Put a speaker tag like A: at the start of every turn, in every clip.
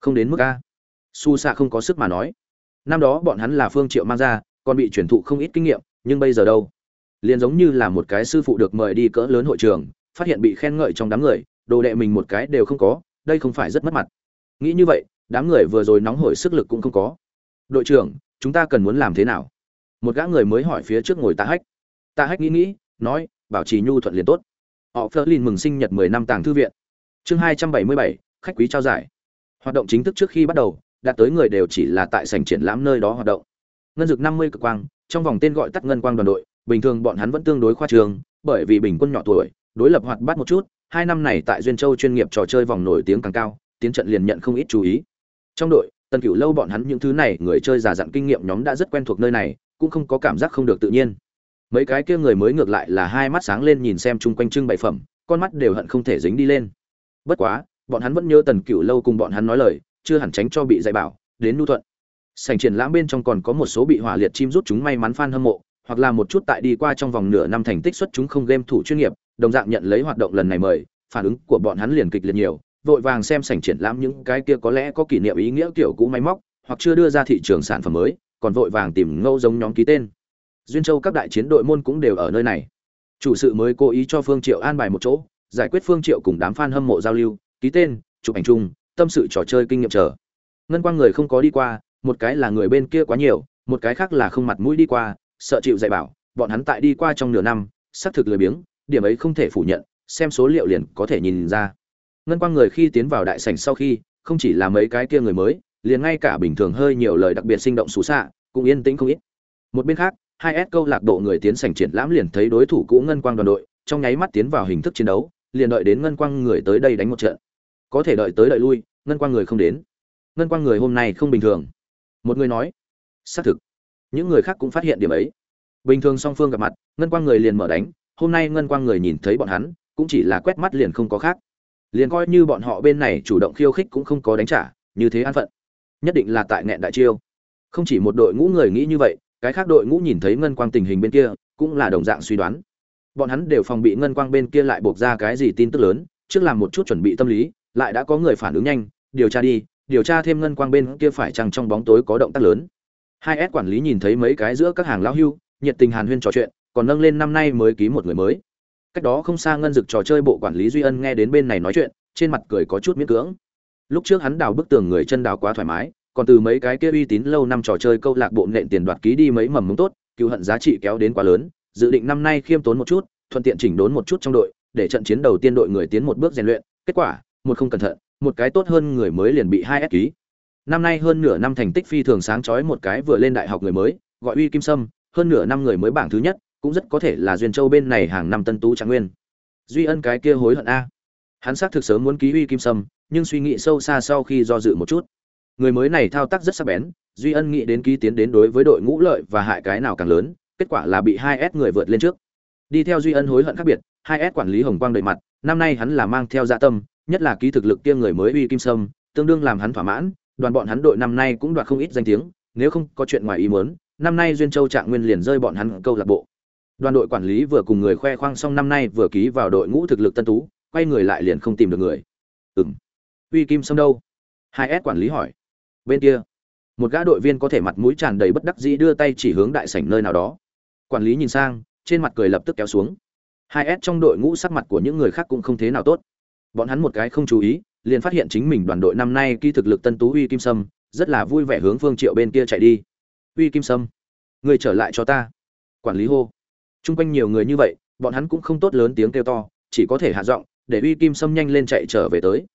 A: không đến mức a. Su xạ không có sức mà nói. Năm đó bọn hắn là phương triệu mang ra còn bị truyền thụ không ít kinh nghiệm nhưng bây giờ đâu? Liền giống như là một cái sư phụ được mời đi cỡ lớn hội trường phát hiện bị khen ngợi trong đám người đồ đệ mình một cái đều không có đây không phải rất mất mặt. Nghĩ như vậy đám người vừa rồi nóng hổi sức lực cũng không có. Đội trưởng chúng ta cần muốn làm thế nào? Một gã người mới hỏi phía trước ngồi tạ hách. Tạ hách nghĩ nghĩ nói bảo trì nhu thuận liền tốt. Họ phớt lên mừng sinh nhật 10 năm tàng thư viện. Chương 277, khách quý trao giải hoạt động chính thức trước khi bắt đầu, đạt tới người đều chỉ là tại sảnh triển lãm nơi đó hoạt động. Ngân dược 50 cực quang, trong vòng tên gọi tắt ngân quang đoàn đội, bình thường bọn hắn vẫn tương đối khoa trường, bởi vì bình quân nhỏ tuổi, đối lập hoạt bát một chút, hai năm này tại duyên châu chuyên nghiệp trò chơi vòng nổi tiếng càng cao, tiến trận liền nhận không ít chú ý. Trong đội, tần cửu lâu bọn hắn những thứ này người chơi giả dặn kinh nghiệm nhóm đã rất quen thuộc nơi này, cũng không có cảm giác không được tự nhiên. Mấy cái kia người mới ngược lại là hai mắt sáng lên nhìn xem chung quanh trưng bày phẩm, con mắt đều hận không thể dính đi lên. Bất quá bọn hắn vẫn nhớ tần cửu lâu cùng bọn hắn nói lời, chưa hẳn tránh cho bị dạy bảo, đến nu thuận. Sành triển lãm bên trong còn có một số bị hỏa liệt chim rút chúng may mắn fan hâm mộ, hoặc là một chút tại đi qua trong vòng nửa năm thành tích xuất chúng không game thủ chuyên nghiệp, đồng dạng nhận lấy hoạt động lần này mời, phản ứng của bọn hắn liền kịch liệt nhiều, vội vàng xem sảnh triển lãm những cái kia có lẽ có kỷ niệm ý nghĩa kiểu cũ máy móc, hoặc chưa đưa ra thị trường sản phẩm mới, còn vội vàng tìm ngâu giống nhóm ký tên. Duyên châu các đại chiến đội môn cũng đều ở nơi này. Chủ sự mới cố ý cho phương triệu an bài một chỗ, giải quyết phương triệu cùng đám fan hâm mộ giao lưu ký tên, chụp ảnh chung, tâm sự trò chơi kinh nghiệm chờ. Ngân quang người không có đi qua, một cái là người bên kia quá nhiều, một cái khác là không mặt mũi đi qua, sợ chịu dạy bảo, bọn hắn tại đi qua trong nửa năm, xác thực lười biếng, điểm ấy không thể phủ nhận, xem số liệu liền có thể nhìn ra. Ngân quang người khi tiến vào đại sảnh sau khi, không chỉ là mấy cái kia người mới, liền ngay cả bình thường hơi nhiều lời đặc biệt sinh động xú xạ, cũng yên tĩnh không ít. Một bên khác, hai s câu lạc bộ người tiến sảnh triển lãm liền thấy đối thủ cũ ngân quang đoàn đội, trong nháy mắt tiến vào hình thức chiến đấu, liền đợi đến ngân quang người tới đây đánh một trận có thể đợi tới đợi lui, ngân quang người không đến. Ngân quang người hôm nay không bình thường. Một người nói, xác thực. Những người khác cũng phát hiện điểm ấy. Bình thường song phương gặp mặt, ngân quang người liền mở đánh, hôm nay ngân quang người nhìn thấy bọn hắn, cũng chỉ là quét mắt liền không có khác. Liền coi như bọn họ bên này chủ động khiêu khích cũng không có đánh trả, như thế an phận. Nhất định là tại nghẹn đại chiêu. Không chỉ một đội ngũ người nghĩ như vậy, cái khác đội ngũ nhìn thấy ngân quang tình hình bên kia, cũng là đồng dạng suy đoán. Bọn hắn đều phòng bị ngân quang bên kia lại buộc ra cái gì tin tức lớn, trước làm một chút chuẩn bị tâm lý lại đã có người phản ứng nhanh, điều tra đi, điều tra thêm ngân quang bên kia phải chăng trong bóng tối có động tác lớn. Hai s quản lý nhìn thấy mấy cái giữa các hàng lão hưu, nhiệt tình hàn huyên trò chuyện, còn nâng lên năm nay mới ký một người mới. Cách đó không xa ngân dực trò chơi bộ quản lý duy ân nghe đến bên này nói chuyện, trên mặt cười có chút miễn cưỡng. Lúc trước hắn đào bức tường người chân đào quá thoải mái, còn từ mấy cái kia uy tín lâu năm trò chơi câu lạc bộ nện tiền đoạt ký đi mấy mầm mống tốt cứu hận giá trị kéo đến quá lớn, dự định năm nay khiêm tốn một chút, thuận tiện chỉnh đốn một chút trong đội, để trận chiến đầu tiên đội người tiến một bước rèn luyện, kết quả một không cẩn thận, một cái tốt hơn người mới liền bị hai S ký. Năm nay hơn nửa năm thành tích phi thường sáng chói một cái vừa lên đại học người mới, gọi uy kim sâm, hơn nửa năm người mới bảng thứ nhất, cũng rất có thể là duyên châu bên này hàng năm tân tú trạng nguyên. Duy ân cái kia hối hận a. Hắn xác thực sớm muốn ký uy kim sâm, nhưng suy nghĩ sâu xa sau khi do dự một chút. Người mới này thao tác rất sắc bén, duy ân nghĩ đến ký tiến đến đối với đội ngũ lợi và hại cái nào càng lớn, kết quả là bị hai s người vượt lên trước. Đi theo duy ân hối hận khác biệt, hai s quản lý hồng quang đầy mặt, năm nay hắn là mang theo dạ tâm nhất là ký thực lực kia người mới uy kim sâm, tương đương làm hắn thỏa mãn, đoàn bọn hắn đội năm nay cũng đoạt không ít danh tiếng, nếu không có chuyện ngoài ý muốn, năm nay duyên châu trạng nguyên liền rơi bọn hắn câu lạc bộ. Đoàn đội quản lý vừa cùng người khoe khoang xong năm nay vừa ký vào đội ngũ thực lực tân tú, quay người lại liền không tìm được người. Ừ m uy kim sâm đâu? Hai s quản lý hỏi. Bên kia. Một gã đội viên có thể mặt mũi tràn đầy bất đắc dĩ đưa tay chỉ hướng đại sảnh nơi nào đó. Quản lý nhìn sang, trên mặt cười lập tức kéo xuống. Hai s trong đội ngũ sắc mặt của những người khác cũng không thế nào tốt bọn hắn một cái không chú ý, liền phát hiện chính mình đoàn đội năm nay kỳ thực lực tân tú uy kim sâm, rất là vui vẻ hướng phương triệu bên kia chạy đi. Uy kim sâm, người trở lại cho ta. Quản lý hô. Chung quanh nhiều người như vậy, bọn hắn cũng không tốt lớn tiếng kêu to, chỉ có thể hạ giọng, để uy kim sâm nhanh lên chạy trở về tới.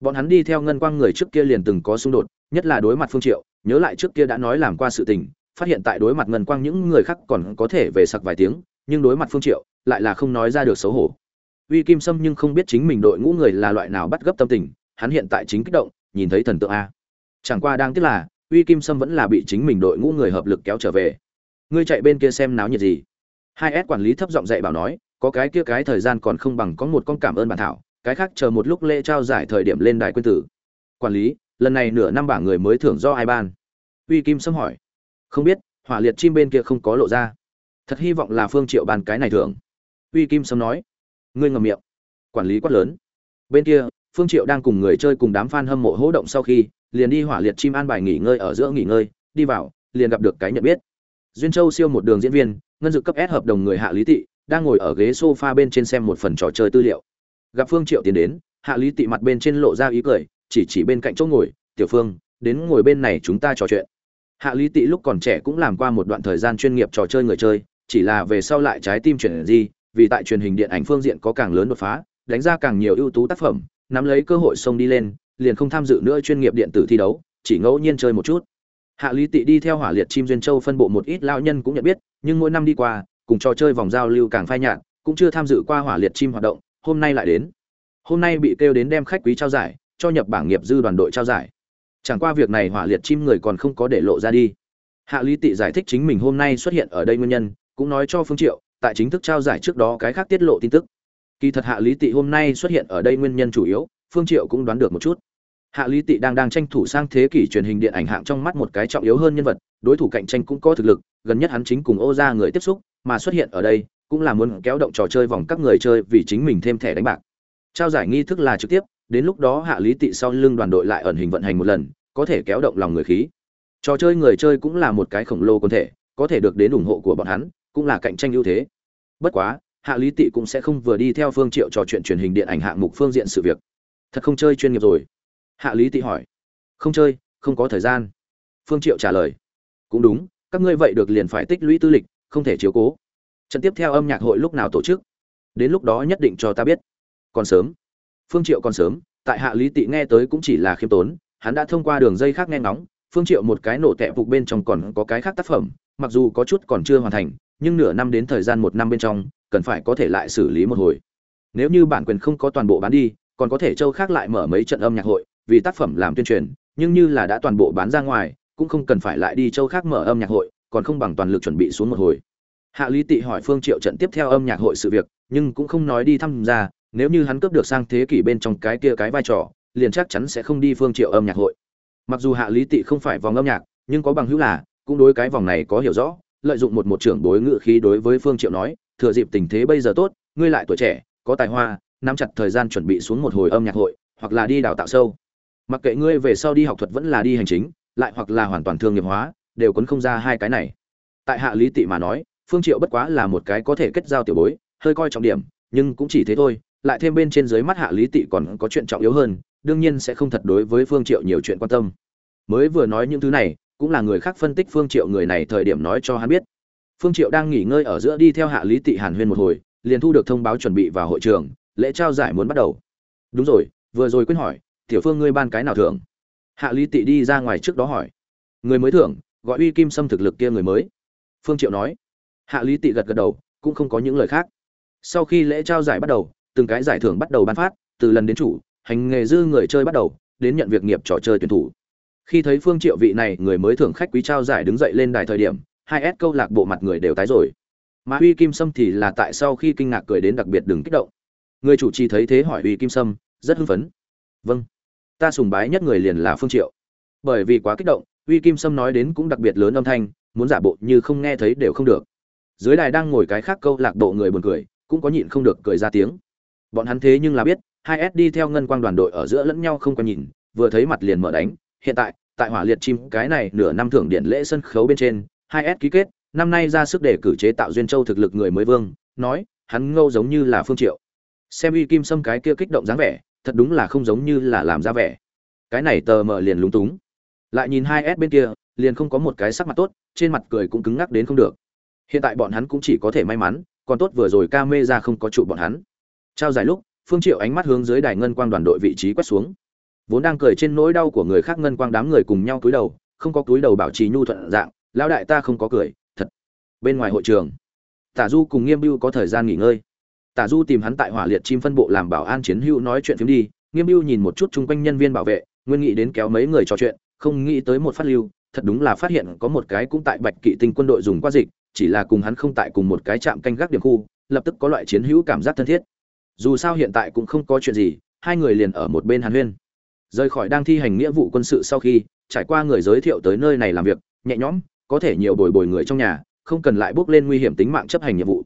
A: Bọn hắn đi theo ngân quang người trước kia liền từng có xung đột, nhất là đối mặt phương triệu, nhớ lại trước kia đã nói làm qua sự tình, phát hiện tại đối mặt ngân quang những người khác còn có thể về sặc vài tiếng, nhưng đối mặt phương triệu, lại là không nói ra được xấu hổ uy kim sâm nhưng không biết chính mình đội ngũ người là loại nào bắt gấp tâm tình, hắn hiện tại chính kích động, nhìn thấy thần tượng a. Chẳng qua đang tiếc là, uy kim sâm vẫn là bị chính mình đội ngũ người hợp lực kéo trở về. Ngươi chạy bên kia xem náo nhiệt gì? Hai s quản lý thấp giọng dạy bảo nói, có cái kia cái thời gian còn không bằng có một con cảm ơn bản thảo, cái khác chờ một lúc lễ trao giải thời điểm lên đài quyên tử. Quản lý, lần này nửa năm bảng người mới thưởng do ai ban? Uy kim sâm hỏi. Không biết, hỏa liệt chim bên kia không có lộ ra. Thật hy vọng là phương triệu bàn cái này thưởng. Uy kim sâm nói ngươi ngậm miệng. Quản lý quát lớn. Bên kia, phương triệu đang cùng người chơi cùng đám fan hâm mộ hỗ động sau khi, liền đi hỏa liệt chim an bài nghỉ ngơi ở giữa nghỉ ngơi, đi vào, liền gặp được cái nhận biết. Duyên châu siêu một đường diễn viên, ngân dự cấp s hợp đồng người hạ lý tị, đang ngồi ở ghế sofa bên trên xem một phần trò chơi tư liệu. Gặp phương triệu tiến đến, hạ lý tị mặt bên trên lộ ra ý cười, chỉ chỉ bên cạnh chỗ ngồi, tiểu phương, đến ngồi bên này chúng ta trò chuyện. Hạ lý tị lúc còn trẻ cũng làm qua một đoạn thời gian chuyên nghiệp trò chơi người chơi, chỉ là về sau lại trái tim chuyển gì vì tại truyền hình điện ảnh phương diện có càng lớn đột phá, đánh ra càng nhiều ưu tú tác phẩm, nắm lấy cơ hội xông đi lên, liền không tham dự nữa chuyên nghiệp điện tử thi đấu, chỉ ngẫu nhiên chơi một chút. Hạ lý tị đi theo hỏa liệt chim duyên châu phân bộ một ít lao nhân cũng nhận biết, nhưng mỗi năm đi qua, cùng trò chơi vòng giao lưu càng phai nhạt, cũng chưa tham dự qua hỏa liệt chim hoạt động, hôm nay lại đến. Hôm nay bị kêu đến đem khách quý trao giải, cho nhập bảng nghiệp dư đoàn đội trao giải. Chẳng qua việc này hỏa liệt chim người còn không có để lộ ra đi. Hạ lý tị giải thích chính mình hôm nay xuất hiện ở đây nguyên nhân, cũng nói cho phương triệu tại chính thức trao giải trước đó cái khác tiết lộ tin tức. Kỳ thật hạ lý tị hôm nay xuất hiện ở đây nguyên nhân chủ yếu, phương triệu cũng đoán được một chút. Hạ lý tị đang đang tranh thủ sang thế kỷ truyền hình điện ảnh hạng trong mắt một cái trọng yếu hơn nhân vật, đối thủ cạnh tranh cũng có thực lực, gần nhất hắn chính cùng ô ra người tiếp xúc, mà xuất hiện ở đây, cũng là muốn kéo động trò chơi vòng các người chơi vì chính mình thêm thẻ đánh bạc. Trao giải nghi thức là trực tiếp, đến lúc đó hạ lý tị sau lưng đoàn đội lại ẩn hình vận hành một lần, có thể kéo động lòng người khí. Trò chơi người chơi cũng là một cái khổng lồ quần thể, có thể được đến ủng hộ của bọn hắn cũng là cạnh tranh ưu thế. Bất quá, hạ lý tị cũng sẽ không vừa đi theo phương triệu trò chuyện truyền hình điện ảnh hạng mục phương diện sự việc. Thật không chơi chuyên nghiệp rồi. Hạ lý tị hỏi. Không chơi, không có thời gian. Phương triệu trả lời. Cũng đúng, các ngươi vậy được liền phải tích lũy tư lịch, không thể chiếu cố. Trận tiếp theo âm nhạc hội lúc nào tổ chức? Đến lúc đó nhất định cho ta biết. Còn sớm. Phương triệu còn sớm, tại hạ lý tị nghe tới cũng chỉ là khiêm tốn, hắn đã thông qua đường dây khác nghe ngóng, phương triệu một cái nổ tệ phục bên trong còn có cái khác tác phẩm, mặc dù có chút còn chưa hoàn thành nhưng nửa năm đến thời gian một năm bên trong, cần phải có thể lại xử lý một hồi. Nếu như bản quyền không có toàn bộ bán đi, còn có thể châu khác lại mở mấy trận âm nhạc hội, vì tác phẩm làm tuyên truyền, nhưng như là đã toàn bộ bán ra ngoài, cũng không cần phải lại đi châu khác mở âm nhạc hội, còn không bằng toàn lực chuẩn bị xuống một hồi. Hạ lý tị hỏi phương triệu trận tiếp theo âm nhạc hội sự việc, nhưng cũng không nói đi tham gia nếu như hắn cướp được sang thế kỷ bên trong cái kia cái vai trò, liền chắc chắn sẽ không đi phương triệu âm nhạc hội. Mặc dù hạ lý tị không phải vòng âm nhạc, nhưng có bằng hữu là, cũng đối cái vòng này có hiểu rõ lợi dụng một một trưởng đối ngự khí đối với phương triệu nói, thừa dịp tình thế bây giờ tốt, ngươi lại tuổi trẻ, có tài hoa, nắm chặt thời gian chuẩn bị xuống một hồi âm nhạc hội, hoặc là đi đào tạo sâu. Mặc kệ ngươi về sau đi học thuật vẫn là đi hành chính, lại hoặc là hoàn toàn thương nghiệp hóa, đều cuốn không ra hai cái này. Tại hạ lý tị mà nói, phương triệu bất quá là một cái có thể kết giao tiểu bối, hơi coi trọng điểm, nhưng cũng chỉ thế thôi. Lại thêm bên trên dưới mắt hạ lý tị còn có chuyện trọng yếu hơn, đương nhiên sẽ không thật đối với phương triệu nhiều chuyện quan tâm. Mới vừa nói những thứ này cũng là người khác phân tích phương triệu người này thời điểm nói cho hắn biết. Phương triệu đang nghỉ ngơi ở giữa đi theo hạ lý tị hàn huyên một hồi, liền thu được thông báo chuẩn bị vào hội trường, lễ trao giải muốn bắt đầu. Đúng rồi, vừa rồi quên hỏi, tiểu phương ngươi ban cái nào thưởng? Hạ lý tị đi ra ngoài trước đó hỏi. Người mới thưởng, gọi uy kim xâm thực lực kia người mới. Phương triệu nói. Hạ lý tị gật gật đầu, cũng không có những lời khác. Sau khi lễ trao giải bắt đầu, từng cái giải thưởng bắt đầu ban phát, từ lần đến chủ, hành nghề dư người chơi bắt đầu, đến nhận việc nghiệp trò chơi tuyển thủ khi thấy phương triệu vị này, người mới thưởng khách quý trao giải đứng dậy lên đài thời điểm, hai s câu lạc bộ mặt người đều tái rồi. Mà uy kim sâm thì là tại sau khi kinh ngạc cười đến đặc biệt đừng kích động. Người chủ trì thấy thế hỏi uy kim sâm, rất hưng phấn. Vâng ta sùng bái nhất người liền là phương triệu. Bởi vì quá kích động uy kim sâm nói đến cũng đặc biệt lớn âm thanh, muốn giả bộ như không nghe thấy đều không được. Dưới đài đang ngồi cái khác câu lạc bộ người buồn cười, cũng có nhịn không được cười ra tiếng. Bọn hắn thế nhưng là biết, hai s đi theo ngân quang đoàn đội ở giữa lẫn nhau không có nhìn, vừa thấy mặt liền mở đánh, hiện tại tại hỏa liệt chim, cái này nửa năm thưởng điện lễ sân khấu bên trên, hai s ký kết, năm nay ra sức để cử chế tạo duyên châu thực lực người mới vương, nói, hắn ngâu giống như là phương triệu. Xem uy kim sâm cái kia kích động dáng vẻ, thật đúng là không giống như là làm ra vẻ. Cái này tờ mờ liền lúng túng. Lại nhìn hai s bên kia, liền không có một cái sắc mặt tốt, trên mặt cười cũng cứng ngắc đến không được. Hiện tại bọn hắn cũng chỉ có thể may mắn, còn tốt vừa rồi ca mê ra không có trụ bọn hắn. Trao giải lúc, phương triệu ánh mắt hướng dưới đài ngân quang đoàn đội vị trí quét xuống vốn đang cười trên nỗi đau của người khác ngân quang đám người cùng nhau cúi đầu, không có cúi đầu bảo trì nhu thuận dạng, lão đại ta không có cười, thật. Bên ngoài hội trường, tả du cùng nghiêm bưu có thời gian nghỉ ngơi. Tả du tìm hắn tại hỏa liệt chim phân bộ làm bảo an chiến hữu nói chuyện phím đi, nghiêm bưu nhìn một chút chung quanh nhân viên bảo vệ, nguyên nghĩ đến kéo mấy người trò chuyện, không nghĩ tới một phát lưu, thật đúng là phát hiện có một cái cũng tại bạch kỵ tinh quân đội dùng qua dịch, chỉ là cùng hắn không tại cùng một cái trạm canh gác điểm khu, lập tức có loại chiến hữu cảm giác thân thiết. Dù sao hiện tại cũng không có chuyện gì, hai người liền ở một bên hàn huyên rời khỏi đang thi hành nghĩa vụ quân sự sau khi, trải qua người giới thiệu tới nơi này làm việc, nhẹ nhõm, có thể nhiều bồi bồi người trong nhà, không cần lại bước lên nguy hiểm tính mạng chấp hành nhiệm vụ.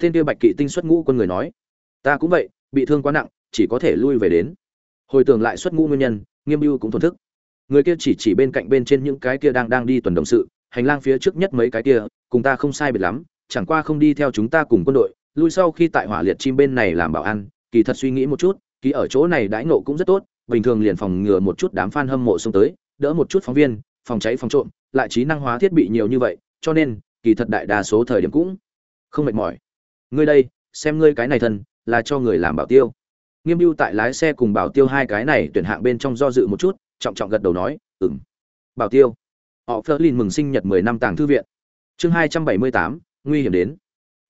A: Tên kia bạch kỵ tinh xuất ngũ quân người nói, ta cũng vậy, bị thương quá nặng, chỉ có thể lui về đến. Hồi tưởng lại xuất ngũ nguyên nhân, nghiêm mưu cũng thổn thức. Người kia chỉ chỉ bên cạnh bên trên những cái kia đang đang đi tuần đồng sự, hành lang phía trước nhất mấy cái kia, cùng ta không sai biệt lắm, chẳng qua không đi theo chúng ta cùng quân đội, lui sau khi tại hỏa liệt chim bên này làm bảo an, kỳ thật suy nghĩ một chút kỳ ở chỗ này đãi nộ cũng rất tốt bình thường liền phòng ngừa một chút đám fan hâm mộ xông tới đỡ một chút phóng viên phòng cháy phòng trộm lại trí năng hóa thiết bị nhiều như vậy cho nên kỳ thật đại đa số thời điểm cũng không mệt mỏi. Ngươi đây xem ngươi cái này thân là cho người làm bảo tiêu. Nghiêm Bưu tại lái xe cùng bảo tiêu hai cái này tuyển hạng bên trong do dự một chút trọng trọng gật đầu nói ừm. Bảo tiêu. Họ Flerlin mừng sinh nhật mười năm tàng thư viện. Chương hai trăm bảy mươi tám nguy hiểm đến.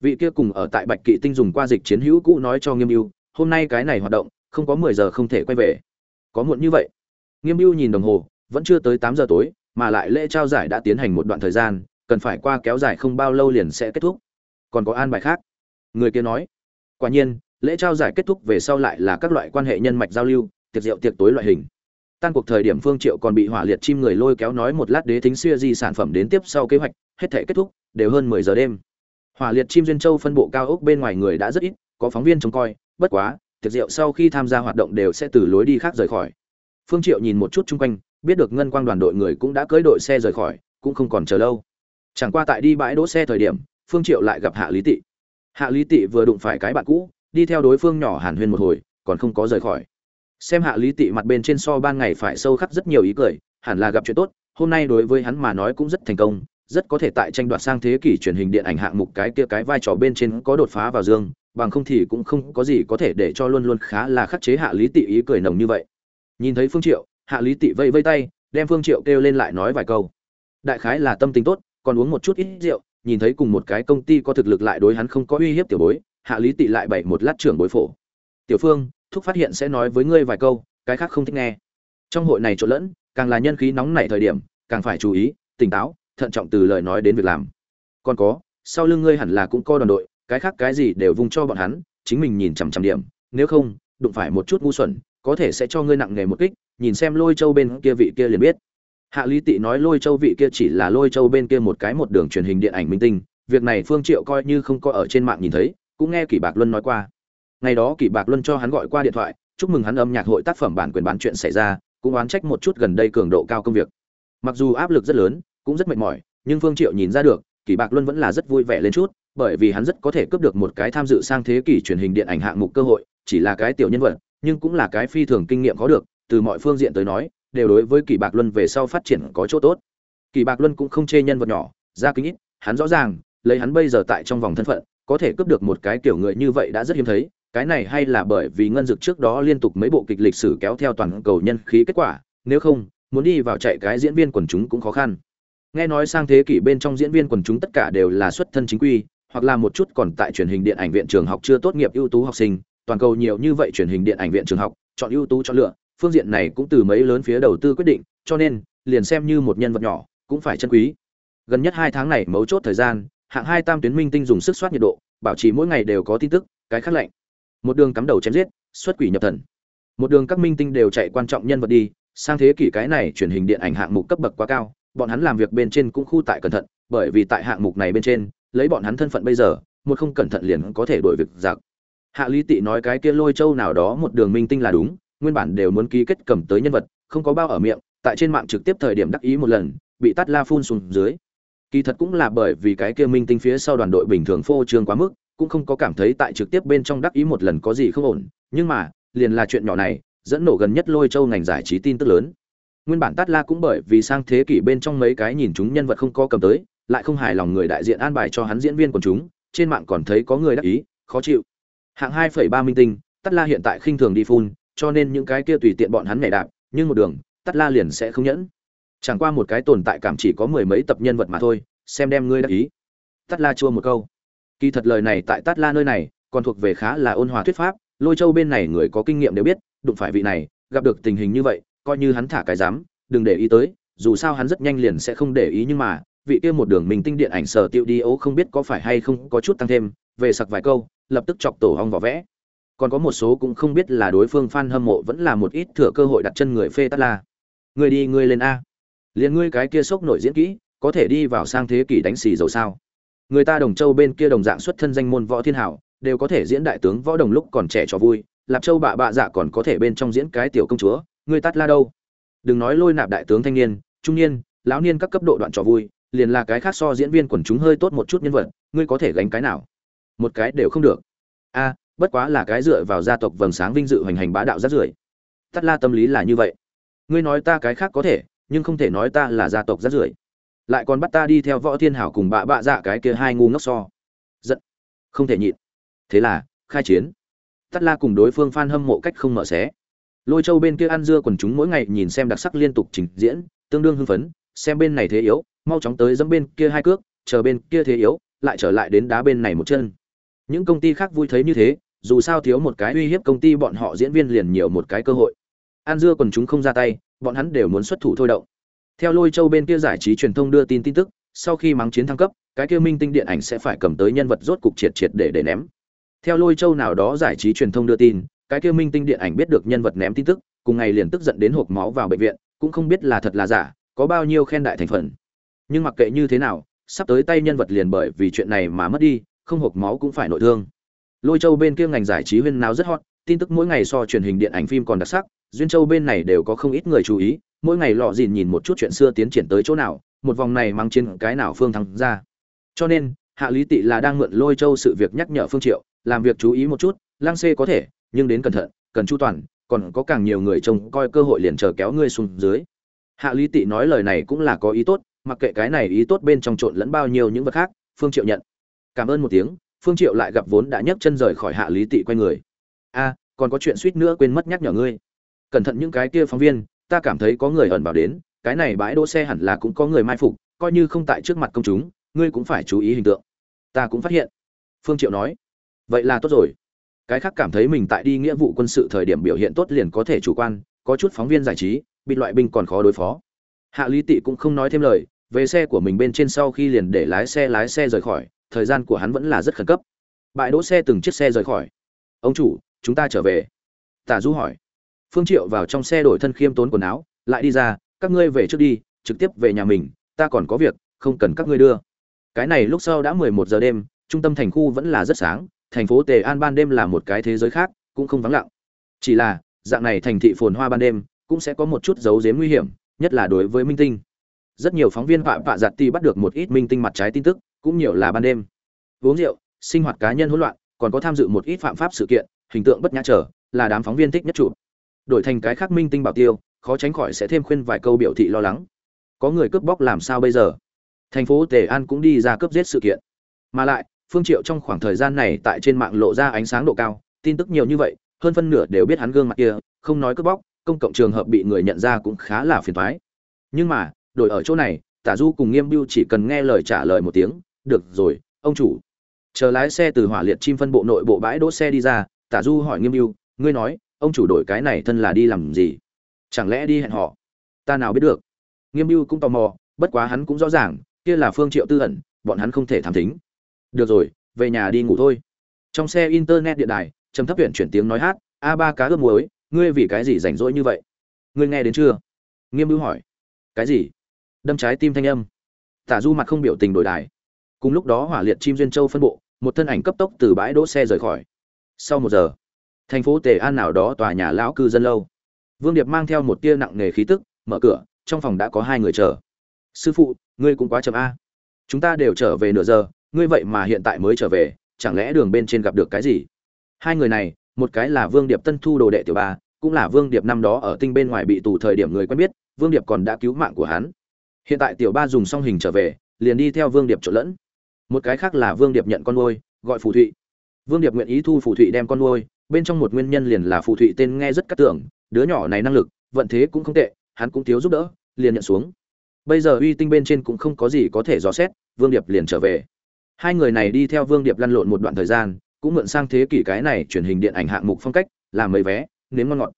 A: Vị kia cùng ở tại bạch kỵ tinh dùng qua dịch chiến hữu cũ nói cho nghiêm Bưu, hôm nay cái này hoạt động không có mười giờ không thể quay về có muộn như vậy. Nghiêm mưu nhìn đồng hồ, vẫn chưa tới tám giờ tối, mà lại lễ trao giải đã tiến hành một đoạn thời gian, cần phải qua kéo dài không bao lâu liền sẽ kết thúc. Còn có an bài khác. Người kia nói, quả nhiên, lễ trao giải kết thúc về sau lại là các loại quan hệ nhân mạch giao lưu, tiệc rượu, tiệc tối loại hình. Tan cuộc thời điểm phương triệu còn bị hỏa liệt chim người lôi kéo nói một lát đế thính xuya di sản phẩm đến tiếp sau kế hoạch, hết thể kết thúc, đều hơn 10 giờ đêm. Hỏa liệt chim duyên châu phân bộ cao ốc bên ngoài người đã rất ít, có phóng viên trông coi, bất quá tiệc rượu sau khi tham gia hoạt động đều sẽ từ lối đi khác rời khỏi. Phương triệu nhìn một chút chung quanh, biết được ngân quang đoàn đội người cũng đã cưỡi đội xe rời khỏi, cũng không còn chờ lâu. Chẳng qua tại đi bãi đỗ xe thời điểm, phương triệu lại gặp hạ lý tị. Hạ lý tị vừa đụng phải cái bạn cũ, đi theo đối phương nhỏ hàn huyên một hồi, còn không có rời khỏi. Xem hạ lý tị mặt bên trên so ban ngày phải sâu khắc rất nhiều ý cười, hẳn là gặp chuyện tốt, hôm nay đối với hắn mà nói cũng rất thành công, rất có thể tại tranh đoạt sang thế kỷ truyền hình điện ảnh hạng mục cái kia cái vai trò bên trên có đột phá vào dương bằng không thì cũng không có gì có thể để cho luôn luôn khá là khắc chế hạ lý tị ý cười nồng như vậy. Nhìn thấy phương triệu, hạ lý tị vây vây tay, đem phương triệu kêu lên lại nói vài câu. Đại khái là tâm tình tốt, còn uống một chút ít rượu, nhìn thấy cùng một cái công ty có thực lực lại đối hắn không có uy hiếp tiểu bối, hạ lý tị lại bảy một lát trưởng bối phổ. Tiểu phương, thúc phát hiện sẽ nói với ngươi vài câu, cái khác không thích nghe. Trong hội này trộn lẫn, càng là nhân khí nóng nảy thời điểm, càng phải chú ý, tỉnh táo, thận trọng từ lời nói đến việc làm. Còn có, sau lưng ngươi hẳn là cũng có đoàn đội cái khác cái gì đều vung cho bọn hắn, chính mình nhìn chằm chằm điểm, nếu không, đụng phải một chút ngu xuẩn, có thể sẽ cho ngươi nặng nghề một kích, nhìn xem lôi châu bên kia vị kia liền biết. Hạ lý tị nói lôi châu vị kia chỉ là lôi châu bên kia một cái một đường truyền hình điện ảnh minh tinh, việc này phương triệu coi như không có ở trên mạng nhìn thấy, cũng nghe kỷ bạc luân nói qua. Ngày đó kỷ bạc luân cho hắn gọi qua điện thoại, chúc mừng hắn âm nhạc hội tác phẩm bản quyền bán chuyện xảy ra, cũng oán trách một chút gần đây cường độ cao công việc. Mặc dù áp lực rất lớn, cũng rất mệt mỏi, nhưng phương triệu nhìn ra được, kỷ bạc luân vẫn là rất vui vẻ lên chút bởi vì hắn rất có thể cướp được một cái tham dự sang thế kỷ truyền hình điện ảnh hạng mục cơ hội, chỉ là cái tiểu nhân vật, nhưng cũng là cái phi thường kinh nghiệm có được, từ mọi phương diện tới nói, đều đối với kỳ bạc luân về sau phát triển có chỗ tốt. Kỳ bạc luân cũng không chê nhân vật nhỏ, ra kính ít, hắn rõ ràng, lấy hắn bây giờ tại trong vòng thân phận, có thể cướp được một cái kiểu người như vậy đã rất hiếm thấy, cái này hay là bởi vì ngân dực trước đó liên tục mấy bộ kịch lịch sử kéo theo toàn cầu nhân khí kết quả, nếu không, muốn đi vào chạy cái diễn viên quần chúng cũng khó khăn. Nghe nói sang thế kỷ bên trong diễn viên quần chúng tất cả đều là xuất thân chính quy hoặc là một chút còn tại truyền hình điện ảnh viện trường học chưa tốt nghiệp ưu tú học sinh, toàn cầu nhiều như vậy truyền hình điện ảnh viện trường học, chọn ưu tú chọn lựa, phương diện này cũng từ mấy lớn phía đầu tư quyết định, cho nên, liền xem như một nhân vật nhỏ, cũng phải chân quý. Gần nhất hai tháng này mấu chốt thời gian, hạng hai tam tuyến minh tinh dùng sức soát nhiệt độ, bảo trì mỗi ngày đều có tin tức, cái khác lạnh. Một đường cắm đầu chém giết, xuất quỷ nhập thần. Một đường các minh tinh đều chạy quan trọng nhân vật đi, sang thế kỷ cái này truyền hình điện ảnh hạng mục cấp bậc quá cao, bọn hắn làm việc bên trên cũng khu tại cẩn thận, bởi vì tại hạng mục này bên trên lấy bọn hắn thân phận bây giờ, một không cẩn thận liền có thể đổi việc giặc. Hạ lý tị nói cái kia lôi châu nào đó một đường minh tinh là đúng, nguyên bản đều muốn ký kết cầm tới nhân vật, không có bao ở miệng, tại trên mạng trực tiếp thời điểm đắc ý một lần, bị tắt la phun xuống dưới. Kỳ thật cũng là bởi vì cái kia minh tinh phía sau đoàn đội bình thường phô trương quá mức, cũng không có cảm thấy tại trực tiếp bên trong đắc ý một lần có gì không ổn, nhưng mà, liền là chuyện nhỏ này, dẫn nổ gần nhất lôi châu ngành giải trí tin tức lớn. Nguyên bản tát la cũng bởi vì sang thế kỷ bên trong mấy cái nhìn chúng nhân vật không có cầm tới lại không hài lòng người đại diện an bài cho hắn diễn viên của chúng, trên mạng còn thấy có người đắc ý, khó chịu. Hạng hai phẩy ba minh tinh tát la hiện tại khinh thường đi phun cho nên những cái kia tùy tiện bọn hắn nhảy đạp, nhưng một đường tát la liền sẽ không nhẫn. Chẳng qua một cái tồn tại cảm chỉ có mười mấy tập nhân vật mà thôi, xem đem ngươi đắc ý. Tát la chua một câu. Kỳ thật lời này tại tát la nơi này, còn thuộc về khá là ôn hòa thuyết pháp, lôi châu bên này người có kinh nghiệm đều biết, đụng phải vị này, gặp được tình hình như vậy, coi như hắn thả cái dám đừng để ý tới, dù sao hắn rất nhanh liền sẽ không để ý nhưng mà vị kia một đường mình tinh điện ảnh sở tiêu đi ố không biết có phải hay không có chút tăng thêm, về sặc vài câu, lập tức chọc tổ hong vỏ vẽ. Còn có một số cũng không biết là đối phương fan hâm mộ vẫn là một ít thừa cơ hội đặt chân người phê tát la. Người đi, người lên a. Liền ngươi cái kia sốc nổi diễn kỹ, có thể đi vào sang thế kỷ đánh xì dầu sao? Người ta đồng châu bên kia đồng dạng xuất thân danh môn võ thiên hảo, đều có thể diễn đại tướng võ đồng lúc còn trẻ cho vui, lạp châu bạ bạ dạ còn có thể bên trong diễn cái tiểu công chúa ngươi tát la đâu? Đừng nói lôi nạp đại tướng thanh niên, trung niên, lão niên các cấp độ đoạn trò vui liền là cái khác so diễn viên quần chúng hơi tốt một chút nhân vật, ngươi có thể gánh cái nào? Một cái đều không được. A, bất quá là cái dựa vào gia tộc vầng sáng vinh dự hoành hành bá đạo rất rưởi. Tắt la tâm lý là như vậy. Ngươi nói ta cái khác có thể, nhưng không thể nói ta là gia tộc rất rưởi. Lại còn bắt ta đi theo võ thiên hảo cùng bạ bạ dạ cái kia hai ngu ngốc so. Giận. Không thể nhịn. Thế là, khai chiến. Tắt la cùng đối phương phan hâm mộ cách không mở xé. Lôi châu bên kia ăn dưa quần chúng mỗi ngày nhìn xem đặc sắc liên tục trình diễn, tương đương hưng phấn, xem bên này thế yếu mau chóng tới dẫm bên kia hai cước, chờ bên kia thế yếu, lại trở lại đến đá bên này một chân. Những công ty khác vui thấy như thế, dù sao thiếu một cái uy hiếp công ty bọn họ diễn viên liền nhiều một cái cơ hội. An dưa quần chúng không ra tay, bọn hắn đều muốn xuất thủ thôi động. Theo lôi châu bên kia giải trí truyền thông đưa tin tin tức, sau khi mắng chiến thăng cấp, cái kia minh tinh điện ảnh sẽ phải cầm tới nhân vật rốt cục triệt triệt để để ném. Theo lôi châu nào đó giải trí truyền thông đưa tin, cái kia minh tinh điện ảnh biết được nhân vật ném tin tức, cùng ngày liền tức giận đến hộp máu vào bệnh viện, cũng không biết là thật là giả, có bao nhiêu khen đại thành phần nhưng mặc kệ như thế nào, sắp tới tay nhân vật liền bởi vì chuyện này mà mất đi, không hộp máu cũng phải nội thương. Lôi châu bên kia ngành giải trí huyên náo rất hot, tin tức mỗi ngày so truyền hình điện ảnh phim còn đặc sắc, duyên châu bên này đều có không ít người chú ý, mỗi ngày lọ dìn nhìn một chút chuyện xưa tiến triển tới chỗ nào, một vòng này mang trên cái nào phương thắng ra. Cho nên, hạ lý tị là đang mượn lôi châu sự việc nhắc nhở phương triệu, làm việc chú ý một chút, lang xê có thể, nhưng đến cẩn thận, cần chu toàn, còn có càng nhiều người trông coi cơ hội liền chờ kéo ngươi xuống dưới. Hạ lý tị nói lời này cũng là có ý tốt mặc kệ cái này ý tốt bên trong trộn lẫn bao nhiêu những vật khác, phương triệu nhận. Cảm ơn một tiếng, phương triệu lại gặp vốn đã nhấc chân rời khỏi hạ lý tị quay người. A, còn có chuyện suýt nữa quên mất nhắc nhở ngươi. Cẩn thận những cái kia phóng viên, ta cảm thấy có người ẩn bảo đến, cái này bãi đỗ xe hẳn là cũng có người mai phục, coi như không tại trước mặt công chúng, ngươi cũng phải chú ý hình tượng. Ta cũng phát hiện. Phương triệu nói. Vậy là tốt rồi. Cái khác cảm thấy mình tại đi nghĩa vụ quân sự thời điểm biểu hiện tốt liền có thể chủ quan, có chút phóng viên giải trí, bị loại binh còn khó đối phó hạ lý tị cũng không nói thêm lời, về xe của mình bên trên sau khi liền để lái xe lái xe rời khỏi, thời gian của hắn vẫn là rất khẩn cấp. Bãi đỗ xe từng chiếc xe rời khỏi. Ông chủ, chúng ta trở về. Tả du hỏi. Phương triệu vào trong xe đổi thân khiêm tốn quần áo, lại đi ra, các ngươi về trước đi, trực tiếp về nhà mình, ta còn có việc, không cần các ngươi đưa. Cái này lúc sau đã 11 giờ đêm, trung tâm thành khu vẫn là rất sáng, thành phố tề an ban đêm là một cái thế giới khác, cũng không vắng lặng. Chỉ là, dạng này thành thị phồn hoa ban đêm, cũng sẽ có một chút dấu giếm nguy hiểm nhất là đối với minh tinh. Rất nhiều phóng viên vạ vạ giặt ti bắt được một ít minh tinh mặt trái tin tức, cũng nhiều là ban đêm. Uống rượu, sinh hoạt cá nhân hỗn loạn, còn có tham dự một ít phạm pháp sự kiện, hình tượng bất nhã trở, là đám phóng viên thích nhất chủ. Đổi thành cái khác minh tinh bảo tiêu, khó tránh khỏi sẽ thêm khuyên vài câu biểu thị lo lắng. Có người cướp bóc làm sao bây giờ? Thành phố tề an cũng đi ra cướp giết sự kiện. Mà lại, phương triệu trong khoảng thời gian này tại trên mạng lộ ra ánh sáng độ cao, tin tức nhiều như vậy, hơn phân nửa đều biết hắn gương mặt kia, không nói cướp bóc công cộng trường hợp bị người nhận ra cũng khá là phiền toái. Nhưng mà đổi ở chỗ này tả du cùng nghiêm Bưu chỉ cần nghe lời trả lời một tiếng được rồi ông chủ. Chờ lái xe từ hỏa liệt chim phân bộ nội bộ bãi đỗ xe đi ra tả du hỏi nghiêm Bưu, ngươi nói ông chủ đổi cái này thân là đi làm gì? Chẳng lẽ đi hẹn họ? Ta nào biết được? Nghiêm Bưu cũng tò mò bất quá hắn cũng rõ ràng kia là phương triệu tư ẩn bọn hắn không thể thám thính. Được rồi về nhà đi ngủ thôi. Trong xe internet điện đài trầm thấp huyền chuyển tiếng nói hát a ba cá ướp muối ngươi vì cái gì rảnh rỗi như vậy? Ngươi nghe đến chưa? Nghiêm bưu hỏi. Cái gì? Đâm trái tim thanh âm. Tả du mặt không biểu tình đổi đài. Cùng lúc đó hỏa liệt chim duyên châu phân bộ, một thân ảnh cấp tốc từ bãi đỗ xe rời khỏi. Sau một giờ, thành phố tề an nào đó tòa nhà lão cư dân lâu. Vương điệp mang theo một tia nặng nề khí tức, mở cửa, trong phòng đã có hai người chờ. Sư phụ, ngươi cũng quá chậm a. Chúng ta đều trở về nửa giờ, ngươi vậy mà hiện tại mới trở về, chẳng lẽ đường bên trên gặp được cái gì? Hai người này một cái là vương điệp tân thu đồ đệ tiểu ba, cũng là vương điệp năm đó ở tinh bên ngoài bị tù thời điểm người quen biết, vương điệp còn đã cứu mạng của hắn. Hiện tại tiểu ba dùng xong hình trở về, liền đi theo vương điệp trộn lẫn. Một cái khác là vương điệp nhận con nuôi, gọi phù thụy. Vương điệp nguyện ý thu phù thụy đem con nuôi, bên trong một nguyên nhân liền là phù thụy tên nghe rất cắt tưởng đứa nhỏ này năng lực, vận thế cũng không tệ, hắn cũng thiếu giúp đỡ, liền nhận xuống. Bây giờ uy tinh bên trên cũng không có gì có thể dò xét, vương điệp liền trở về. Hai người này đi theo vương điệp lăn lộn một đoạn thời gian cũng mượn sang thế kỷ cái này truyền hình điện ảnh hạng mục phong cách, làm mấy vé, nếm ngon ngọt.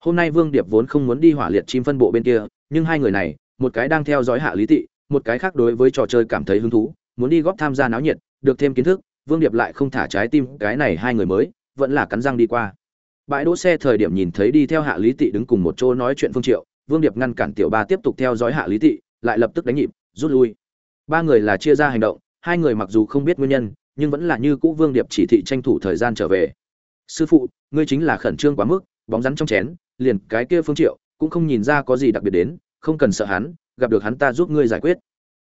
A: Hôm nay vương điệp vốn không muốn đi hỏa liệt chim phân bộ bên kia, nhưng hai người này, một cái đang theo dõi hạ lý tị, một cái khác đối với trò chơi cảm thấy hứng thú, muốn đi góp tham gia náo nhiệt, được thêm kiến thức, vương điệp lại không thả trái tim cái này hai người mới, vẫn là cắn răng đi qua. Bãi đỗ xe thời điểm nhìn thấy đi theo hạ lý tị đứng cùng một chỗ nói chuyện phương triệu, vương điệp ngăn cản tiểu ba tiếp tục theo dõi hạ lý tị, lại lập tức đánh nhịp, rút lui. Ba người là chia ra hành động, hai người mặc dù không biết nguyên nhân nhưng vẫn là như cũ vương điệp chỉ thị tranh thủ thời gian trở về. Sư phụ, ngươi chính là khẩn trương quá mức, bóng rắn trong chén, liền cái kia phương triệu, cũng không nhìn ra có gì đặc biệt đến, không cần sợ hắn, gặp được hắn ta giúp ngươi giải quyết.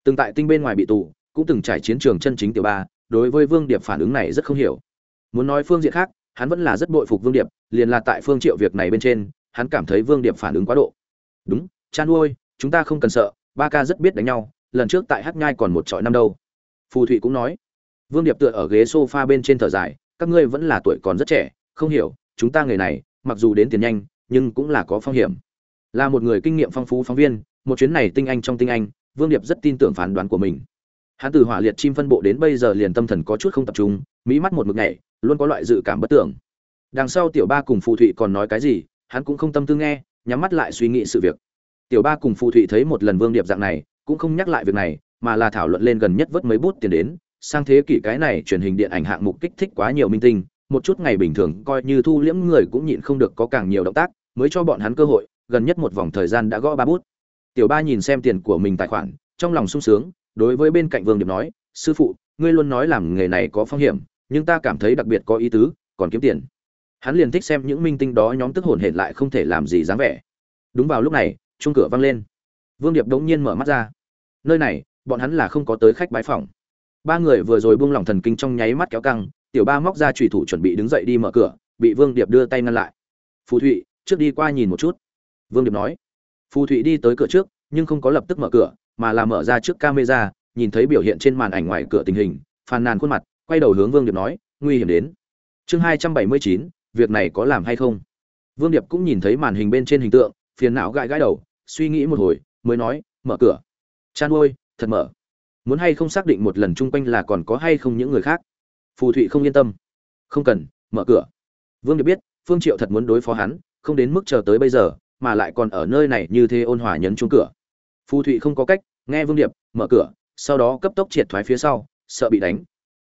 A: Từng tại tinh bên ngoài bị tù, cũng từng trải chiến trường chân chính tiểu ba, đối với vương điệp phản ứng này rất không hiểu. Muốn nói phương diện khác, hắn vẫn là rất bội phục vương điệp, liền là tại phương triệu việc này bên trên, hắn cảm thấy vương điệp phản ứng quá độ. Đúng chan nuôi, chúng ta không cần sợ, ba ca rất biết đánh nhau, lần trước tại hắc nhai còn một trọi năm đâu. Phù thụy cũng nói vương điệp tựa ở ghế sofa bên trên thở dài, các ngươi vẫn là tuổi còn rất trẻ, không hiểu, chúng ta người này, mặc dù đến tiền nhanh, nhưng cũng là có phong hiểm. Là một người kinh nghiệm phong phú phóng viên, một chuyến này tinh anh trong tinh anh, vương điệp rất tin tưởng phán đoán của mình. Hắn từ hỏa liệt chim phân bộ đến bây giờ liền tâm thần có chút không tập trung, mỹ mắt một mực nhảy, luôn có loại dự cảm bất tưởng. Đằng sau tiểu ba cùng phù thụy còn nói cái gì, hắn cũng không tâm tư nghe, nhắm mắt lại suy nghĩ sự việc. Tiểu ba cùng phù thụy thấy một lần vương điệp dạng này, cũng không nhắc lại việc này, mà là thảo luận lên gần nhất vớt mấy bút tiền đến sang thế kỷ cái này truyền hình điện ảnh hạng mục kích thích quá nhiều minh tinh, một chút ngày bình thường coi như thu liễm người cũng nhịn không được có càng nhiều động tác, mới cho bọn hắn cơ hội, gần nhất một vòng thời gian đã gõ ba bút. Tiểu ba nhìn xem tiền của mình tài khoản, trong lòng sung sướng, đối với bên cạnh vương điệp nói, sư phụ, ngươi luôn nói làm nghề này có phong hiểm, nhưng ta cảm thấy đặc biệt có ý tứ, còn kiếm tiền. Hắn liền thích xem những minh tinh đó nhóm tức hồn hển lại không thể làm gì dáng vẻ. Đúng vào lúc này, chuông cửa văng lên. Vương điệp đống nhiên mở mắt ra. Nơi này, bọn hắn là không có tới khách bái phỏng ba người vừa rồi buông lỏng thần kinh trong nháy mắt kéo căng, tiểu ba móc ra trùy thủ chuẩn bị đứng dậy đi mở cửa, bị vương điệp đưa tay ngăn lại. Phù thụy, trước đi qua nhìn một chút. Vương điệp nói. Phù thụy đi tới cửa trước, nhưng không có lập tức mở cửa, mà là mở ra trước camera, nhìn thấy biểu hiện trên màn ảnh ngoài cửa tình hình, phàn nàn khuôn mặt, quay đầu hướng vương điệp nói, nguy hiểm đến. Chương hai trăm bảy mươi chín, việc này có làm hay không? Vương điệp cũng nhìn thấy màn hình bên trên hình tượng, phiền não gãi gãi đầu, suy nghĩ một hồi, mới nói, mở cửa. Chan ôi, thật mở muốn hay không xác định một lần chung quanh là còn có hay không những người khác. Phù thụy không yên tâm. Không cần, mở cửa. Vương điệp biết, phương triệu thật muốn đối phó hắn, không đến mức chờ tới bây giờ, mà lại còn ở nơi này như thế ôn hòa nhấn chuông cửa. Phù thụy không có cách, nghe vương điệp, mở cửa, sau đó cấp tốc triệt thoái phía sau, sợ bị đánh.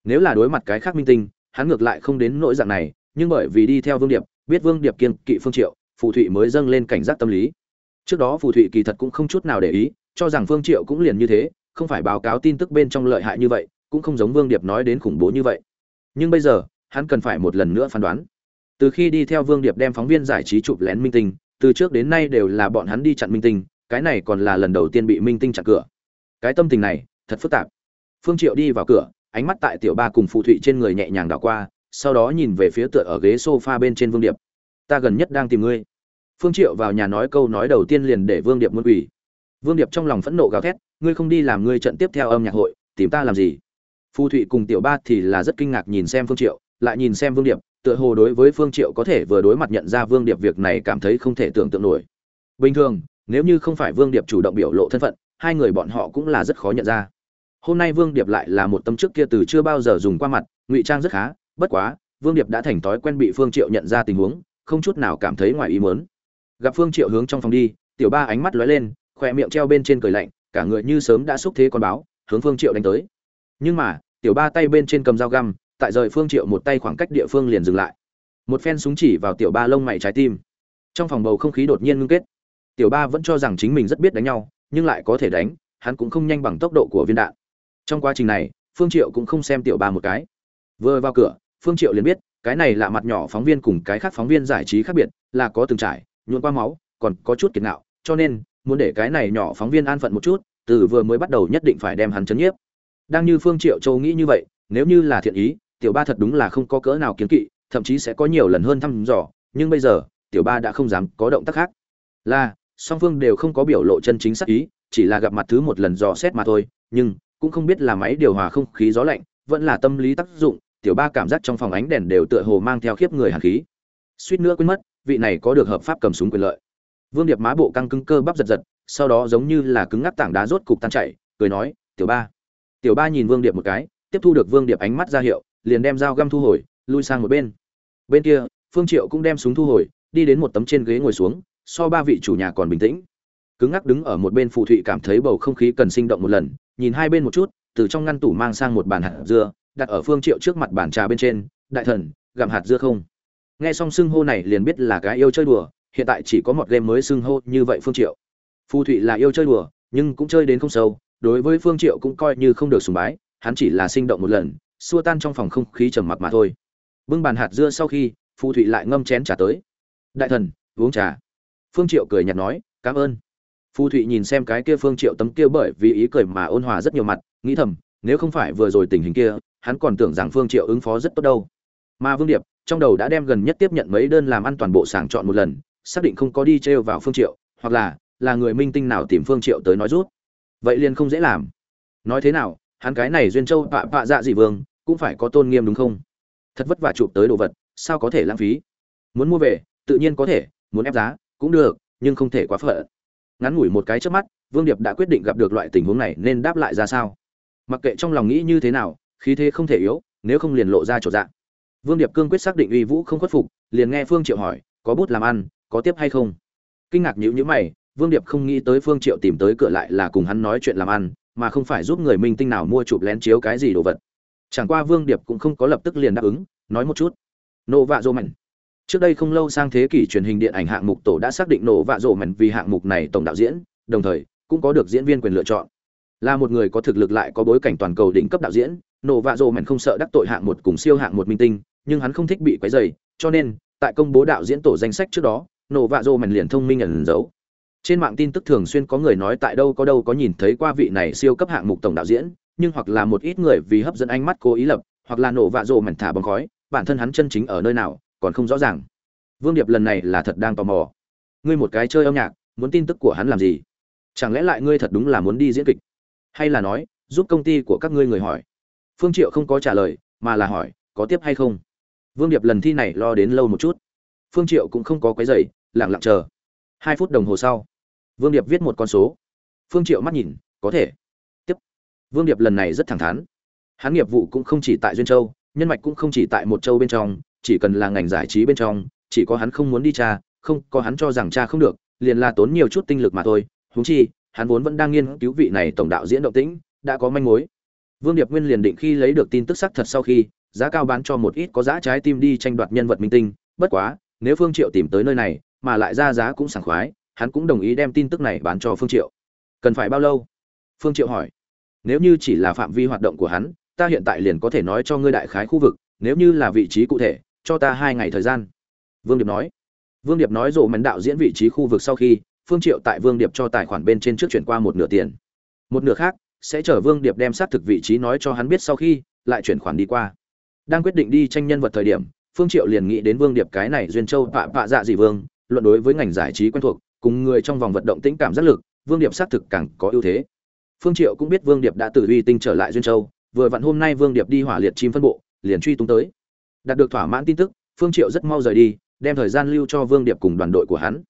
A: Nếu là đối mặt cái khác minh tinh, hắn ngược lại không đến nỗi dạng này, nhưng bởi vì đi theo vương điệp, biết vương điệp kiên kỵ phương triệu, phù thụy mới dâng lên cảnh giác tâm lý. Trước đó phù thụy kỳ thật cũng không chút nào để ý, cho rằng phương triệu cũng liền như thế không phải báo cáo tin tức bên trong lợi hại như vậy, cũng không giống vương điệp nói đến khủng bố như vậy. Nhưng bây giờ, hắn cần phải một lần nữa phán đoán. Từ khi đi theo vương điệp đem phóng viên giải trí chụp lén minh tinh, từ trước đến nay đều là bọn hắn đi chặn minh tinh, cái này còn là lần đầu tiên bị minh tinh chặn cửa. Cái tâm tình này, thật phức tạp. Phương triệu đi vào cửa, ánh mắt tại tiểu ba cùng phù thụy trên người nhẹ nhàng đảo qua, sau đó nhìn về phía tựa ở ghế sofa bên trên vương điệp. Ta gần nhất đang tìm ngươi. Phương triệu vào nhà nói câu nói đầu tiên liền để vương điệp muốn ủy vương điệp trong lòng phẫn nộ gào thét, ngươi không đi làm ngươi trận tiếp theo âm nhạc hội, tìm ta làm gì? Phù thụy cùng tiểu ba thì là rất kinh ngạc nhìn xem phương triệu, lại nhìn xem vương điệp, tựa hồ đối với phương triệu có thể vừa đối mặt nhận ra vương điệp việc này cảm thấy không thể tưởng tượng nổi. Bình thường, nếu như không phải vương điệp chủ động biểu lộ thân phận, hai người bọn họ cũng là rất khó nhận ra. Hôm nay vương điệp lại là một tâm trước kia từ chưa bao giờ dùng qua mặt, ngụy trang rất khá, bất quá, vương điệp đã thành thói quen bị phương triệu nhận ra tình huống, không chút nào cảm thấy ngoài ý muốn. Gặp phương triệu hướng trong phòng đi, tiểu ba ánh mắt lóe lên khỏe miệng treo bên trên cười lạnh, cả người như sớm đã xúc thế con báo, hướng phương triệu đánh tới. Nhưng mà, tiểu ba tay bên trên cầm dao găm, tại rời phương triệu một tay khoảng cách địa phương liền dừng lại. Một phen súng chỉ vào tiểu ba lông mày trái tim. Trong phòng bầu không khí đột nhiên ngưng kết. Tiểu ba vẫn cho rằng chính mình rất biết đánh nhau, nhưng lại có thể đánh, hắn cũng không nhanh bằng tốc độ của viên đạn. Trong quá trình này, phương triệu cũng không xem tiểu ba một cái. Vừa vào cửa, phương triệu liền biết, cái này là mặt nhỏ phóng viên cùng cái khác phóng viên giải trí khác biệt, là có từng trải nhuộn qua máu, còn có chút kiệt ngạo, cho nên muốn để cái này nhỏ phóng viên an phận một chút, từ vừa mới bắt đầu nhất định phải đem hắn chấn nhiếp. Đang như phương triệu châu nghĩ như vậy, nếu như là thiện ý, tiểu ba thật đúng là không có cỡ nào kiến kỵ, thậm chí sẽ có nhiều lần hơn thăm dò, nhưng bây giờ, tiểu ba đã không dám có động tác khác. Là, song phương đều không có biểu lộ chân chính sắc ý, chỉ là gặp mặt thứ một lần dò xét mà thôi, nhưng cũng không biết là máy điều hòa không khí gió lạnh, vẫn là tâm lý tác dụng, tiểu ba cảm giác trong phòng ánh đèn đều tựa hồ mang theo khiếp người hàn khí. Suýt nữa quên mất, vị này có được hợp pháp cầm súng quyền lợi vương điệp má bộ căng cứng cơ bắp giật giật, sau đó giống như là cứng ngắc tảng đá rốt cục tan chảy, cười nói, tiểu ba. Tiểu ba nhìn vương điệp một cái, tiếp thu được vương điệp ánh mắt ra hiệu, liền đem dao găm thu hồi, lui sang một bên. Bên kia, phương triệu cũng đem súng thu hồi, đi đến một tấm trên ghế ngồi xuống, so ba vị chủ nhà còn bình tĩnh. Cứng ngắc đứng ở một bên phù thụy cảm thấy bầu không khí cần sinh động một lần, nhìn hai bên một chút, từ trong ngăn tủ mang sang một bàn hạt dưa, đặt ở phương triệu trước mặt bàn trà bên trên, đại thần, gặm hạt dưa không? Nghe xong xưng hô này liền biết là cái yêu chơi đùa hiện tại chỉ có một game mới xưng hô như vậy phương triệu. Phù thụy là yêu chơi đùa, nhưng cũng chơi đến không sâu, đối với phương triệu cũng coi như không được sùng bái, hắn chỉ là sinh động một lần, xua tan trong phòng không khí trầm mặc mà thôi. Bưng bàn hạt dưa sau khi, phù thụy lại ngâm chén trà tới. Đại thần, uống trà. Phương triệu cười nhạt nói, cảm ơn. Phu thụy nhìn xem cái kia phương triệu tấm kia bởi vì ý cười mà ôn hòa rất nhiều mặt, nghĩ thầm, nếu không phải vừa rồi tình hình kia, hắn còn tưởng rằng phương triệu ứng phó rất tốt đâu. Mà vương điệp, trong đầu đã đem gần nhất tiếp nhận mấy đơn làm ăn toàn bộ sàng chọn một lần xác định không có đi trêu vào phương triệu, hoặc là là người minh tinh nào tìm phương triệu tới nói rút. Vậy liền không dễ làm. Nói thế nào, hắn cái này duyên châu pạ pạ dạ dị vương, cũng phải có tôn nghiêm đúng không? Thật vất vả chụp tới đồ vật, sao có thể lãng phí? Muốn mua về, tự nhiên có thể, muốn ép giá, cũng được, nhưng không thể quá phận. Ngắn ngủi một cái chớp mắt, vương điệp đã quyết định gặp được loại tình huống này nên đáp lại ra sao? Mặc kệ trong lòng nghĩ như thế nào, khí thế không thể yếu, nếu không liền lộ ra chỗ dạng. Vương điệp cương quyết xác định uy vũ không khuất phục, liền nghe phương triệu hỏi, có bút làm ăn có tiếp hay không? Kinh ngạc nhữ nhữ mày, vương điệp không nghĩ tới phương triệu tìm tới cửa lại là cùng hắn nói chuyện làm ăn, mà không phải giúp người minh tinh nào mua chụp lén chiếu cái gì đồ vật. Chẳng qua vương điệp cũng không có lập tức liền đáp ứng, nói một chút. Nộ vạ dô mạnh trước đây không lâu sang thế kỷ truyền hình điện ảnh hạng mục tổ đã xác định nổ vạ rộ mạnh vì hạng mục này tổng đạo diễn, đồng thời cũng có được diễn viên quyền lựa chọn. Là một người có thực lực lại có bối cảnh toàn cầu đỉnh cấp đạo diễn nổ vạ rộ mạnh không sợ đắc tội hạng một cùng siêu hạng một minh tinh, nhưng hắn không thích bị quấy dày cho nên, tại công bố đạo diễn tổ danh sách trước đó nổ vạ dô mèn liền thông minh ẩn giấu. Trên mạng tin tức thường xuyên có người nói tại đâu có đâu có nhìn thấy qua vị này siêu cấp hạng mục tổng đạo diễn, nhưng hoặc là một ít người vì hấp dẫn ánh mắt cố ý lập, hoặc là nổ vạ rộ mèn thả bóng khói, bản thân hắn chân chính ở nơi nào, còn không rõ ràng. Vương điệp lần này là thật đang tò mò. Ngươi một cái chơi âm nhạc, muốn tin tức của hắn làm gì? Chẳng lẽ lại ngươi thật đúng là muốn đi diễn kịch? Hay là nói, giúp công ty của các ngươi người hỏi? Phương triệu không có trả lời, mà là hỏi, có tiếp hay không? Vương điệp lần thi này lo đến lâu một chút. Phương triệu cũng không có quấy giày lặng lặng chờ. Hai phút đồng hồ sau, vương điệp viết một con số. Phương triệu mắt nhìn, có thể. Tiếp. Vương điệp lần này rất thẳng thắn. Hắn nghiệp vụ cũng không chỉ tại duyên châu, nhân mạch cũng không chỉ tại một châu bên trong, chỉ cần là ngành giải trí bên trong, chỉ có hắn không muốn đi cha không, có hắn cho rằng cha không được, liền là tốn nhiều chút tinh lực mà thôi. Huống chi, hắn vốn vẫn đang nghiên cứu vị này tổng đạo diễn động tĩnh, đã có manh mối. Vương điệp nguyên liền định khi lấy được tin tức xác thật sau khi, giá cao bán cho một ít có giá trái tim đi tranh đoạt nhân vật minh tinh. Bất quá, nếu phương triệu tìm tới nơi này mà lại ra giá cũng sảng khoái, hắn cũng đồng ý đem tin tức này bán cho phương triệu. Cần phải bao lâu? Phương triệu hỏi. Nếu như chỉ là phạm vi hoạt động của hắn, ta hiện tại liền có thể nói cho ngươi đại khái khu vực, nếu như là vị trí cụ thể, cho ta hai ngày thời gian. Vương điệp nói. Vương điệp nói rồ mảnh đạo diễn vị trí khu vực sau khi, phương triệu tại vương điệp cho tài khoản bên trên trước chuyển qua một nửa tiền. Một nửa khác, sẽ chờ vương điệp đem xác thực vị trí nói cho hắn biết sau khi, lại chuyển khoản đi qua. Đang quyết định đi tranh nhân vật thời điểm, phương triệu liền nghĩ đến vương điệp cái này duyên châu vạ vạ dạ dị vương luận đối với ngành giải trí quen thuộc cùng người trong vòng vận động tĩnh cảm rất lực vương điệp xác thực càng có ưu thế phương triệu cũng biết vương điệp đã từ uy tinh trở lại duyên châu vừa vặn hôm nay Vương Điệp đi hỏa liệt chim phân bộ, liền truy tung tới. Đạt được thỏa mãn tin tức, Phương Triệu rất mau rời đi, đem thời gian lưu cho Vương Điệp cùng đoàn đội của hắn.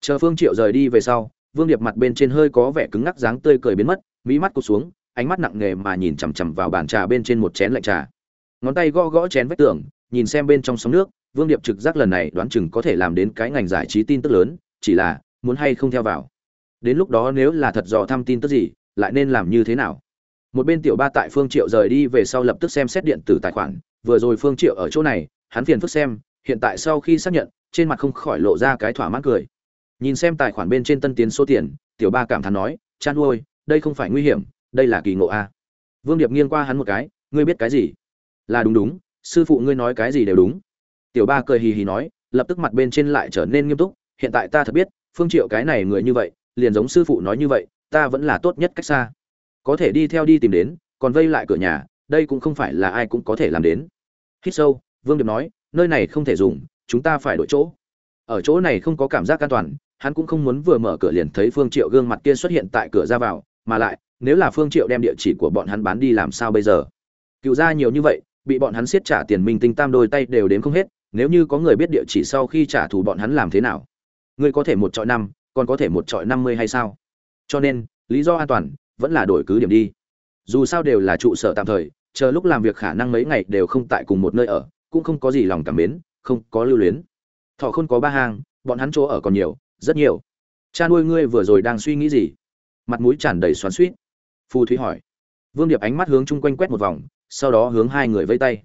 A: Chờ Phương Triệu rời đi về sau, Vương Điệp mặt bên trên hơi có vẻ cứng ngắc dáng tươi cười biến mất, mí mắt cụp xuống, ánh mắt nặng nề mà nhìn chằm chằm vào bàn trà bên trên một chén lạnh trà. Ngón tay gõ gõ chén vách tường, nhìn xem bên trong sóng nước, Vương Điệp trực giác lần này đoán chừng có thể làm đến cái ngành giải trí tin tức lớn, chỉ là muốn hay không theo vào. Đến lúc đó nếu là thật dò thăm tin tức gì, lại nên làm như thế nào? một bên tiểu ba tại phương triệu rời đi về sau lập tức xem xét điện tử tài khoản vừa rồi phương triệu ở chỗ này hắn phiền phức xem hiện tại sau khi xác nhận trên mặt không khỏi lộ ra cái thỏa mãn cười nhìn xem tài khoản bên trên tân tiến số tiền tiểu ba cảm thán nói chan ơi, đây không phải nguy hiểm đây là kỳ ngộ a vương điệp nghiêng qua hắn một cái ngươi biết cái gì là đúng đúng sư phụ ngươi nói cái gì đều đúng tiểu ba cười hì hì nói, lập tức mặt bên trên lại trở nên nghiêm túc, hiện tại ta thật biết, phương triệu cái này người như vậy, liền giống sư phụ nói như vậy, ta vẫn là tốt nhất cách xa. Có thể đi theo đi tìm đến, còn vây lại cửa nhà, đây cũng không phải là ai cũng có thể làm đến. Hít sâu, vương điệp nói, nơi này không thể dùng, chúng ta phải đổi chỗ. Ở chỗ này không có cảm giác an toàn, hắn cũng không muốn vừa mở cửa liền thấy phương triệu gương mặt kia xuất hiện tại cửa ra vào, mà lại, nếu là phương triệu đem địa chỉ của bọn hắn bán đi làm sao bây giờ? Cựu ra nhiều như vậy, bị bọn hắn siết trả tiền minh tinh tam đôi tay đều đến không hết nếu như có người biết địa chỉ sau khi trả thù bọn hắn làm thế nào? Ngươi có thể một trọi năm, còn có thể một trọi năm mươi hay sao? Cho nên, lý do an toàn vẫn là đổi cứ điểm đi. Dù sao đều là trụ sở tạm thời, chờ lúc làm việc khả năng mấy ngày đều không tại cùng một nơi ở, cũng không có gì lòng cảm mến, không có lưu luyến. Thọ không có ba hang, bọn hắn chỗ ở còn nhiều, rất nhiều. Cha nuôi ngươi vừa rồi đang suy nghĩ gì? Mặt mũi tràn đầy xoắn suýt phù thúy hỏi. Vương điệp ánh mắt hướng chung quanh quét một vòng, sau đó hướng hai người vây tay.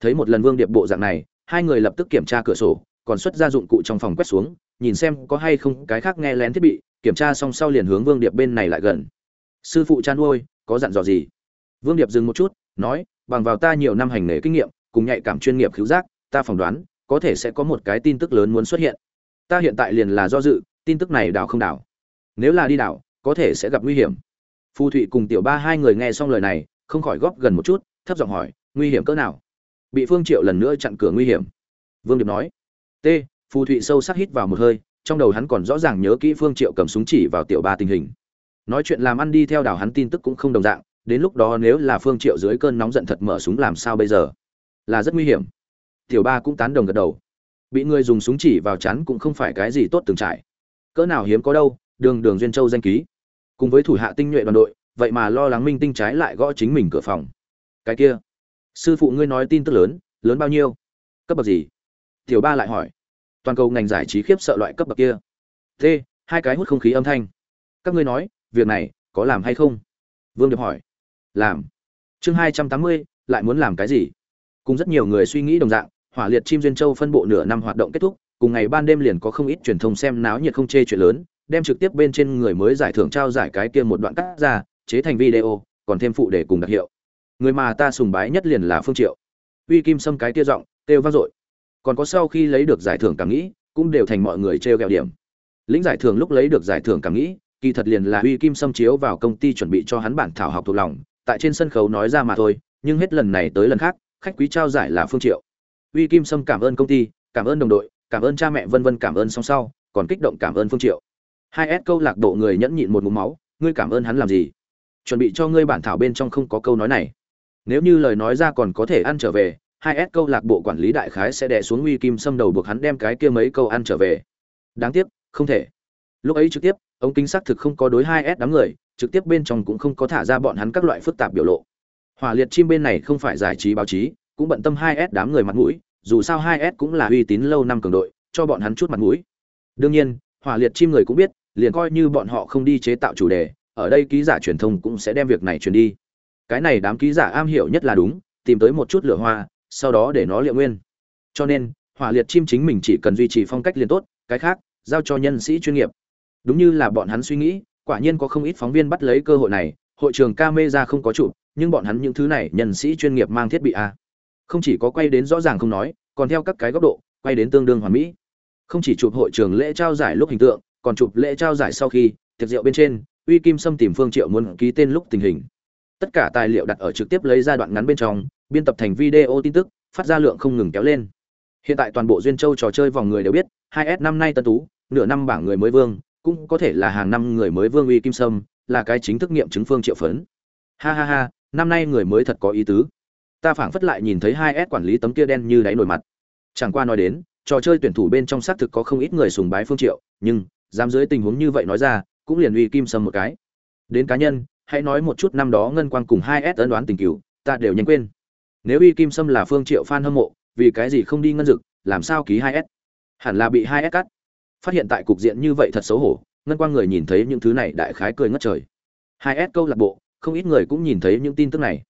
A: Thấy một lần vương điệp bộ dạng này hai người lập tức kiểm tra cửa sổ, còn xuất ra dụng cụ trong phòng quét xuống, nhìn xem có hay không cái khác nghe lén thiết bị, kiểm tra xong sau liền hướng vương điệp bên này lại gần. Sư phụ chăn nuôi, có dặn dò gì? Vương điệp dừng một chút, nói, bằng vào ta nhiều năm hành nghề kinh nghiệm, cùng nhạy cảm chuyên nghiệp cứu giác, ta phỏng đoán, có thể sẽ có một cái tin tức lớn muốn xuất hiện. Ta hiện tại liền là do dự, tin tức này đảo không đảo? Nếu là đi đảo, có thể sẽ gặp nguy hiểm. Phù thụy cùng tiểu ba hai người nghe xong lời này, không khỏi góp gần một chút, thấp giọng hỏi, nguy hiểm cỡ nào? Bị phương triệu lần nữa chặn cửa nguy hiểm. Vương điệp nói, t, phù thụy sâu sắc hít vào một hơi, trong đầu hắn còn rõ ràng nhớ kỹ phương triệu cầm súng chỉ vào tiểu ba tình hình. Nói chuyện làm ăn đi theo đảo hắn tin tức cũng không đồng dạng, đến lúc đó nếu là phương triệu dưới cơn nóng giận thật mở súng làm sao bây giờ? Là rất nguy hiểm. Tiểu ba cũng tán đồng gật đầu. Bị người dùng súng chỉ vào chắn cũng không phải cái gì tốt từng trải. Cỡ nào hiếm có đâu, đường đường duyên châu danh ký. Cùng với thủ hạ tinh nhuệ đoàn đội, vậy mà lo lắng minh tinh trái lại gõ chính mình cửa phòng. Cái kia sư phụ ngươi nói tin tức lớn lớn bao nhiêu? Cấp bậc gì? Tiểu ba lại hỏi. Toàn cầu ngành giải trí khiếp sợ loại cấp bậc kia. T, hai cái hút không khí âm thanh. Các ngươi nói, việc này có làm hay không? Vương điệp hỏi. Làm. Chương hai trăm tám mươi, lại muốn làm cái gì? Cùng rất nhiều người suy nghĩ đồng dạng, hỏa liệt chim duyên châu phân bộ nửa năm hoạt động kết thúc, cùng ngày ban đêm liền có không ít truyền thông xem náo nhiệt không chê chuyện lớn, đem trực tiếp bên trên người mới giải thưởng trao giải cái kia một đoạn cắt ra, chế thành video, còn thêm phụ để cùng đặc hiệu người mà ta sùng bái nhất liền là phương triệu. Uy kim sâm cái tia giọng têu vang dội. Còn có sau khi lấy được giải thưởng cảm nghĩ, cũng đều thành mọi người treo gẹo điểm. Lĩnh giải thưởng lúc lấy được giải thưởng cảm nghĩ, kỳ thật liền là uy kim sâm chiếu vào công ty chuẩn bị cho hắn bản thảo học thuộc lòng, tại trên sân khấu nói ra mà thôi, nhưng hết lần này tới lần khác, khách quý trao giải là phương triệu. Uy kim sâm cảm ơn công ty, cảm ơn đồng đội, cảm ơn cha mẹ vân vân cảm ơn song sau, còn kích động cảm ơn phương triệu. Hai s câu lạc bộ người nhẫn nhịn một ngụm máu, ngươi cảm ơn hắn làm gì? Chuẩn bị cho ngươi bản thảo bên trong không có câu nói này nếu như lời nói ra còn có thể ăn trở về, hai s câu lạc bộ quản lý đại khái sẽ đè xuống uy kim xâm đầu buộc hắn đem cái kia mấy câu ăn trở về. Đáng tiếc, không thể. Lúc ấy trực tiếp ông kính xác thực không có đối hai s đám người, trực tiếp bên trong cũng không có thả ra bọn hắn các loại phức tạp biểu lộ. Hỏa liệt chim bên này không phải giải trí báo chí, cũng bận tâm hai s đám người mặt mũi, dù sao hai s cũng là uy tín lâu năm cường đội, cho bọn hắn chút mặt mũi. Đương nhiên, hỏa liệt chim người cũng biết, liền coi như bọn họ không đi chế tạo chủ đề, ở đây ký giả truyền thông cũng sẽ đem việc này truyền đi cái này đám ký giả am hiểu nhất là đúng, tìm tới một chút lửa hoa, sau đó để nó liệu nguyên. Cho nên, hỏa liệt chim chính mình chỉ cần duy trì phong cách liền tốt, cái khác, giao cho nhân sĩ chuyên nghiệp. Đúng như là bọn hắn suy nghĩ, quả nhiên có không ít phóng viên bắt lấy cơ hội này, hội trường ca mê ra không có chụp nhưng bọn hắn những thứ này nhân sĩ chuyên nghiệp mang thiết bị a. Không chỉ có quay đến rõ ràng không nói, còn theo các cái góc độ, quay đến tương đương hoàn mỹ. Không chỉ chụp hội trường lễ trao giải lúc hình tượng, còn chụp lễ trao giải sau khi, tiệc rượu bên trên, uy kim sâm tìm phương triệu muốn ký tên lúc tình hình tất cả tài liệu đặt ở trực tiếp lấy ra đoạn ngắn bên trong, biên tập thành video tin tức, phát ra lượng không ngừng kéo lên. Hiện tại toàn bộ duyên châu trò chơi vòng người đều biết 2S năm nay tân tú, nửa năm bảng người mới vương, cũng có thể là hàng năm người mới vương uy kim sâm, là cái chính thức nghiệm chứng phương triệu phấn. Ha ha ha, năm nay người mới thật có ý tứ. Ta phảng phất lại nhìn thấy 2S quản lý tấm kia đen như đáy nổi mặt. Chẳng qua nói đến, trò chơi tuyển thủ bên trong xác thực có không ít người sùng bái phương triệu, nhưng, dám dưới tình huống như vậy nói ra, cũng liền uy kim sâm một cái. Đến cá nhân hãy nói một chút năm đó ngân quang cùng hai s ấn đoán tình cửu, ta đều nhanh quên. Nếu Y kim sâm là phương triệu fan hâm mộ, vì cái gì không đi ngân dực, làm sao ký hai s? Hẳn là bị hai s cắt. Phát hiện tại cục diện như vậy thật xấu hổ, ngân quang người nhìn thấy những thứ này đại khái cười ngất trời. Hai s câu lạc bộ, không ít người cũng nhìn thấy những tin tức này.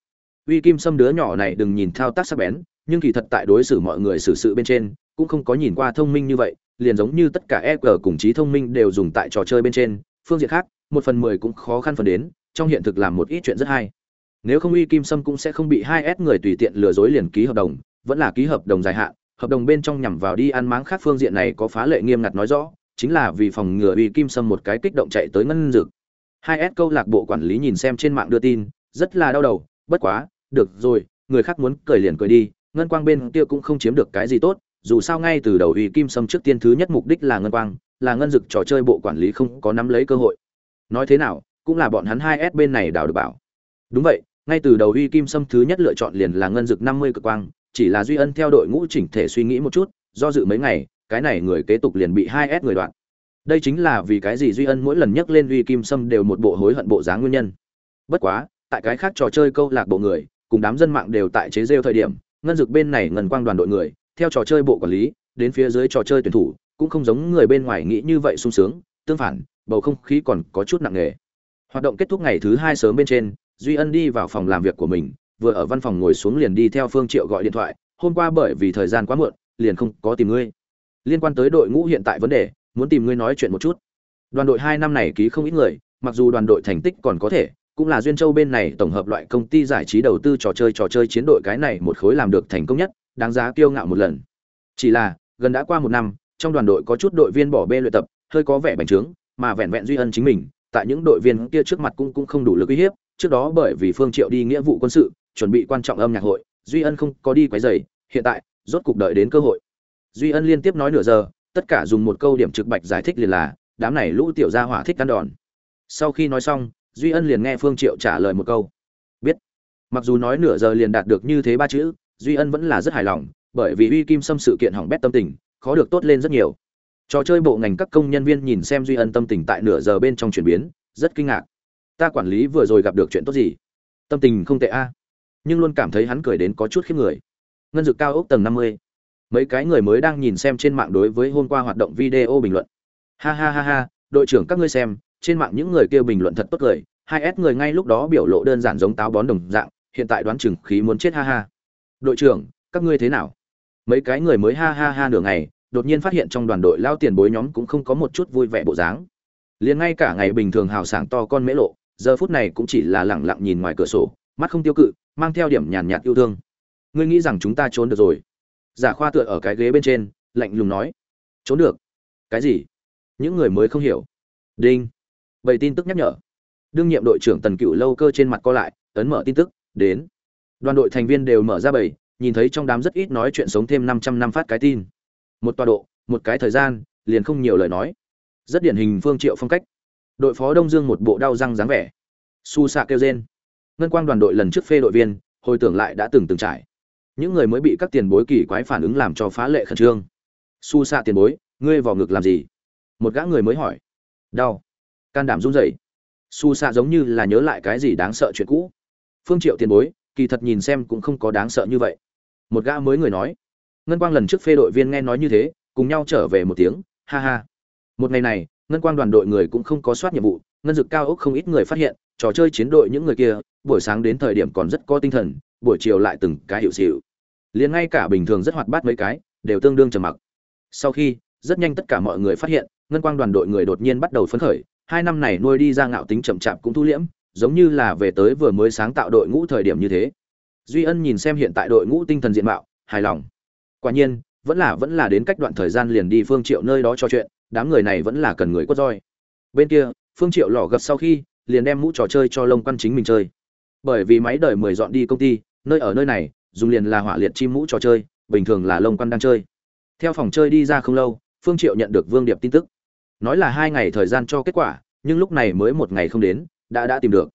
A: Uy kim sâm đứa nhỏ này đừng nhìn thao tác sắc bén, nhưng kỳ thật tại đối xử mọi người xử sự bên trên, cũng không có nhìn qua thông minh như vậy, liền giống như tất cả e g cùng trí thông minh đều dùng tại trò chơi bên trên. Phương diện khác, một phần mười cũng khó khăn phần đến trong hiện thực làm một ít chuyện rất hay. Nếu không uy kim sâm cũng sẽ không bị hai s người tùy tiện lừa dối liền ký hợp đồng, vẫn là ký hợp đồng dài hạn. Hợp đồng bên trong nhằm vào đi ăn máng khác phương diện này có phá lệ nghiêm ngặt nói rõ, chính là vì phòng ngừa uy kim sâm một cái kích động chạy tới ngân dực hai s câu lạc bộ quản lý nhìn xem trên mạng đưa tin, rất là đau đầu, bất quá, được rồi, người khác muốn cười liền cười đi, ngân quang bên kia cũng không chiếm được cái gì tốt, dù sao ngay từ đầu uy kim sâm trước tiên thứ nhất mục đích là ngân quang, là ngân dực trò chơi bộ quản lý không có nắm lấy cơ hội. Nói thế nào cũng là bọn hắn hai s bên này đào được bảo. Đúng vậy, ngay từ đầu uy kim sâm thứ nhất lựa chọn liền là ngân dực năm mươi cực quang, chỉ là duy ân theo đội ngũ chỉnh thể suy nghĩ một chút, do dự mấy ngày, cái này người kế tục liền bị hai s người đoạn đây chính là vì cái gì duy ân mỗi lần nhắc lên uy kim sâm đều một bộ hối hận bộ dáng nguyên nhân. Bất quá, tại cái khác trò chơi câu lạc bộ người, cùng đám dân mạng đều tại chế rêu thời điểm, ngân dực bên này ngân quang đoàn đội người, theo trò chơi bộ quản lý, đến phía dưới trò chơi tuyển thủ, cũng không giống người bên ngoài nghĩ như vậy sung sướng, tương phản, bầu không khí còn có chút nặng nề hoạt động kết thúc ngày thứ hai sớm bên trên, duy ân đi vào phòng làm việc của mình, vừa ở văn phòng ngồi xuống liền đi theo phương triệu gọi điện thoại, hôm qua bởi vì thời gian quá muộn, liền không có tìm ngươi. Liên quan tới đội ngũ hiện tại vấn đề, muốn tìm ngươi nói chuyện một chút. Đoàn đội hai năm này ký không ít người, mặc dù đoàn đội thành tích còn có thể, cũng là duyên châu bên này tổng hợp loại công ty giải trí đầu tư trò chơi trò chơi chiến đội cái này một khối làm được thành công nhất, đáng giá kiêu ngạo một lần. Chỉ là, gần đã qua một năm, trong đoàn đội có chút đội viên bỏ bê luyện tập, hơi có vẻ bành trướng, mà vẹn vẹn duy ân chính mình tại những đội viên kia trước mặt cũng cũng không đủ lực uy hiếp, trước đó bởi vì phương triệu đi nghĩa vụ quân sự, chuẩn bị quan trọng âm nhạc hội, duy ân không có đi quấy rầy, hiện tại, rốt cục đợi đến cơ hội. Duy ân liên tiếp nói nửa giờ, tất cả dùng một câu điểm trực bạch giải thích liền là, đám này lũ tiểu gia hỏa thích ăn đòn. Sau khi nói xong, duy ân liền nghe phương triệu trả lời một câu. Biết. Mặc dù nói nửa giờ liền đạt được như thế ba chữ, duy ân vẫn là rất hài lòng, bởi vì uy kim xâm sự kiện hỏng bét tâm tình, khó được tốt lên rất nhiều trò chơi bộ ngành các công nhân viên nhìn xem duy ân tâm tình tại nửa giờ bên trong chuyển biến, rất kinh ngạc. Ta quản lý vừa rồi gặp được chuyện tốt gì? Tâm tình không tệ a. À? Nhưng luôn cảm thấy hắn cười đến có chút khiếp người. Ngân dực cao ốc tầng năm mươi. Mấy cái người mới đang nhìn xem trên mạng đối với hôm qua hoạt động video bình luận. Ha ha ha ha, đội trưởng các ngươi xem, trên mạng những người kia bình luận thật tốt cười. Hai s người ngay lúc đó biểu lộ đơn giản giống táo bón đồng dạng, hiện tại đoán chừng khí muốn chết ha ha. Đội trưởng, các ngươi thế nào? Mấy cái người mới ha ha ha nửa ngày đột nhiên phát hiện trong đoàn đội lao tiền bối nhóm cũng không có một chút vui vẻ bộ dáng. Liền ngay cả ngày bình thường hào sảng to con mễ lộ, giờ phút này cũng chỉ là lẳng lặng nhìn ngoài cửa sổ, mắt không tiêu cự, mang theo điểm nhàn nhạt yêu thương. Ngươi nghĩ rằng chúng ta trốn được rồi? Giả khoa tựa ở cái ghế bên trên, lạnh lùng nói. Trốn được. Cái gì? Những người mới không hiểu. Đinh. Bảy tin tức nhắc nhở. Đương nhiệm đội trưởng tần cựu lâu cơ trên mặt co lại, ấn mở tin tức, đến. Đoàn đội thành viên đều mở ra bảy nhìn thấy trong đám rất ít nói chuyện sống thêm 500 năm phát cái tin một tọa độ, một cái thời gian, liền không nhiều lời nói. Rất điển hình phương triệu phong cách. Đội phó đông dương một bộ đau răng dáng vẻ. Su xạ kêu rên. Ngân quang đoàn đội lần trước phê đội viên, hồi tưởng lại đã từng từng trải. Những người mới bị các tiền bối kỳ quái phản ứng làm cho phá lệ khẩn trương. Su xạ tiền bối, ngươi vào ngực làm gì? Một gã người mới hỏi. Đau. Can đảm run rẩy. Su xạ giống như là nhớ lại cái gì đáng sợ chuyện cũ. Phương triệu tiền bối, kỳ thật nhìn xem cũng không có đáng sợ như vậy. Một gã mới người nói ngân quang lần trước phê đội viên nghe nói như thế, cùng nhau trở về một tiếng, ha ha. Một ngày này, ngân quang đoàn đội người cũng không có soát nhiệm vụ, ngân dực cao ốc không ít người phát hiện, trò chơi chiến đội những người kia, buổi sáng đến thời điểm còn rất có tinh thần, buổi chiều lại từng cái hiệu xịu. Liền ngay cả bình thường rất hoạt bát mấy cái, đều tương đương trầm mặc. Sau khi, rất nhanh tất cả mọi người phát hiện, ngân quang đoàn đội người đột nhiên bắt đầu phấn khởi, hai năm này nuôi đi ra ngạo tính chậm chạp cũng thu liễm, giống như là về tới vừa mới sáng tạo đội ngũ thời điểm như thế. Duy ân nhìn xem hiện tại đội ngũ tinh thần diện mạo, hài lòng quả nhiên, vẫn là vẫn là đến cách đoạn thời gian liền đi phương triệu nơi đó cho chuyện, đám người này vẫn là cần người quất roi. Bên kia, phương triệu lò gập sau khi, liền đem mũ trò chơi cho lông quan chính mình chơi. Bởi vì máy đời mười dọn đi công ty, nơi ở nơi này, dùng liền là hỏa liệt chim mũ trò chơi, bình thường là lông quan đang chơi. Theo phòng chơi đi ra không lâu, phương triệu nhận được vương điệp tin tức. Nói là hai ngày thời gian cho kết quả, nhưng lúc này mới một ngày không đến, đã đã tìm được.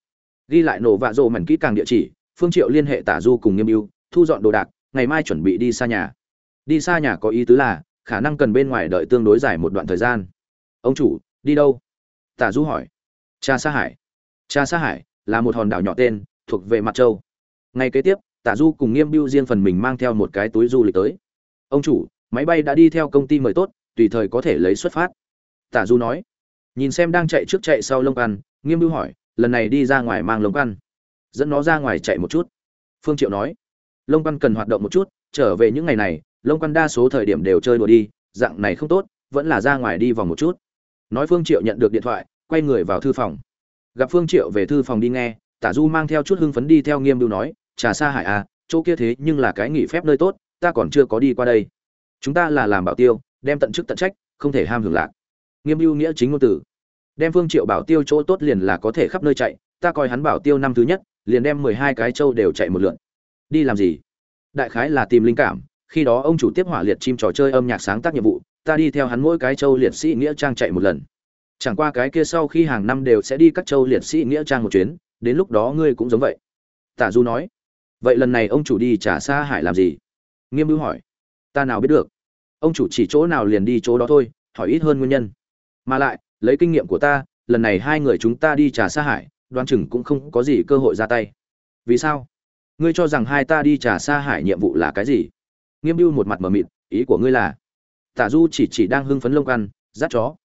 A: Ghi lại nổ vạ rộ mảnh kỹ càng địa chỉ, phương triệu liên hệ tả du cùng nghiêm ưu, thu dọn đồ đạc, ngày mai chuẩn bị đi xa nhà đi xa nhà có ý tứ là, khả năng cần bên ngoài đợi tương đối dài một đoạn thời gian. Ông chủ, đi đâu? Tả du hỏi. Cha sa hải. Cha sa hải là một hòn đảo nhỏ tên, thuộc về mặt châu. Ngày kế tiếp, tả du cùng nghiêm biêu riêng phần mình mang theo một cái túi du lịch tới. Ông chủ, máy bay đã đi theo công ty mời tốt, tùy thời có thể lấy xuất phát. Tả du nói. Nhìn xem đang chạy trước chạy sau lông ăn, nghiêm biêu hỏi, lần này đi ra ngoài mang lông ăn. Dẫn nó ra ngoài chạy một chút. Phương triệu nói. Lông ăn cần hoạt động một chút, trở về những ngày này lông quan đa số thời điểm đều chơi đùa đi, dạng này không tốt, vẫn là ra ngoài đi vòng một chút. Nói phương triệu nhận được điện thoại, quay người vào thư phòng. Gặp phương triệu về thư phòng đi nghe, tả du mang theo chút hưng phấn đi theo nghiêm bưu nói, trà xa hải à chỗ kia thế nhưng là cái nghỉ phép nơi tốt, ta còn chưa có đi qua đây. Chúng ta là làm bảo tiêu, đem tận chức tận trách, không thể ham hưởng lạc. Nghiêm bưu nghĩa chính ngôn tử đem phương triệu bảo tiêu chỗ tốt liền là có thể khắp nơi chạy, ta coi hắn bảo tiêu năm thứ nhất, liền đem mười hai cái châu đều chạy một lượn. Đi làm gì? Đại khái là tìm linh cảm khi đó ông chủ tiếp hỏa liệt chim trò chơi âm nhạc sáng tác nhiệm vụ, ta đi theo hắn mỗi cái châu liệt sĩ nghĩa trang chạy một lần. Chẳng qua cái kia sau khi hàng năm đều sẽ đi các châu liệt sĩ nghĩa trang một chuyến, đến lúc đó ngươi cũng giống vậy. Tả du nói. Vậy lần này ông chủ đi trả xa hải làm gì? Nghiêm hữu hỏi. Ta nào biết được. Ông chủ chỉ chỗ nào liền đi chỗ đó thôi, hỏi ít hơn nguyên nhân. Mà lại, lấy kinh nghiệm của ta, lần này hai người chúng ta đi trả xa hải, đoán chừng cũng không có gì cơ hội ra tay. Vì sao? Ngươi cho rằng hai ta đi trả xa hải nhiệm vụ là cái gì? Nghiêm mưu một mặt mờ mịt, ý của ngươi là? Tả du chỉ chỉ đang hưng phấn lông ăn rát chó.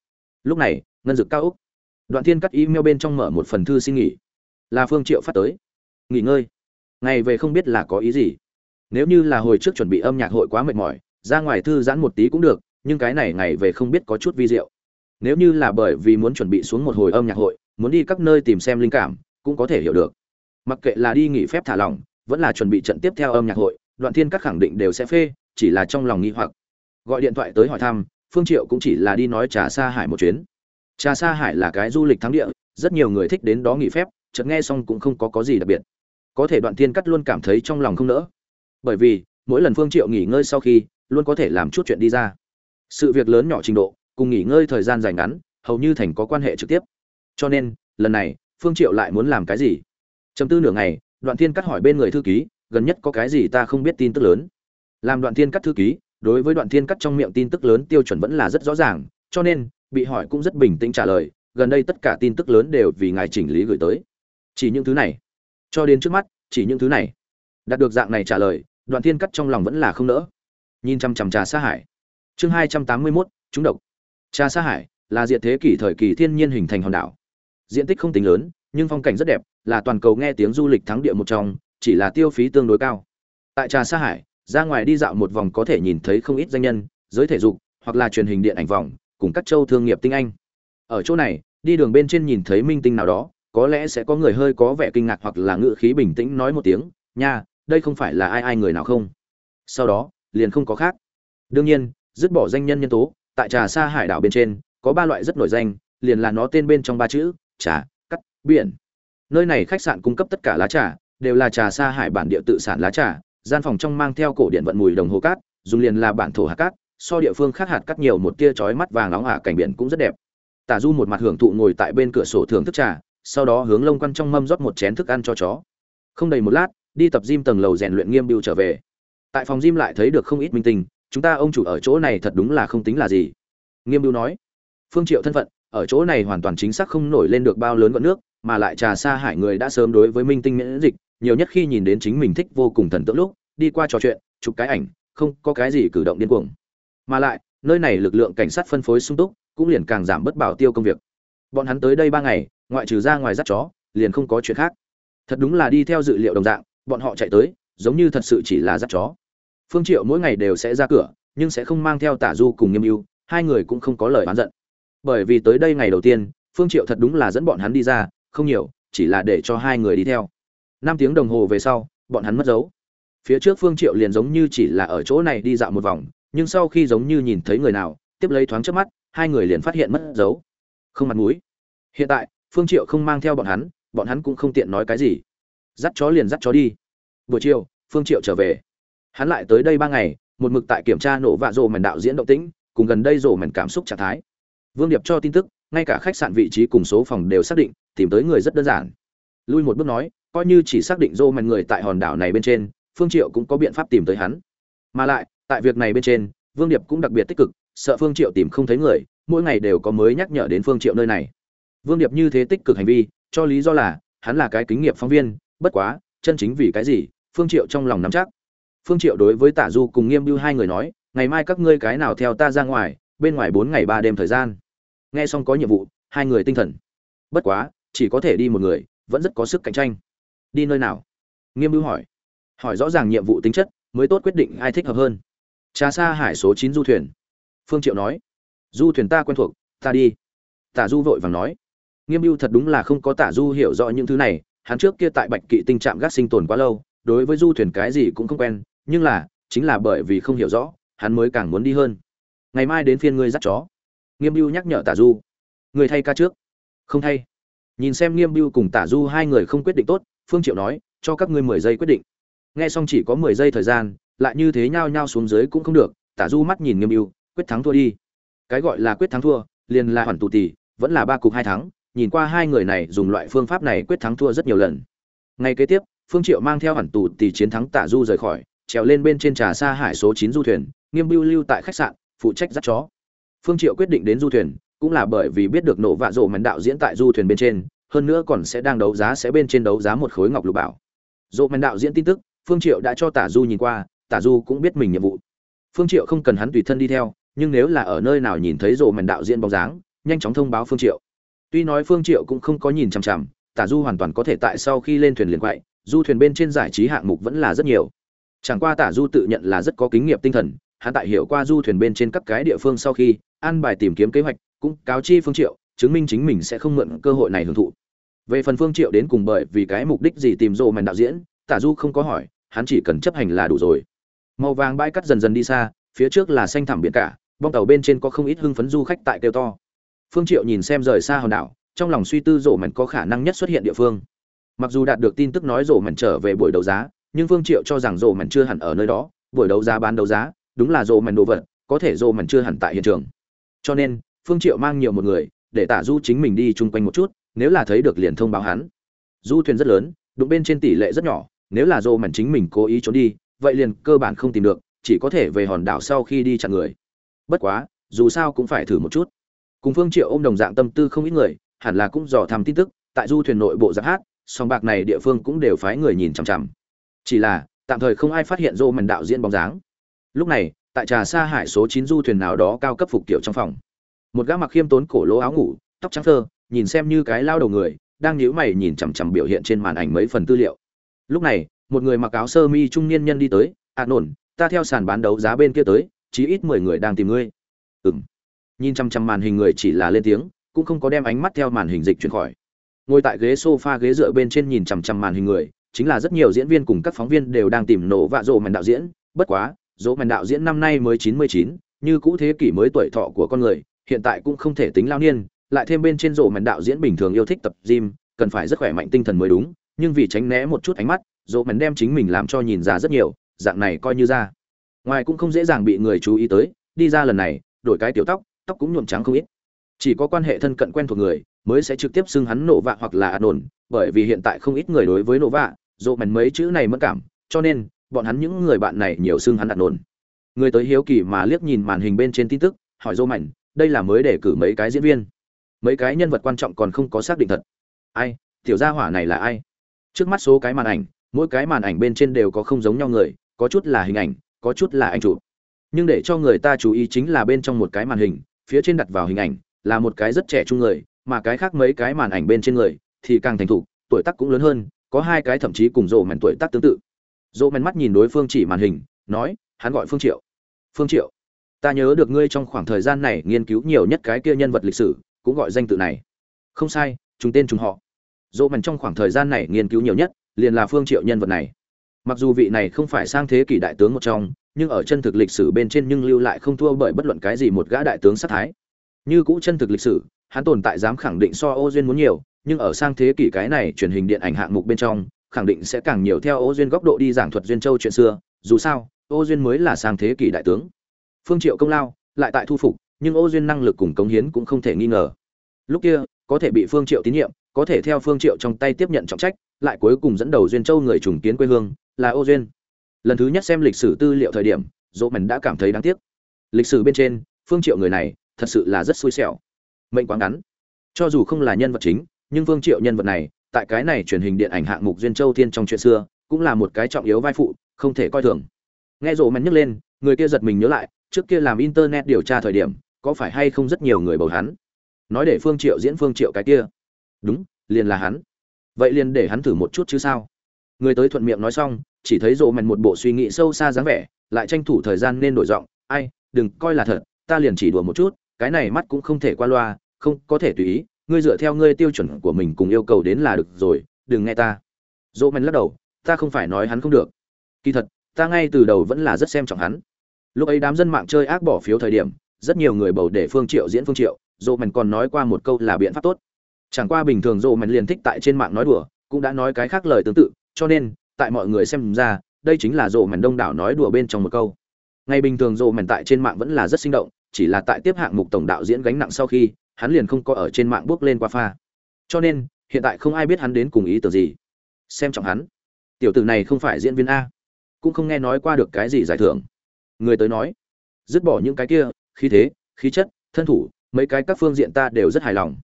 A: Lúc này, ngân dực cao úc. Đoạn thiên cắt email bên trong mở một phần thư xin nghỉ. Là phương triệu phát tới. Nghỉ ngơi. Ngày về không biết là có ý gì. Nếu như là hồi trước chuẩn bị âm nhạc hội quá mệt mỏi, ra ngoài thư giãn một tí cũng được, nhưng cái này ngày về không biết có chút vi diệu. Nếu như là bởi vì muốn chuẩn bị xuống một hồi âm nhạc hội, muốn đi các nơi tìm xem linh cảm, cũng có thể hiểu được. Mặc kệ là đi nghỉ phép thả lỏng, vẫn là chuẩn bị trận tiếp theo âm nhạc hội đoạn thiên các khẳng định đều sẽ phê, chỉ là trong lòng nghi hoặc. Gọi điện thoại tới hỏi thăm, phương triệu cũng chỉ là đi nói trà sa hải một chuyến. Trà sa hải là cái du lịch thắng địa, rất nhiều người thích đến đó nghỉ phép, chợt nghe xong cũng không có có gì đặc biệt. Có thể đoạn thiên cắt luôn cảm thấy trong lòng không nỡ. Bởi vì, mỗi lần phương triệu nghỉ ngơi sau khi, luôn có thể làm chút chuyện đi ra. Sự việc lớn nhỏ trình độ, cùng nghỉ ngơi thời gian dài ngắn, hầu như thành có quan hệ trực tiếp. Cho nên, lần này, phương triệu lại muốn làm cái gì? Chấm tư nửa ngày, đoạn thiên cắt hỏi bên người thư ký gần nhất có cái gì ta không biết tin tức lớn. Làm đoạn thiên cắt thư ký, đối với đoạn thiên cắt trong miệng tin tức lớn tiêu chuẩn vẫn là rất rõ ràng, cho nên, bị hỏi cũng rất bình tĩnh trả lời, gần đây tất cả tin tức lớn đều vì ngài chỉnh lý gửi tới. Chỉ những thứ này. Cho đến trước mắt, chỉ những thứ này. Đạt được dạng này trả lời, đoạn thiên cắt trong lòng vẫn là không nỡ. Nhìn chăm chăm trà sa hải. Chương hai trăm tám mươi mốt, chúng độc. Trà sa hải là diện thế kỷ thời kỳ thiên nhiên hình thành hòn đảo. Diện tích không tính lớn, nhưng phong cảnh rất đẹp, là toàn cầu nghe tiếng du lịch thắng địa một trong chỉ là tiêu phí tương đối cao. Tại trà sa hải, ra ngoài đi dạo một vòng có thể nhìn thấy không ít danh nhân, giới thể dục, hoặc là truyền hình điện ảnh vòng, cùng các châu thương nghiệp tinh anh. Ở chỗ này, đi đường bên trên nhìn thấy minh tinh nào đó, có lẽ sẽ có người hơi có vẻ kinh ngạc hoặc là ngự khí bình tĩnh nói một tiếng, nha, đây không phải là ai ai người nào không? Sau đó, liền không có khác. Đương nhiên, dứt bỏ danh nhân nhân tố, tại trà sa hải đảo bên trên, có ba loại rất nổi danh, liền là nó tên bên trong ba chữ, trà, cắt, biển. Nơi này khách sạn cung cấp tất cả lá trà đều là trà sa hải bản địa tự sản lá trà, gian phòng trong mang theo cổ điện vận mùi đồng hồ cát, dùng liền là bản thổ hạt cát, so địa phương khác hạt cắt nhiều một tia chói mắt vàng nóng ả cảnh biển cũng rất đẹp. Tả du một mặt hưởng thụ ngồi tại bên cửa sổ thưởng thức trà, sau đó hướng lông quăn trong mâm rót một chén thức ăn cho chó. Không đầy một lát, đi tập gym tầng lầu rèn luyện nghiêm bưu trở về. Tại phòng gym lại thấy được không ít minh tinh, chúng ta ông chủ ở chỗ này thật đúng là không tính là gì. Nghiêm bưu nói, phương triệu thân phận, ở chỗ này hoàn toàn chính xác không nổi lên được bao lớn gọn nước, mà lại trà xa hải người đã sớm đối với minh tinh miễn dịch nhiều nhất khi nhìn đến chính mình thích vô cùng thần tượng lúc, đi qua trò chuyện, chụp cái ảnh, không có cái gì cử động điên cuồng. Mà lại, nơi này lực lượng cảnh sát phân phối sung túc, cũng liền càng giảm bớt bảo tiêu công việc. Bọn hắn tới đây ba ngày, ngoại trừ ra ngoài dắt chó, liền không có chuyện khác. Thật đúng là đi theo dự liệu đồng dạng, bọn họ chạy tới, giống như thật sự chỉ là dắt chó. Phương triệu mỗi ngày đều sẽ ra cửa, nhưng sẽ không mang theo tả du cùng nghiêm ưu, hai người cũng không có lời oán giận. Bởi vì tới đây ngày đầu tiên, phương triệu thật đúng là dẫn bọn hắn đi ra, không nhiều, chỉ là để cho hai người đi theo năm tiếng đồng hồ về sau, bọn hắn mất dấu. Phía trước phương triệu liền giống như chỉ là ở chỗ này đi dạo một vòng, nhưng sau khi giống như nhìn thấy người nào, tiếp lấy thoáng chớp mắt, hai người liền phát hiện mất dấu. Không mặt mũi. Hiện tại, phương triệu không mang theo bọn hắn bọn hắn cũng không tiện nói cái gì. Dắt chó liền dắt chó đi. Buổi chiều, phương triệu trở về. Hắn lại tới đây ba ngày, một mực tại kiểm tra nổ vạ rồ mảnh đạo diễn động tĩnh, cùng gần đây rồ mảnh cảm xúc trạng thái. Vương điệp cho tin tức, ngay cả khách sạn vị trí cùng số phòng đều xác định, tìm tới người rất đơn giản. Lui một bước nói coi như chỉ xác định rô mảnh người tại hòn đảo này bên trên, phương triệu cũng có biện pháp tìm tới hắn. Mà lại, tại việc này bên trên, vương điệp cũng đặc biệt tích cực, sợ phương triệu tìm không thấy người, mỗi ngày đều có mới nhắc nhở đến phương triệu nơi này. Vương điệp như thế tích cực hành vi, cho lý do là, hắn là cái kính nghiệp phóng viên, bất quá, chân chính vì cái gì, phương triệu trong lòng nắm chắc. Phương triệu đối với tả du cùng nghiêm bưu hai người nói, ngày mai các ngươi cái nào theo ta ra ngoài, bên ngoài bốn ngày ba đêm thời gian. Nghe xong có nhiệm vụ, hai người tinh thần. Bất quá, chỉ có thể đi một người, vẫn rất có sức cạnh tranh đi nơi nào? Nghiêm bưu hỏi. Hỏi rõ ràng nhiệm vụ tính chất, mới tốt quyết định ai thích hợp hơn. Trà xa hải số chín du thuyền. Phương triệu nói. Du thuyền ta quen thuộc, ta đi. Tả du vội vàng nói. Nghiêm mưu thật đúng là không có tả du hiểu rõ những thứ này, hắn trước kia tại bạch kỵ tình trạng gác sinh tồn quá lâu, đối với du thuyền cái gì cũng không quen, nhưng là, chính là bởi vì không hiểu rõ, hắn mới càng muốn đi hơn. Ngày mai đến phiên ngươi dắt chó. Nghiêm mưu nhắc nhở tả du. Người thay ca trước. Không thay. Nhìn xem nghiêm mưu cùng tả du hai người không quyết định tốt phương triệu nói, cho các ngươi mười giây quyết định. Nghe xong chỉ có mười giây thời gian, lại như thế nhao nhao xuống dưới cũng không được, tả du mắt nhìn nghiêm ưu, quyết thắng thua đi. Cái gọi là quyết thắng thua, liền là hoàn tù tỷ, vẫn là ba cục hai thắng, nhìn qua hai người này dùng loại phương pháp này quyết thắng thua rất nhiều lần. Ngay kế tiếp, phương triệu mang theo hoàn tù tỷ chiến thắng tả du rời khỏi, trèo lên bên trên trà xa hải số 9 du thuyền, nghiêm ưu lưu tại khách sạn, phụ trách dắt chó. Phương triệu quyết định đến du thuyền, cũng là bởi vì biết được nổ vạ rộ mảnh đạo diễn tại du thuyền bên trên hơn nữa còn sẽ đang đấu giá sẽ bên trên đấu giá một khối ngọc lục bảo. Dỗ Mạn đạo diễn tin tức, phương triệu đã cho tả du nhìn qua, tả du cũng biết mình nhiệm vụ. Phương triệu không cần hắn tùy thân đi theo, nhưng nếu là ở nơi nào nhìn thấy rộ Mạn đạo diễn bóng dáng, nhanh chóng thông báo phương triệu. Tuy nói phương triệu cũng không có nhìn chằm chằm, tả du hoàn toàn có thể tại sau khi lên thuyền liền quậy, du thuyền bên trên giải trí hạng mục vẫn là rất nhiều. Chẳng qua tả du tự nhận là rất có kinh nghiệm tinh thần, hắn tại hiểu qua du thuyền bên trên các cái địa phương sau khi, an bài tìm kiếm kế hoạch, cũng cáo chi phương triệu, chứng minh chính mình sẽ không mượn cơ hội này hưởng thụ về phần phương triệu đến cùng bởi vì cái mục đích gì tìm rộ mảnh đạo diễn, tả du không có hỏi, hắn chỉ cần chấp hành là đủ rồi. Màu vàng bãi cắt dần dần đi xa, phía trước là xanh thẳm biển cả, bong tàu bên trên có không ít hưng phấn du khách tại kêu to. Phương triệu nhìn xem rời xa hòn đảo, trong lòng suy tư rổ mảnh có khả năng nhất xuất hiện địa phương. Mặc dù đạt được tin tức nói rổ mảnh trở về buổi đấu giá, nhưng phương triệu cho rằng rổ mảnh chưa hẳn ở nơi đó, buổi đấu giá bán đấu giá, đúng là rổ mảnh đồ vật, có thể rổ mảnh chưa hẳn tại hiện trường. Cho nên, phương triệu mang nhiều một người, để tả du chính mình đi chung quanh một chút nếu là thấy được liền thông báo hắn. Du thuyền rất lớn, đụng bên trên tỷ lệ rất nhỏ, nếu là dô mảnh chính mình cố ý trốn đi, vậy liền cơ bản không tìm được, chỉ có thể về hòn đảo sau khi đi chặn người. Bất quá, dù sao cũng phải thử một chút. Cùng phương triệu ôm đồng dạng tâm tư không ít người, hẳn là cũng dò thăm tin tức, tại du thuyền nội bộ giáp hát song bạc này địa phương cũng đều phái người nhìn chằm chằm. Chỉ là, tạm thời không ai phát hiện rô mảnh đạo diễn bóng dáng. Lúc này, tại trà sa hải số 9 du thuyền nào đó cao cấp phục kiểu trong phòng. Một gã mặc khiêm tốn cổ lỗ áo ngủ, tóc trắng thơ nhìn xem như cái lao đầu người, đang nhíu mày nhìn chằm chằm biểu hiện trên màn ảnh mấy phần tư liệu. Lúc này, một người mặc áo sơ mi trung niên nhân đi tới ạ nổn, ta theo sàn bán đấu giá bên kia tới, chí ít mười người đang tìm ngươi. Ừm. Nhìn chằm chằm màn hình người chỉ là lên tiếng, cũng không có đem ánh mắt theo màn hình dịch chuyển khỏi. Ngồi tại ghế sofa ghế dựa bên trên nhìn chằm chằm màn hình người, chính là rất nhiều diễn viên cùng các phóng viên đều đang tìm nổ vạ rộ màn đạo diễn. Bất quá, rộ màn đạo diễn năm nay mới chín mươi chín, như cũ thế kỷ mới tuổi thọ của con người, hiện tại cũng không thể tính lao niên lại thêm bên trên rổ mảnh đạo diễn bình thường yêu thích tập gym, cần phải rất khỏe mạnh tinh thần mới đúng, nhưng vì tránh né một chút ánh mắt, rổ mảnh đem chính mình làm cho nhìn ra rất nhiều, dạng này coi như ra. Ngoài cũng không dễ dàng bị người chú ý tới, đi ra lần này, đổi cái tiểu tóc tóc cũng nhuộm trắng không ít. Chỉ có quan hệ thân cận quen thuộc người, mới sẽ trực tiếp xưng hắn nổ vạ hoặc là ạt nổn bởi vì hiện tại không ít người đối với nổ vạ rộ mảnh mấy chữ này mất cảm, cho nên, bọn hắn những người bạn này nhiều xưng hắn ạt nổn người tới hiếu kỳ mà liếc nhìn màn hình bên trên tin tức, hỏi rộ mảnh đây là mới để cử mấy cái diễn viên mấy cái nhân vật quan trọng còn không có xác định thật. Ai, tiểu gia hỏa này là ai? Trước mắt số cái màn ảnh, mỗi cái màn ảnh bên trên đều có không giống nhau người, có chút là hình ảnh, có chút là anh chụp. Nhưng để cho người ta chú ý chính là bên trong một cái màn hình, phía trên đặt vào hình ảnh, là một cái rất trẻ trung người, mà cái khác mấy cái màn ảnh bên trên người thì càng thành thục, tuổi tác cũng lớn hơn, có hai cái thậm chí cùng rộ mèn tuổi tác tương tự. Rộ mèn mắt nhìn đối phương chỉ màn hình, nói, hắn gọi phương triệu. Phương triệu, ta nhớ được ngươi trong khoảng thời gian này nghiên cứu nhiều nhất cái kia nhân vật lịch sử cũng gọi danh tự này. Không sai chúng tên chúng họ. Dỗ mần trong khoảng thời gian này nghiên cứu nhiều nhất, liền là phương triệu nhân vật này. Mặc dù vị này không phải sang thế kỷ đại tướng một trong, nhưng ở chân thực lịch sử bên trên nhưng lưu lại không thua bởi bất luận cái gì một gã đại tướng sát thái. Như cũ chân thực lịch sử, hắn tồn tại dám khẳng định so ô duyên muốn nhiều, nhưng ở sang thế kỷ cái này truyền hình điện ảnh hạng mục bên trong, khẳng định sẽ càng nhiều theo ô duyên góc độ đi giảng thuật duyên châu chuyện xưa. Dù sao, ô duyên mới là sang thế kỷ đại tướng. Phương triệu công lao, lại tại thu phục nhưng ô duyên năng lực cùng cống hiến cũng không thể nghi ngờ. Lúc kia, có thể bị phương triệu tín nhiệm, có thể theo phương triệu trong tay tiếp nhận trọng trách, lại cuối cùng dẫn đầu duyên châu người trùng kiến quê hương, là ô duyên. Lần thứ nhất xem lịch sử tư liệu thời điểm, dỗ Mẫn đã cảm thấy đáng tiếc. Lịch sử bên trên, phương triệu người này, thật sự là rất xui xẻo. Mệnh quá ngắn. Cho dù không là nhân vật chính, nhưng phương triệu nhân vật này, tại cái này truyền hình điện ảnh hạng mục duyên châu thiên trong chuyện xưa, cũng là một cái trọng yếu vai phụ, không thể coi thường. Nghe Dỗ Mẫn nhắc lên, người kia giật mình nhớ lại, trước kia làm internet điều tra thời điểm có phải hay không rất nhiều người bầu hắn? Nói để phương triệu diễn phương triệu cái kia. Đúng, liền là hắn. Vậy liền để hắn thử một chút chứ sao? Người tới thuận miệng nói xong, chỉ thấy rộ mạnh một bộ suy nghĩ sâu xa dáng vẻ, lại tranh thủ thời gian nên đổi giọng. Ai, đừng coi là thật, ta liền chỉ đùa một chút, cái này mắt cũng không thể qua loa, không có thể tùy ý. Ngươi dựa theo ngươi tiêu chuẩn của mình cùng yêu cầu đến là được rồi, đừng nghe ta. Dỗ mạnh lắc đầu, ta không phải nói hắn không được. Kỳ thật, ta ngay từ đầu vẫn là rất xem trọng hắn. Lúc ấy đám dân mạng chơi ác bỏ phiếu thời điểm rất nhiều người bầu để phương triệu diễn phương triệu, dỗ Mèn còn nói qua một câu là biện pháp tốt. Chẳng qua bình thường dỗ Mèn liền thích tại trên mạng nói đùa, cũng đã nói cái khác lời tương tự, cho nên, tại mọi người xem ra, đây chính là dỗ Mèn đông đảo nói đùa bên trong một câu. Ngày bình thường dỗ Mèn tại trên mạng vẫn là rất sinh động, chỉ là tại tiếp hạng mục tổng đạo diễn gánh nặng sau khi, hắn liền không có ở trên mạng bước lên qua pha. Cho nên, hiện tại không ai biết hắn đến cùng ý tưởng gì. Xem trọng hắn. Tiểu tử này không phải diễn viên a. Cũng không nghe nói qua được cái gì giải thưởng. Người tới nói, dứt bỏ những cái kia khí thế, khí chất, thân thủ, mấy cái các phương diện ta đều rất hài lòng.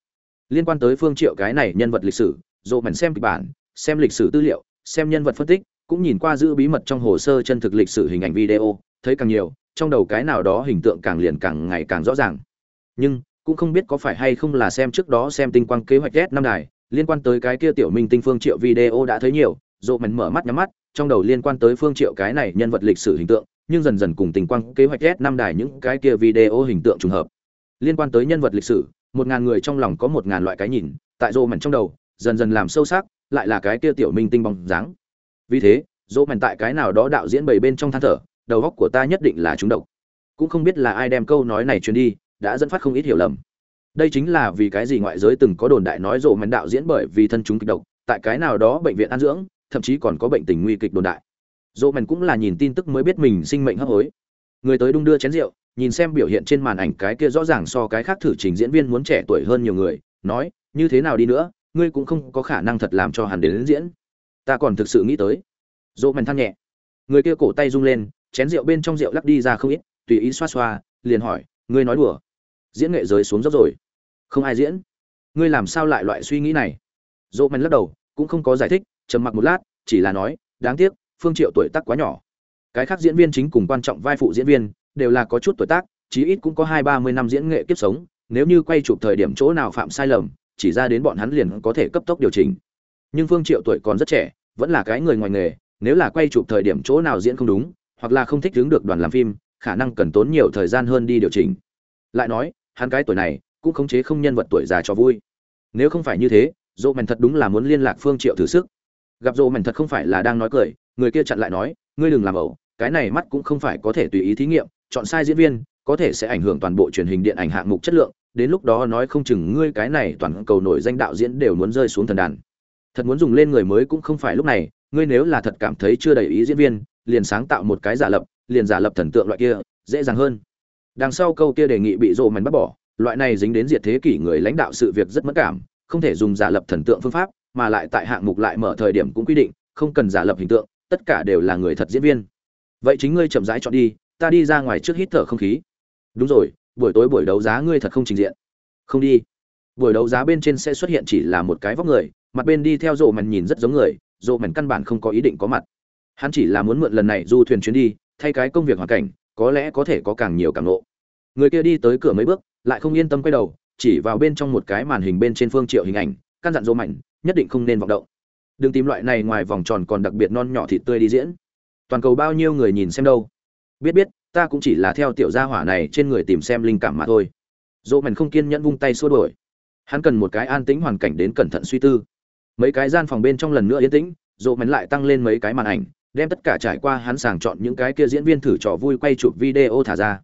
A: Liên quan tới phương triệu cái này nhân vật lịch sử, dỗ mảnh xem kịch bản, xem lịch sử tư liệu, xem nhân vật phân tích, cũng nhìn qua giữ bí mật trong hồ sơ chân thực lịch sử hình ảnh video, thấy càng nhiều, trong đầu cái nào đó hình tượng càng liền càng ngày càng rõ ràng. Nhưng, cũng không biết có phải hay không là xem trước đó xem tinh quang kế hoạch ghét năm đài, liên quan tới cái kia tiểu minh tinh phương triệu video đã thấy nhiều, dỗ mảnh mở mắt nhắm mắt trong đầu liên quan tới phương triệu cái này nhân vật lịch sử hình tượng, nhưng dần dần cùng tình quang kế hoạch s năm đài những cái kia video hình tượng trùng hợp. Liên quan tới nhân vật lịch sử, một ngàn người trong lòng có một ngàn loại cái nhìn, tại rô mảnh trong đầu, dần dần làm sâu sắc, lại là cái kia tiểu minh tinh bóng dáng. Vì thế, rô mảnh tại cái nào đó đạo diễn bảy bên trong than thở, đầu óc của ta nhất định là trúng độc. Cũng không biết là ai đem câu nói này truyền đi, đã dẫn phát không ít hiểu lầm. Đây chính là vì cái gì ngoại giới từng có đồn đại nói rộ mảnh đạo diễn bởi vì thân chúng kịch độc, tại cái nào đó bệnh viện ăn dưỡng thậm chí còn có bệnh tình nguy kịch đồn đại. Dỗ mèn cũng là nhìn tin tức mới biết mình sinh mệnh hấp hối. Người tới đung đưa chén rượu nhìn xem biểu hiện trên màn ảnh cái kia rõ ràng so cái khác thử trình diễn viên muốn trẻ tuổi hơn nhiều người nói như thế nào đi nữa ngươi cũng không có khả năng thật làm cho hắn đến, đến diễn. Ta còn thực sự nghĩ tới. Dỗ mèn than nhẹ. Người kia cổ tay rung lên chén rượu bên trong rượu lắc đi ra không ít tùy ý xoa xoa liền hỏi ngươi nói đùa diễn nghệ giới xuống dốc rồi không ai diễn. Ngươi làm sao lại loại suy nghĩ này? Dỗ mèn lắc đầu cũng không có giải thích trầm mặc một lát, chỉ là nói, đáng tiếc, phương triệu tuổi tác quá nhỏ. Cái khác diễn viên chính cùng quan trọng vai phụ diễn viên đều là có chút tuổi tác, chí ít cũng có hai ba mươi năm diễn nghệ kiếp sống, nếu như quay chụp thời điểm chỗ nào phạm sai lầm, chỉ ra đến bọn hắn liền có thể cấp tốc điều chỉnh. Nhưng phương triệu tuổi còn rất trẻ, vẫn là cái người ngoài nghề, nếu là quay chụp thời điểm chỗ nào diễn không đúng, hoặc là không thích đứng được đoàn làm phim, khả năng cần tốn nhiều thời gian hơn đi điều chỉnh. Lại nói, hắn cái tuổi này cũng khống chế không nhân vật tuổi già cho vui. Nếu không phải như thế, dỗ mèn thật đúng là muốn liên lạc phương triệu thử sức gặp rộ mèn thật không phải là đang nói cười, người kia chặn lại nói, ngươi đừng làm ẩu, cái này mắt cũng không phải có thể tùy ý thí nghiệm, chọn sai diễn viên, có thể sẽ ảnh hưởng toàn bộ truyền hình điện ảnh hạng mục chất lượng, đến lúc đó nói không chừng ngươi cái này toàn cầu nổi danh đạo diễn đều muốn rơi xuống thần đàn. Thật muốn dùng lên người mới cũng không phải lúc này, ngươi nếu là thật cảm thấy chưa đầy ý diễn viên, liền sáng tạo một cái giả lập, liền giả lập thần tượng loại kia, dễ dàng hơn. Đằng sau câu kia đề nghị bị rộ mảnh bắt bỏ, loại này dính đến diệt thế kỷ người lãnh đạo sự việc rất mất cảm, không thể dùng giả lập thần tượng phương pháp mà lại tại hạng mục lại mở thời điểm cũng quy định, không cần giả lập hình tượng, tất cả đều là người thật diễn viên. Vậy chính ngươi chậm rãi chọn đi, ta đi ra ngoài trước hít thở không khí. Đúng rồi, buổi tối buổi đấu giá ngươi thật không trình diện. Không đi. Buổi đấu giá bên trên sẽ xuất hiện chỉ là một cái vóc người, mặt bên đi theo rộ mèn nhìn rất giống người, rộ mèn căn bản không có ý định có mặt. Hắn chỉ là muốn mượn lần này du thuyền chuyến đi, thay cái công việc hoàn cảnh, có lẽ có thể có càng nhiều càng lộ người kia đi tới cửa mấy bước, lại không yên tâm quay đầu, chỉ vào bên trong một cái màn hình bên trên phương triệu hình ảnh căn dặn dỗ mạnh, nhất định không nên vọng động. Đừng tìm loại này ngoài vòng tròn còn đặc biệt non nhỏ thịt tươi đi diễn. Toàn cầu bao nhiêu người nhìn xem đâu? Biết biết, ta cũng chỉ là theo tiểu gia hỏa này trên người tìm xem linh cảm mà thôi. Dỗ mạnh không kiên nhẫn vung tay xua đuổi. Hắn cần một cái an tĩnh hoàn cảnh đến cẩn thận suy tư. Mấy cái gian phòng bên trong lần nữa yên tĩnh, dỗ mạnh lại tăng lên mấy cái màn ảnh, đem tất cả trải qua hắn sàng chọn những cái kia diễn viên thử trò vui quay chụp video thả ra.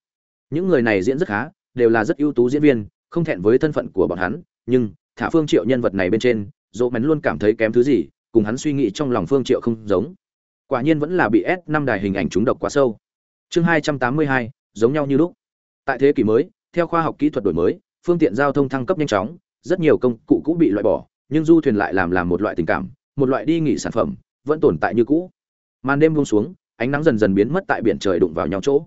A: Những người này diễn rất khá, đều là rất ưu tú diễn viên, không thẹn với thân phận của bọn hắn, nhưng thả phương triệu nhân vật này bên trên, dỗ mén luôn cảm thấy kém thứ gì, cùng hắn suy nghĩ trong lòng phương triệu không giống. Quả nhiên vẫn là bị s năm đài hình ảnh trúng độc quá sâu. Chương hai trăm tám mươi hai, giống nhau như lúc. Tại thế kỷ mới, theo khoa học kỹ thuật đổi mới, phương tiện giao thông thăng cấp nhanh chóng, rất nhiều công cụ cũ bị loại bỏ, nhưng du thuyền lại làm làm một loại tình cảm, một loại đi nghỉ sản phẩm, vẫn tồn tại như cũ. Màn đêm buông xuống, ánh nắng dần dần biến mất tại biển trời đụng vào nhau chỗ.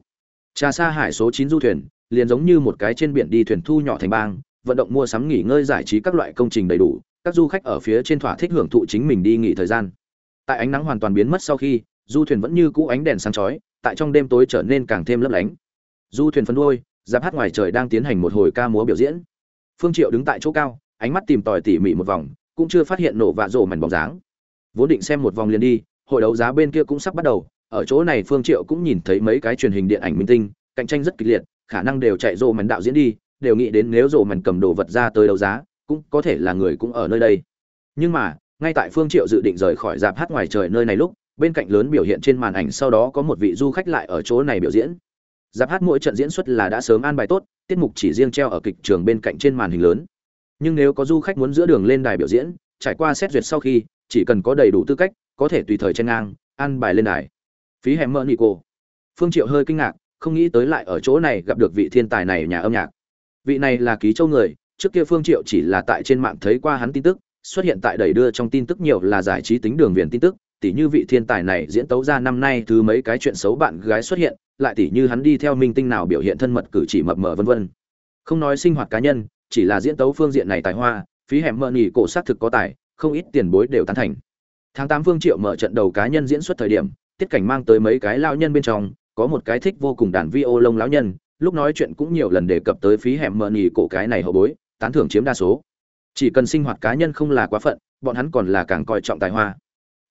A: Trà xa hải số chín du thuyền, liền giống như một cái trên biển đi thuyền thu nhỏ thành bang vận động mua sắm nghỉ ngơi giải trí các loại công trình đầy đủ, các du khách ở phía trên thỏa thích hưởng thụ chính mình đi nghỉ thời gian. Tại ánh nắng hoàn toàn biến mất sau khi, du thuyền vẫn như cũ ánh đèn sáng chói, tại trong đêm tối trở nên càng thêm lấp lánh. Du thuyền phân đuôi giáp hát ngoài trời đang tiến hành một hồi ca múa biểu diễn. Phương triệu đứng tại chỗ cao, ánh mắt tìm tòi tỉ mỉ một vòng, cũng chưa phát hiện nổ vạ rổ mảnh bóng dáng. Vốn định xem một vòng liền đi, hội đấu giá bên kia cũng sắp bắt đầu, ở chỗ này phương triệu cũng nhìn thấy mấy cái truyền hình điện ảnh minh tinh, cạnh tranh rất kịch liệt, khả năng đều chạy rổ mảnh đạo diễn đi đều nghĩ đến nếu rộ mảnh cầm đồ vật ra tới đấu giá, cũng có thể là người cũng ở nơi đây. Nhưng mà, ngay tại phương triệu dự định rời khỏi dạp hát ngoài trời nơi này lúc, bên cạnh lớn biểu hiện trên màn ảnh sau đó có một vị du khách lại ở chỗ này biểu diễn. Dạp hát mỗi trận diễn xuất là đã sớm an bài tốt, tiết mục chỉ riêng treo ở kịch trường bên cạnh trên màn hình lớn. Nhưng nếu có du khách muốn giữa đường lên đài biểu diễn, trải qua xét duyệt sau khi, chỉ cần có đầy đủ tư cách, có thể tùy thời chen ngang, an bài lên đài. Phí hẻm mỡ nị cô phương triệu hơi kinh ngạc, không nghĩ tới lại ở chỗ này gặp được vị thiên tài này nhà âm nhạc vị này là ký châu người trước kia phương triệu chỉ là tại trên mạng thấy qua hắn tin tức xuất hiện tại đẩy đưa trong tin tức nhiều là giải trí tính đường viền tin tức tỉ như vị thiên tài này diễn tấu ra năm nay thứ mấy cái chuyện xấu bạn gái xuất hiện, lại tỉ như hắn đi theo minh tinh nào biểu hiện thân mật cử chỉ mập mờ vân vân. Không nói sinh hoạt cá nhân, chỉ là diễn tấu phương diện này tài hoa, phí hẻm mờ nhỉ cổ sát thực có tài, không ít tiền bối đều tán thành. Tháng 8 Phương Triệu mở trận đầu cá nhân diễn xuất thời điểm, tiết cảnh mang tới mấy cái lao nhân bên trong, có một cái thích vô cùng đàn vi ô lông lão nhân, lúc nói chuyện cũng nhiều lần đề cập tới phí hẻm mờ nhì cổ cái này hậu bối, tán thưởng chiếm đa số. Chỉ cần sinh hoạt cá nhân không là quá phận, bọn hắn còn là càng coi trọng tài hoa.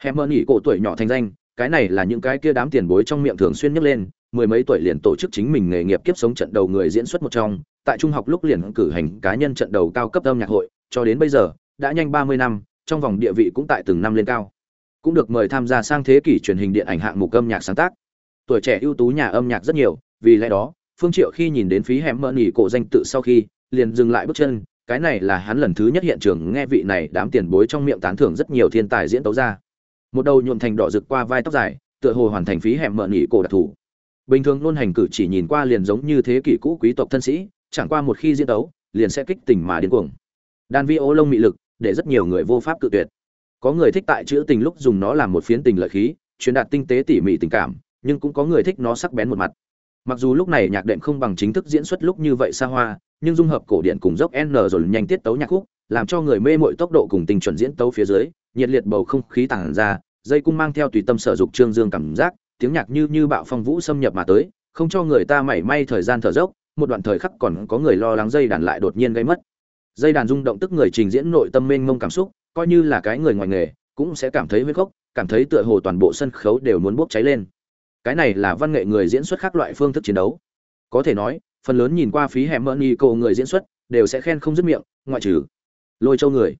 A: Hẻm mờ nhì cổ tuổi nhỏ thành danh cái này là những cái kia đám tiền bối trong miệng thường xuyên nhắc lên mười mấy tuổi liền tổ chức chính mình nghề nghiệp kiếp sống trận đầu người diễn xuất một trong tại trung học lúc liền cử hành cá nhân trận đầu cao cấp âm nhạc hội cho đến bây giờ đã nhanh ba mươi năm trong vòng địa vị cũng tại từng năm lên cao. Cũng được mời tham gia sang thế kỷ truyền hình điện ảnh hạng mục âm nhạc sáng tác. Tuổi trẻ ưu tú nhà âm nhạc rất nhiều vì lẽ đó phương triệu khi nhìn đến phí hẻm mỡ nghỉ cổ danh tự sau khi, liền dừng lại bước chân, cái này là hắn lần thứ nhất hiện trường nghe vị này đám tiền bối trong miệng tán thưởng rất nhiều thiên tài diễn tấu ra. Một đầu nhuộm thành đỏ rực qua vai tóc dài, tựa hồ hoàn thành phí hẻm mỡ nghỉ cổ đặc thù. Bình thường luôn hành cử chỉ nhìn qua liền giống như thế kỷ cũ quý tộc thân sĩ, chẳng qua một khi diễn tấu, liền sẽ kích tình mà điên cuồng. Đan vi ô lông mị lực, để rất nhiều người vô pháp cự tuyệt. Có người thích tại chữ tình lúc dùng nó làm một phiến tình lợi khí, truyền đạt tinh tế tỉ mỉ tình cảm, nhưng cũng có người thích nó sắc bén một mặt mặc dù lúc này nhạc đệm không bằng chính thức diễn xuất lúc như vậy xa hoa, nhưng dung hợp cổ điển cùng dốc n rồi nhanh tiết tấu nhạc khúc, làm cho người mê mội tốc độ cùng tình chuẩn diễn tấu phía dưới, nhiệt liệt bầu không khí tản ra, dây cung mang theo tùy tâm sở dục trương dương cảm giác, tiếng nhạc như như bạo phong vũ xâm nhập mà tới, không cho người ta mảy may thời gian thở dốc, một đoạn thời khắc còn có người lo lắng dây đàn lại đột nhiên gây mất. Dây đàn rung động tức người trình diễn nội tâm mênh mông cảm xúc, coi như là cái người ngoài nghề, cũng sẽ cảm thấy huyết khốc cảm thấy tựa hồ toàn bộ sân khấu đều muốn bốc cháy lên cái này là văn nghệ người diễn xuất khác loại phương thức chiến đấu. Có thể nói, phần lớn nhìn qua phí hẻm mỡ nghi cầu người diễn xuất, đều sẽ khen không dứt miệng, ngoại trừ lôi châu người.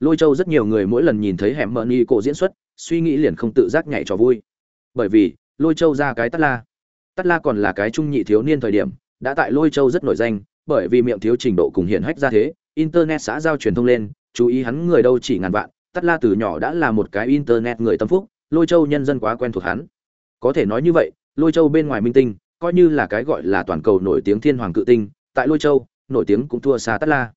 A: Lôi châu rất nhiều người mỗi lần nhìn thấy hẻm mỡ nghi cổ diễn xuất, suy nghĩ liền không tự giác nhảy trò vui. Bởi vì, lôi châu ra cái tắt la. Tắt la còn là cái trung nhị thiếu niên thời điểm, đã tại lôi châu rất nổi danh, bởi vì miệng thiếu trình độ cùng hiển hách ra thế, internet xã giao truyền thông lên, chú ý hắn người đâu chỉ ngàn vạn tắt la từ nhỏ đã là một cái internet người tâm phúc, lôi châu nhân dân quá quen thuộc hắn có thể nói như vậy, lôi châu bên ngoài minh tinh, coi như là cái gọi là toàn cầu nổi tiếng thiên hoàng cự tinh, tại lôi châu, nổi tiếng cũng thua xa tắt la.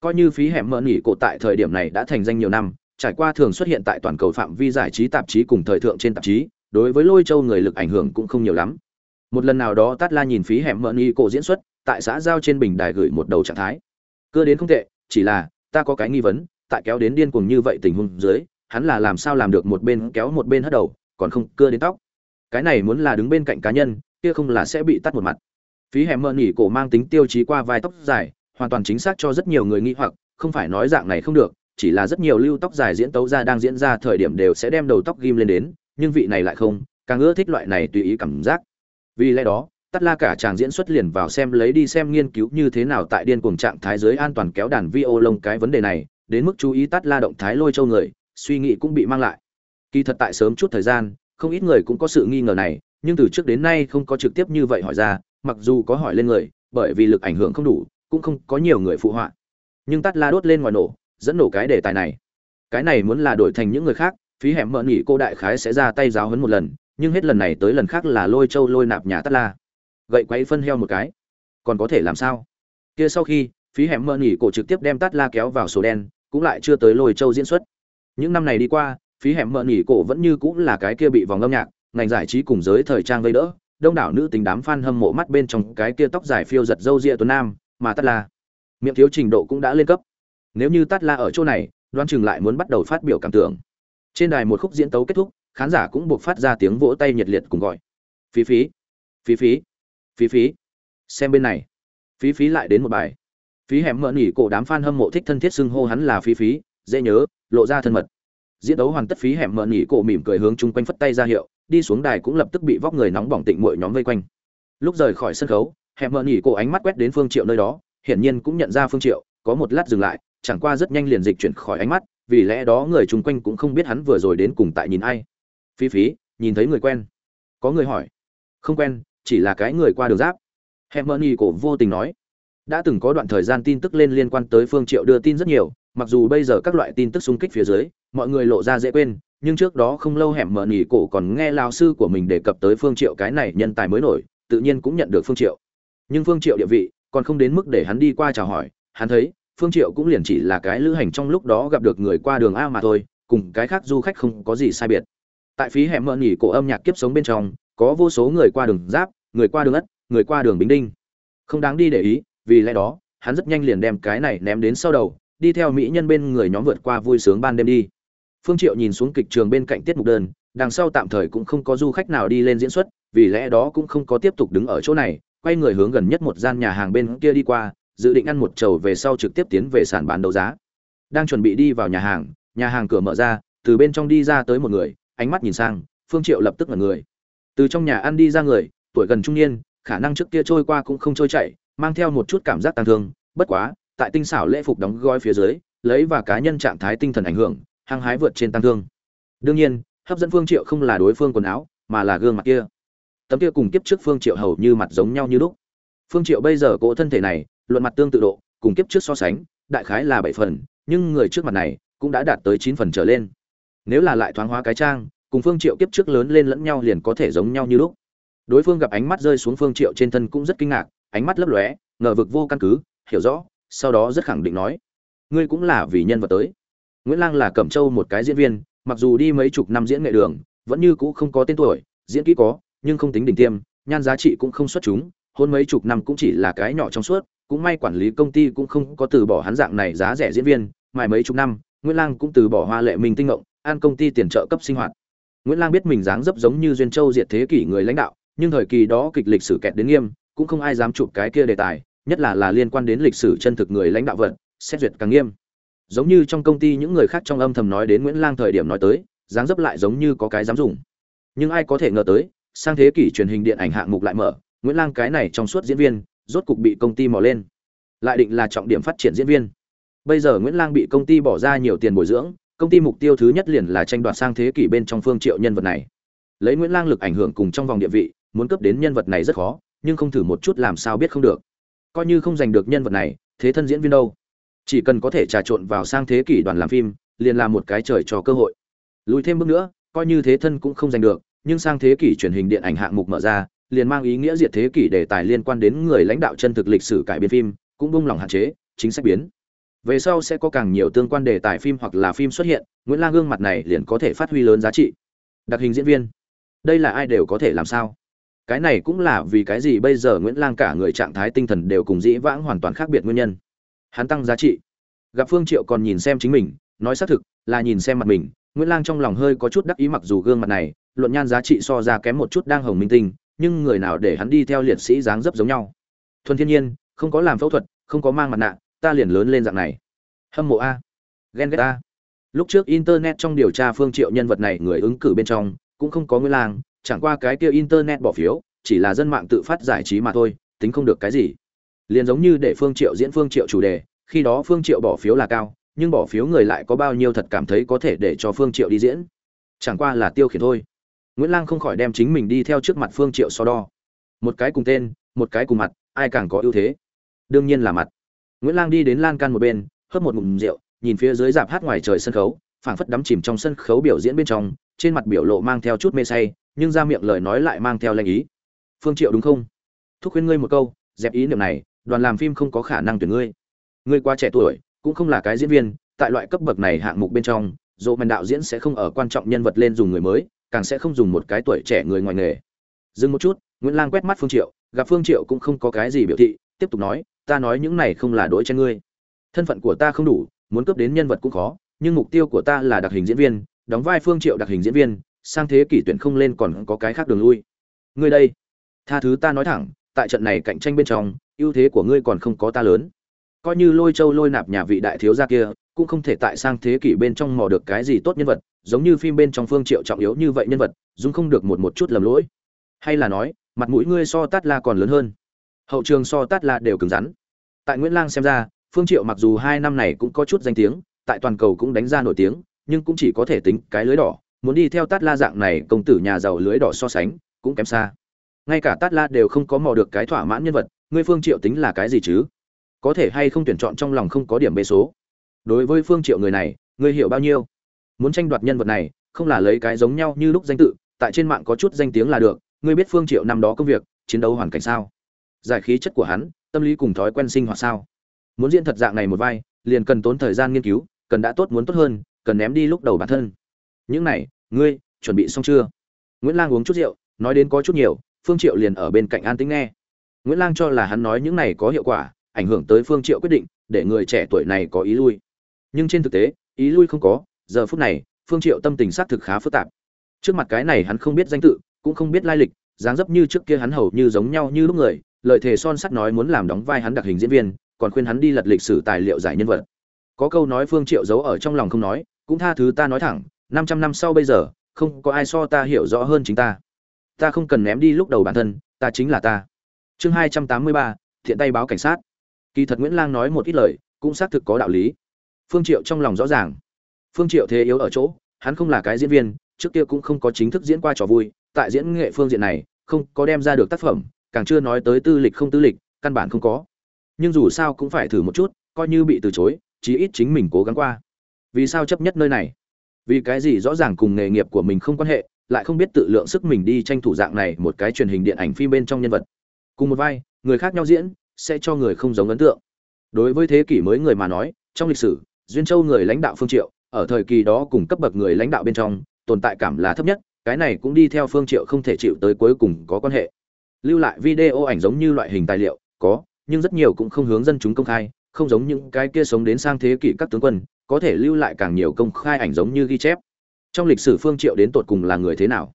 A: Coi như phí hẻm mỡ nỉ cổ tại thời điểm này đã thành danh nhiều năm, trải qua thường xuất hiện tại toàn cầu phạm vi giải trí tạp chí cùng thời thượng trên tạp chí, đối với lôi châu người lực ảnh hưởng cũng không nhiều lắm. Một lần nào đó tát la nhìn phí hẻm mỡ nỉ cổ diễn xuất, tại xã giao trên bình đài gửi một đầu trạng thái. Cơ đến không tệ, chỉ là, ta có cái nghi vấn, tại kéo đến điên cuồng như vậy tình huống dưới, hắn là làm sao làm được một bên kéo một bên hất đầu, còn không cưa đến tóc cái này muốn là đứng bên cạnh cá nhân, kia không là sẽ bị tắt một mặt. Phí hẻm mơ nỉ cổ mang tính tiêu chí qua vai tóc dài, hoàn toàn chính xác cho rất nhiều người nghĩ hoặc, không phải nói dạng này không được, chỉ là rất nhiều lưu tóc dài diễn tấu ra đang diễn ra thời điểm đều sẽ đem đầu tóc ghim lên đến, nhưng vị này lại không, càng ưa thích loại này tùy ý cảm giác. Vì lẽ đó, tắt la cả chàng diễn xuất liền vào xem lấy đi xem nghiên cứu như thế nào tại điên cuồng trạng thái giới an toàn kéo đàn vi ô lông cái vấn đề này, đến mức chú ý tắt la động thái lôi châu người, suy nghĩ cũng bị mang lại. Kỳ thật tại sớm chút thời gian không ít người cũng có sự nghi ngờ này, nhưng từ trước đến nay không có trực tiếp như vậy hỏi ra, mặc dù có hỏi lên người, bởi vì lực ảnh hưởng không đủ, cũng không có nhiều người phụ họa. Nhưng tắt la đốt lên ngoài nổ, dẫn nổ cái đề tài này. Cái này muốn là đổi thành những người khác, phí hẻm mợn nghỉ cô đại khái sẽ ra tay giáo hấn một lần, nhưng hết lần này tới lần khác là lôi châu lôi nạp nhà tắt la. Gậy quấy phân heo một cái. Còn có thể làm sao? Kia sau khi, phí hẻm mợn nghỉ cổ trực tiếp đem tắt la kéo vào sổ đen, cũng lại chưa tới lôi châu diễn xuất. Những năm này đi qua phí hẻm mợn nghỉ cổ vẫn như cũng là cái kia bị vòng âm nhạc, ngành giải trí cùng giới thời trang vây đỡ, đông đảo nữ tính đám fan hâm mộ mắt bên trong cái kia tóc dài phiêu giật râu ria tuấn nam, mà tắt la miệng thiếu trình độ cũng đã lên cấp. Nếu như tắt la ở chỗ này đoan chừng lại muốn bắt đầu phát biểu cảm tưởng. Trên đài một khúc diễn tấu kết thúc, khán giả cũng buộc phát ra tiếng vỗ tay nhiệt liệt cùng gọi. Phí phí phí phí phí phí. Xem bên này. Phí phí lại đến một bài. Phí hẻm mợn nhỉ cổ đám fan hâm mộ thích thân thiết xưng hô hắn là phí phí, dễ nhớ, lộ ra thân mật diễn đấu hoàn tất phí hẻm mờ nỉ cổ mỉm cười hướng chung quanh phất tay ra hiệu, đi xuống đài cũng lập tức bị vóc người nóng bỏng tịnh mọi nhóm vây quanh. Lúc rời khỏi sân khấu, hẻm mờ nỉ cổ ánh mắt quét đến phương triệu nơi đó, hiển nhiên cũng nhận ra phương triệu, có một lát dừng lại, chẳng qua rất nhanh liền dịch chuyển khỏi ánh mắt, vì lẽ đó người chung quanh cũng không biết hắn vừa rồi đến cùng tại nhìn ai. Phí phí, nhìn thấy người quen. Có người hỏi. Không quen, chỉ là cái người qua đường giáp. Hẻm mờ nỉ cổ vô tình nói đã từng có đoạn thời gian tin tức lên liên quan tới phương triệu đưa tin rất nhiều, mặc dù bây giờ các loại tin tức xung kích phía dưới, mọi người lộ ra dễ quên, nhưng trước đó không lâu hẻm mở nỉ cổ còn nghe lao sư của mình đề cập tới phương triệu cái này nhân tài mới nổi, tự nhiên cũng nhận được phương triệu. Nhưng phương triệu địa vị, còn không đến mức để hắn đi qua chào hỏi, hắn thấy, phương triệu cũng liền chỉ là cái lữ hành trong lúc đó gặp được người qua đường a mà thôi, cùng cái khác du khách không có gì sai biệt. Tại phí hẻm mở nỉ cổ âm nhạc kiếp sống bên trong, có vô số người qua đường giáp, người qua đường ất, người qua đường bình đinh. Không đáng đi để ý vì lẽ đó, hắn rất nhanh liền đem cái này ném đến sau đầu, đi theo mỹ nhân bên người nhóm vượt qua vui sướng ban đêm đi. Phương triệu nhìn xuống kịch trường bên cạnh tiết mục đơn, đằng sau tạm thời cũng không có du khách nào đi lên diễn xuất, vì lẽ đó cũng không có tiếp tục đứng ở chỗ này, quay người hướng gần nhất một gian nhà hàng bên kia đi qua, dự định ăn một chầu về sau trực tiếp tiến về sàn bán đấu giá. Đang chuẩn bị đi vào nhà hàng nhà hàng cửa mở ra, từ bên trong đi ra tới một người, ánh mắt nhìn sang, phương triệu lập tức ngẩn người. Từ trong nhà ăn đi ra người, tuổi gần trung niên, khả năng trước kia trôi qua cũng không trôi chảy mang theo một chút cảm giác tăng thương, bất quá, tại tinh xảo lễ phục đóng gói phía dưới, lấy và cá nhân trạng thái tinh thần ảnh hưởng, hăng hái vượt trên tăng thương. Đương nhiên, hấp dẫn phương triệu không là đối phương quần áo, mà là gương mặt kia. Tấm kia cùng kiếp trước phương triệu hầu như mặt giống nhau như lúc. Phương triệu bây giờ cỗ thân thể này, luận mặt tương tự độ, cùng kiếp trước so sánh, đại khái là bảy phần, nhưng người trước mặt này cũng đã đạt tới chín phần trở lên. Nếu là lại thoáng hóa cái trang, cùng phương triệu kiếp trước lớn lên lẫn nhau liền có thể giống nhau như lúc. Đối phương gặp ánh mắt rơi xuống phương triệu trên thân cũng rất kinh ngạc ánh mắt lấp lóe, ngờ vực vô căn cứ, hiểu rõ, sau đó rất khẳng định nói, ngươi cũng là vì nhân vật tới. Nguyễn lang là cẩm châu một cái diễn viên, mặc dù đi mấy chục năm diễn nghệ đường, vẫn như cũ không có tên tuổi, diễn kỹ có, nhưng không tính đỉnh tiêm, nhan giá trị cũng không xuất chúng, hôn mấy chục năm cũng chỉ là cái nhỏ trong suốt, cũng may quản lý công ty cũng không có từ bỏ hắn dạng này giá rẻ diễn viên mài mấy chục năm, nguyễn lang cũng từ bỏ hoa lệ mình tinh ngộng, an công ty tiền trợ cấp sinh hoạt. Nguyễn lang biết mình dáng dấp giống như duyên châu diệt thế kỷ người lãnh đạo, nhưng thời kỳ đó kịch lịch sử kẹt đến nghiêm cũng không ai dám chụp cái kia đề tài, nhất là là liên quan đến lịch sử chân thực người lãnh đạo vật, xét duyệt càng nghiêm. Giống như trong công ty những người khác trong âm thầm nói đến nguyễn lang thời điểm nói tới, dáng dấp lại giống như có cái dám dùng. Nhưng ai có thể ngờ tới, sang thế kỷ truyền hình điện ảnh hạng mục lại mở, nguyễn lang cái này trong suốt diễn viên, rốt cục bị công ty mò lên. Lại định là trọng điểm phát triển diễn viên. Bây giờ nguyễn lang bị công ty bỏ ra nhiều tiền bồi dưỡng, công ty mục tiêu thứ nhất liền là tranh đoạt sang thế kỷ bên trong phương triệu nhân vật này. Lấy nguyễn lang lực ảnh hưởng cùng trong vòng địa vị, muốn cấp đến nhân vật này rất khó nhưng không thử một chút làm sao biết không được. Coi như không giành được nhân vật này, thế thân diễn viên đâu? Chỉ cần có thể trà trộn vào sang thế kỷ đoàn làm phim, liền là một cái trời cho cơ hội. Lùi thêm bước nữa, coi như thế thân cũng không giành được, nhưng sang thế kỷ truyền hình điện ảnh hạng mục mở ra, liền mang ý nghĩa diệt thế kỷ đề tài liên quan đến người lãnh đạo chân thực lịch sử cải biên phim, cũng bung lòng hạn chế, chính sách biến. Về sau sẽ có càng nhiều tương quan đề tài phim hoặc là phim xuất hiện, nguyễn La gương mặt này liền có thể phát huy lớn giá trị. Đặc hình diễn viên, đây là ai đều có thể làm sao? Cái này cũng là vì cái gì bây giờ nguyễn lang cả người trạng thái tinh thần đều cùng dĩ vãng hoàn toàn khác biệt nguyên nhân. Hắn tăng giá trị. Gặp phương triệu còn nhìn xem chính mình, nói xác thực, là nhìn xem mặt mình, nguyễn lang trong lòng hơi có chút đắc ý mặc dù gương mặt này, luận nhan giá trị so ra kém một chút đang hồng minh tinh, nhưng người nào để hắn đi theo liệt sĩ dáng dấp giống nhau. Thuần thiên nhiên, không có làm phẫu thuật, không có mang mặt nạ, ta liền lớn lên dạng này. Hâm mộ a. Ghen ghét a. Lúc trước internet trong điều tra phương triệu nhân vật này người ứng cử bên trong, cũng không có nguyễn lang chẳng qua cái kia internet bỏ phiếu, chỉ là dân mạng tự phát giải trí mà thôi, tính không được cái gì. Liền giống như để phương triệu diễn phương triệu chủ đề, khi đó phương triệu bỏ phiếu là cao, nhưng bỏ phiếu người lại có bao nhiêu thật cảm thấy có thể để cho phương triệu đi diễn? Chẳng qua là tiêu khiển thôi. Nguyễn lang không khỏi đem chính mình đi theo trước mặt phương triệu so đo. Một cái cùng tên, một cái cùng mặt, ai càng có ưu thế? Đương nhiên là mặt. Nguyễn lang đi đến lan can một bên, hớp một ngụm rượu, nhìn phía dưới dạp hát ngoài trời sân khấu, phảng phất đắm chìm trong sân khấu biểu diễn bên trong, trên mặt biểu lộ mang theo chút mê say nhưng ra miệng lời nói lại mang theo lanh ý. Phương triệu đúng không? Thúc khuyên ngươi một câu, dẹp ý niệm này, đoàn làm phim không có khả năng tuyển ngươi. Ngươi quá trẻ tuổi, cũng không là cái diễn viên, tại loại cấp bậc này hạng mục bên trong, dỗ mèn đạo diễn sẽ không ở quan trọng nhân vật lên dùng người mới, càng sẽ không dùng một cái tuổi trẻ người ngoài nghề. Dừng một chút, nguyễn lang quét mắt phương triệu, gặp phương triệu cũng không có cái gì biểu thị, tiếp tục nói, ta nói những này không là đối trên ngươi. Thân phận của ta không đủ, muốn cướp đến nhân vật cũng khó, nhưng mục tiêu của ta là đặc hình diễn viên, đóng vai phương triệu đặc hình diễn viên sang thế kỷ tuyển không lên còn có cái khác đường lui. Ngươi đây, tha thứ ta nói thẳng, tại trận này cạnh tranh bên trong, ưu thế của ngươi còn không có ta lớn. Coi như lôi châu lôi nạp nhà vị đại thiếu gia kia, cũng không thể tại sang thế kỷ bên trong mò được cái gì tốt nhân vật, giống như phim bên trong phương triệu trọng yếu như vậy nhân vật dung không được một một chút lầm lỗi. Hay là nói, mặt mũi ngươi so tát la còn lớn hơn. Hậu trường so tát la đều cứng rắn. Tại nguyễn lang xem ra, phương triệu mặc dù hai năm này cũng có chút danh tiếng, tại toàn cầu cũng đánh ra nổi tiếng, nhưng cũng chỉ có thể tính cái lưới đỏ muốn đi theo tát la dạng này, công tử nhà giàu lưới đỏ so sánh, cũng kém xa. Ngay cả tát la đều không có mò được cái thỏa mãn nhân vật, ngươi phương triệu tính là cái gì chứ? Có thể hay không tuyển chọn trong lòng không có điểm bê số? Đối với phương triệu người này, ngươi hiểu bao nhiêu? Muốn tranh đoạt nhân vật này, không là lấy cái giống nhau như lúc danh tự, tại trên mạng có chút danh tiếng là được, ngươi biết phương triệu năm đó công việc, chiến đấu hoàn cảnh sao? Giải khí chất của hắn, tâm lý cùng thói quen sinh hoạt sao? Muốn diễn thật dạng này một vai, liền cần tốn thời gian nghiên cứu, cần đã tốt muốn tốt hơn, cần ném đi lúc đầu bản thân những này, ngươi, chuẩn bị xong chưa? Nguyễn lang uống chút rượu, nói đến có chút nhiều, phương triệu liền ở bên cạnh an tĩnh nghe. Nguyễn lang cho là hắn nói những này có hiệu quả, ảnh hưởng tới phương triệu quyết định, để người trẻ tuổi này có ý lui. Nhưng trên thực tế, ý lui không có, giờ phút này, phương triệu tâm tình xác thực khá phức tạp. Trước mặt cái này hắn không biết danh tự, cũng không biết lai lịch, dáng dấp như trước kia hắn hầu như giống nhau như lúc người, lời thề son sắt nói muốn làm đóng vai hắn đặc hình diễn viên, còn khuyên hắn đi lật lịch sử tài liệu giải nhân vật. Có câu nói phương triệu giấu ở trong lòng không nói, cũng tha thứ ta nói thẳng 500 năm sau bây giờ không có ai so ta hiểu rõ hơn chính ta. Ta không cần ném đi lúc đầu bản thân ta chính là ta. Chương 283, thiện tay báo cảnh sát. Kỳ thật nguyễn lang nói một ít lời cũng xác thực có đạo lý. Phương triệu trong lòng rõ ràng. Phương triệu thế yếu ở chỗ hắn không là cái diễn viên trước kia cũng không có chính thức diễn qua trò vui tại diễn nghệ phương diện này không có đem ra được tác phẩm càng chưa nói tới tư lịch không tư lịch căn bản không có. Nhưng dù sao cũng phải thử một chút coi như bị từ chối chí ít chính mình cố gắng qua. Vì sao chấp nhất nơi này? Vì cái gì rõ ràng cùng nghề nghiệp của mình không quan hệ, lại không biết tự lượng sức mình đi tranh thủ dạng này một cái truyền hình điện ảnh phim bên trong nhân vật. Cùng một vai, người khác nhau diễn, sẽ cho người không giống ấn tượng. Đối với thế kỷ mới người mà nói, trong lịch sử, duyên châu người lãnh đạo phương triệu, ở thời kỳ đó cùng cấp bậc người lãnh đạo bên trong, tồn tại cảm là thấp nhất, cái này cũng đi theo phương triệu không thể chịu tới cuối cùng có quan hệ. Lưu lại video ảnh giống như loại hình tài liệu, có, nhưng rất nhiều cũng không hướng dân chúng công khai, không giống những cái kia sống đến sang thế kỷ các tướng quân có thể lưu lại càng nhiều công khai ảnh giống như ghi chép. Trong lịch sử phương triệu đến tột cùng là người thế nào?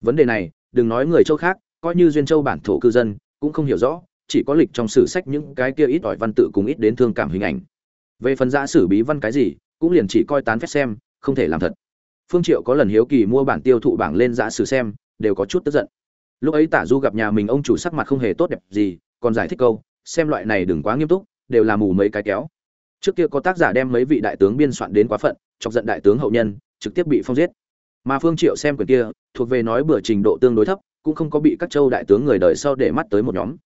A: Vấn đề này, đừng nói người châu khác, coi như duyên châu bản thổ cư dân, cũng không hiểu rõ, chỉ có lịch trong sử sách những cái kia ít ỏi văn tự cùng ít đến thương cảm hình ảnh. Về phần giả sử bí văn cái gì, cũng liền chỉ coi tán phép xem, không thể làm thật. Phương triệu có lần hiếu kỳ mua bản tiêu thụ bảng lên giả sử xem, đều có chút tức giận. Lúc ấy tả du gặp nhà mình ông chủ sắc mặt không hề tốt đẹp gì, còn giải thích câu, xem loại này đừng quá nghiêm túc, đều là mù mấy cái kéo trước kia có tác giả đem mấy vị đại tướng biên soạn đến quá phận, chọc giận đại tướng hậu nhân, trực tiếp bị phong giết. Mà phương triệu xem quyển kia, thuộc về nói bừa trình độ tương đối thấp, cũng không có bị các châu đại tướng người đời sau để mắt tới một nhóm.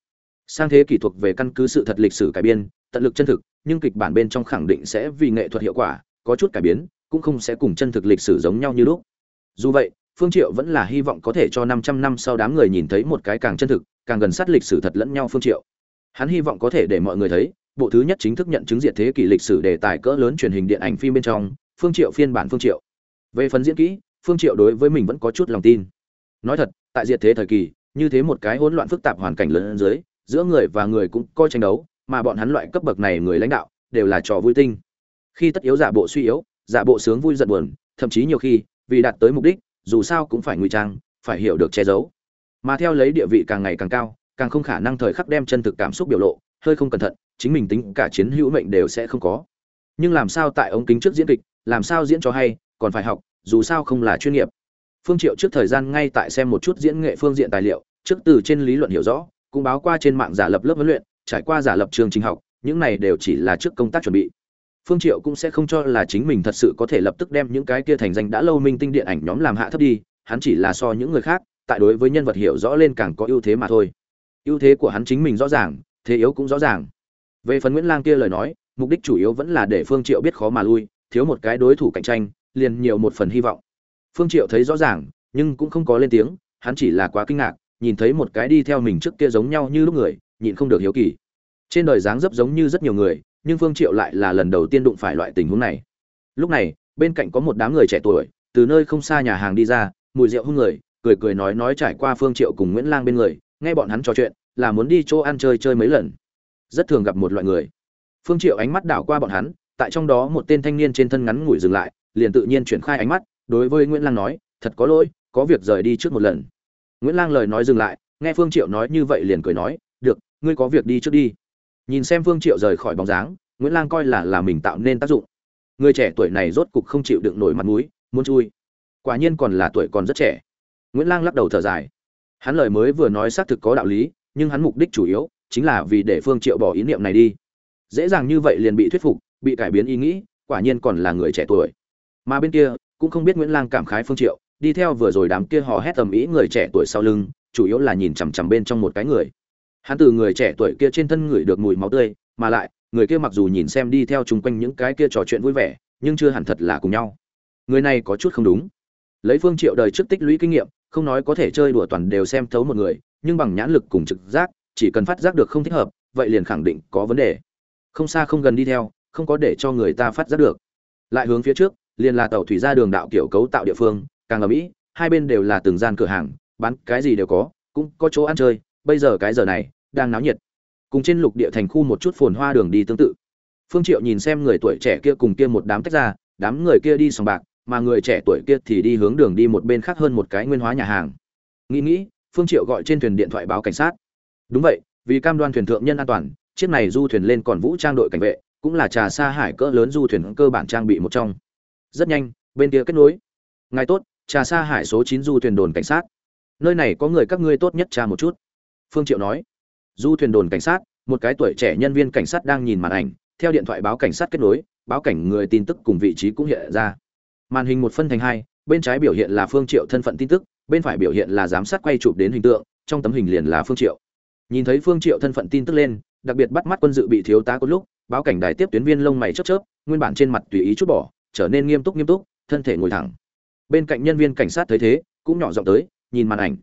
A: Sang thế kỷ thuộc về căn cứ sự thật lịch sử cải biên, tận lực chân thực, nhưng kịch bản bên trong khẳng định sẽ vì nghệ thuật hiệu quả, có chút cải biến, cũng không sẽ cùng chân thực lịch sử giống nhau như lúc. Dù vậy, phương triệu vẫn là hy vọng có thể cho 500 năm sau đám người nhìn thấy một cái càng chân thực, càng gần sát lịch sử thật lẫn nhau phương triệu. Hắn hy vọng có thể để mọi người thấy bộ thứ nhất chính thức nhận chứng diện thế kỷ lịch sử đề tài cỡ lớn truyền hình điện ảnh phim bên trong, phương triệu phiên bản phương triệu. Về phần diễn kỹ, phương triệu đối với mình vẫn có chút lòng tin. Nói thật, tại diệt thế thời kỳ, như thế một cái hỗn loạn phức tạp hoàn cảnh lớn dưới, giữa người và người cũng coi tranh đấu, mà bọn hắn loại cấp bậc này người lãnh đạo, đều là trò vui tinh. Khi tất yếu giả bộ suy yếu, giả bộ sướng vui giận buồn, thậm chí nhiều khi, vì đạt tới mục đích, dù sao cũng phải ngụy trang, phải hiểu được che giấu. Mà theo lấy địa vị càng ngày càng cao, càng không khả năng thời khắc đem chân thực cảm xúc biểu lộ, hơi không cẩn thận chính mình tính cả chiến hữu mệnh đều sẽ không có. Nhưng làm sao tại ống kính trước diễn kịch, làm sao diễn cho hay, còn phải học, dù sao không là chuyên nghiệp. Phương triệu trước thời gian ngay tại xem một chút diễn nghệ phương diện tài liệu, trước từ trên lý luận hiểu rõ, cũng báo qua trên mạng giả lập lớp huấn luyện, trải qua giả lập trường trình học, những này đều chỉ là trước công tác chuẩn bị. Phương triệu cũng sẽ không cho là chính mình thật sự có thể lập tức đem những cái kia thành danh đã lâu minh tinh điện ảnh nhóm làm hạ thấp đi, hắn chỉ là so những người khác, tại đối với nhân vật hiểu rõ lên càng có ưu thế mà thôi. Ưu thế của hắn chính mình rõ ràng, thế yếu cũng rõ ràng về phần nguyễn lang kia lời nói, mục đích chủ yếu vẫn là để phương triệu biết khó mà lui, thiếu một cái đối thủ cạnh tranh, liền nhiều một phần hy vọng. Phương triệu thấy rõ ràng, nhưng cũng không có lên tiếng, hắn chỉ là quá kinh ngạc, nhìn thấy một cái đi theo mình trước kia giống nhau như lúc người, nhịn không được hiếu kỳ. Trên đời dáng dấp giống như rất nhiều người, nhưng phương triệu lại là lần đầu tiên đụng phải loại tình huống này. Lúc này, bên cạnh có một đám người trẻ tuổi, từ nơi không xa nhà hàng đi ra, mùi rượu hung người, cười cười nói nói trải qua phương triệu cùng nguyễn lang bên người, nghe bọn hắn trò chuyện, là muốn đi chỗ ăn chơi chơi mấy lần rất thường gặp một loại người. Phương triệu ánh mắt đảo qua bọn hắn, tại trong đó một tên thanh niên trên thân ngắn ngủi dừng lại, liền tự nhiên chuyển khai ánh mắt, đối với nguyễn lang nói, thật có lỗi, có việc rời đi trước một lần. Nguyễn lang lời nói dừng lại, nghe phương triệu nói như vậy liền cười nói, được, ngươi có việc đi trước đi. Nhìn xem phương triệu rời khỏi bóng dáng, nguyễn lang coi là là mình tạo nên tác dụng. Người trẻ tuổi này rốt cục không chịu đựng nổi mặt mũi, muốn chui. Quả nhiên còn là tuổi còn rất trẻ. Nguyễn lang lắc đầu thở dài. Hắn lời mới vừa nói xác thực có đạo lý, nhưng hắn mục đích chủ yếu chính là vì để phương triệu bỏ ý niệm này đi. Dễ dàng như vậy liền bị thuyết phục, bị cải biến ý nghĩ, quả nhiên còn là người trẻ tuổi. Mà bên kia, cũng không biết nguyễn lang cảm khái phương triệu, đi theo vừa rồi đám kia hò hét tầm ý người trẻ tuổi sau lưng, chủ yếu là nhìn chằm chằm bên trong một cái người. Hắn từ người trẻ tuổi kia trên thân người được mùi máu tươi, mà lại, người kia mặc dù nhìn xem đi theo chung quanh những cái kia trò chuyện vui vẻ, nhưng chưa hẳn thật là cùng nhau. Người này có chút không đúng. Lấy phương triệu đời trước tích lũy kinh nghiệm, không nói có thể chơi đùa toàn đều xem thấu một người, nhưng bằng nhãn lực cùng trực giác chỉ cần phát giác được không thích hợp, vậy liền khẳng định có vấn đề. Không xa không gần đi theo, không có để cho người ta phát giác được. Lại hướng phía trước, liền là tàu thủy ra đường đạo kiểu cấu tạo địa phương, càng ở mỹ hai bên đều là từng gian cửa hàng, bán cái gì đều có, cũng có chỗ ăn chơi, bây giờ cái giờ này, đang náo nhiệt. Cùng trên lục địa thành khu một chút phồn hoa đường đi tương tự. Phương triệu nhìn xem người tuổi trẻ kia cùng kia một đám tách ra, đám người kia đi sòng bạc, mà người trẻ tuổi kia thì đi hướng đường đi một bên khác hơn một cái nguyên hóa nhà hàng. Nghĩ nghĩ, phương triệu gọi trên thuyền điện thoại báo cảnh sát đúng vậy, vì cam đoan thuyền thượng nhân an toàn, chiếc này du thuyền lên còn vũ trang đội cảnh vệ, cũng là trà xa hải cỡ lớn du thuyền cơ bản trang bị một trong. Rất nhanh, bên kia kết nối. Ngài tốt, trà xa hải số chín du thuyền đồn cảnh sát. Nơi này có người các ngươi tốt nhất tra một chút. Phương triệu nói. Du thuyền đồn cảnh sát, một cái tuổi trẻ nhân viên cảnh sát đang nhìn màn ảnh, theo điện thoại báo cảnh sát kết nối, báo cảnh người tin tức cùng vị trí cũng hiện ra. Màn hình một phân thành hai, bên trái biểu hiện là phương triệu thân phận tin tức, bên phải biểu hiện là giám sát quay chụp đến hình tượng, trong tấm hình liền là phương triệu nhìn thấy phương triệu thân phận tin tức lên, đặc biệt bắt mắt quân dự bị thiếu tá có lúc, báo cảnh đài tiếp tuyến viên lông mày chớp chớp, nguyên bản trên mặt tùy ý chút bỏ, trở nên nghiêm túc nghiêm túc, thân thể ngồi thẳng. Bên cạnh nhân viên cảnh sát thấy thế, cũng nhỏ giọng tới, nhìn màn ảnh.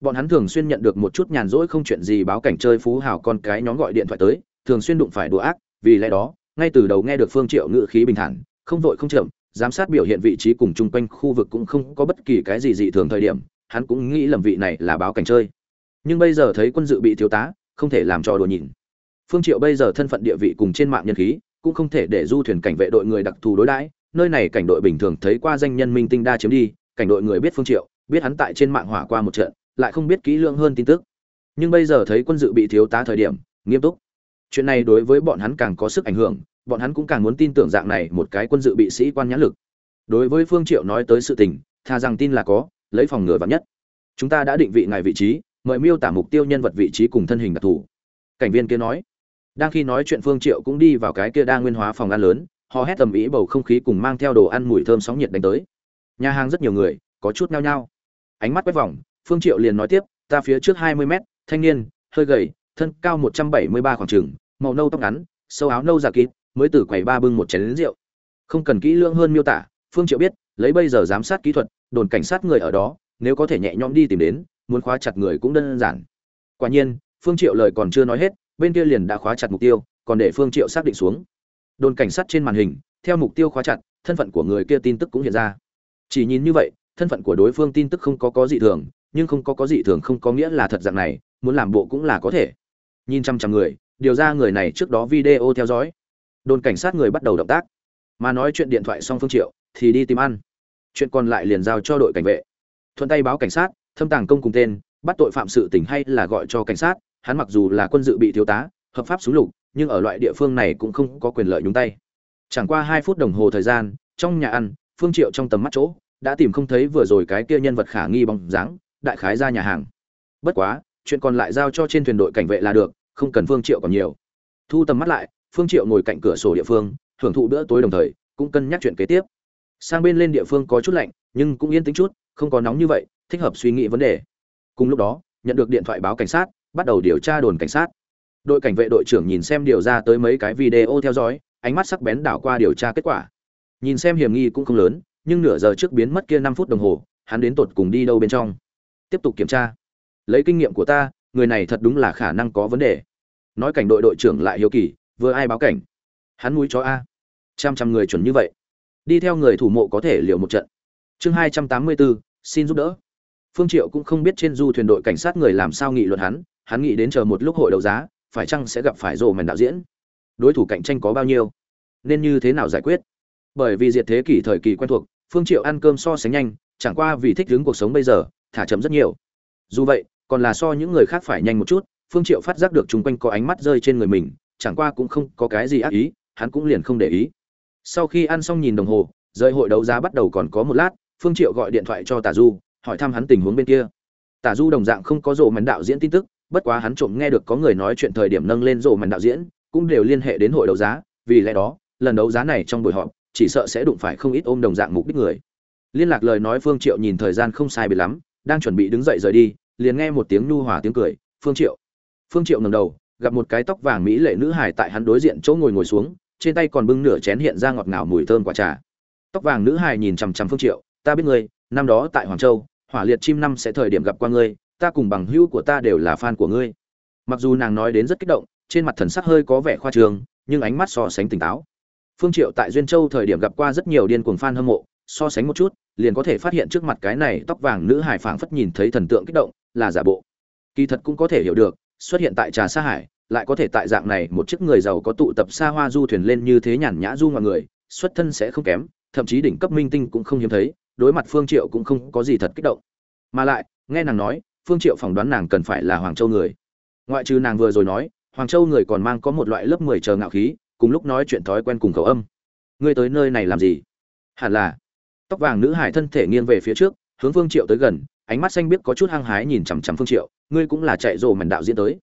A: Bọn hắn thường xuyên nhận được một chút nhàn rỗi không chuyện gì báo cảnh chơi phú hào con cái nhóm gọi điện thoại tới, thường xuyên đụng phải đùa ác, vì lẽ đó, ngay từ đầu nghe được phương triệu ngự khí bình thản, không vội không chậm, giám sát biểu hiện vị trí cùng chung quanh khu vực cũng không có bất kỳ cái gì dị thường thời điểm, hắn cũng nghĩ lầm vị này là báo cảnh chơi nhưng bây giờ thấy quân dự bị thiếu tá, không thể làm cho đùa nhìn. Phương triệu bây giờ thân phận địa vị cùng trên mạng nhân khí, cũng không thể để du thuyền cảnh vệ đội người đặc thù đối đãi, nơi này cảnh đội bình thường thấy qua danh nhân minh tinh đa chiếm đi, cảnh đội người biết phương triệu, biết hắn tại trên mạng hỏa qua một trận, lại không biết kỹ lưỡng hơn tin tức. Nhưng bây giờ thấy quân dự bị thiếu tá thời điểm, nghiêm túc. Chuyện này đối với bọn hắn càng có sức ảnh hưởng, bọn hắn cũng càng muốn tin tưởng dạng này một cái quân dự bị sĩ quan nhãn lực. Đối với phương triệu nói tới sự tình, tha rằng tin là có, lấy phòng ngừa vắng nhất. Chúng ta đã định vị ngài vị trí mời miêu tả mục tiêu nhân vật vị trí cùng thân hình đặc thù. Cảnh viên kia nói, đang khi nói chuyện phương triệu cũng đi vào cái kia đa nguyên hóa phòng ăn lớn họ hét tầm ý bầu không khí cùng mang theo đồ ăn mùi thơm sóng nhiệt đánh tới. Nhà hàng rất nhiều người, có chút nhao nhao. Ánh mắt quét vòng, phương triệu liền nói tiếp, ta phía trước 20 mét, thanh niên, hơi gầy, thân cao 173 khoảng trường màu nâu tóc ngắn, sâu áo nâu giả kín mới từ quầy ba bưng một chén lớn rượu. Không cần kỹ lưỡng hơn miêu tả, phương triệu biết, lấy bây giờ giám sát kỹ thuật, đồn cảnh sát người ở đó, nếu có thể nhẹ nhõm đi tìm đến muốn khóa chặt người cũng đơn giản. Quả nhiên, phương triệu lời còn chưa nói hết, bên kia liền đã khóa chặt mục tiêu, còn để phương triệu xác định xuống. Đồn cảnh sát trên màn hình, theo mục tiêu khóa chặt, thân phận của người kia tin tức cũng hiện ra. Chỉ nhìn như vậy, thân phận của đối phương tin tức không có có dị thường, nhưng không có có dị thường không có nghĩa là thật dạng này, muốn làm bộ cũng là có thể. Nhìn chăm chăm người, điều ra người này trước đó video theo dõi. Đồn cảnh sát người bắt đầu động tác. Mà nói chuyện điện thoại xong phương triệu, thì đi tìm ăn. Chuyện còn lại liền giao cho đội cảnh vệ. Thuận tay báo cảnh sát thâm tàng công cùng tên, bắt tội phạm sự tỉnh hay là gọi cho cảnh sát, hắn mặc dù là quân dự bị thiếu tá, hợp pháp súng lục, nhưng ở loại địa phương này cũng không có quyền lợi nhúng tay. Chẳng qua hai phút đồng hồ thời gian, trong nhà ăn, phương triệu trong tầm mắt chỗ, đã tìm không thấy vừa rồi cái kia nhân vật khả nghi bóng dáng, đại khái ra nhà hàng. Bất quá, chuyện còn lại giao cho trên thuyền đội cảnh vệ là được, không cần phương triệu còn nhiều. Thu tầm mắt lại, phương triệu ngồi cạnh cửa sổ địa phương hưởng thụ bữa tối đồng thời, cũng cân nhắc chuyện kế tiếp. Sang bên lên địa phương có chút lạnh, nhưng cũng yên tĩnh chút, không có nóng như vậy thích hợp suy nghĩ vấn đề. Cùng lúc đó, nhận được điện thoại báo cảnh sát, bắt đầu điều tra đồn cảnh sát. Đội cảnh vệ đội trưởng nhìn xem điều ra tới mấy cái video theo dõi, ánh mắt sắc bén đảo qua điều tra kết quả. Nhìn xem hiểm nghi cũng không lớn, nhưng nửa giờ trước biến mất kia năm phút đồng hồ, hắn đến tột cùng đi đâu bên trong. Tiếp tục kiểm tra. Lấy kinh nghiệm của ta, người này thật đúng là khả năng có vấn đề. Nói cảnh đội đội trưởng lại hiếu kỳ, vừa ai báo cảnh? Hắn mũi chó a. Trăm trăm người chuẩn như vậy. Đi theo người thủ mộ có thể liều một trận. Chương hai trăm tám mươi bốn, xin giúp đỡ phương triệu cũng không biết trên du thuyền đội cảnh sát người làm sao nghị luận hắn hắn nghĩ đến chờ một lúc hội đấu giá, phải chăng sẽ gặp phải rồ mèn đạo diễn? Đối thủ cạnh tranh có bao nhiêu? Nên như thế nào giải quyết? Bởi vì diệt thế kỷ thời kỳ quen thuộc, phương triệu ăn cơm so sánh nhanh, chẳng qua vì thích ứng cuộc sống bây giờ, thả chậm rất nhiều. Dù vậy, còn là so những người khác phải nhanh một chút, phương triệu phát giác được chung quanh có ánh mắt rơi trên người mình, chẳng qua cũng không có cái gì ác ý, hắn cũng liền không để ý. Sau khi ăn xong nhìn đồng hồ, rời hội đấu giá bắt đầu còn có một lát, phương triệu gọi điện thoại cho tả du hỏi thăm hắn tình huống bên kia. Tả du đồng dạng không có rộ mảnh đạo diễn tin tức, bất quá hắn trộm nghe được có người nói chuyện thời điểm nâng lên rộ mảnh đạo diễn, cũng đều liên hệ đến hội đấu giá, vì lẽ đó, lần đấu giá này trong buổi họp, chỉ sợ sẽ đụng phải không ít ôm đồng dạng mục đích người. Liên lạc lời nói phương triệu nhìn thời gian không sai biệt lắm, đang chuẩn bị đứng dậy rời đi, liền nghe một tiếng nu hòa tiếng cười, phương triệu. Phương triệu ngẩng đầu, gặp một cái tóc vàng mỹ lệ nữ hài tại hắn đối diện chỗ ngồi ngồi xuống, trên tay còn bưng nửa chén hiện ra ngọt ngào mùi thơm quả trà. Tóc vàng nữ hài nhìn chằm chằm phương triệu, ta biết ngươi, năm đó tại hoàng châu hỏa liệt chim năm sẽ thời điểm gặp qua ngươi, ta cùng bằng hữu của ta đều là fan của ngươi. Mặc dù nàng nói đến rất kích động, trên mặt thần sắc hơi có vẻ khoa trương, nhưng ánh mắt so sánh tỉnh táo. Phương triệu tại duyên châu thời điểm gặp qua rất nhiều điên cuồng fan hâm mộ, so sánh một chút, liền có thể phát hiện trước mặt cái này tóc vàng nữ hải phảng phất nhìn thấy thần tượng kích động, là giả bộ. Kỳ thật cũng có thể hiểu được, xuất hiện tại trà sa hải, lại có thể tại dạng này một chiếc người giàu có tụ tập xa hoa du thuyền lên như thế nhàn nhã du mọi người, xuất thân sẽ không kém, thậm chí đỉnh cấp minh tinh cũng không hiếm thấy đối mặt phương triệu cũng không có gì thật kích động. Mà lại, nghe nàng nói, phương triệu phỏng đoán nàng cần phải là hoàng châu người. Ngoại trừ nàng vừa rồi nói, hoàng châu người còn mang có một loại lớp 10 chờ ngạo khí, cùng lúc nói chuyện thói quen cùng khẩu âm. Ngươi tới nơi này làm gì? Hẳn là, tóc vàng nữ hải thân thể nghiêng về phía trước, hướng phương triệu tới gần, ánh mắt xanh biếc có chút hăng hái nhìn chằm chằm phương triệu, ngươi cũng là chạy rồ màn đạo diễn tới.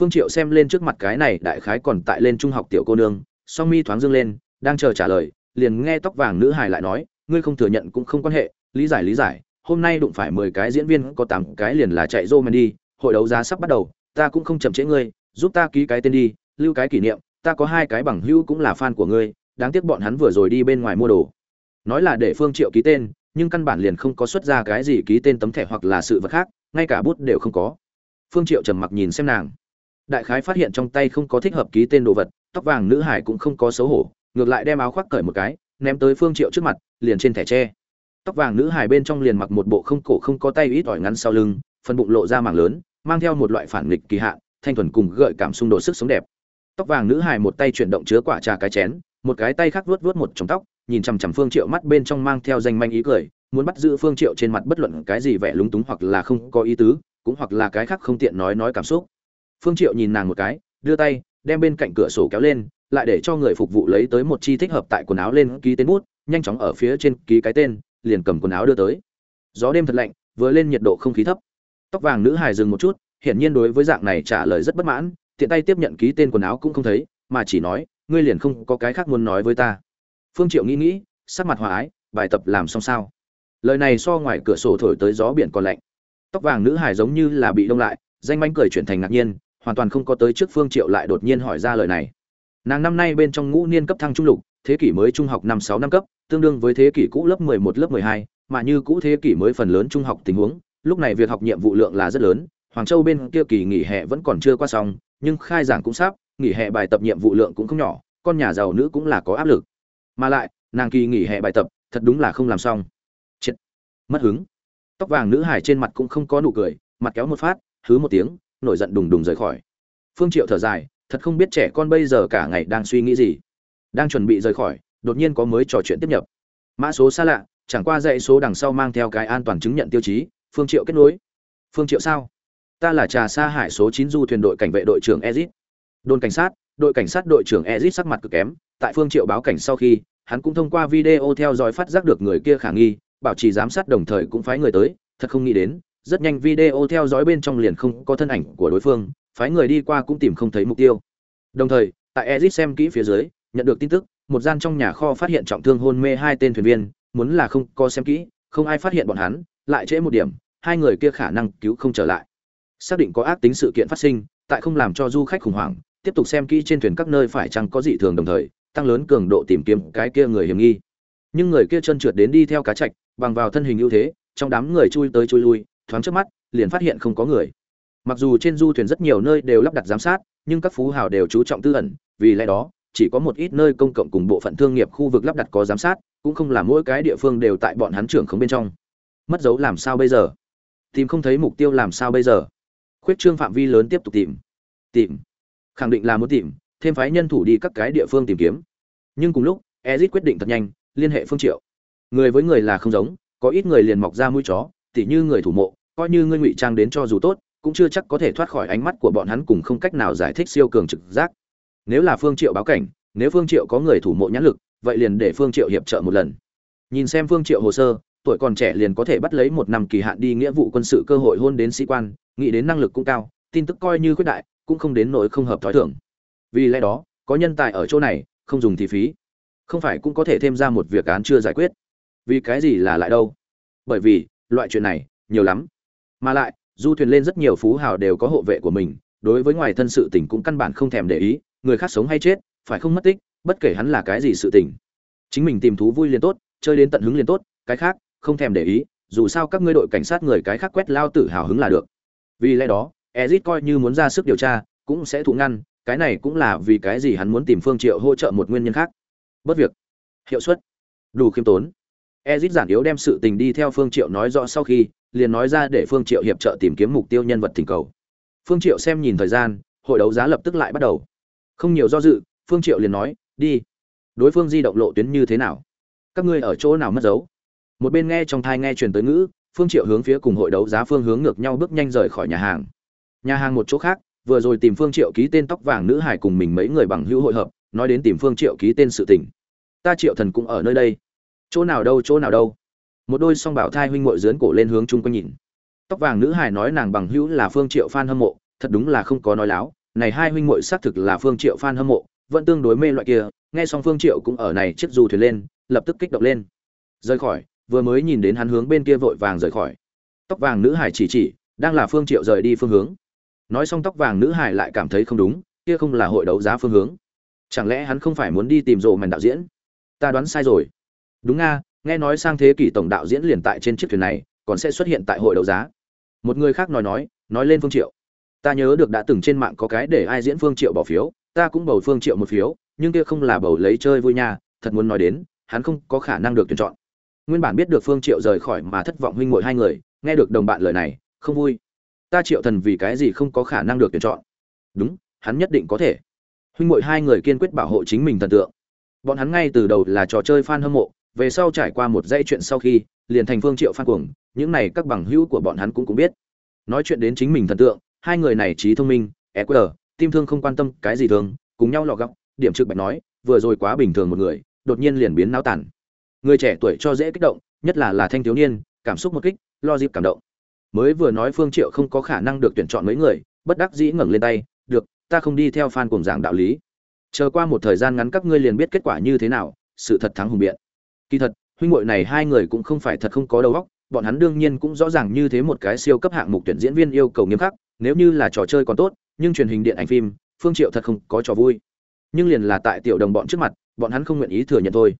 A: Phương triệu xem lên trước mặt cái này đại khái còn tại lên trung học tiểu cô nương, song mi thoáng dương lên, đang chờ trả lời, liền nghe tóc vàng nữ hải lại nói ngươi không thừa nhận cũng không quan hệ, lý giải lý giải, hôm nay đụng phải mười cái diễn viên có tám cái liền là chạy rô men đi, hội đấu giá sắp bắt đầu, ta cũng không chậm trễ ngươi, giúp ta ký cái tên đi, lưu cái kỷ niệm, ta có hai cái bằng hữu cũng là fan của ngươi, đáng tiếc bọn hắn vừa rồi đi bên ngoài mua đồ. Nói là để phương triệu ký tên, nhưng căn bản liền không có xuất ra cái gì ký tên tấm thẻ hoặc là sự vật khác, ngay cả bút đều không có. Phương triệu trầm mặc nhìn xem nàng. Đại khái phát hiện trong tay không có thích hợp ký tên đồ vật, tóc vàng nữ hải cũng không có xấu hổ, ngược lại đem áo khoác cởi một cái, ném tới phương triệu trước mặt liền trên thẻ tre. Tóc vàng nữ hài bên trong liền mặc một bộ không cổ không có tay ít ỏi ngắn sau lưng, phần bụng lộ ra mảng lớn, mang theo một loại phản nghịch kỳ hạn, thanh thuần cùng gợi cảm xung đột sức sống đẹp. Tóc vàng nữ hài một tay chuyển động chứa quả trà cái chén, một cái tay khác vuốt vuốt một trong tóc, nhìn chằm chằm phương triệu mắt bên trong mang theo danh manh ý cười, muốn bắt giữ phương triệu trên mặt bất luận cái gì vẻ lúng túng hoặc là không có ý tứ, cũng hoặc là cái khác không tiện nói nói cảm xúc. Phương triệu nhìn nàng một cái, đưa tay, đem bên cạnh cửa sổ kéo lên, lại để cho người phục vụ lấy tới một chi thích hợp tại quần áo lên ký tên bút nhanh chóng ở phía trên ký cái tên, liền cầm quần áo đưa tới. Gió đêm thật lạnh, vừa lên nhiệt độ không khí thấp. Tóc vàng nữ hài dừng một chút, hiển nhiên đối với dạng này trả lời rất bất mãn, tiện tay tiếp nhận ký tên quần áo cũng không thấy, mà chỉ nói, ngươi liền không có cái khác muốn nói với ta. Phương triệu nghĩ nghĩ, sắc mặt hòa ái, bài tập làm xong sao? Lời này so ngoài cửa sổ thổi tới gió biển còn lạnh. Tóc vàng nữ hài giống như là bị đông lại, danh manh cười chuyển thành ngạc nhiên, hoàn toàn không có tới trước phương triệu lại đột nhiên hỏi ra lời này. Nàng năm nay bên trong ngũ niên cấp thăng trung lục, thế kỷ mới trung học năm sáu năm cấp tương đương với thế kỷ cũ lớp 11 lớp 12, mà như cũ thế kỷ mới phần lớn trung học tình huống lúc này việc học nhiệm vụ lượng là rất lớn hoàng châu bên kia kỳ nghỉ hè vẫn còn chưa qua xong nhưng khai giảng cũng sắp nghỉ hè bài tập nhiệm vụ lượng cũng không nhỏ con nhà giàu nữ cũng là có áp lực. Mà lại nàng kỳ nghỉ hè bài tập thật đúng là không làm xong. Chết. mất hứng. Tóc vàng nữ hải trên mặt cũng không có nụ cười mặt kéo một phát hứ một tiếng nổi giận đùng đùng rời khỏi. Phương triệu thở dài thật không biết trẻ con bây giờ cả ngày đang suy nghĩ gì. Đang chuẩn bị rời khỏi đột nhiên có mới trò chuyện tiếp nhập. Mã số xa lạ, chẳng qua dãy số đằng sau mang theo cái an toàn chứng nhận tiêu chí, phương triệu kết nối. Phương triệu sao? Ta là trà sa hải số 9 du thuyền đội cảnh vệ đội trưởng ezit. Đồn cảnh sát, đội cảnh sát đội trưởng ezit sắc mặt cực kém, tại phương triệu báo cảnh sau khi, hắn cũng thông qua video theo dõi phát giác được người kia khả nghi, bảo trì giám sát đồng thời cũng phái người tới, thật không nghĩ đến, rất nhanh video theo dõi bên trong liền không có thân ảnh của đối phương, phái người đi qua cũng tìm không thấy mục tiêu. Đồng thời, tại ezit xem kỹ phía dưới, nhận được tin tức một gian trong nhà kho phát hiện trọng thương hôn mê hai tên thuyền viên, muốn là không có xem kỹ, không ai phát hiện bọn hắn, lại trễ một điểm, hai người kia khả năng cứu không trở lại. Xác định có ác tính sự kiện phát sinh, tại không làm cho du khách khủng hoảng, tiếp tục xem kỹ trên thuyền các nơi phải chăng có dị thường đồng thời, tăng lớn cường độ tìm kiếm cái kia người hiểm nghi. Nhưng người kia chân trượt đến đi theo cá trạch bằng vào thân hình ưu thế, trong đám người chui tới chui lui, thoáng trước mắt, liền phát hiện không có người. Mặc dù trên du thuyền rất nhiều nơi đều lắp đặt giám sát, nhưng các phú hào đều chú trọng tư ẩn, vì lẽ đó chỉ có một ít nơi công cộng cùng bộ phận thương nghiệp khu vực lắp đặt có giám sát, cũng không là mỗi cái địa phương đều tại bọn hắn trưởng không bên trong. Mất dấu làm sao bây giờ? Tìm không thấy mục tiêu làm sao bây giờ? Khuyết trương phạm vi lớn tiếp tục tìm. Tìm. Khẳng định là muốn tìm, thêm phái nhân thủ đi các cái địa phương tìm kiếm. Nhưng cùng lúc Ezic quyết định thật nhanh, liên hệ phương triệu. Người với người là không giống, có ít người liền mọc ra mũi chó, tỉ như người thủ mộ, coi như ngươi ngụy trang đến cho dù tốt, cũng chưa chắc có thể thoát khỏi ánh mắt của bọn hắn cùng không cách nào giải thích siêu cường trực giác nếu là phương triệu báo cảnh, nếu phương triệu có người thủ mộ nhãn lực, vậy liền để phương triệu hiệp trợ một lần. Nhìn xem phương triệu hồ sơ, tuổi còn trẻ liền có thể bắt lấy một năm kỳ hạn đi nghĩa vụ quân sự cơ hội hôn đến sĩ quan, nghĩ đến năng lực cũng cao, tin tức coi như khuyết đại, cũng không đến nỗi không hợp thói thường. Vì lẽ đó, có nhân tài ở chỗ này, không dùng thì phí. Không phải cũng có thể thêm ra một việc án chưa giải quyết. Vì cái gì là lại đâu? Bởi vì, loại chuyện này, nhiều lắm. Mà lại, du thuyền lên rất nhiều phú hào đều có hộ vệ của mình, đối với ngoài thân sự tình cũng căn bản không thèm để ý người khác sống hay chết, phải không mất tích, bất kể hắn là cái gì sự tình. Chính mình tìm thú vui liền tốt, chơi đến tận hứng liền tốt, cái khác, không thèm để ý, dù sao các ngươi đội cảnh sát người cái khác quét lao tử hào hứng là được. Vì lẽ đó, ezit coi như muốn ra sức điều tra, cũng sẽ thụ ngăn, cái này cũng là vì cái gì hắn muốn tìm phương triệu hỗ trợ một nguyên nhân khác. Bất việc. Hiệu suất. Đủ khiêm tốn. Ezit giản yếu đem sự tình đi theo phương triệu nói rõ sau khi, liền nói ra để phương triệu hiệp trợ tìm kiếm mục tiêu nhân vật thỉnh cầu. Phương triệu xem nhìn thời gian, hội đấu giá lập tức lại bắt đầu không nhiều do dự, phương triệu liền nói, đi. Đối phương di động lộ tuyến như thế nào? Các ngươi ở chỗ nào mất dấu? Một bên nghe trong thai nghe truyền tới ngữ, phương triệu hướng phía cùng hội đấu giá phương hướng ngược nhau bước nhanh rời khỏi nhà hàng. Nhà hàng một chỗ khác, vừa rồi tìm phương triệu ký tên tóc vàng nữ hải cùng mình mấy người bằng hữu hội hợp, nói đến tìm phương triệu ký tên sự tình. Ta triệu thần cũng ở nơi đây. Chỗ nào đâu, chỗ nào đâu. Một đôi song bảo thai huynh muội dướn cổ lên hướng chung quanh nhìn. Tóc vàng nữ hải nói nàng bằng hữu là phương triệu fan hâm mộ, thật đúng là không có nói láo này hai huynh muội xác thực là phương triệu fan hâm mộ, vẫn tương đối mê loại kia, nghe xong phương triệu cũng ở này chiếc dù thuyền lên, lập tức kích động lên. Rời khỏi, vừa mới nhìn đến hắn hướng bên kia vội vàng rời khỏi. Tóc vàng nữ hải chỉ chỉ, đang là phương triệu rời đi phương hướng. Nói xong tóc vàng nữ hải lại cảm thấy không đúng, kia không là hội đấu giá phương hướng. Chẳng lẽ hắn không phải muốn đi tìm rồ màn đạo diễn? Ta đoán sai rồi. Đúng nga, nghe nói sang thế kỷ tổng đạo diễn liền tại trên chiếc thuyền này, còn sẽ xuất hiện tại hội đấu giá. Một người khác nói nói nói lên phương triệu ta nhớ được đã từng trên mạng có cái để ai diễn phương triệu bỏ phiếu, ta cũng bầu phương triệu một phiếu, nhưng kia không là bầu lấy chơi vui nha, thật muốn nói đến, hắn không có khả năng được tuyển chọn. Nguyên bản biết được phương triệu rời khỏi mà thất vọng huynh muội hai người, nghe được đồng bạn lời này, không vui. Ta triệu thần vì cái gì không có khả năng được tuyển chọn? Đúng, hắn nhất định có thể. Huynh muội hai người kiên quyết bảo hộ chính mình thần tượng. Bọn hắn ngay từ đầu là trò chơi fan hâm mộ, về sau trải qua một dãy chuyện sau khi, liền thành phương triệu fan cuồng, những này các bằng hữu của bọn hắn cũng cũng biết. Nói chuyện đến chính mình thần tượng hai người này trí thông minh eqr tim thương không quan tâm cái gì thường, cùng nhau lọ góc điểm trực bạch nói, vừa rồi quá bình thường một người, đột nhiên liền biến náo tản. Người trẻ tuổi cho dễ kích động, nhất là là thanh thiếu niên, cảm xúc một kích, lo dịp cảm động. Mới vừa nói phương triệu không có khả năng được tuyển chọn mấy người, bất đắc dĩ ngẩng lên tay, được, ta không đi theo fan cùng giảng đạo lý. Chờ qua một thời gian ngắn các ngươi liền biết kết quả như thế nào, sự thật thắng hùng biện. Kỳ thật, huynh muội này hai người cũng không phải thật không có đầu óc, bọn hắn đương nhiên cũng rõ ràng như thế một cái siêu cấp hạng mục tuyển diễn viên yêu cầu nghiêm khắc nếu như là trò chơi còn tốt, nhưng truyền hình điện ảnh phim, phương triệu thật không có trò vui. Nhưng liền là tại tiểu đồng bọn trước mặt, bọn hắn không nguyện ý thừa nhận thôi.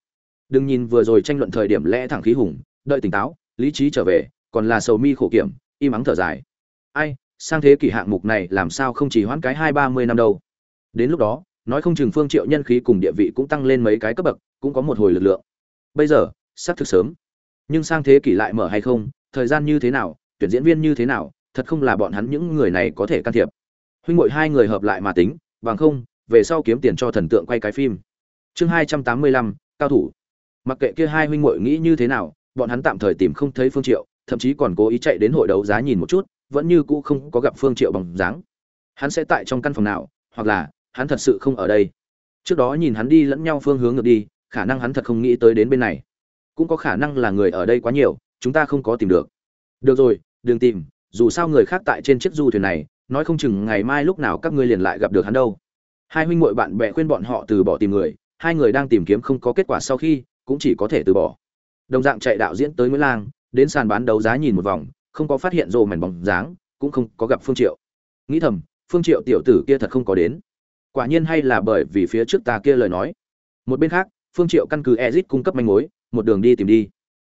A: Đừng nhìn vừa rồi tranh luận thời điểm lẽ thẳng khí hùng, đợi tỉnh táo, lý trí trở về, còn là sầu mi khổ kiểm, im ắng thở dài. Ai, sang thế kỷ hạng mục này làm sao không chỉ hoãn cái hai ba mươi năm đâu. Đến lúc đó, nói không chừng phương triệu nhân khí cùng địa vị cũng tăng lên mấy cái cấp bậc, cũng có một hồi lực lượng. Bây giờ, sắp thực sớm. Nhưng sang thế kỷ lại mở hay không, thời gian như thế nào, tuyển diễn viên như thế nào thật không là bọn hắn những người này có thể can thiệp. Huynh muội hai người hợp lại mà tính, bằng không, về sau kiếm tiền cho thần tượng quay cái phim. Chương hai trăm tám mươi lăm, cao thủ. Mặc kệ kia hai huynh muội nghĩ như thế nào, bọn hắn tạm thời tìm không thấy phương triệu, thậm chí còn cố ý chạy đến hội đấu giá nhìn một chút, vẫn như cũ không có gặp phương triệu bằng dáng. Hắn sẽ tại trong căn phòng nào, hoặc là, hắn thật sự không ở đây. Trước đó nhìn hắn đi lẫn nhau phương hướng ngược đi, khả năng hắn thật không nghĩ tới đến bên này. Cũng có khả năng là người ở đây quá nhiều, chúng ta không có tìm được. Được rồi, đừng tìm dù sao người khác tại trên chiếc du thuyền này, nói không chừng ngày mai lúc nào các ngươi liền lại gặp được hắn đâu. Hai huynh muội bạn bè khuyên bọn họ từ bỏ tìm người, hai người đang tìm kiếm không có kết quả sau khi, cũng chỉ có thể từ bỏ. Đồng dạng chạy đạo diễn tới nguyễn lang, đến sàn bán đấu giá nhìn một vòng, không có phát hiện rồ mảnh bóng dáng, cũng không có gặp phương triệu. Nghĩ thầm, phương triệu tiểu tử kia thật không có đến. Quả nhiên hay là bởi vì phía trước ta kia lời nói. Một bên khác, phương triệu căn cứ exit cung cấp manh mối, một đường đi tìm đi.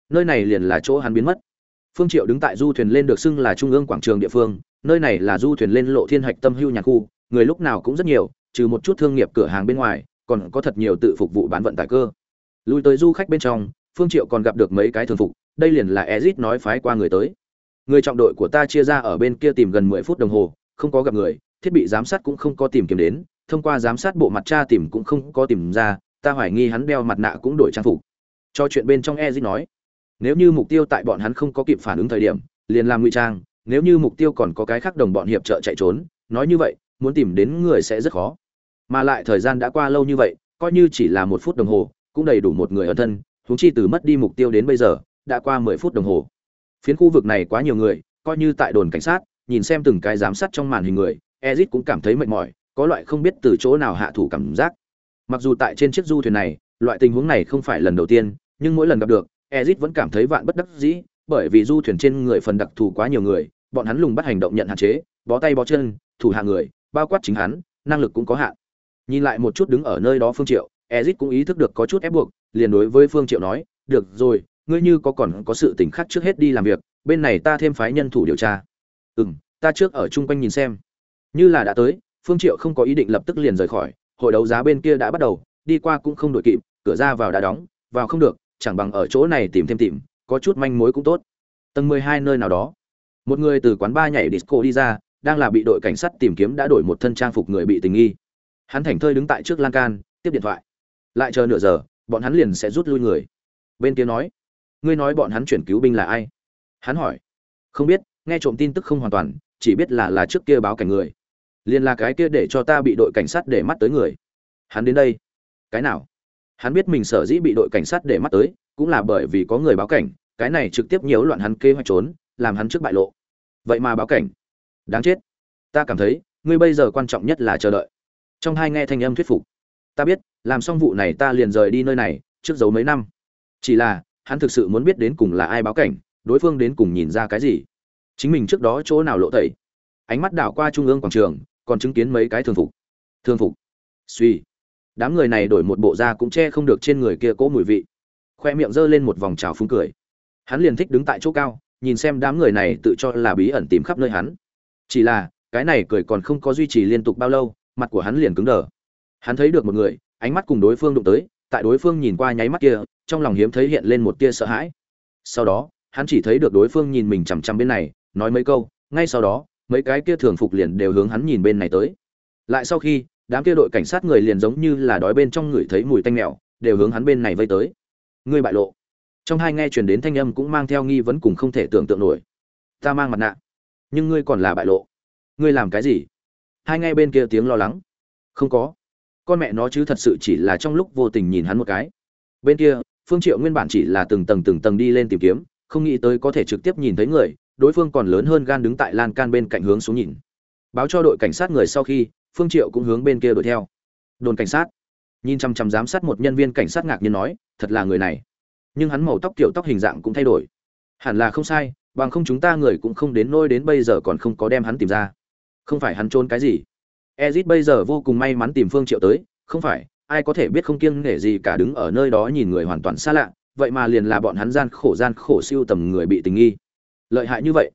A: Nơi này liền là chỗ hắn biến mất phương triệu đứng tại du thuyền lên được xưng là trung ương quảng trường địa phương, nơi này là du thuyền lên lộ thiên hạch tâm hưu nhà khu, người lúc nào cũng rất nhiều, trừ một chút thương nghiệp cửa hàng bên ngoài, còn có thật nhiều tự phục vụ bán vận tải cơ. Lui tới du khách bên trong, phương triệu còn gặp được mấy cái thường phục, đây liền là ezit nói phái qua người tới. Người trọng đội của ta chia ra ở bên kia tìm gần 10 phút đồng hồ, không có gặp người, thiết bị giám sát cũng không có tìm kiếm đến, thông qua giám sát bộ mặt tra tìm cũng không có tìm ra, ta hoài nghi hắn đeo mặt nạ cũng đổi trang phục. Cho chuyện bên trong ezit nói nếu như mục tiêu tại bọn hắn không có kịp phản ứng thời điểm, liền làm ngụy trang, nếu như mục tiêu còn có cái khác đồng bọn hiệp trợ chạy trốn, nói như vậy, muốn tìm đến người sẽ rất khó. Mà lại thời gian đã qua lâu như vậy, coi như chỉ là một phút đồng hồ, cũng đầy đủ một người ở thân, huống chi từ mất đi mục tiêu đến bây giờ, đã qua mười phút đồng hồ. Phiến khu vực này quá nhiều người, coi như tại đồn cảnh sát, nhìn xem từng cái giám sát trong màn hình người, ezit cũng cảm thấy mệt mỏi, có loại không biết từ chỗ nào hạ thủ cảm giác. Mặc dù tại trên chiếc du thuyền này, loại tình huống này không phải lần đầu tiên, nhưng mỗi lần gặp được ezit vẫn cảm thấy vạn bất đắc dĩ, bởi vì du thuyền trên người phần đặc thù quá nhiều người, bọn hắn lùng bắt hành động nhận hạn chế, bó tay bó chân, thủ hạ người, bao quát chính hắn, năng lực cũng có hạn. Nhìn lại một chút đứng ở nơi đó phương triệu, ezit cũng ý thức được có chút ép buộc, liền đối với phương triệu nói, được rồi, ngươi như có còn có sự tình khác trước hết đi làm việc, bên này ta thêm phái nhân thủ điều tra. Ừm, ta trước ở chung quanh nhìn xem. Như là đã tới, phương triệu không có ý định lập tức liền rời khỏi, hội đấu giá bên kia đã bắt đầu, đi qua cũng không đổi kịp, cửa ra vào đã đóng, vào không được chẳng bằng ở chỗ này tìm thêm tìm, có chút manh mối cũng tốt. Tầng mười hai nơi nào đó. Một người từ quán bar nhảy disco đi ra, đang là bị đội cảnh sát tìm kiếm đã đổi một thân trang phục người bị tình nghi. Hắn thảnh thơi đứng tại trước lan can, tiếp điện thoại. Lại chờ nửa giờ, bọn hắn liền sẽ rút lui người. Bên kia nói, ngươi nói bọn hắn chuyển cứu binh là ai? Hắn hỏi. Không biết, nghe trộm tin tức không hoàn toàn, chỉ biết là là trước kia báo cảnh người. Liên là cái kia để cho ta bị đội cảnh sát để mắt tới người. Hắn đến đây. Cái nào? Hắn biết mình sở dĩ bị đội cảnh sát để mắt tới, cũng là bởi vì có người báo cảnh, cái này trực tiếp nhiễu loạn hắn kế hoạch trốn, làm hắn trước bại lộ. Vậy mà báo cảnh. Đáng chết. Ta cảm thấy, ngươi bây giờ quan trọng nhất là chờ đợi. Trong hai nghe thanh âm thuyết phục. Ta biết, làm xong vụ này ta liền rời đi nơi này, trước dấu mấy năm. Chỉ là, hắn thực sự muốn biết đến cùng là ai báo cảnh, đối phương đến cùng nhìn ra cái gì. Chính mình trước đó chỗ nào lộ tẩy. Ánh mắt đảo qua trung ương quảng trường, còn chứng kiến mấy cái thường phục. Thường phục. Suy đám người này đổi một bộ da cũng che không được trên người kia cỗ mùi vị. Khoe miệng giơ lên một vòng trào phúng cười. Hắn liền thích đứng tại chỗ cao, nhìn xem đám người này tự cho là bí ẩn tìm khắp nơi hắn. Chỉ là, cái này cười còn không có duy trì liên tục bao lâu, mặt của hắn liền cứng đờ. Hắn thấy được một người, ánh mắt cùng đối phương đụng tới, tại đối phương nhìn qua nháy mắt kia, trong lòng hiếm thấy hiện lên một tia sợ hãi. Sau đó, hắn chỉ thấy được đối phương nhìn mình chằm chằm bên này, nói mấy câu, ngay sau đó, mấy cái kia thường phục liền đều hướng hắn nhìn bên này tới. Lại sau khi đám kia đội cảnh sát người liền giống như là đói bên trong người thấy mùi tanh mèo, đều hướng hắn bên này vây tới. Ngươi bại lộ. Trong hai nghe truyền đến thanh âm cũng mang theo nghi vấn cùng không thể tưởng tượng nổi. Ta mang mặt nạ, nhưng ngươi còn là bại lộ. Ngươi làm cái gì? Hai nghe bên kia tiếng lo lắng. Không có. Con mẹ nó chứ thật sự chỉ là trong lúc vô tình nhìn hắn một cái. Bên kia, phương triệu nguyên bản chỉ là từng tầng từng tầng đi lên tìm kiếm, không nghĩ tới có thể trực tiếp nhìn thấy người, đối phương còn lớn hơn gan đứng tại lan can bên cạnh hướng xuống nhìn. Báo cho đội cảnh sát người sau khi phương triệu cũng hướng bên kia đuổi theo. Đồn cảnh sát. Nhìn chăm chăm giám sát một nhân viên cảnh sát ngạc nhiên nói, thật là người này. Nhưng hắn màu tóc kiểu tóc hình dạng cũng thay đổi. Hẳn là không sai, bằng không chúng ta người cũng không đến nôi đến bây giờ còn không có đem hắn tìm ra. Không phải hắn trốn cái gì? Ezit bây giờ vô cùng may mắn tìm phương triệu tới. Không phải, ai có thể biết không kiêng nể gì cả đứng ở nơi đó nhìn người hoàn toàn xa lạ, vậy mà liền là bọn hắn gian khổ gian khổ siêu tầm người bị tình nghi. Lợi hại như vậy,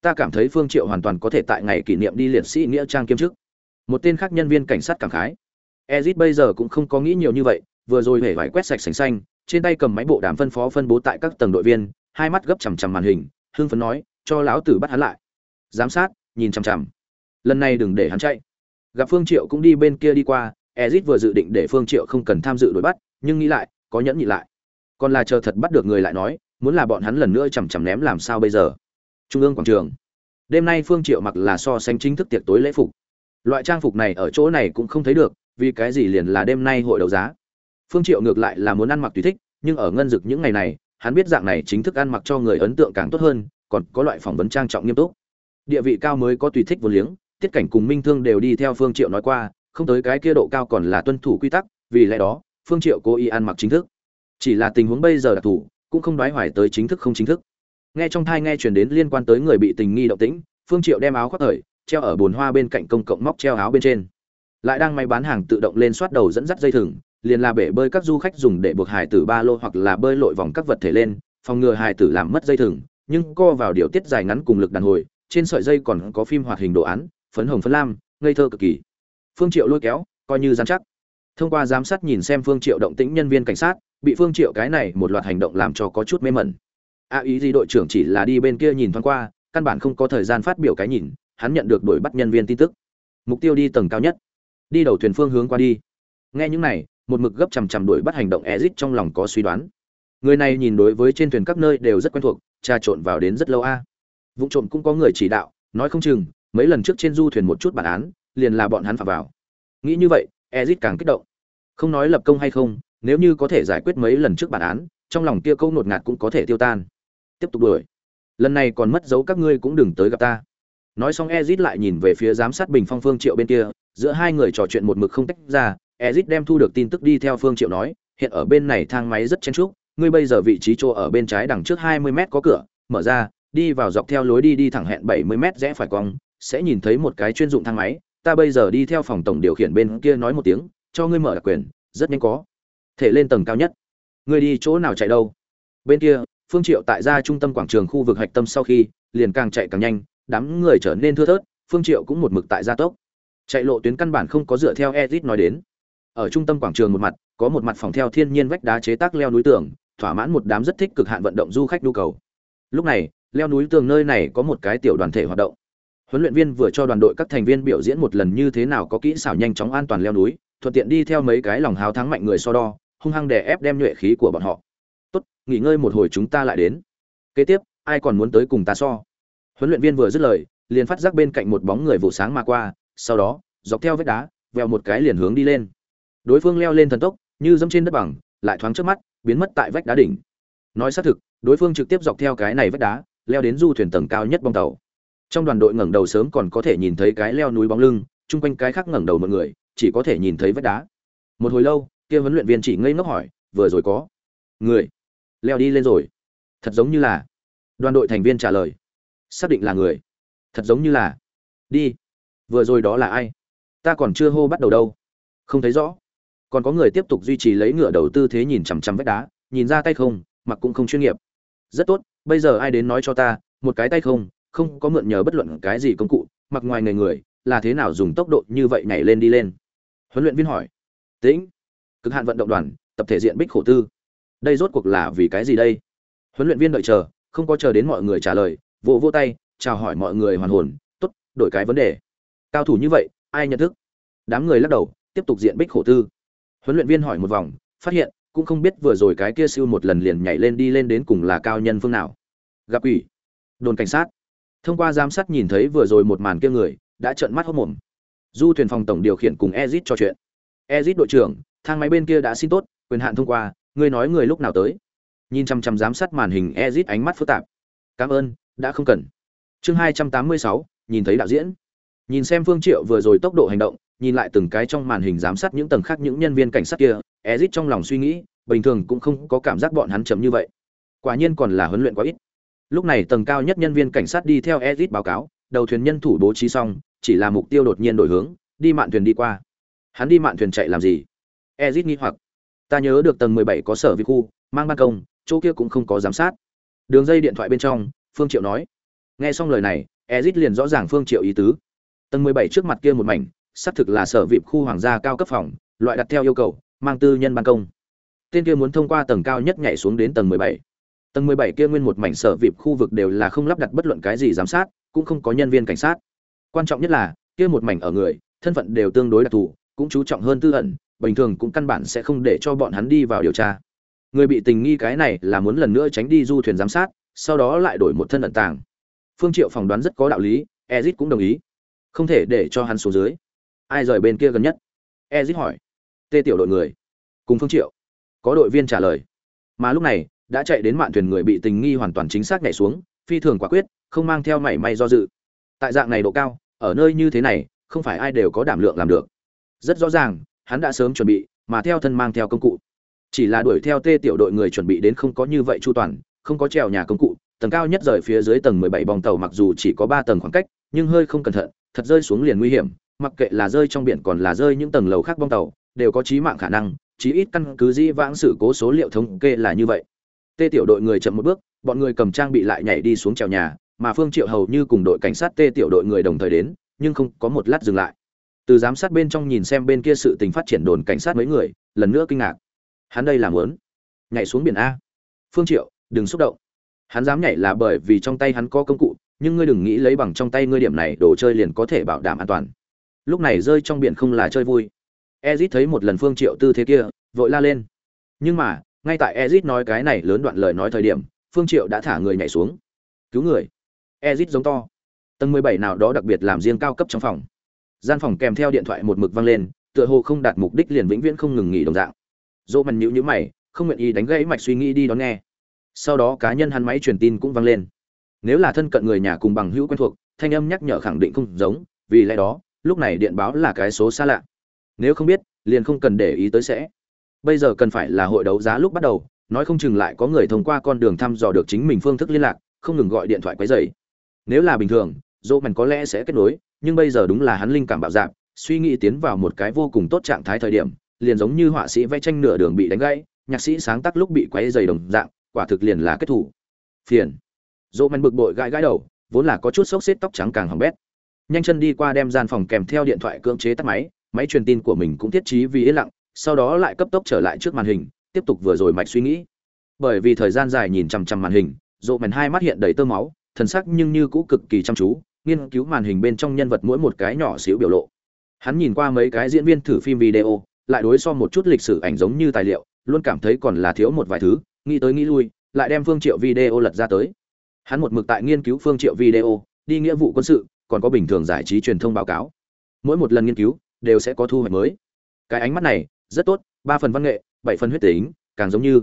A: ta cảm thấy phương triệu hoàn toàn có thể tại ngày kỷ niệm đi liệt sĩ nghĩa trang kiêm chức một tên khác nhân viên cảnh sát cảm khái. Ezit bây giờ cũng không có nghĩ nhiều như vậy, vừa rồi hễ vải quét sạch sành xanh, trên tay cầm máy bộ đàm phân phó phân bố tại các tầng đội viên, hai mắt gấp chằm chằm màn hình, hưng phấn nói, cho lão tử bắt hắn lại. Giám sát, nhìn chằm chằm. Lần này đừng để hắn chạy. Gặp phương triệu cũng đi bên kia đi qua, ezit vừa dự định để phương triệu không cần tham dự đuổi bắt, nhưng nghĩ lại, có nhẫn nhị lại. Còn là chờ thật bắt được người lại nói, muốn là bọn hắn lần nữa chằm chằm ném làm sao bây giờ? Trung ương quảng trường. Đêm nay phương triệu mặc là so sánh chính thức tiệc tối lễ phục loại trang phục này ở chỗ này cũng không thấy được, vì cái gì liền là đêm nay hội đấu giá? Phương triệu ngược lại là muốn ăn mặc tùy thích, nhưng ở ngân dực những ngày này, hắn biết dạng này chính thức ăn mặc cho người ấn tượng càng tốt hơn, còn có loại phỏng vấn trang trọng nghiêm túc. Địa vị cao mới có tùy thích vô liếng, tiết cảnh cùng minh thương đều đi theo phương triệu nói qua, không tới cái kia độ cao còn là tuân thủ quy tắc, vì lẽ đó, phương triệu cố ý ăn mặc chính thức. Chỉ là tình huống bây giờ đặc thù, cũng không đoái hoài tới chính thức không chính thức. Nghe trong thai nghe truyền đến liên quan tới người bị tình nghi động tĩnh, phương triệu đem áo khoác thời treo ở bồn hoa bên cạnh công cộng móc treo áo bên trên. Lại đang may bán hàng tự động lên soát đầu dẫn dắt dây thừng, liền là bể bơi các du khách dùng để buộc hải tử ba lô hoặc là bơi lội vòng các vật thể lên, phòng ngừa hải tử làm mất dây thừng, nhưng co vào điều tiết dài ngắn cùng lực đàn hồi, trên sợi dây còn có phim hoạt hình đồ án, phấn hồng phấn lam, ngây thơ cực kỳ. Phương triệu lôi kéo, coi như dán chắc. Thông qua giám sát nhìn xem phương triệu động tĩnh nhân viên cảnh sát, bị phương triệu cái này một loạt hành động làm cho có chút mê mẩn. A ý gì đội trưởng chỉ là đi bên kia nhìn thoáng qua, căn bản không có thời gian phát biểu cái nhìn hắn nhận được đuổi bắt nhân viên tin tức mục tiêu đi tầng cao nhất đi đầu thuyền phương hướng qua đi nghe những này một mực gấp chằm chằm đuổi bắt hành động Ezic trong lòng có suy đoán. Người này nhìn đối với trên thuyền các nơi đều rất quen thuộc, trà trộn vào đến rất lâu a. À. Vụ trộm cũng có người chỉ đạo, nói không chừng mấy lần trước trên du thuyền một chút bản án, liền là bọn hắn phạm vào. Nghĩ như vậy, Ezic càng kích động. Không nói lập công hay không, nếu như có thể giải quyết mấy lần trước bản án, trong lòng kia câu nột ngạt cũng có thể tiêu tan. Tiếp tục đuổi. Lần này còn mất dấu các ngươi cũng đừng tới gặp ta. Nói xong ezit lại nhìn về phía giám sát Bình Phong Phương Triệu bên kia, giữa hai người trò chuyện một mực không tách ra, Ezit đem thu được tin tức đi theo Phương Triệu nói, hiện ở bên này thang máy rất chen chúc, ngươi bây giờ vị trí chỗ ở bên trái đằng trước 20 mét có cửa, mở ra, đi vào dọc theo lối đi đi thẳng hẹn 70 mét rẽ phải cong, sẽ nhìn thấy một cái chuyên dụng thang máy, ta bây giờ đi theo phòng tổng điều khiển bên kia nói một tiếng, cho ngươi mở đặc quyền, rất nhanh có. Thể lên tầng cao nhất. Ngươi đi chỗ nào chạy đâu? Bên kia, Phương Triệu tại ra trung tâm quảng trường khu vực hạch tâm sau khi, liền càng chạy càng nhanh, đám người trở nên thưa thớt, Phương Triệu cũng một mực tại gia tốc. Chạy lộ tuyến căn bản không có dựa theo Ezit nói đến. Ở trung tâm quảng trường một mặt có một mặt phòng theo thiên nhiên vách đá chế tác leo núi tường thỏa mãn một đám rất thích cực hạn vận động du khách nhu cầu. Lúc này leo núi tường nơi này có một cái tiểu đoàn thể hoạt động. Huấn luyện viên vừa cho đoàn đội các thành viên biểu diễn một lần như thế nào có kỹ xảo nhanh chóng an toàn leo núi thuận tiện đi theo mấy cái lòng háo thắng mạnh người so đo hung hăng đè ép đem nhuệ khí của bọn họ. Tốt nghỉ ngơi một hồi chúng ta lại đến. Kế tiếp ai còn muốn tới cùng ta so? Huấn luyện viên vừa dứt lời, liền phát giác bên cạnh một bóng người vụ sáng mà qua, sau đó, dọc theo vách đá, vèo một cái liền hướng đi lên. Đối phương leo lên thần tốc, như dẫm trên đất bằng, lại thoáng trước mắt, biến mất tại vách đá đỉnh. Nói xác thực, đối phương trực tiếp dọc theo cái này vách đá, leo đến du thuyền tầng cao nhất bong tàu. Trong đoàn đội ngẩng đầu sớm còn có thể nhìn thấy cái leo núi bóng lưng, chung quanh cái khác ngẩng đầu một người, chỉ có thể nhìn thấy vách đá. Một hồi lâu, kia huấn luyện viên chỉ ngây ngốc hỏi, vừa rồi có người leo đi lên rồi? Thật giống như là đoàn đội thành viên trả lời xác định là người. Thật giống như là, đi, vừa rồi đó là ai? Ta còn chưa hô bắt đầu đâu. Không thấy rõ. Còn có người tiếp tục duy trì lấy ngựa đầu tư thế nhìn chằm chằm vách đá, nhìn ra tay không, mặc cũng không chuyên nghiệp. Rất tốt, bây giờ ai đến nói cho ta, một cái tay không không có mượn nhờ bất luận cái gì công cụ, mặc ngoài người người, là thế nào dùng tốc độ như vậy nhảy lên đi lên? Huấn luyện viên hỏi. Tĩnh, cực hạn vận động đoàn, tập thể diện bích khổ tư. Đây rốt cuộc là vì cái gì đây? Huấn luyện viên đợi chờ, không có chờ đến mọi người trả lời vỗ vỗ tay, chào hỏi mọi người hoàn hồn, tốt, đổi cái vấn đề. Cao thủ như vậy, ai nhận thức? Đám người lắc đầu, tiếp tục diện bích khổ tư. Huấn luyện viên hỏi một vòng, phát hiện, cũng không biết vừa rồi cái kia siêu một lần liền nhảy lên đi lên đến cùng là cao nhân phương nào. Gặp ủy đồn cảnh sát. Thông qua giám sát nhìn thấy vừa rồi một màn kia người, đã trợn mắt hốc mồm. Du thuyền phòng tổng điều khiển cùng ezit trò chuyện. Ezit đội trưởng, thang máy bên kia đã xin tốt, quyền hạn thông qua, ngươi nói người lúc nào tới? Nhìn chăm chăm giám sát màn hình, ezit ánh mắt phức tạp. Cảm ơn đã không cần. Chương hai trăm tám mươi sáu, nhìn thấy đạo diễn. Nhìn xem phương triệu vừa rồi tốc độ hành động, nhìn lại từng cái trong màn hình giám sát những tầng khác những nhân viên cảnh sát kia ezit trong lòng suy nghĩ, bình thường cũng không có cảm giác bọn hắn chậm như vậy. Quả nhiên còn là huấn luyện quá ít. Lúc này tầng cao nhất nhân viên cảnh sát đi theo ezit báo cáo, đầu thuyền nhân thủ bố trí xong, chỉ là mục tiêu đột nhiên đổi hướng, đi mạn thuyền đi qua. Hắn đi mạn thuyền chạy làm gì? Ezit nghi hoặc. Ta nhớ được tầng mười bảy có sở vi khu, mang ban công, chỗ kia cũng không có giám sát. Đường dây điện thoại bên trong phương triệu nói. Nghe xong lời này ezit liền rõ ràng phương triệu ý tứ. Tầng mười bảy trước mặt kia một mảnh, xác thực là sở vịp khu hoàng gia cao cấp phòng, loại đặt theo yêu cầu, mang tư nhân ban công. Tên kia muốn thông qua tầng cao nhất nhảy xuống đến tầng mười bảy. Tầng mười bảy kia nguyên một mảnh sở vịp khu vực đều là không lắp đặt bất luận cái gì giám sát, cũng không có nhân viên cảnh sát. Quan trọng nhất là, kia một mảnh ở người, thân phận đều tương đối đặc thù, cũng chú trọng hơn tư ẩn, bình thường cũng căn bản sẽ không để cho bọn hắn đi vào điều tra. Người bị tình nghi cái này là muốn lần nữa tránh đi du thuyền giám sát sau đó lại đổi một thân ẩn tàng. Phương triệu phỏng đoán rất có đạo lý, ezit cũng đồng ý. Không thể để cho hắn xuống dưới. Ai rời bên kia gần nhất? Ezit hỏi. Tê tiểu đội người. Cùng phương triệu. Có đội viên trả lời. Mà lúc này, đã chạy đến mạn thuyền người bị tình nghi hoàn toàn chính xác nhảy xuống, phi thường quả quyết, không mang theo mảy may do dự. Tại dạng này độ cao, ở nơi như thế này, không phải ai đều có đảm lượng làm được. Rất rõ ràng, hắn đã sớm chuẩn bị, mà theo thân mang theo công cụ. Chỉ là đuổi theo tê tiểu đội người chuẩn bị đến không có như vậy chu toàn không có trèo nhà công cụ, tầng cao nhất rời phía dưới tầng 17 bong tàu mặc dù chỉ có 3 tầng khoảng cách, nhưng hơi không cẩn thận, thật rơi xuống liền nguy hiểm, mặc kệ là rơi trong biển còn là rơi những tầng lầu khác bong tàu, đều có chí mạng khả năng, chí ít căn cứ dĩ vãng sự cố số liệu thống kê là như vậy. Tê tiểu đội người chậm một bước, bọn người cầm trang bị lại nhảy đi xuống trèo nhà, mà phương triệu hầu như cùng đội cảnh sát tê tiểu đội người đồng thời đến, nhưng không có một lát dừng lại. Từ giám sát bên trong nhìn xem bên kia sự tình phát triển đồn cảnh sát mấy người, lần nữa kinh ngạc. Hắn đây làm muốn nhảy xuống biển a. Phương triệu đừng xúc động. Hắn dám nhảy là bởi vì trong tay hắn có công cụ, nhưng ngươi đừng nghĩ lấy bằng trong tay ngươi điểm này, đồ chơi liền có thể bảo đảm an toàn. Lúc này rơi trong biển không là chơi vui. Ezit thấy một lần phương triệu tư thế kia, vội la lên. Nhưng mà, ngay tại ezit nói cái này lớn đoạn lời nói thời điểm, phương triệu đã thả người nhảy xuống. Cứu người. Ezit giống to. Tầng mười bảy nào đó đặc biệt làm riêng cao cấp trong phòng. Gian phòng kèm theo điện thoại một mực vang lên, tựa hồ không đạt mục đích liền vĩnh viễn không ngừng nghỉ đồng dạng. Dỗ mần nhữ nhữ mày, không nguyện ý đánh gãy mạch suy nghĩ đi đón nghe sau đó cá nhân hắn máy truyền tin cũng vang lên. Nếu là thân cận người nhà cùng bằng hữu quen thuộc, thanh âm nhắc nhở khẳng định không giống, vì lẽ đó, lúc này điện báo là cái số xa lạ. Nếu không biết, liền không cần để ý tới sẽ. Bây giờ cần phải là hội đấu giá lúc bắt đầu, nói không chừng lại có người thông qua con đường thăm dò được chính mình phương thức liên lạc, không ngừng gọi điện thoại quấy dày nếu là bình thường, dỗ mần có lẽ sẽ kết nối, nhưng bây giờ đúng là hắn linh cảm bạo dạp suy nghĩ tiến vào một cái vô cùng tốt trạng thái thời điểm, liền giống như họa sĩ vẽ tranh nửa đường bị đánh gãy, nhạc sĩ sáng tác lúc bị quấy dày đồng dạng quả thực liền là kết thủ phiền. Dỗ mần bực bội gãi gãi đầu, vốn là có chút xốc xếp tóc trắng càng hỏng bét. Nhanh chân đi qua đem gian phòng kèm theo điện thoại cưỡng chế tắt máy máy truyền tin của mình cũng thiết trí vì yên lặng, sau đó lại cấp tốc trở lại trước màn hình, tiếp tục vừa rồi mạch suy nghĩ. Bởi vì thời gian dài nhìn chằm chằm màn hình, dỗ mèn hai mắt hiện đầy tơ máu, thần sắc nhưng như cũ cực kỳ chăm chú, nghiên cứu màn hình bên trong nhân vật mỗi một cái nhỏ xíu biểu lộ. Hắn nhìn qua mấy cái diễn viên thử phim video, lại đối so một chút lịch sử ảnh giống như tài liệu, luôn cảm thấy còn là thiếu một vài thứ nghĩ tới nghĩ lui, lại đem phương triệu video lật ra tới. Hắn một mực tại nghiên cứu phương triệu video, đi nghĩa vụ quân sự, còn có bình thường giải trí truyền thông báo cáo. Mỗi một lần nghiên cứu, đều sẽ có thu hoạch mới. Cái ánh mắt này, rất tốt, ba phần văn nghệ, bảy phần huyết tính, càng giống như.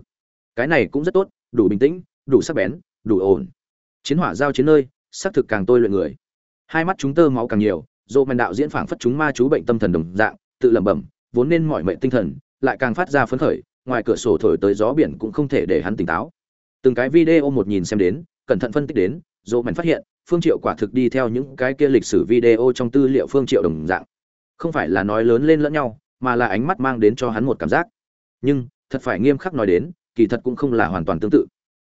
A: Cái này cũng rất tốt, đủ bình tĩnh, đủ sắc bén, đủ ổn. Chiến hỏa giao chiến nơi, xác thực càng tôi luyện người. Hai mắt chúng tơ máu càng nhiều, dỗ mèn đạo diễn phảng phất chúng ma chú bệnh tâm thần đồng dạng, tự lẩm bẩm, vốn nên mỏi mệt tinh thần, lại càng phát ra phấn khởi ngoài cửa sổ thổi tới gió biển cũng không thể để hắn tỉnh táo. Từng cái video một nhìn xem đến, cẩn thận phân tích đến, dỗ mảnh phát hiện, phương triệu quả thực đi theo những cái kia lịch sử video trong tư liệu phương triệu đồng dạng. Không phải là nói lớn lên lẫn nhau, mà là ánh mắt mang đến cho hắn một cảm giác. Nhưng, thật phải nghiêm khắc nói đến, kỳ thật cũng không là hoàn toàn tương tự.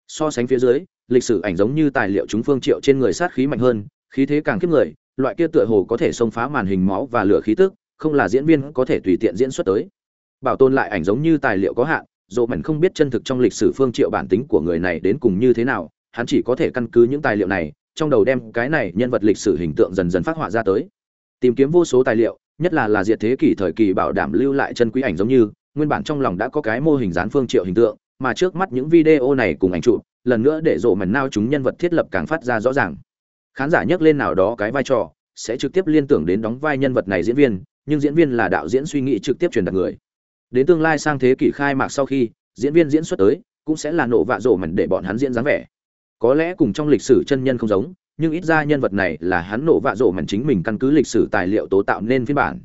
A: So sánh phía dưới, lịch sử ảnh giống như tài liệu chúng phương triệu trên người sát khí mạnh hơn, khí thế càng khiếp người, loại kia tựa hồ có thể xông phá màn hình máu và lửa khí tức, không là diễn viên có thể tùy tiện diễn xuất tới bảo tồn lại ảnh giống như tài liệu có hạn dỗ mảnh không biết chân thực trong lịch sử phương triệu bản tính của người này đến cùng như thế nào, hắn chỉ có thể căn cứ những tài liệu này, trong đầu đem cái này nhân vật lịch sử hình tượng dần dần phát họa ra tới. Tìm kiếm vô số tài liệu, nhất là là diệt thế kỷ thời kỳ bảo đảm lưu lại chân quý ảnh giống như, nguyên bản trong lòng đã có cái mô hình dán phương triệu hình tượng, mà trước mắt những video này cùng ảnh chụp, lần nữa để rộ mảnh nao chúng nhân vật thiết lập càng phát ra rõ ràng. Khán giả nhắc lên nào đó cái vai trò, sẽ trực tiếp liên tưởng đến đóng vai nhân vật này diễn viên, nhưng diễn viên là đạo diễn suy nghĩ trực tiếp truyền đạt người đến tương lai sang thế kỷ khai mạc sau khi, diễn viên diễn xuất tới, cũng sẽ là nổ vạ rộ mảnh để bọn hắn diễn dáng vẻ. Có lẽ cùng trong lịch sử chân nhân không giống, nhưng ít ra nhân vật này là hắn nổ vạ rộ mảnh chính mình căn cứ lịch sử tài liệu tố tạo nên phiên bản.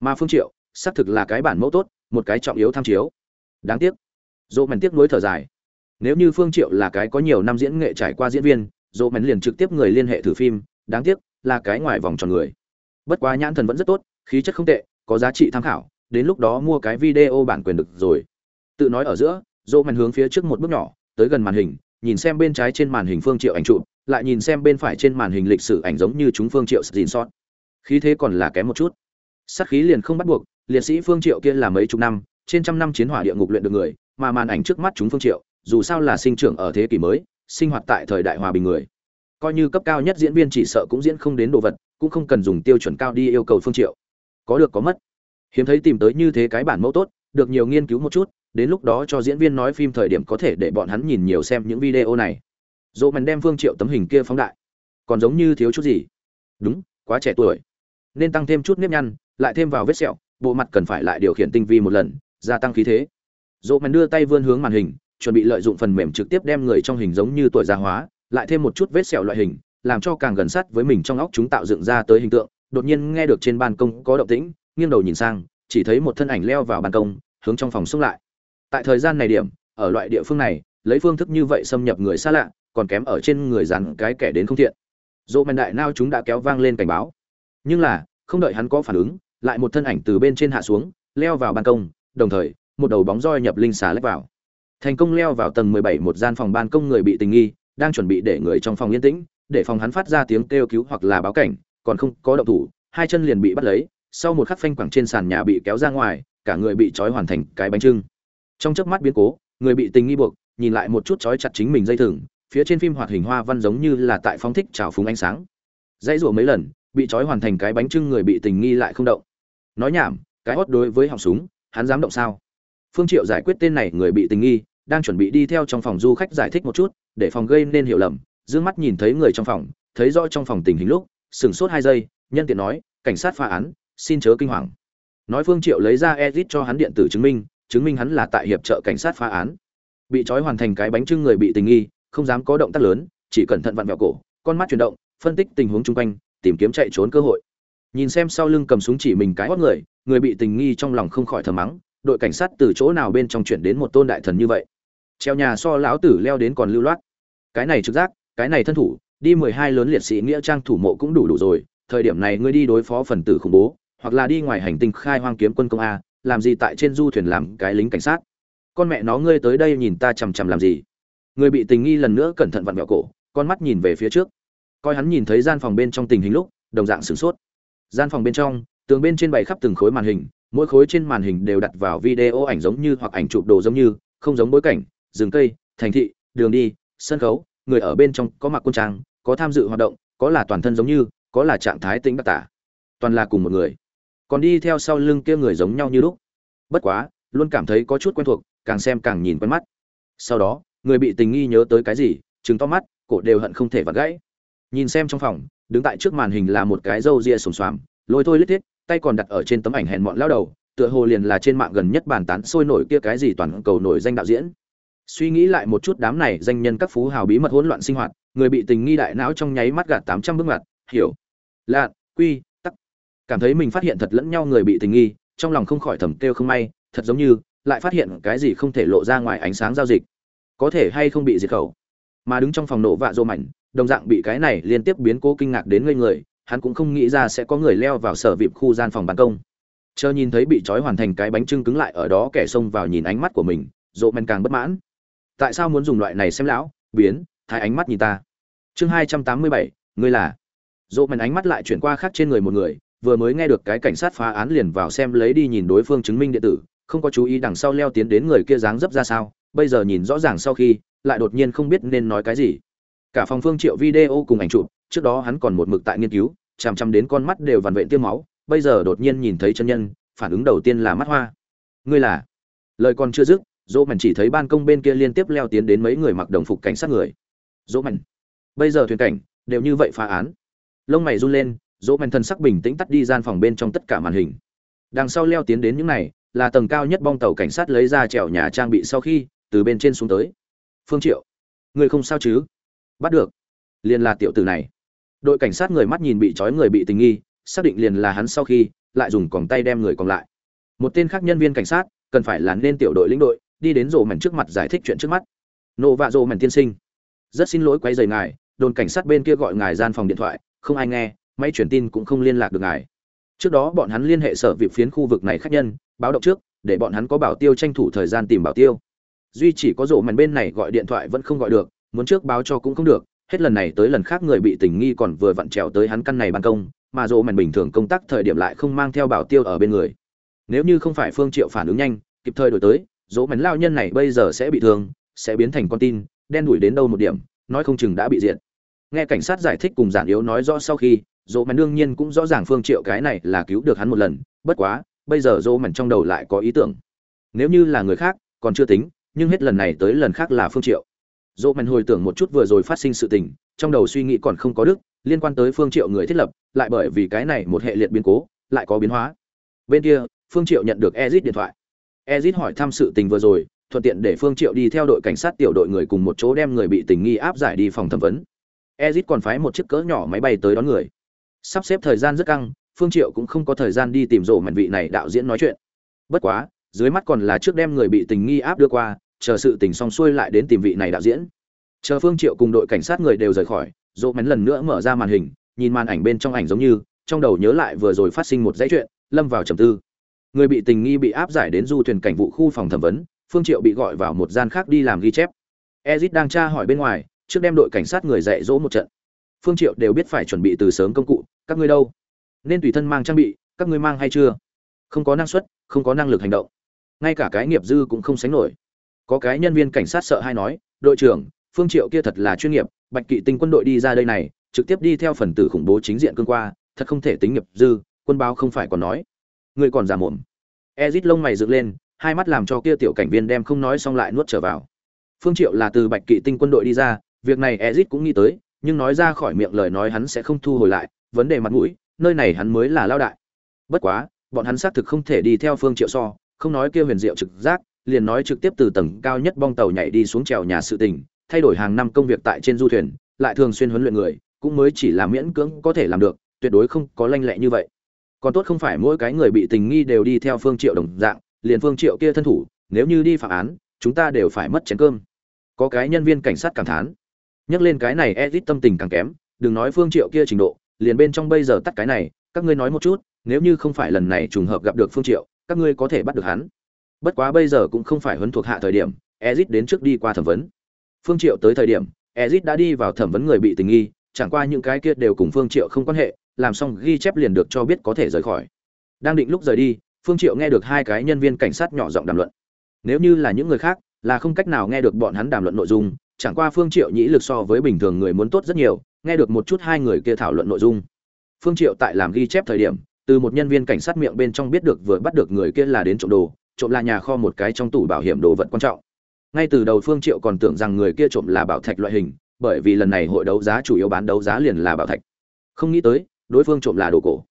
A: Mà phương triệu, xác thực là cái bản mẫu tốt, một cái trọng yếu tham chiếu. Đáng tiếc. Rộ mảnh tiếc nuối thở dài. Nếu như phương triệu là cái có nhiều năm diễn nghệ trải qua diễn viên, rộ mảnh liền trực tiếp người liên hệ thử phim, đáng tiếc là cái ngoài vòng tròn người. Bất quá nhãn thần vẫn rất tốt, khí chất không tệ, có giá trị tham khảo đến lúc đó mua cái video bản quyền được rồi. Tự nói ở giữa dỗ màn hướng phía trước một bước nhỏ, tới gần màn hình, nhìn xem bên trái trên màn hình phương triệu ảnh chụp, lại nhìn xem bên phải trên màn hình lịch sử ảnh giống như chúng phương triệu dìn sót. Khí thế còn là kém một chút. Sát khí liền không bắt buộc, liệt sĩ phương triệu kia là mấy chục năm, trên trăm năm chiến hỏa địa ngục luyện được người, mà màn ảnh trước mắt chúng phương triệu, dù sao là sinh trưởng ở thế kỷ mới, sinh hoạt tại thời đại hòa bình người. Coi như cấp cao nhất diễn viên chỉ sợ cũng diễn không đến đồ vật, cũng không cần dùng tiêu chuẩn cao đi yêu cầu phương triệu. Có được có mất hiếm thấy tìm tới như thế cái bản mẫu tốt, được nhiều nghiên cứu một chút, đến lúc đó cho diễn viên nói phim thời điểm có thể để bọn hắn nhìn nhiều xem những video này. Dỗ màn đem phương triệu tấm hình kia phóng đại. Còn giống như thiếu chút gì. Đúng, quá trẻ tuổi. Nên tăng thêm chút nếp nhăn, lại thêm vào vết sẹo, bộ mặt cần phải lại điều khiển tinh vi một lần, gia tăng khí thế. Dỗ màn đưa tay vươn hướng màn hình, chuẩn bị lợi dụng phần mềm trực tiếp đem người trong hình giống như tuổi già hóa, lại thêm một chút vết sẹo loại hình, làm cho càng gần sát với mình trong óc chúng tạo dựng ra tới hình tượng. Đột nhiên nghe được trên ban công có động tĩnh nghiêng đầu nhìn sang, chỉ thấy một thân ảnh leo vào ban công, hướng trong phòng xung lại. Tại thời gian này điểm, ở loại địa phương này, lấy phương thức như vậy xâm nhập người xa lạ, còn kém ở trên người dàn cái kẻ đến không thiện. Dỗ men đại nao chúng đã kéo vang lên cảnh báo. Nhưng là, không đợi hắn có phản ứng, lại một thân ảnh từ bên trên hạ xuống, leo vào ban công, đồng thời, một đầu bóng roi nhập linh xà lách vào. Thành công leo vào tầng mười bảy một gian phòng ban công người bị tình nghi, đang chuẩn bị để người trong phòng yên tĩnh, để phòng hắn phát ra tiếng kêu cứu hoặc là báo cảnh, còn không có động thủ, hai chân liền bị bắt lấy sau một khắc phanh quẳng trên sàn nhà bị kéo ra ngoài, cả người bị trói hoàn thành cái bánh trưng. Trong chớp mắt biến cố, người bị tình nghi buộc, nhìn lại một chút trói chặt chính mình dây thừng, phía trên phim hoạt hình hoa văn giống như là tại phóng thích trào phúng ánh sáng. Dãy rủa mấy lần, bị trói hoàn thành cái bánh trưng người bị tình nghi lại không động. Nói nhảm, cái hót đối với họng súng, hắn dám động sao? Phương triệu giải quyết tên này người bị tình nghi, đang chuẩn bị đi theo trong phòng du khách giải thích một chút, để phòng gây nên hiểu lầm, dương mắt nhìn thấy người trong phòng, thấy rõ trong phòng tình hình lúc sừng sốt hai giây, nhân tiện nói, cảnh sát phá án xin chớ kinh hoàng. Nói phương triệu lấy ra edit cho hắn điện tử chứng minh chứng minh hắn là tại hiệp trợ cảnh sát phá án. Bị trói hoàn thành cái bánh trưng người bị tình nghi, không dám có động tác lớn, chỉ cẩn thận vặn vẹo cổ, con mắt chuyển động, phân tích tình huống chung quanh, tìm kiếm chạy trốn cơ hội. Nhìn xem sau lưng cầm súng chỉ mình cái hót người người bị tình nghi trong lòng không khỏi thầm mắng, đội cảnh sát từ chỗ nào bên trong chuyển đến một tôn đại thần như vậy? Treo nhà so lão tử leo đến còn lưu loát. Cái này trực giác, cái này thân thủ, đi mười hai lớn liệt sĩ nghĩa trang thủ mộ cũng đủ đủ rồi, thời điểm này ngươi đi đối phó phần tử khủng bố hoặc là đi ngoài hành tinh khai hoang kiếm quân công a, làm gì tại trên du thuyền làm cái lính cảnh sát? Con mẹ nó ngươi tới đây nhìn ta chằm chằm làm gì? Người bị tình nghi lần nữa cẩn thận vặn vẹo cổ, con mắt nhìn về phía trước. Coi hắn nhìn thấy gian phòng bên trong tình hình lúc, đồng dạng sửng sốt. Gian phòng bên trong, tường bên trên bày khắp từng khối màn hình, mỗi khối trên màn hình đều đặt vào video ảnh giống như hoặc ảnh chụp đồ giống như, không giống bối cảnh, rừng cây, thành thị, đường đi, sân khấu, người ở bên trong có mặc quân trang, có tham dự hoạt động, có là toàn thân giống như, có là trạng thái tính đặc tả. Toàn là cùng một người còn đi theo sau lưng kia người giống nhau như lúc. Bất quá, luôn cảm thấy có chút quen thuộc, càng xem càng nhìn quen mắt. Sau đó, người bị tình nghi nhớ tới cái gì chứng to mắt, cổ đều hận không thể vặt gãy. Nhìn xem trong phòng, đứng tại trước màn hình là một cái râu ria sồm xoàm, lôi thôi lít thiết, tay còn đặt ở trên tấm ảnh hèn mọn lao đầu, tựa hồ liền là trên mạng gần nhất bàn tán sôi nổi kia cái gì toàn cầu nổi danh đạo diễn. Suy nghĩ lại một chút đám này danh nhân các phú hào bí mật hỗn loạn sinh hoạt, người bị tình nghi đại não trong nháy mắt gạt tám trăm bước mặt hiểu. Lạ, quy cảm thấy mình phát hiện thật lẫn nhau người bị tình nghi, trong lòng không khỏi thầm kêu không may, thật giống như lại phát hiện cái gì không thể lộ ra ngoài ánh sáng giao dịch. Có thể hay không bị diệt khẩu? Mà đứng trong phòng nổ vạ rô mảnh, đồng dạng bị cái này liên tiếp biến cố kinh ngạc đến ngây người, hắn cũng không nghĩ ra sẽ có người leo vào sở vịp khu gian phòng ban công. Chờ nhìn thấy bị trói hoàn thành cái bánh trưng cứng lại ở đó kẻ xông vào nhìn ánh mắt của mình dỗ men càng bất mãn. Tại sao muốn dùng loại này xem lão, biến, thái ánh mắt nhìn ta? Chương hai trăm tám mươi bảy, ngươi là. Dỗ men ánh mắt lại chuyển qua khác trên người một người vừa mới nghe được cái cảnh sát phá án liền vào xem lấy đi nhìn đối phương chứng minh điện tử, không có chú ý đằng sau leo tiến đến người kia dáng dấp ra sao, bây giờ nhìn rõ ràng sau khi, lại đột nhiên không biết nên nói cái gì. Cả phòng phương triệu video cùng ảnh chụp, trước đó hắn còn một mực tại nghiên cứu, chằm chằm đến con mắt đều vằn vện tiêm máu, bây giờ đột nhiên nhìn thấy chân nhân, phản ứng đầu tiên là mắt hoa. Ngươi là? Lời còn chưa dứt, dỗ mảnh chỉ thấy ban công bên kia liên tiếp leo tiến đến mấy người mặc đồng phục cảnh sát người. Dỗ mảnh bây giờ thuyền cảnh, đều như vậy phá án. Lông mày run lên dỗ men thần sắc bình tĩnh tắt đi gian phòng bên trong tất cả màn hình. Đằng sau leo tiến đến những này, là tầng cao nhất bong tàu cảnh sát lấy ra trèo nhà trang bị sau khi, từ bên trên xuống tới. Phương triệu, người không sao chứ? Bắt được. Liền là tiểu tử này. Đội cảnh sát người mắt nhìn bị trói người bị tình nghi, xác định liền là hắn sau khi, lại dùng còng tay đem người còn lại. Một tên khác nhân viên cảnh sát, cần phải là nên tiểu đội lĩnh đội, đi đến rổ mảnh trước mặt giải thích chuyện trước mắt. Nộ vạ rổ mảnh tiên sinh. Rất xin lỗi quấy rầy ngài, đồn cảnh sát bên kia gọi ngài gian phòng điện thoại, không ai nghe máy truyền tin cũng không liên lạc được ngài. Trước đó bọn hắn liên hệ sở việc phiến khu vực này khách nhân, báo động trước, để bọn hắn có bảo tiêu tranh thủ thời gian tìm bảo tiêu. Duy chỉ có rổ màn bên này gọi điện thoại vẫn không gọi được, muốn trước báo cho cũng không được, hết lần này tới lần khác người bị tình nghi còn vừa vặn trèo tới hắn căn này ban công, mà rổ màn bình thường công tác thời điểm lại không mang theo bảo tiêu ở bên người. Nếu như không phải phương triệu phản ứng nhanh, kịp thời đổi tới rỗ mảnh lao nhân này bây giờ sẽ bị thương, sẽ biến thành con tin, đen đuổi đến đâu một điểm, nói không chừng đã bị diệt. Nghe cảnh sát giải thích cùng giản yếu nói rõ sau khi dỗ mảnh đương nhiên cũng rõ ràng phương triệu cái này là cứu được hắn một lần, bất quá, bây giờ dỗ mảnh trong đầu lại có ý tưởng. Nếu như là người khác, còn chưa tính, nhưng hết lần này tới lần khác là phương triệu. Dỗ mảnh hồi tưởng một chút vừa rồi phát sinh sự tình, trong đầu suy nghĩ còn không có đức liên quan tới phương triệu người thiết lập, lại bởi vì cái này một hệ liệt biến cố, lại có biến hóa. Bên kia, phương triệu nhận được ezit điện thoại. Ezit hỏi thăm sự tình vừa rồi, thuận tiện để phương triệu đi theo đội cảnh sát tiểu đội người cùng một chỗ đem người bị tình nghi áp giải đi phòng thẩm vấn. Ezit còn phái một chiếc cỡ nhỏ máy bay tới đón người sắp xếp thời gian rất căng, phương triệu cũng không có thời gian đi tìm rổ mảnh vị này đạo diễn nói chuyện. Bất quá, dưới mắt còn là trước đem người bị tình nghi áp đưa qua, chờ sự tình xong xuôi lại đến tìm vị này đạo diễn. Chờ phương triệu cùng đội cảnh sát người đều rời khỏi, rổ mảnh lần nữa mở ra màn hình, nhìn màn ảnh bên trong ảnh giống như, trong đầu nhớ lại vừa rồi phát sinh một dãy chuyện, lâm vào trầm tư. Người bị tình nghi bị áp giải đến du thuyền cảnh vụ khu phòng thẩm vấn, phương triệu bị gọi vào một gian khác đi làm ghi chép. Ezit đang tra hỏi bên ngoài, trước đem đội cảnh sát người dạy dỗ một trận phương triệu đều biết phải chuẩn bị từ sớm công cụ, các ngươi đâu? Nên tùy thân mang trang bị, các ngươi mang hay chưa? Không có năng suất, không có năng lực hành động. Ngay cả cái nghiệp dư cũng không sánh nổi. Có cái nhân viên cảnh sát sợ hay nói, đội trưởng, phương triệu kia thật là chuyên nghiệp, bạch kỵ tinh quân đội đi ra đây này, trực tiếp đi theo phần tử khủng bố chính diện cương qua, thật không thể tính nghiệp dư, quân báo không phải còn nói. Ngươi còn giả mồm. Ezit lông mày dựng lên, hai mắt làm cho kia tiểu cảnh viên đem không nói xong lại nuốt trở vào. Phương triệu là từ bạch kỵ tinh quân đội đi ra, việc này ezit cũng nghĩ tới nhưng nói ra khỏi miệng lời nói hắn sẽ không thu hồi lại, vấn đề mặt mũi, nơi này hắn mới là lao đại. Bất quá, bọn hắn xác thực không thể đi theo phương triệu so, không nói kia huyền diệu trực giác, liền nói trực tiếp từ tầng cao nhất bong tàu nhảy đi xuống trèo nhà sự tình, thay đổi hàng năm công việc tại trên du thuyền, lại thường xuyên huấn luyện người, cũng mới chỉ là miễn cưỡng có thể làm được, tuyệt đối không có lanh lẹ như vậy. Còn tốt không phải mỗi cái người bị tình nghi đều đi theo phương triệu đồng dạng, liền phương triệu kia thân thủ, nếu như đi phạm án, chúng ta đều phải mất chén cơm. Có cái nhân viên cảnh sát cảm thán nhắc lên cái này edit tâm tình càng kém, đừng nói phương triệu kia trình độ, liền bên trong bây giờ tắt cái này, các ngươi nói một chút, nếu như không phải lần này trùng hợp gặp được phương triệu, các ngươi có thể bắt được hắn. Bất quá bây giờ cũng không phải huấn thuộc hạ thời điểm ezit đến trước đi qua thẩm vấn. Phương triệu tới thời điểm ezit đã đi vào thẩm vấn người bị tình nghi, chẳng qua những cái kia đều cùng phương triệu không quan hệ, làm xong ghi chép liền được cho biết có thể rời khỏi. Đang định lúc rời đi, phương triệu nghe được hai cái nhân viên cảnh sát nhỏ giọng đàm luận. Nếu như là những người khác, là không cách nào nghe được bọn hắn đàm luận nội dung chẳng qua phương triệu nhĩ lực so với bình thường người muốn tốt rất nhiều, nghe được một chút hai người kia thảo luận nội dung. Phương triệu tại làm ghi chép thời điểm, từ một nhân viên cảnh sát miệng bên trong biết được vừa bắt được người kia là đến trộm đồ, trộm là nhà kho một cái trong tủ bảo hiểm đồ vật quan trọng. Ngay từ đầu phương triệu còn tưởng rằng người kia trộm là bảo thạch loại hình, bởi vì lần này hội đấu giá chủ yếu bán đấu giá liền là bảo thạch. Không nghĩ tới, đối phương trộm là đồ cổ.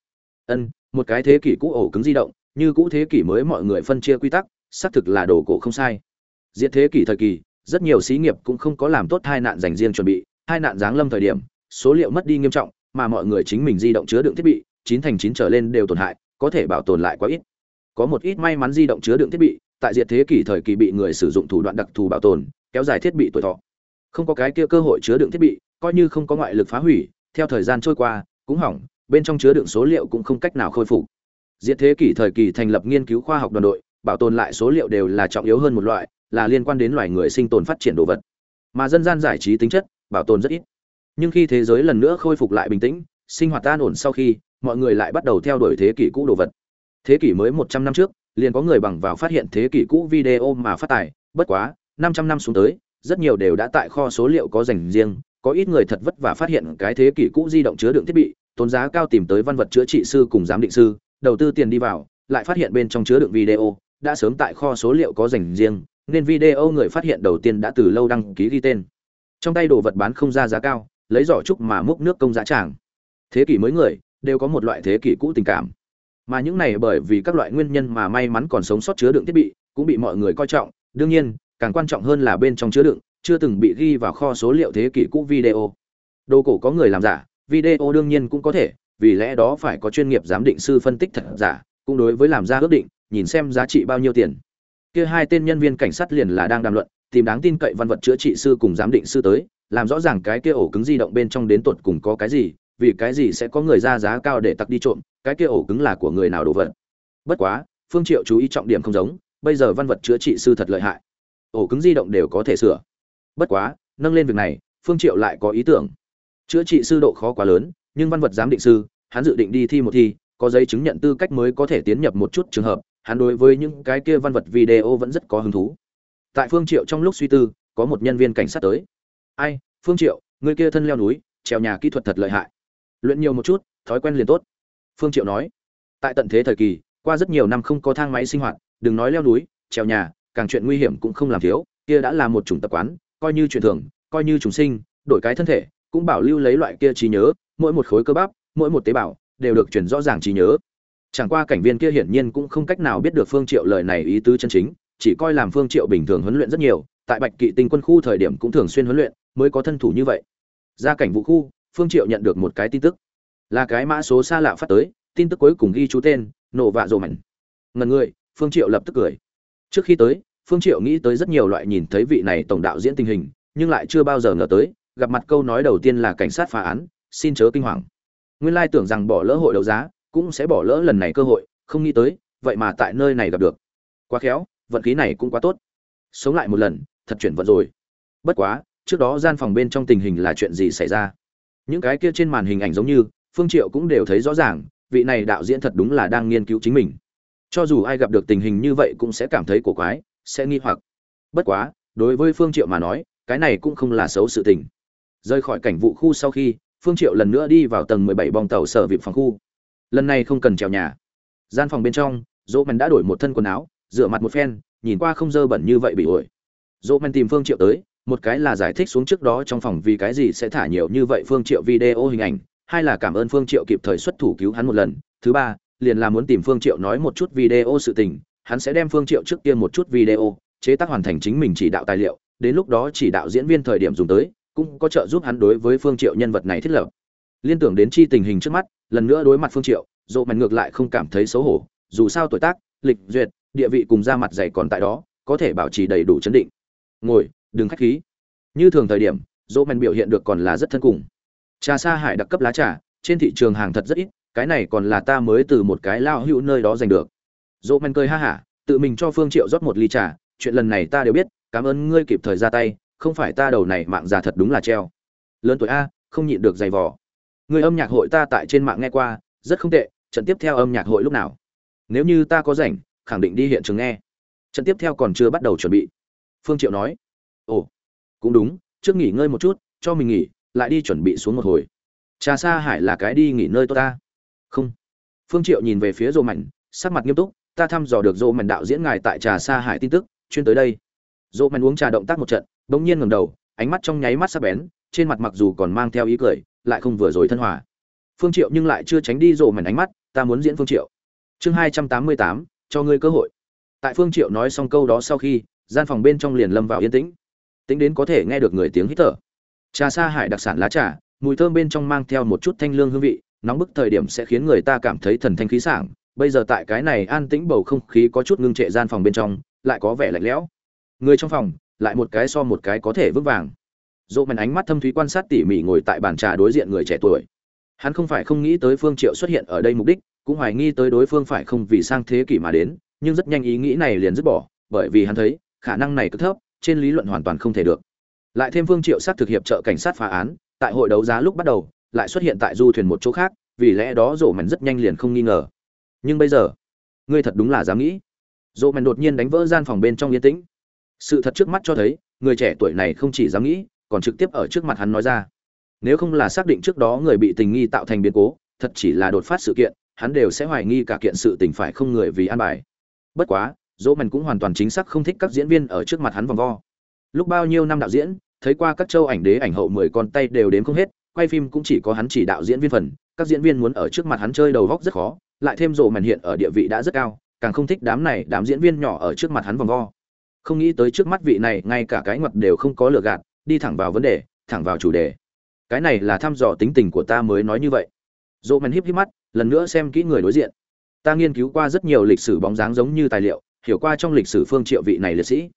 A: Ân, một cái thế kỷ cũ ổ cứng di động, như cũ thế kỷ mới mọi người phân chia quy tắc, xác thực là đồ cổ không sai. Diệt thế kỷ thời kỳ rất nhiều xí nghiệp cũng không có làm tốt hai nạn dành riêng chuẩn bị hai nạn giáng lâm thời điểm số liệu mất đi nghiêm trọng mà mọi người chính mình di động chứa đựng thiết bị chín thành chín trở lên đều tổn hại có thể bảo tồn lại quá ít. Có một ít may mắn di động chứa đựng thiết bị tại diệt thế kỷ thời kỳ bị người sử dụng thủ đoạn đặc thù bảo tồn kéo dài thiết bị tuổi thọ. Không có cái kia cơ hội chứa đựng thiết bị coi như không có ngoại lực phá hủy theo thời gian trôi qua cũng hỏng bên trong chứa đựng số liệu cũng không cách nào khôi phục. Diệt thế kỷ thời kỳ thành lập nghiên cứu khoa học đoàn đội, bảo tồn lại số liệu đều là trọng yếu hơn một loại, là liên quan đến loài người sinh tồn phát triển đồ vật. Mà dân gian giải trí tính chất, bảo tồn rất ít. Nhưng khi thế giới lần nữa khôi phục lại bình tĩnh, sinh hoạt an ổn sau khi, mọi người lại bắt đầu theo đuổi thế kỷ cũ đồ vật. Thế kỷ mới 100 năm trước, liền có người bằng vào phát hiện thế kỷ cũ video mà phát tài, bất quá, 500 năm xuống tới, rất nhiều đều đã tại kho số liệu có dành riêng, có ít người thật vất vả phát hiện cái thế kỷ cũ di động chứa đựng thiết bị, tốn giá cao tìm tới văn vật chữa trị sư cùng giám định sư, đầu tư tiền đi vào, lại phát hiện bên trong chứa đựng video, đã sớm tại kho số liệu có dành riêng, nên video người phát hiện đầu tiên đã từ lâu đăng ký ghi tên. Trong tay đồ vật bán không ra giá cao, lấy giỏ trúc mà múc nước công giá tràng. Thế kỷ mới người, đều có một loại thế kỷ cũ tình cảm. Mà những này bởi vì các loại nguyên nhân mà may mắn còn sống sót chứa đựng thiết bị, cũng bị mọi người coi trọng, đương nhiên, càng quan trọng hơn là bên trong chứa đựng, chưa từng bị ghi vào kho số liệu thế kỷ cũ video. Đồ cổ có người làm giả, video đương nhiên cũng có thể, vì lẽ đó phải có chuyên nghiệp giám định sư phân tích thật giả, cũng đối với làm ra ước định, nhìn xem giá trị bao nhiêu tiền. Kia hai tên nhân viên cảnh sát liền là đang đàm luận, tìm đáng tin cậy văn vật chữa trị sư cùng giám định sư tới, làm rõ ràng cái kia ổ cứng di động bên trong đến tột cùng có cái gì, vì cái gì sẽ có người ra giá cao để tặc đi trộm, cái kia ổ cứng là của người nào đồ vật. Bất quá, Phương Triệu chú ý trọng điểm không giống, bây giờ văn vật chữa trị sư thật lợi hại. Ổ cứng di động đều có thể sửa. Bất quá, nâng lên việc này, Phương Triệu lại có ý tưởng. Chữa trị sư độ khó quá lớn, nhưng văn vật giám định sư, hắn dự định đi thi một thi, có giấy chứng nhận tư cách mới có thể tiến nhập một chút trường hợp, hắn đối với những cái kia văn vật video vẫn rất có hứng thú. Tại Phương Triệu trong lúc suy tư, có một nhân viên cảnh sát tới. "Ai, Phương Triệu, người kia thân leo núi, trèo nhà kỹ thuật thật lợi hại. Luyện nhiều một chút, thói quen liền tốt." Phương Triệu nói. Tại tận thế thời kỳ, qua rất nhiều năm không có thang máy sinh hoạt, đừng nói leo núi, trèo nhà, càng chuyện nguy hiểm cũng không làm thiếu, kia đã là một chủng tập quán, coi như chuyện thường, coi như trùng sinh, đổi cái thân thể, cũng bảo lưu lấy loại kia trí nhớ, mỗi một khối cơ bắp, mỗi một tế bào đều được truyền rõ ràng trí nhớ. Chẳng qua cảnh viên kia hiển nhiên cũng không cách nào biết được Phương Triệu lời này ý tứ chân chính, chỉ coi làm Phương Triệu bình thường huấn luyện rất nhiều, tại Bạch Kỵ Tinh quân khu thời điểm cũng thường xuyên huấn luyện, mới có thân thủ như vậy. Ra cảnh vụ khu, Phương Triệu nhận được một cái tin tức, là cái mã số xa lạ phát tới, tin tức cuối cùng ghi chú tên, nổ vạ rồ mảnh. Ngần người, Phương Triệu lập tức cười. Trước khi tới, Phương Triệu nghĩ tới rất nhiều loại nhìn thấy vị này tổng đạo diễn tình hình, nhưng lại chưa bao giờ ngờ tới, gặp mặt câu nói đầu tiên là cảnh sát phá án, xin chớ kinh hoàng nguyên lai tưởng rằng bỏ lỡ hội đấu giá cũng sẽ bỏ lỡ lần này cơ hội, không nghĩ tới, vậy mà tại nơi này gặp được. Quá khéo, vận khí này cũng quá tốt. Sống lại một lần, thật chuyển vận rồi. Bất quá, trước đó gian phòng bên trong tình hình là chuyện gì xảy ra? Những cái kia trên màn hình ảnh giống như, phương triệu cũng đều thấy rõ ràng, vị này đạo diễn thật đúng là đang nghiên cứu chính mình. Cho dù ai gặp được tình hình như vậy cũng sẽ cảm thấy cổ quái, sẽ nghi hoặc. Bất quá, đối với phương triệu mà nói, cái này cũng không là xấu sự tình. Rời khỏi cảnh vụ khu sau khi, phương triệu lần nữa đi vào tầng 17 bong tàu sở vịp phòng khu lần này không cần trèo nhà. Gian phòng bên trong, dỗ mèn đã đổi một thân quần áo, rửa mặt một phen, nhìn qua không dơ bẩn như vậy bị ổi. Dỗ mèn tìm phương triệu tới, một cái là giải thích xuống trước đó trong phòng vì cái gì sẽ thả nhiều như vậy phương triệu video hình ảnh, hai là cảm ơn phương triệu kịp thời xuất thủ cứu hắn một lần. Thứ ba, liền là muốn tìm phương triệu nói một chút video sự tình, hắn sẽ đem phương triệu trước tiên một chút video, chế tác hoàn thành chính mình chỉ đạo tài liệu, đến lúc đó chỉ đạo diễn viên thời điểm dùng tới, cũng có trợ giúp hắn đối với phương triệu nhân vật này thiết lập. Liên tưởng đến chi tình hình trước mắt lần nữa đối mặt phương triệu, dỗ mèn ngược lại không cảm thấy xấu hổ, dù sao tuổi tác, lịch duyệt, địa vị cùng ra mặt dày còn tại đó, có thể bảo trì đầy đủ chấn định. Ngồi, đừng khách khí. Như thường thời điểm, dỗ mèn biểu hiện được còn là rất thân cùng. Trà sa hải đặc cấp lá trà, trên thị trường hàng thật rất ít, cái này còn là ta mới từ một cái lao hữu nơi đó giành được. Dỗ mèn cười ha hả, tự mình cho phương triệu rót một ly trà, chuyện lần này ta đều biết, cảm ơn ngươi kịp thời ra tay, không phải ta đầu này mạng già thật đúng là treo. Lớn tuổi a, không nhịn được giày vò người âm nhạc hội ta tại trên mạng nghe qua rất không tệ trận tiếp theo âm nhạc hội lúc nào? Nếu như ta có rảnh khẳng định đi hiện trường nghe. Trận tiếp theo còn chưa bắt đầu chuẩn bị. Phương triệu nói. Ồ cũng đúng trước nghỉ ngơi một chút cho mình nghỉ lại đi chuẩn bị xuống một hồi. Trà sa hải là cái đi nghỉ nơi tôi ta. Không. Phương triệu nhìn về phía rô mạnh sắc mặt nghiêm túc ta thăm dò được rô mạnh đạo diễn ngài tại trà sa hải tin tức chuyên tới đây. Rô mạnh uống trà động tác một trận bỗng nhiên ngẩng đầu, ánh mắt trong nháy mắt sắc bén, trên mặt mặc dù còn mang theo ý cười, lại không vừa rồi thân hòa. Phương Triệu nhưng lại chưa tránh đi rồ mảnh ánh mắt, ta muốn diễn Phương Triệu. Chương hai trăm tám mươi tám, cho ngươi cơ hội. Tại Phương Triệu nói xong câu đó sau khi, gian phòng bên trong liền lâm vào yên tĩnh. Tính đến có thể nghe được người tiếng hít thở. Trà sa hải đặc sản lá trà, mùi thơm bên trong mang theo một chút thanh lương hương vị, nóng bức thời điểm sẽ khiến người ta cảm thấy thần thanh khí sảng. Bây giờ tại cái này an tĩnh bầu không khí có chút ngưng trệ gian phòng bên trong, lại có vẻ lạnh lẽo. Người trong phòng, lại một cái so một cái có thể vững vàng dỗ mèn ánh mắt thâm thúy quan sát tỉ mỉ ngồi tại bàn trà đối diện người trẻ tuổi. Hắn không phải không nghĩ tới phương triệu xuất hiện ở đây mục đích, cũng hoài nghi tới đối phương phải không vì sang thế kỷ mà đến, nhưng rất nhanh ý nghĩ này liền dứt bỏ, bởi vì hắn thấy, khả năng này cực thấp, trên lý luận hoàn toàn không thể được. Lại thêm phương triệu sát thực hiệp trợ cảnh sát phá án, tại hội đấu giá lúc bắt đầu, lại xuất hiện tại du thuyền một chỗ khác, vì lẽ đó rộ mèn rất nhanh liền không nghi ngờ. Nhưng bây giờ, ngươi thật đúng là dám nghĩ. Rộ mèn đột nhiên đánh vỡ gian phòng bên trong yên tĩnh. Sự thật trước mắt cho thấy, người trẻ tuổi này không chỉ dám nghĩ còn trực tiếp ở trước mặt hắn nói ra. Nếu không là xác định trước đó người bị tình nghi tạo thành biến cố, thật chỉ là đột phát sự kiện, hắn đều sẽ hoài nghi cả kiện sự tình phải không người vì an bài. Bất quá, dỗ mèn cũng hoàn toàn chính xác không thích các diễn viên ở trước mặt hắn vòng vo. Lúc bao nhiêu năm đạo diễn, thấy qua các châu ảnh đế ảnh hậu mười con tay đều đến không hết, quay phim cũng chỉ có hắn chỉ đạo diễn viên phần, các diễn viên muốn ở trước mặt hắn chơi đầu góc rất khó, lại thêm rộ mèn hiện ở địa vị đã rất cao, càng không thích đám này đám diễn viên nhỏ ở trước mặt hắn vòng vo. Không nghĩ tới trước mắt vị này, ngay cả cái ngoặt đều không có lừa gạt đi thẳng vào vấn đề, thẳng vào chủ đề. Cái này là thăm dò tính tình của ta mới nói như vậy. Dỗ mèn híp híp mắt, lần nữa xem kỹ người đối diện. Ta nghiên cứu qua rất nhiều lịch sử bóng dáng giống như tài liệu, hiểu qua trong lịch sử phương triệu vị này liệt sĩ.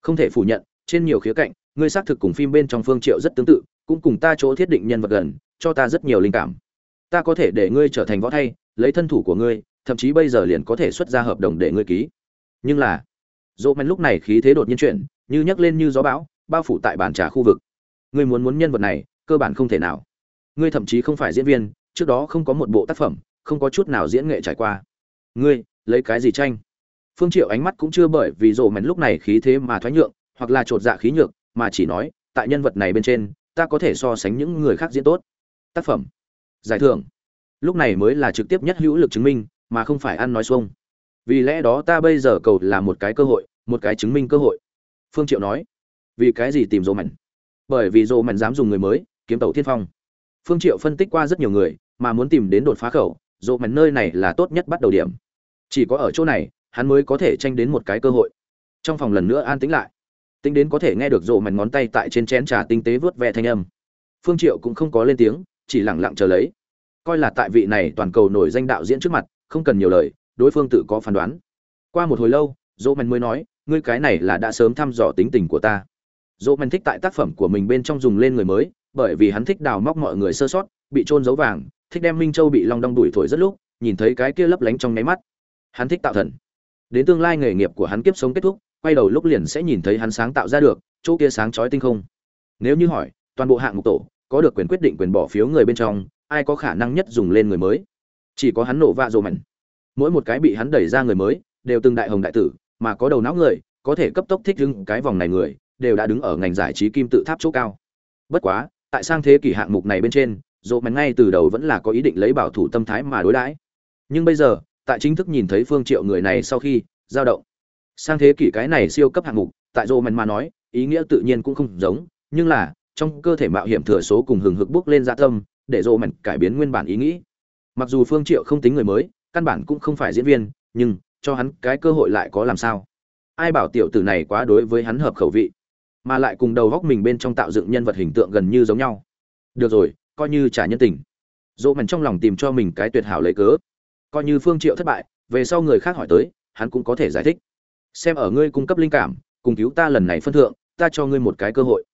A: Không thể phủ nhận, trên nhiều khía cạnh, ngươi xác thực cùng phim bên trong phương triệu rất tương tự, cũng cùng ta chỗ thiết định nhân vật gần, cho ta rất nhiều linh cảm. Ta có thể để ngươi trở thành võ thay, lấy thân thủ của ngươi, thậm chí bây giờ liền có thể xuất ra hợp đồng để ngươi ký. Nhưng là, dỗ men lúc này khí thế đột nhiên chuyển, như nhấc lên như gió bão bao phủ tại bàn trà khu vực. Ngươi muốn muốn nhân vật này, cơ bản không thể nào. Ngươi thậm chí không phải diễn viên, trước đó không có một bộ tác phẩm, không có chút nào diễn nghệ trải qua. Ngươi, lấy cái gì tranh? Phương triệu ánh mắt cũng chưa bởi vì rộ mèn lúc này khí thế mà thoái nhượng, hoặc là trột dạ khí nhược, mà chỉ nói, tại nhân vật này bên trên, ta có thể so sánh những người khác diễn tốt. Tác phẩm. Giải thưởng. Lúc này mới là trực tiếp nhất hữu lực chứng minh, mà không phải ăn nói xuông. Vì lẽ đó ta bây giờ cầu là một cái cơ hội, một cái chứng minh cơ hội. Phương triệu nói vì cái gì tìm rộ mảnh, bởi vì rộ mảnh dám dùng người mới kiếm tàu thiên phong. Phương triệu phân tích qua rất nhiều người mà muốn tìm đến đột phá khẩu rộ mảnh nơi này là tốt nhất bắt đầu điểm. Chỉ có ở chỗ này hắn mới có thể tranh đến một cái cơ hội. Trong phòng lần nữa an tĩnh lại. Tính đến có thể nghe được rộ mảnh ngón tay tại trên chén trà tinh tế vớt ve thanh âm. Phương triệu cũng không có lên tiếng chỉ lặng lặng chờ lấy. Coi là tại vị này toàn cầu nổi danh đạo diễn trước mặt không cần nhiều lời đối phương tự có phán đoán. Qua một hồi lâu dỗ mảnh mới nói ngươi cái này là đã sớm thăm dò tính tình của ta dỗ men thích tại tác phẩm của mình bên trong dùng lên người mới, bởi vì hắn thích đào móc mọi người sơ sót, bị trôn giấu vàng, thích đem minh châu bị long đong đuổi thổi rất lúc, nhìn thấy cái kia lấp lánh trong nháy mắt. Hắn thích tạo thần. Đến tương lai nghề nghiệp của hắn kiếp sống kết thúc, quay đầu lúc liền sẽ nhìn thấy hắn sáng tạo ra được, chỗ kia sáng chói tinh không. Nếu như hỏi, toàn bộ hạng mục tổ, có được quyền quyết định quyền bỏ phiếu người bên trong, ai có khả năng nhất dùng lên người mới? Chỉ có hắn nổ vạ rồ mảnh mỗi một cái bị hắn đẩy ra người mới, đều từng đại hồng đại tử, mà có đầu não người, có thể cấp tốc thích hưng cái vòng này người đều đã đứng ở ngành giải trí kim tự tháp chỗ cao. Bất quá, tại sang thế kỷ hạng mục này bên trên, dỗ Mèn ngay từ đầu vẫn là có ý định lấy bảo thủ tâm thái mà đối đãi. Nhưng bây giờ, tại chính thức nhìn thấy phương triệu người này sau khi dao động. Sang thế kỷ cái này siêu cấp hạng mục, tại dỗ Mèn mà nói, ý nghĩa tự nhiên cũng không giống, nhưng là, trong cơ thể mạo hiểm thừa số cùng hừng hực bước lên dạ tâm, để dỗ Mèn cải biến nguyên bản ý nghĩ. Mặc dù phương triệu không tính người mới, căn bản cũng không phải diễn viên, nhưng, cho hắn cái cơ hội lại có làm sao? Ai bảo tiểu tử này quá đối với hắn hợp khẩu vị? Mà lại cùng đầu góc mình bên trong tạo dựng nhân vật hình tượng gần như giống nhau. Được rồi, coi như trả nhân tình. Dỗ mảnh trong lòng tìm cho mình cái tuyệt hảo lấy cớ. Coi như phương triệu thất bại, về sau người khác hỏi tới, hắn cũng có thể giải thích. Xem ở ngươi cung cấp linh cảm, cùng cứu ta lần này phân thượng, ta cho ngươi một cái cơ hội.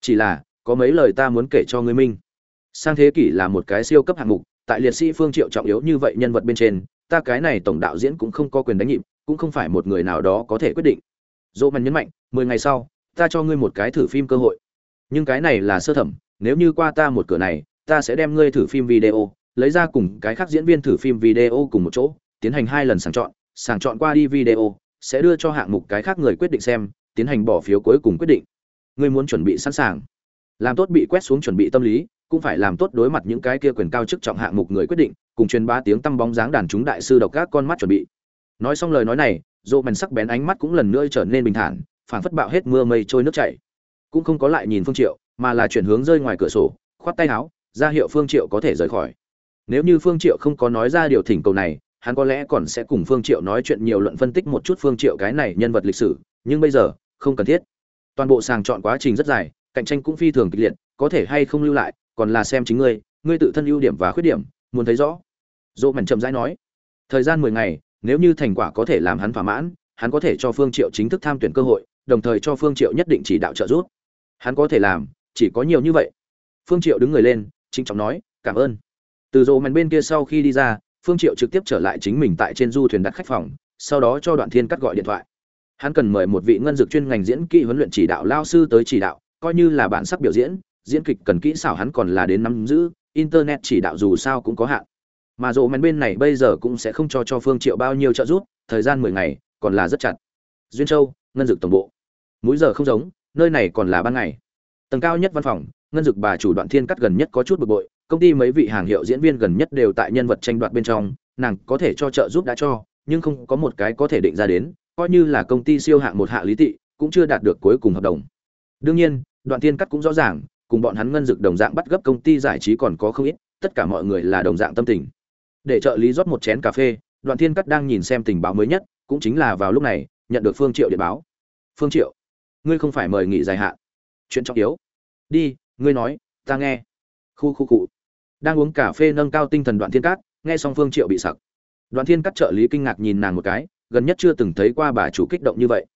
A: Chỉ là, có mấy lời ta muốn kể cho ngươi minh. Sang thế kỷ là một cái siêu cấp hạng mục, tại liệt sĩ phương triệu trọng yếu như vậy nhân vật bên trên, ta cái này tổng đạo diễn cũng không có quyền đánh nhịp, cũng không phải một người nào đó có thể quyết định. Dỗ màn nhấn mạnh, mười ngày sau ta cho ngươi một cái thử phim cơ hội. Nhưng cái này là sơ thẩm, nếu như qua ta một cửa này, ta sẽ đem ngươi thử phim video, lấy ra cùng cái khác diễn viên thử phim video cùng một chỗ, tiến hành hai lần sàng chọn sàng chọn qua đi video, sẽ đưa cho hạng mục cái khác người quyết định xem, tiến hành bỏ phiếu cuối cùng quyết định. Ngươi muốn chuẩn bị sẵn sàng. Làm tốt bị quét xuống chuẩn bị tâm lý, cũng phải làm tốt đối mặt những cái kia quyền cao chức trọng hạng mục người quyết định, cùng truyền ba tiếng tăm bóng dáng đàn chúng đại sư độc các con mắt chuẩn bị. Nói xong lời nói này, dỗ mèn sắc bén ánh mắt cũng lần nữa trở nên bình thản phảng phất bạo hết mưa mây trôi nước chảy. Cũng không có lại nhìn phương triệu, mà là chuyển hướng rơi ngoài cửa sổ, khoát tay áo, ra hiệu phương triệu có thể rời khỏi. Nếu như phương triệu không có nói ra điều thỉnh cầu này, hắn có lẽ còn sẽ cùng phương triệu nói chuyện nhiều luận phân tích một chút phương triệu cái này nhân vật lịch sử, nhưng bây giờ, không cần thiết. Toàn bộ sàng chọn quá trình rất dài, cạnh tranh cũng phi thường kịch liệt, có thể hay không lưu lại, còn là xem chính ngươi ngươi tự thân ưu điểm và khuyết điểm, muốn thấy rõ. Dỗ mảnh chậm rãi nói, thời gian mười ngày, nếu như thành quả có thể làm hắn thỏa mãn, hắn có thể cho phương triệu chính thức tham tuyển cơ hội đồng thời cho phương triệu nhất định chỉ đạo trợ giúp. Hắn có thể làm, chỉ có nhiều như vậy. Phương triệu đứng người lên chính trọng nói, cảm ơn. Từ rộ màn bên kia sau khi đi ra, phương triệu trực tiếp trở lại chính mình tại trên du thuyền đặt khách phòng, sau đó cho đoạn thiên cắt gọi điện thoại. Hắn cần mời một vị ngân dược chuyên ngành diễn kỹ huấn luyện chỉ đạo lao sư tới chỉ đạo, coi như là bản sắc biểu diễn diễn kịch cần kỹ xảo hắn còn là đến nắm giữ, internet chỉ đạo dù sao cũng có hạn. Mà rộ màn bên này bây giờ cũng sẽ không cho cho phương triệu bao nhiêu trợ giúp, thời gian 10 ngày, còn là rất chặt. Duyên châu, ngân dược tổng bộ mũi giờ không giống, nơi này còn là ban ngày. Tầng cao nhất văn phòng, ngân dực bà chủ đoạn thiên cắt gần nhất có chút bực bội, công ty mấy vị hàng hiệu diễn viên gần nhất đều tại nhân vật tranh đoạt bên trong, nàng có thể cho trợ giúp đã cho, nhưng không có một cái có thể định ra đến, coi như là công ty siêu hạng một hạ lý tị, cũng chưa đạt được cuối cùng hợp đồng. Đương nhiên, đoạn thiên cắt cũng rõ ràng, cùng bọn hắn ngân dực đồng dạng bắt gấp công ty giải trí còn có không ít, tất cả mọi người là đồng dạng tâm tình. Để trợ lý rót một chén cà phê, đoạn thiên cắt đang nhìn xem tình báo mới nhất, cũng chính là vào lúc này, nhận được phương triệu điện báo. Phương triệu ngươi không phải mời nghỉ dài hạn. Chuyện trọng yếu. Đi, ngươi nói, ta nghe. Khu khu cụ đang uống cà phê nâng cao tinh thần đoạn thiên cát, nghe xong phương triệu bị sặc. Đoạn thiên cát trợ lý kinh ngạc nhìn nàng một cái, gần nhất chưa từng thấy qua bà chủ kích động như vậy.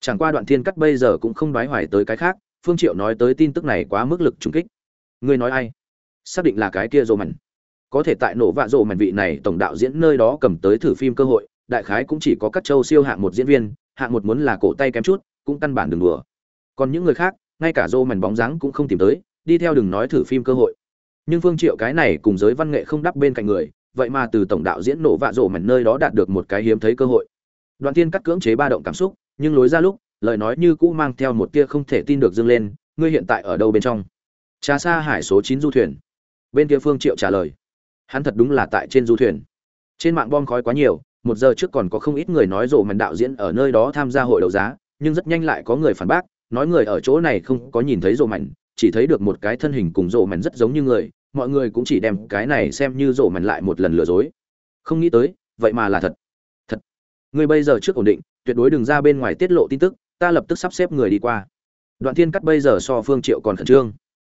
A: Chẳng qua đoạn thiên cát bây giờ cũng không đoái hoài tới cái khác, phương triệu nói tới tin tức này quá mức lực trùng kích. Ngươi nói ai? Xác định là cái kia rồ mảnh có thể tại nổ vạ rồ mảnh vị này tổng đạo diễn nơi đó cầm tới thử phim cơ hội, đại khái cũng chỉ có các châu siêu hạng một diễn viên, hạng một muốn là cổ tay kém chút cũng căn bản đừng đùa. Còn những người khác, ngay cả rô mảnh bóng dáng cũng không tìm tới, đi theo đừng nói thử phim cơ hội. Nhưng phương triệu cái này cùng giới văn nghệ không đắp bên cạnh người, vậy mà từ tổng đạo diễn nổ vạ rộ mảnh nơi đó đạt được một cái hiếm thấy cơ hội. Đoàn tiên cắt cưỡng chế ba động cảm xúc, nhưng lối ra lúc, lời nói như cũ mang theo một tia không thể tin được dâng lên, ngươi hiện tại ở đâu bên trong? Trà xa hải số 9 du thuyền. Bên kia phương triệu trả lời, hắn thật đúng là tại trên du thuyền. Trên mạng bom khói quá nhiều, một giờ trước còn có không ít người nói rộ mảnh đạo diễn ở nơi đó tham gia hội đấu giá nhưng rất nhanh lại có người phản bác, nói người ở chỗ này không có nhìn thấy rộ mảnh, chỉ thấy được một cái thân hình cùng rộ mảnh rất giống như người, mọi người cũng chỉ đem cái này xem như rộ mảnh lại một lần lừa dối. Không nghĩ tới, vậy mà là thật. Thật. Người bây giờ trước ổn định, tuyệt đối đừng ra bên ngoài tiết lộ tin tức, ta lập tức sắp xếp người đi qua. Đoạn thiên cắt bây giờ so phương triệu còn khẩn trương.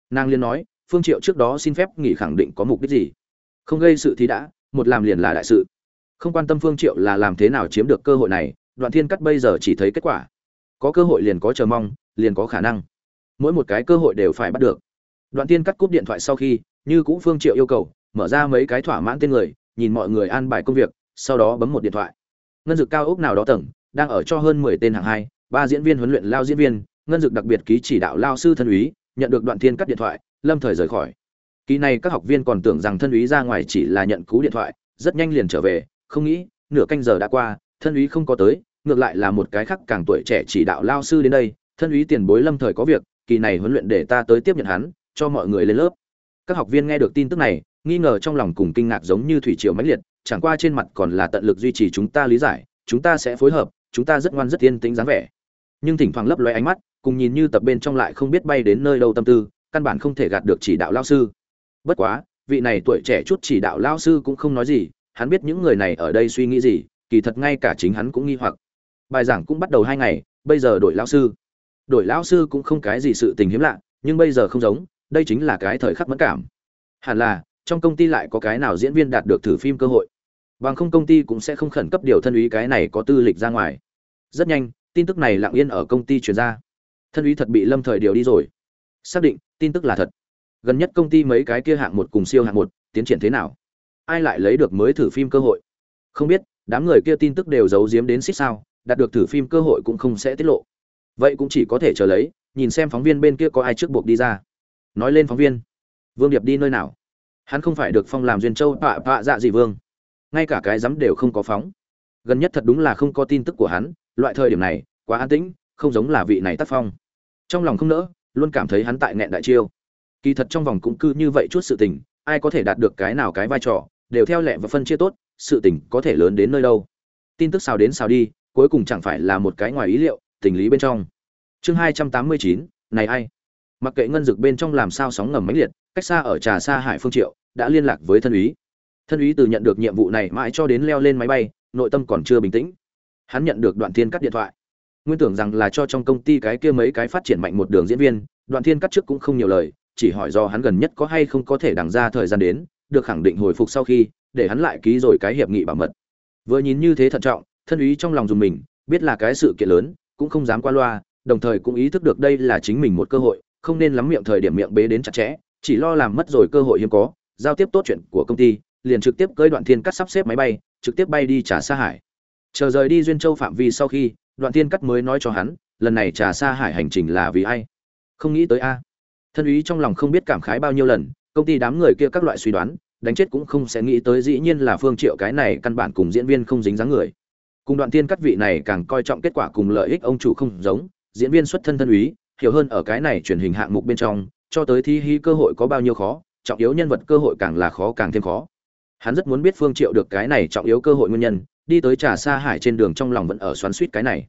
A: Nàng liên nói, phương triệu trước đó xin phép nghỉ khẳng định có mục đích gì? Không gây sự thì đã, một làm liền là đại sự. Không quan tâm phương triệu là làm thế nào chiếm được cơ hội này, đoạn thiên cắt bây giờ chỉ thấy kết quả có cơ hội liền có chờ mong, liền có khả năng. Mỗi một cái cơ hội đều phải bắt được. Đoạn tiên cắt cúp điện thoại sau khi, như cũ phương triệu yêu cầu, mở ra mấy cái thỏa mãn tên người, nhìn mọi người an bài công việc, sau đó bấm một điện thoại. Ngân dực cao ốc nào đó tầng, đang ở cho hơn 10 tên hạng hai, ba diễn viên huấn luyện lao diễn viên, ngân dực đặc biệt ký chỉ đạo lao sư thân úy, nhận được đoạn thiên cắt điện thoại, lâm thời rời khỏi. Kỳ này các học viên còn tưởng rằng thân úy ra ngoài chỉ là nhận cú điện thoại, rất nhanh liền trở về, không nghĩ, nửa canh giờ đã qua, thân úy không có tới ngược lại là một cái khác càng tuổi trẻ chỉ đạo lao sư đến đây, thân úy tiền bối lâm thời có việc, kỳ này huấn luyện để ta tới tiếp nhận hắn, cho mọi người lên lớp. Các học viên nghe được tin tức này, nghi ngờ trong lòng cùng kinh ngạc giống như thủy triều mãnh liệt, chẳng qua trên mặt còn là tận lực duy trì chúng ta lý giải, chúng ta sẽ phối hợp, chúng ta rất ngoan rất yên tĩnh dáng vẻ. Nhưng thỉnh thoảng lấp loe ánh mắt, cùng nhìn như tập bên trong lại không biết bay đến nơi đâu tâm tư, căn bản không thể gạt được chỉ đạo lao sư. Bất quá, vị này tuổi trẻ chút chỉ đạo lao sư cũng không nói gì, hắn biết những người này ở đây suy nghĩ gì, kỳ thật ngay cả chính hắn cũng nghi hoặc bài giảng cũng bắt đầu hai ngày, bây giờ đổi lao sư. Đổi lão sư cũng không cái gì sự tình hiếm lạ, nhưng bây giờ không giống, đây chính là cái thời khắc mẫn cảm. Hẳn là, trong công ty lại có cái nào diễn viên đạt được thử phim cơ hội. Bằng không công ty cũng sẽ không khẩn cấp điều thân úy cái này có tư lịch ra ngoài. Rất nhanh, tin tức này lặng yên ở công ty truyền ra. Thân úy thật bị lâm thời điều đi rồi. Xác định, tin tức là thật. Gần nhất công ty mấy cái kia hạng một cùng siêu hạng một, tiến triển thế nào? Ai lại lấy được mới thử phim cơ hội? Không biết, đám người kia tin tức đều giấu giếm đến xích sao đạt được thử phim cơ hội cũng không sẽ tiết lộ. Vậy cũng chỉ có thể chờ lấy, nhìn xem phóng viên bên kia có ai trước buộc đi ra. Nói lên phóng viên, vương điệp đi nơi nào? Hắn không phải được phong làm duyên châu tọa tọa dạ gì vương. Ngay cả cái dám đều không có phóng. Gần nhất thật đúng là không có tin tức của hắn, loại thời điểm này, quá an tĩnh, không giống là vị này tác phong. Trong lòng không nỡ, luôn cảm thấy hắn tại nghẹn đại chiêu. Kỳ thật trong vòng cũng cư như vậy chút sự tình, ai có thể đạt được cái nào cái vai trò, đều theo lẹ và phân chia tốt, sự tình có thể lớn đến nơi đâu. Tin tức sao đến sao đi cuối cùng chẳng phải là một cái ngoài ý liệu, tình lý bên trong. Chương hai trăm tám mươi chín, này ai? Mặc kệ ngân dực bên trong làm sao sóng ngầm mãnh liệt, cách xa ở trà xa hải phương triệu, đã liên lạc với thân úy. Thân úy từ nhận được nhiệm vụ này mãi cho đến leo lên máy bay, nội tâm còn chưa bình tĩnh. Hắn nhận được đoạn thiên cắt điện thoại. Nguyên tưởng rằng là cho trong công ty cái kia mấy cái phát triển mạnh một đường diễn viên, đoạn thiên cắt trước cũng không nhiều lời, chỉ hỏi do hắn gần nhất có hay không có thể đằng ra thời gian đến, được khẳng định hồi phục sau khi, để hắn lại ký rồi cái hiệp nghị bảo mật. Vừa nhìn như thế thận trọng thân ý trong lòng dùng mình, biết là cái sự kiện lớn, cũng không dám qua loa, đồng thời cũng ý thức được đây là chính mình một cơ hội, không nên lắm miệng thời điểm miệng bế đến chặt chẽ, chỉ lo làm mất rồi cơ hội hiếm có, giao tiếp tốt chuyện của công ty, liền trực tiếp cưới đoạn thiên cắt sắp xếp máy bay, trực tiếp bay đi trả xa hải. Chờ rời đi duyên châu phạm vi sau khi, đoạn thiên cắt mới nói cho hắn, lần này trà xa hải hành trình là vì ai? Không nghĩ tới a. Thân úy trong lòng không biết cảm khái bao nhiêu lần, công ty đám người kia các loại suy đoán, đánh chết cũng không sẽ nghĩ tới dĩ nhiên là phương triệu cái này căn bản cùng diễn viên không dính dáng người cùng đoạn tiên cắt vị này càng coi trọng kết quả cùng lợi ích ông chủ không giống, diễn viên xuất thân thân úy, hiểu hơn ở cái này truyền hình hạng mục bên trong, cho tới thi hí cơ hội có bao nhiêu khó, trọng yếu nhân vật cơ hội càng là khó càng thêm khó. Hắn rất muốn biết phương triệu được cái này trọng yếu cơ hội nguyên nhân, đi tới trà xa hải trên đường trong lòng vẫn ở xoắn suýt cái này.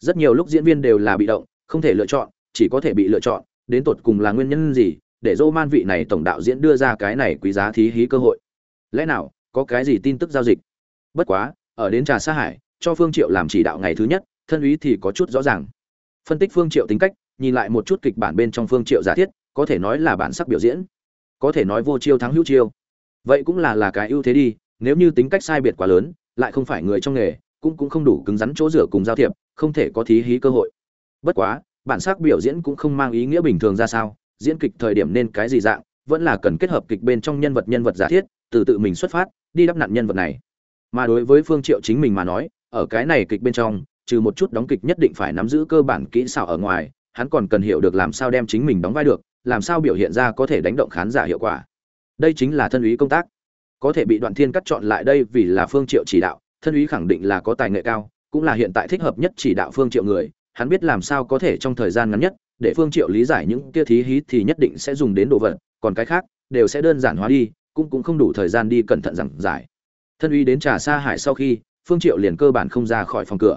A: Rất nhiều lúc diễn viên đều là bị động, không thể lựa chọn, chỉ có thể bị lựa chọn, đến tột cùng là nguyên nhân gì, để dô man vị này tổng đạo diễn đưa ra cái này quý giá thí hí cơ hội. Lẽ nào, có cái gì tin tức giao dịch? Bất quá, ở đến trà sa hải cho phương triệu làm chỉ đạo ngày thứ nhất, thân ý thì có chút rõ ràng. Phân tích phương triệu tính cách, nhìn lại một chút kịch bản bên trong phương triệu giả thiết, có thể nói là bản sắc biểu diễn. Có thể nói vô chiêu thắng hữu chiêu. Vậy cũng là là cái ưu thế đi, nếu như tính cách sai biệt quá lớn, lại không phải người trong nghề, cũng cũng không đủ cứng rắn chỗ rửa cùng giao thiệp, không thể có thí hí cơ hội. Bất quá, bản sắc biểu diễn cũng không mang ý nghĩa bình thường ra sao, diễn kịch thời điểm nên cái gì dạng, vẫn là cần kết hợp kịch bên trong nhân vật nhân vật giả thiết, từ tự mình xuất phát, đi đắp nặn nhân vật này. Mà đối với phương triệu chính mình mà nói ở cái này kịch bên trong, trừ một chút đóng kịch nhất định phải nắm giữ cơ bản kỹ xảo ở ngoài, hắn còn cần hiểu được làm sao đem chính mình đóng vai được, làm sao biểu hiện ra có thể đánh động khán giả hiệu quả. Đây chính là thân úy công tác. Có thể bị đoạn thiên cắt chọn lại đây vì là phương triệu chỉ đạo, thân úy khẳng định là có tài nghệ cao, cũng là hiện tại thích hợp nhất chỉ đạo phương triệu người, hắn biết làm sao có thể trong thời gian ngắn nhất, để phương triệu lý giải những kia thí hí thì nhất định sẽ dùng đến đồ vật, còn cái khác, đều sẽ đơn giản hóa đi, cũng cũng không đủ thời gian đi cẩn thận giảng giải. Thân uy đến trà sa hải sau khi phương triệu liền cơ bản không ra khỏi phòng cửa.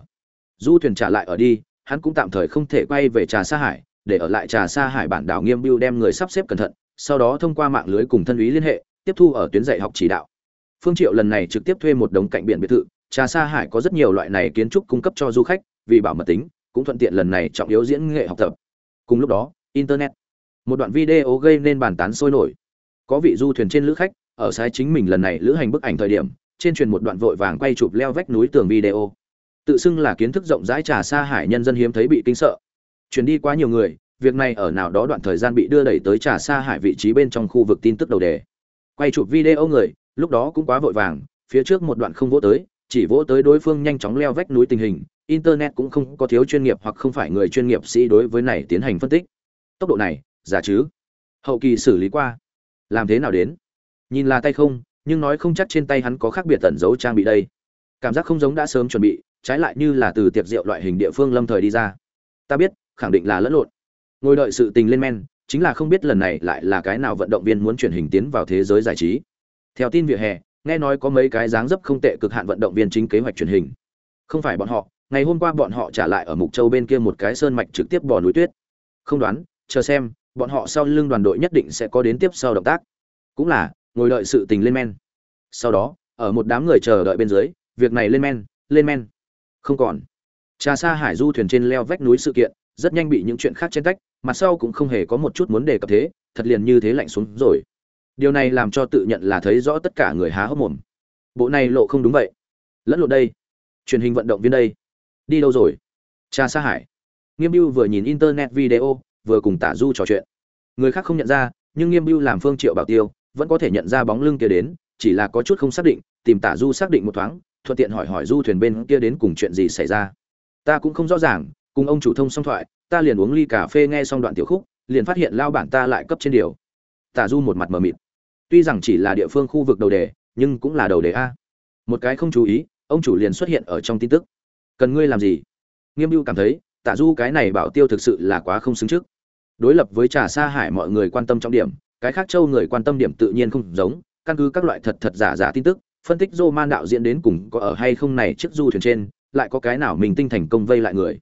A: Du thuyền trả lại ở đi, hắn cũng tạm thời không thể quay về trà Sa hải, để ở lại trà Sa hải bản đảo nghiêm biêu đem người sắp xếp cẩn thận, sau đó thông qua mạng lưới cùng thân úy liên hệ, tiếp thu ở tuyến dạy học chỉ đạo. Phương triệu lần này trực tiếp thuê một đống cạnh biển biệt thự, trà Sa hải có rất nhiều loại này kiến trúc cung cấp cho du khách, vì bảo mật tính, cũng thuận tiện lần này trọng yếu diễn nghệ học tập. Cùng lúc đó, internet. Một đoạn video gây nên bàn tán sôi nổi. Có vị du thuyền trên lữ khách, ở sai chính mình lần này lữ hành bức ảnh thời điểm trên truyền một đoạn vội vàng quay chụp leo vách núi tường video. Tự xưng là kiến thức rộng rãi trà xa hải nhân dân hiếm thấy bị kinh sợ. Chuyển đi quá nhiều người, việc này ở nào đó đoạn thời gian bị đưa đẩy tới trà xa hải vị trí bên trong khu vực tin tức đầu đề. Quay chụp video người, lúc đó cũng quá vội vàng, phía trước một đoạn không vỗ tới, chỉ vỗ tới đối phương nhanh chóng leo vách núi tình hình, internet cũng không có thiếu chuyên nghiệp hoặc không phải người chuyên nghiệp sĩ đối với này tiến hành phân tích. Tốc độ này, giả chứ? Hậu kỳ xử lý qua. Làm thế nào đến? Nhìn là tay không nhưng nói không chắc trên tay hắn có khác biệt tẩn giấu trang bị đây. Cảm giác không giống đã sớm chuẩn bị, trái lại như là từ tiệc rượu loại hình địa phương lâm thời đi ra. Ta biết, khẳng định là lẫn lộn. Ngồi đợi sự tình lên men, chính là không biết lần này lại là cái nào vận động viên muốn chuyển hình tiến vào thế giới giải trí. Theo tin vỉa hè, nghe nói có mấy cái dáng dấp không tệ cực hạn vận động viên chính kế hoạch truyền hình. Không phải bọn họ, ngày hôm qua bọn họ trả lại ở mục châu bên kia một cái sơn mạch trực tiếp bỏ núi tuyết. Không đoán, chờ xem, bọn họ sau lưng đoàn đội nhất định sẽ có đến tiếp sau động tác. Cũng là ngồi đợi sự tình lên men. Sau đó, ở một đám người chờ đợi bên dưới, việc này lên men lên men. Không còn. Trà xa hải du thuyền trên leo vách núi sự kiện, rất nhanh bị những chuyện khác chen tách, mặt sau cũng không hề có một chút muốn đề cập thế, thật liền như thế lạnh xuống rồi. Điều này làm cho tự nhận là thấy rõ tất cả người há hốc mồm. Bộ này lộ không đúng vậy. Lẫn lộn đây. Truyền hình vận động viên đây. Đi đâu rồi? Cha sa hải. Nghiêm biêu vừa nhìn internet video, vừa cùng tả du trò chuyện. Người khác không nhận ra, nhưng nghiêm biêu làm phương triệu bảo tiêu vẫn có thể nhận ra bóng lưng kia đến, chỉ là có chút không xác định, tìm tả du xác định một thoáng, thuận tiện hỏi hỏi du thuyền bên kia đến cùng chuyện gì xảy ra. Ta cũng không rõ ràng, cùng ông chủ thông song thoại, ta liền uống ly cà phê nghe xong đoạn tiểu khúc, liền phát hiện lao bản ta lại cấp trên điều. Tả du một mặt mờ mịt. Tuy rằng chỉ là địa phương khu vực đầu đề, nhưng cũng là đầu đề a. Một cái không chú ý, ông chủ liền xuất hiện ở trong tin tức. Cần ngươi làm gì? Nghiêm mưu cảm thấy, tả du cái này bảo tiêu thực sự là quá không xứng trước. Đối lập với trà sa hải mọi người quan tâm trọng điểm cái khác châu người quan tâm điểm tự nhiên không giống, căn cứ các loại thật thật giả giả tin tức, phân tích dô man đạo diễn đến cùng có ở hay không này trước du thuyền trên, lại có cái nào mình tinh thành công vây lại người.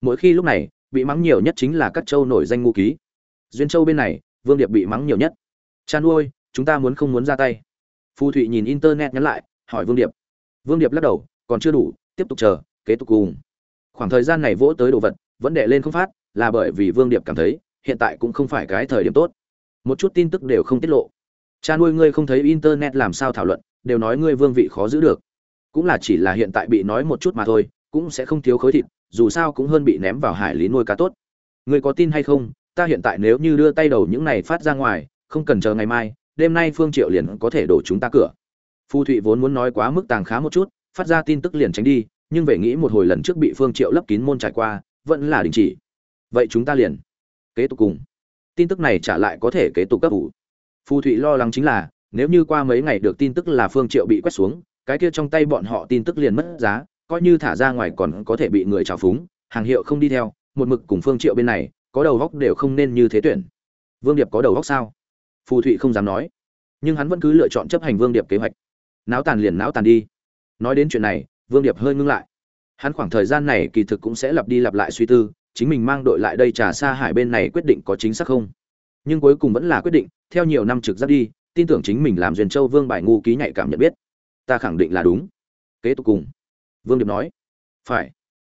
A: Mỗi khi lúc này, bị mắng nhiều nhất chính là các châu nổi danh ngũ ký. Duyên châu bên này, vương điệp bị mắng nhiều nhất. Chan ôi chúng ta muốn không muốn ra tay. Phu thụy nhìn internet nhắn lại, hỏi vương điệp. Vương điệp lắc đầu, còn chưa đủ, tiếp tục chờ, kế tục cùng. Khoảng thời gian này vỗ tới đồ vật, vẫn đệ lên không phát, là bởi vì vương điệp cảm thấy, hiện tại cũng không phải cái thời điểm tốt một chút tin tức đều không tiết lộ. Cha nuôi ngươi không thấy internet làm sao thảo luận, đều nói ngươi vương vị khó giữ được. Cũng là chỉ là hiện tại bị nói một chút mà thôi, cũng sẽ không thiếu khối thịt, dù sao cũng hơn bị ném vào hải lý nuôi cá tốt. Ngươi có tin hay không? Ta hiện tại nếu như đưa tay đầu những này phát ra ngoài, không cần chờ ngày mai, đêm nay phương triệu liền có thể đổ chúng ta cửa. Phu thụy vốn muốn nói quá mức tàng khá một chút, phát ra tin tức liền tránh đi, nhưng về nghĩ một hồi lần trước bị phương triệu lấp kín môn trải qua, vẫn là đình chỉ. Vậy chúng ta liền kế tục cùng tin tức này trả lại có thể kế tục cấp ủ. Phù thụy lo lắng chính là, nếu như qua mấy ngày được tin tức là phương triệu bị quét xuống, cái kia trong tay bọn họ tin tức liền mất giá, coi như thả ra ngoài còn có thể bị người trào phúng, hàng hiệu không đi theo, một mực cùng phương triệu bên này, có đầu góc đều không nên như thế tuyển. Vương điệp có đầu góc sao? Phù thụy không dám nói. Nhưng hắn vẫn cứ lựa chọn chấp hành vương điệp kế hoạch. Náo tàn liền náo tàn đi. Nói đến chuyện này, vương điệp hơi ngưng lại. Hắn khoảng thời gian này kỳ thực cũng sẽ lặp đi lặp lại suy tư chính mình mang đội lại đây trà xa hải bên này quyết định có chính xác không? Nhưng cuối cùng vẫn là quyết định, theo nhiều năm trực giáp đi, tin tưởng chính mình làm duyên châu vương bài ngu ký nhạy cảm nhận biết. Ta khẳng định là đúng. Kế tục cùng. Vương điệp nói. Phải.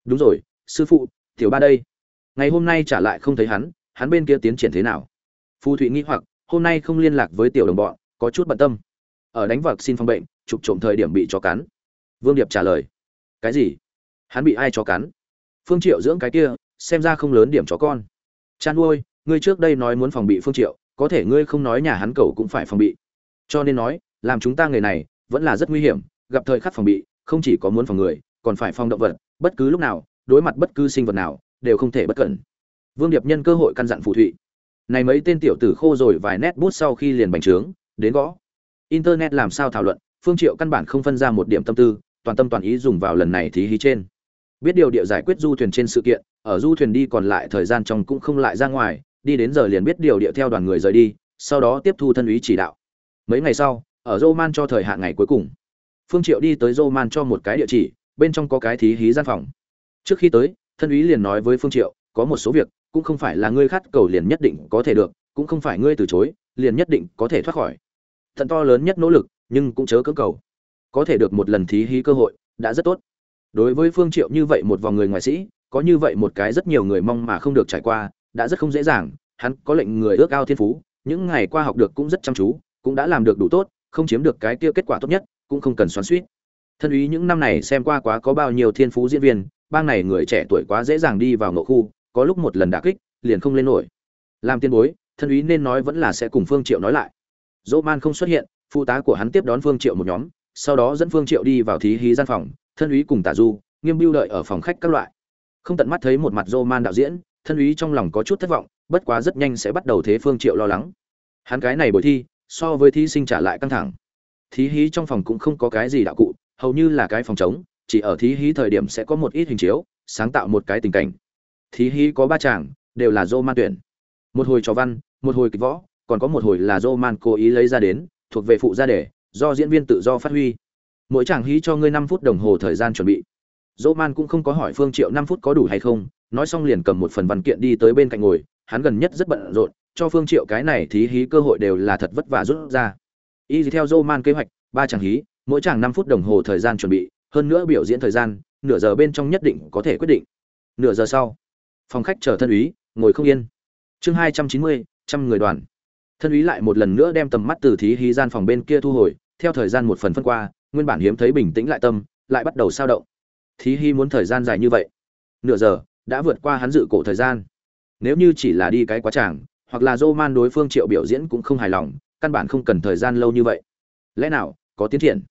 A: Đúng rồi, sư phụ, tiểu ba đây. Ngày hôm nay trả lại không thấy hắn hắn bên kia tiến triển thế nào? Phù thụy nghĩ hoặc, hôm nay không liên lạc với tiểu đồng bọn, có chút bận tâm. Ở đánh vật xin phòng bệnh, trục trộm thời điểm bị chó cắn. Vương điệp trả lời. Cái gì? Hắn bị ai chó cắn? Phương triệu dưỡng cái kia xem ra không lớn điểm chó con. Chan nuôi ngươi trước đây nói muốn phòng bị phương triệu, có thể ngươi không nói nhà hắn cầu cũng phải phòng bị. Cho nên nói, làm chúng ta người này, vẫn là rất nguy hiểm, gặp thời khắc phòng bị, không chỉ có muốn phòng người, còn phải phòng động vật, bất cứ lúc nào, đối mặt bất cứ sinh vật nào, đều không thể bất cẩn. Vương điệp nhân cơ hội căn dặn phù thụy. Này mấy tên tiểu tử khô rồi vài nét bút sau khi liền bành trướng, đến gõ. Internet làm sao thảo luận, phương triệu căn bản không phân ra một điểm tâm tư, toàn tâm toàn ý dùng vào lần này thí hí trên biết điều địa giải quyết du thuyền trên sự kiện, ở du thuyền đi còn lại thời gian trong cũng không lại ra ngoài, đi đến giờ liền biết điều địa theo đoàn người rời đi, sau đó tiếp thu thân ý chỉ đạo. Mấy ngày sau, ở Roman cho thời hạn ngày cuối cùng. Phương triệu đi tới Roman cho một cái địa chỉ, bên trong có cái thí hí gian phòng. Trước khi tới, thân ý liền nói với phương triệu, có một số việc, cũng không phải là ngươi khát cầu liền nhất định có thể được, cũng không phải ngươi từ chối, liền nhất định có thể thoát khỏi. Thận to lớn nhất nỗ lực, nhưng cũng chớ cưỡng cầu. Có thể được một lần thí hí cơ hội, đã rất tốt đối với phương triệu như vậy một vòng người ngoại sĩ, có như vậy một cái rất nhiều người mong mà không được trải qua, đã rất không dễ dàng. Hắn có lệnh người ước ao thiên phú, những ngày qua học được cũng rất chăm chú, cũng đã làm được đủ tốt, không chiếm được cái kia kết quả tốt nhất, cũng không cần xoắn xuýt. Thân úy những năm này xem qua quá có bao nhiêu thiên phú diễn viên, bang này người trẻ tuổi quá dễ dàng đi vào ngộ khu, có lúc một lần đả kích, liền không lên nổi. Làm tiên bối, thân úy nên nói vẫn là sẽ cùng phương triệu nói lại. Dỗ man không xuất hiện, phụ tá của hắn tiếp đón phương triệu một nhóm, sau đó dẫn phương triệu đi vào thí hí gian phòng thân úy cùng tả du, nghiêm biêu đợi ở phòng khách các loại. Không tận mắt thấy một mặt dô man đạo diễn, thân úy trong lòng có chút thất vọng, bất quá rất nhanh sẽ bắt đầu thế phương triệu lo lắng. Hắn cái này buổi thi, so với thí sinh trả lại căng thẳng. Thí hí trong phòng cũng không có cái gì đạo cụ, hầu như là cái phòng trống, chỉ ở thí hí thời điểm sẽ có một ít hình chiếu, sáng tạo một cái tình cảnh. Thí hí có ba chàng, đều là dô man tuyển. Một hồi trò văn, một hồi kịch võ, còn có một hồi là dô man cố ý lấy ra đến, thuộc về phụ gia đề do diễn viên tự do phát huy mỗi chàng hí cho ngươi năm phút đồng hồ thời gian chuẩn bị. Dỗ man cũng không có hỏi phương triệu năm phút có đủ hay không, nói xong liền cầm một phần văn kiện đi tới bên cạnh ngồi, hắn gần nhất rất bận rộn, cho phương triệu cái này thí hí cơ hội đều là thật vất vả rút ra. Y theo dỗ man kế hoạch, ba chàng hí, mỗi chàng năm phút đồng hồ thời gian chuẩn bị, hơn nữa biểu diễn thời gian, nửa giờ bên trong nhất định có thể quyết định. Nửa giờ sau, phòng khách chờ thân úy, ngồi không yên. Chương hai trăm chín mươi, trăm người đoàn. Thân úy lại một lần nữa đem tầm mắt từ thí hí gian phòng bên kia thu hồi, theo thời gian một phần phân qua nguyên bản hiếm thấy bình tĩnh lại tâm, lại bắt đầu sao động. Thí hi muốn thời gian dài như vậy. Nửa giờ, đã vượt qua hắn dự cổ thời gian. Nếu như chỉ là đi cái quá tràng, hoặc là dô man đối phương triệu biểu diễn cũng không hài lòng, căn bản không cần thời gian lâu như vậy. Lẽ nào, có tiến triển?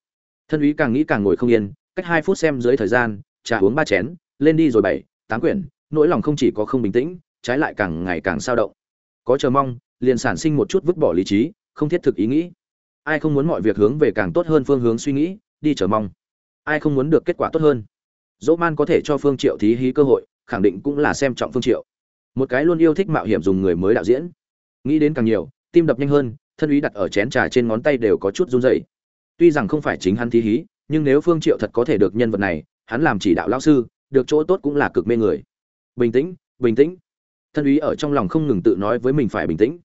A: Thân úy càng nghĩ càng ngồi không yên, cách hai phút xem dưới thời gian, trà uống ba chén, lên đi rồi bảy, tám quyển, nỗi lòng không chỉ có không bình tĩnh, trái lại càng ngày càng sao động. Có chờ mong, liền sản sinh một chút vứt bỏ lý trí, không thiết thực ý nghĩ ai không muốn mọi việc hướng về càng tốt hơn phương hướng suy nghĩ, đi chờ mong. Ai không muốn được kết quả tốt hơn. Dỗ man có thể cho phương triệu thí hí cơ hội, khẳng định cũng là xem trọng phương triệu. Một cái luôn yêu thích mạo hiểm dùng người mới đạo diễn. Nghĩ đến càng nhiều, tim đập nhanh hơn, thân ý đặt ở chén trà trên ngón tay đều có chút run rẩy. Tuy rằng không phải chính hắn thí hí, nhưng nếu phương triệu thật có thể được nhân vật này, hắn làm chỉ đạo lão sư, được chỗ tốt cũng là cực mê người. Bình tĩnh bình tĩnh. Thân ý ở trong lòng không ngừng tự nói với mình phải bình tĩnh.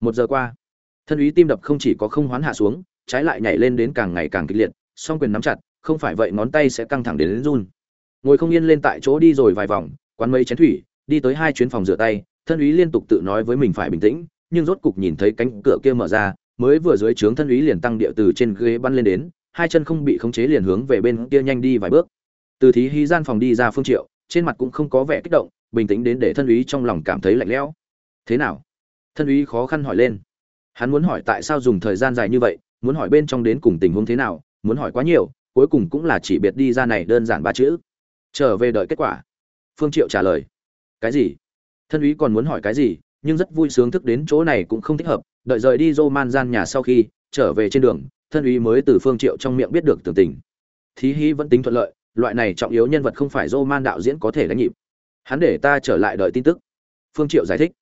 A: Một giờ qua thân úy tim đập không chỉ có không hoán hạ xuống trái lại nhảy lên đến càng ngày càng kịch liệt song quyền nắm chặt không phải vậy ngón tay sẽ căng thẳng đến, đến run. Ngồi không yên lên tại chỗ đi rồi vài vòng quán mấy chén thủy đi tới hai chuyến phòng rửa tay thân úy liên tục tự nói với mình phải bình tĩnh nhưng rốt cục nhìn thấy cánh cửa kia mở ra mới vừa dưới trướng thân úy liền tăng địa từ trên ghế bắn lên đến hai chân không bị khống chế liền hướng về bên kia nhanh đi vài bước. Từ thí hí gian phòng đi ra phương triệu trên mặt cũng không có vẻ kích động bình tĩnh đến để thân úy trong lòng cảm thấy lạnh lẽo. Thế nào? Thân úy khó khăn hỏi lên hắn muốn hỏi tại sao dùng thời gian dài như vậy, muốn hỏi bên trong đến cùng tình huống thế nào, muốn hỏi quá nhiều, cuối cùng cũng là chỉ biệt đi ra này đơn giản ba chữ. Trở về đợi kết quả. Phương triệu trả lời. Cái gì? Thân úy còn muốn hỏi cái gì, nhưng rất vui sướng thức đến chỗ này cũng không thích hợp, đợi rời đi dô man gian nhà sau khi, trở về trên đường, thân úy mới từ phương triệu trong miệng biết được tường tình. Thí hí vẫn tính thuận lợi, loại này trọng yếu nhân vật không phải dô man đạo diễn có thể đánh nhịp. Hắn để ta trở lại đợi tin tức. Phương triệu giải thích.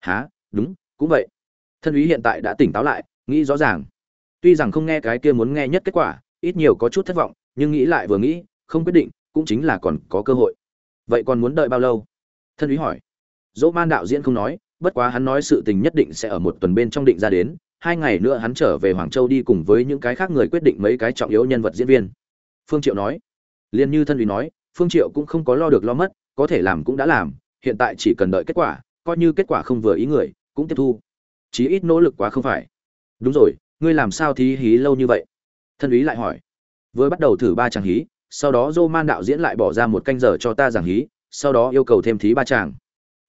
A: Há đúng, cũng vậy thân úy hiện tại đã tỉnh táo lại, nghĩ rõ ràng. Tuy rằng không nghe cái kia muốn nghe nhất kết quả, ít nhiều có chút thất vọng, nhưng nghĩ lại vừa nghĩ, không quyết định, cũng chính là còn có cơ hội. Vậy còn muốn đợi bao lâu? Thân úy hỏi. Dỗ man đạo diễn không nói, bất quá hắn nói sự tình nhất định sẽ ở một tuần bên trong định ra đến, hai ngày nữa hắn trở về hoàng châu đi cùng với những cái khác người quyết định mấy cái trọng yếu nhân vật diễn viên. Phương triệu nói. Liền như thân úy nói, phương triệu cũng không có lo được lo mất, có thể làm cũng đã làm, hiện tại chỉ cần đợi kết quả, coi như kết quả không vừa ý người, cũng tiếp thu chí ít nỗ lực quá không phải. Đúng rồi, ngươi làm sao thí hí lâu như vậy? Thân ý lại hỏi. Vừa bắt đầu thử ba chàng hí, sau đó dô man đạo diễn lại bỏ ra một canh giờ cho ta giảng hí, sau đó yêu cầu thêm thí ba chàng.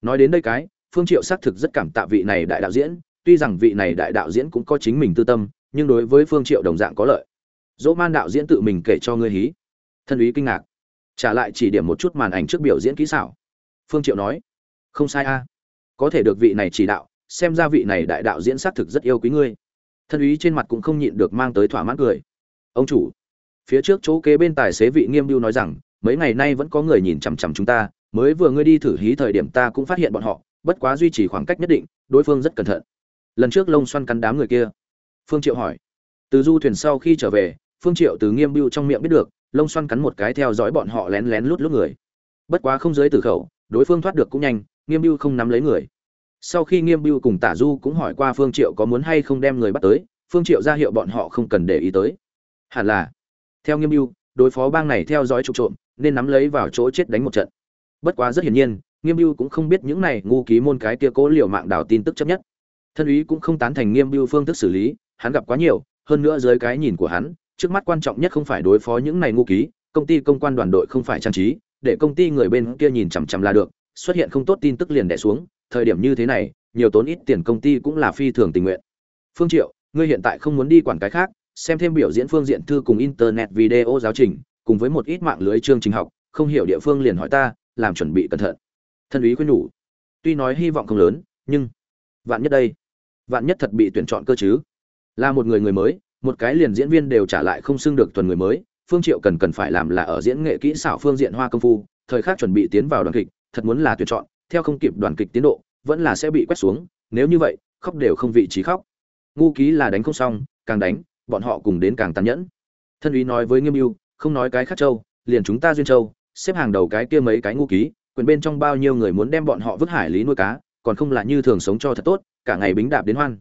A: Nói đến đây cái, phương triệu xác thực rất cảm tạ vị này đại đạo diễn, tuy rằng vị này đại đạo diễn cũng có chính mình tư tâm, nhưng đối với phương triệu đồng dạng có lợi. Dỗ man đạo diễn tự mình kể cho ngươi hí. Thân ý kinh ngạc. Trả lại chỉ điểm một chút màn ảnh trước biểu diễn kỹ xảo. Phương triệu nói. Không sai a. Có thể được vị này chỉ đạo xem ra vị này đại đạo diễn xác thực rất yêu quý ngươi. Thân úy trên mặt cũng không nhịn được mang tới thỏa mãn cười. Ông chủ, phía trước chỗ kế bên tài xế vị nghiêm biêu nói rằng, mấy ngày nay vẫn có người nhìn chằm chằm chúng ta, mới vừa ngươi đi thử hí thời điểm ta cũng phát hiện bọn họ, bất quá duy trì khoảng cách nhất định, đối phương rất cẩn thận. Lần trước lông xoăn cắn đám người kia. Phương triệu hỏi. Từ du thuyền sau khi trở về, phương triệu từ nghiêm biêu trong miệng biết được, lông xoăn cắn một cái theo dõi bọn họ lén lén lút lút người. Bất quá không dưới tử khẩu, đối phương thoát được cũng nhanh, nghiêm biêu không nắm lấy người sau khi nghiêm biêu cùng tả du cũng hỏi qua phương triệu có muốn hay không đem người bắt tới, phương triệu ra hiệu bọn họ không cần để ý tới. Hẳn là. Theo nghiêm biêu đối phó bang này theo dõi trục trộm, nên nắm lấy vào chỗ chết đánh một trận. Bất quá rất hiển nhiên, nghiêm biêu cũng không biết những này ngu ký môn cái kia cố liều mạng đảo tin tức chấp nhất. Thân úy cũng không tán thành nghiêm biêu phương thức xử lý, hắn gặp quá nhiều, hơn nữa dưới cái nhìn của hắn, trước mắt quan trọng nhất không phải đối phó những này ngu ký, công ty công quan đoàn đội không phải trang trí, để công ty người bên kia nhìn chằm chằm là được, xuất hiện không tốt tin tức liền đẻ xuống thời điểm như thế này, nhiều tốn ít tiền công ty cũng là phi thường tình nguyện. Phương triệu, ngươi hiện tại không muốn đi quản cái khác, xem thêm biểu diễn phương diện thư cùng internet video giáo trình, cùng với một ít mạng lưới chương trình học, không hiểu địa phương liền hỏi ta, làm chuẩn bị cẩn thận. Thân úy khuyên nhủ. Tuy nói hy vọng không lớn, nhưng vạn nhất đây, vạn nhất thật bị tuyển chọn cơ chứ? Là một người người mới, một cái liền diễn viên đều trả lại không xưng được tuần người mới, phương triệu cần cần phải làm là ở diễn nghệ kỹ xảo phương diện hoa công phu, thời khắc chuẩn bị tiến vào đoàn kịch, thật muốn là tuyển chọn theo không kịp đoàn kịch tiến độ vẫn là sẽ bị quét xuống nếu như vậy khóc đều không vị trí khóc. Ngu ký là đánh không xong càng đánh bọn họ cùng đến càng tàn nhẫn. Thân úy nói với nghiêm Ưu, không nói cái khác châu liền chúng ta duyên châu xếp hàng đầu cái kia mấy cái ngu ký quyền bên trong bao nhiêu người muốn đem bọn họ vứt hải lý nuôi cá còn không là như thường sống cho thật tốt cả ngày bính đạp đến hoan.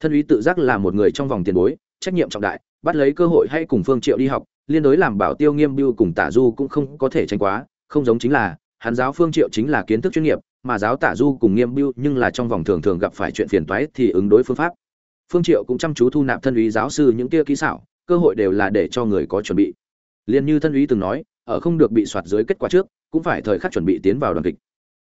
A: Thân úy tự giác là một người trong vòng tiền bối trách nhiệm trọng đại bắt lấy cơ hội hay cùng phương triệu đi học liên đối làm bảo tiêu nghiêm biêu cùng tả du cũng không có thể tránh quá không giống chính là hắn giáo phương triệu chính là kiến thức chuyên nghiệp, mà giáo tả du cùng nghiêm biêu nhưng là trong vòng thường thường gặp phải chuyện phiền toái thì ứng đối phương pháp. Phương triệu cũng chăm chú thu nạp thân úy giáo sư những kia kỹ xảo, cơ hội đều là để cho người có chuẩn bị. Liền như thân úy từng nói, ở không được bị soạt dưới kết quả trước, cũng phải thời khắc chuẩn bị tiến vào đoàn kịch.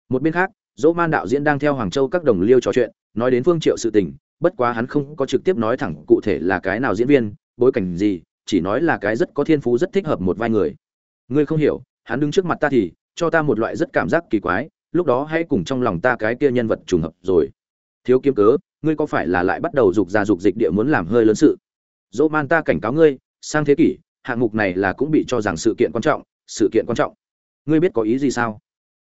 A: Một bên khác, dỗ man đạo diễn đang theo hoàng châu các đồng liêu trò chuyện, nói đến phương triệu sự tình, bất quá hắn không có trực tiếp nói thẳng cụ thể là cái nào diễn viên, bối cảnh gì, chỉ nói là cái rất có thiên phú rất thích hợp một vai người. Ngươi không hiểu, hắn đứng trước mặt ta thì cho ta một loại rất cảm giác kỳ quái, lúc đó hãy cùng trong lòng ta cái kia nhân vật trùng hợp rồi. Thiếu kiếm cớ, ngươi có phải là lại bắt đầu dục ra dục dịch địa muốn làm hơi lớn sự? Dỗ man ta cảnh cáo ngươi, sang thế kỷ, hạng mục này là cũng bị cho rằng sự kiện quan trọng, sự kiện quan trọng. Ngươi biết có ý gì sao?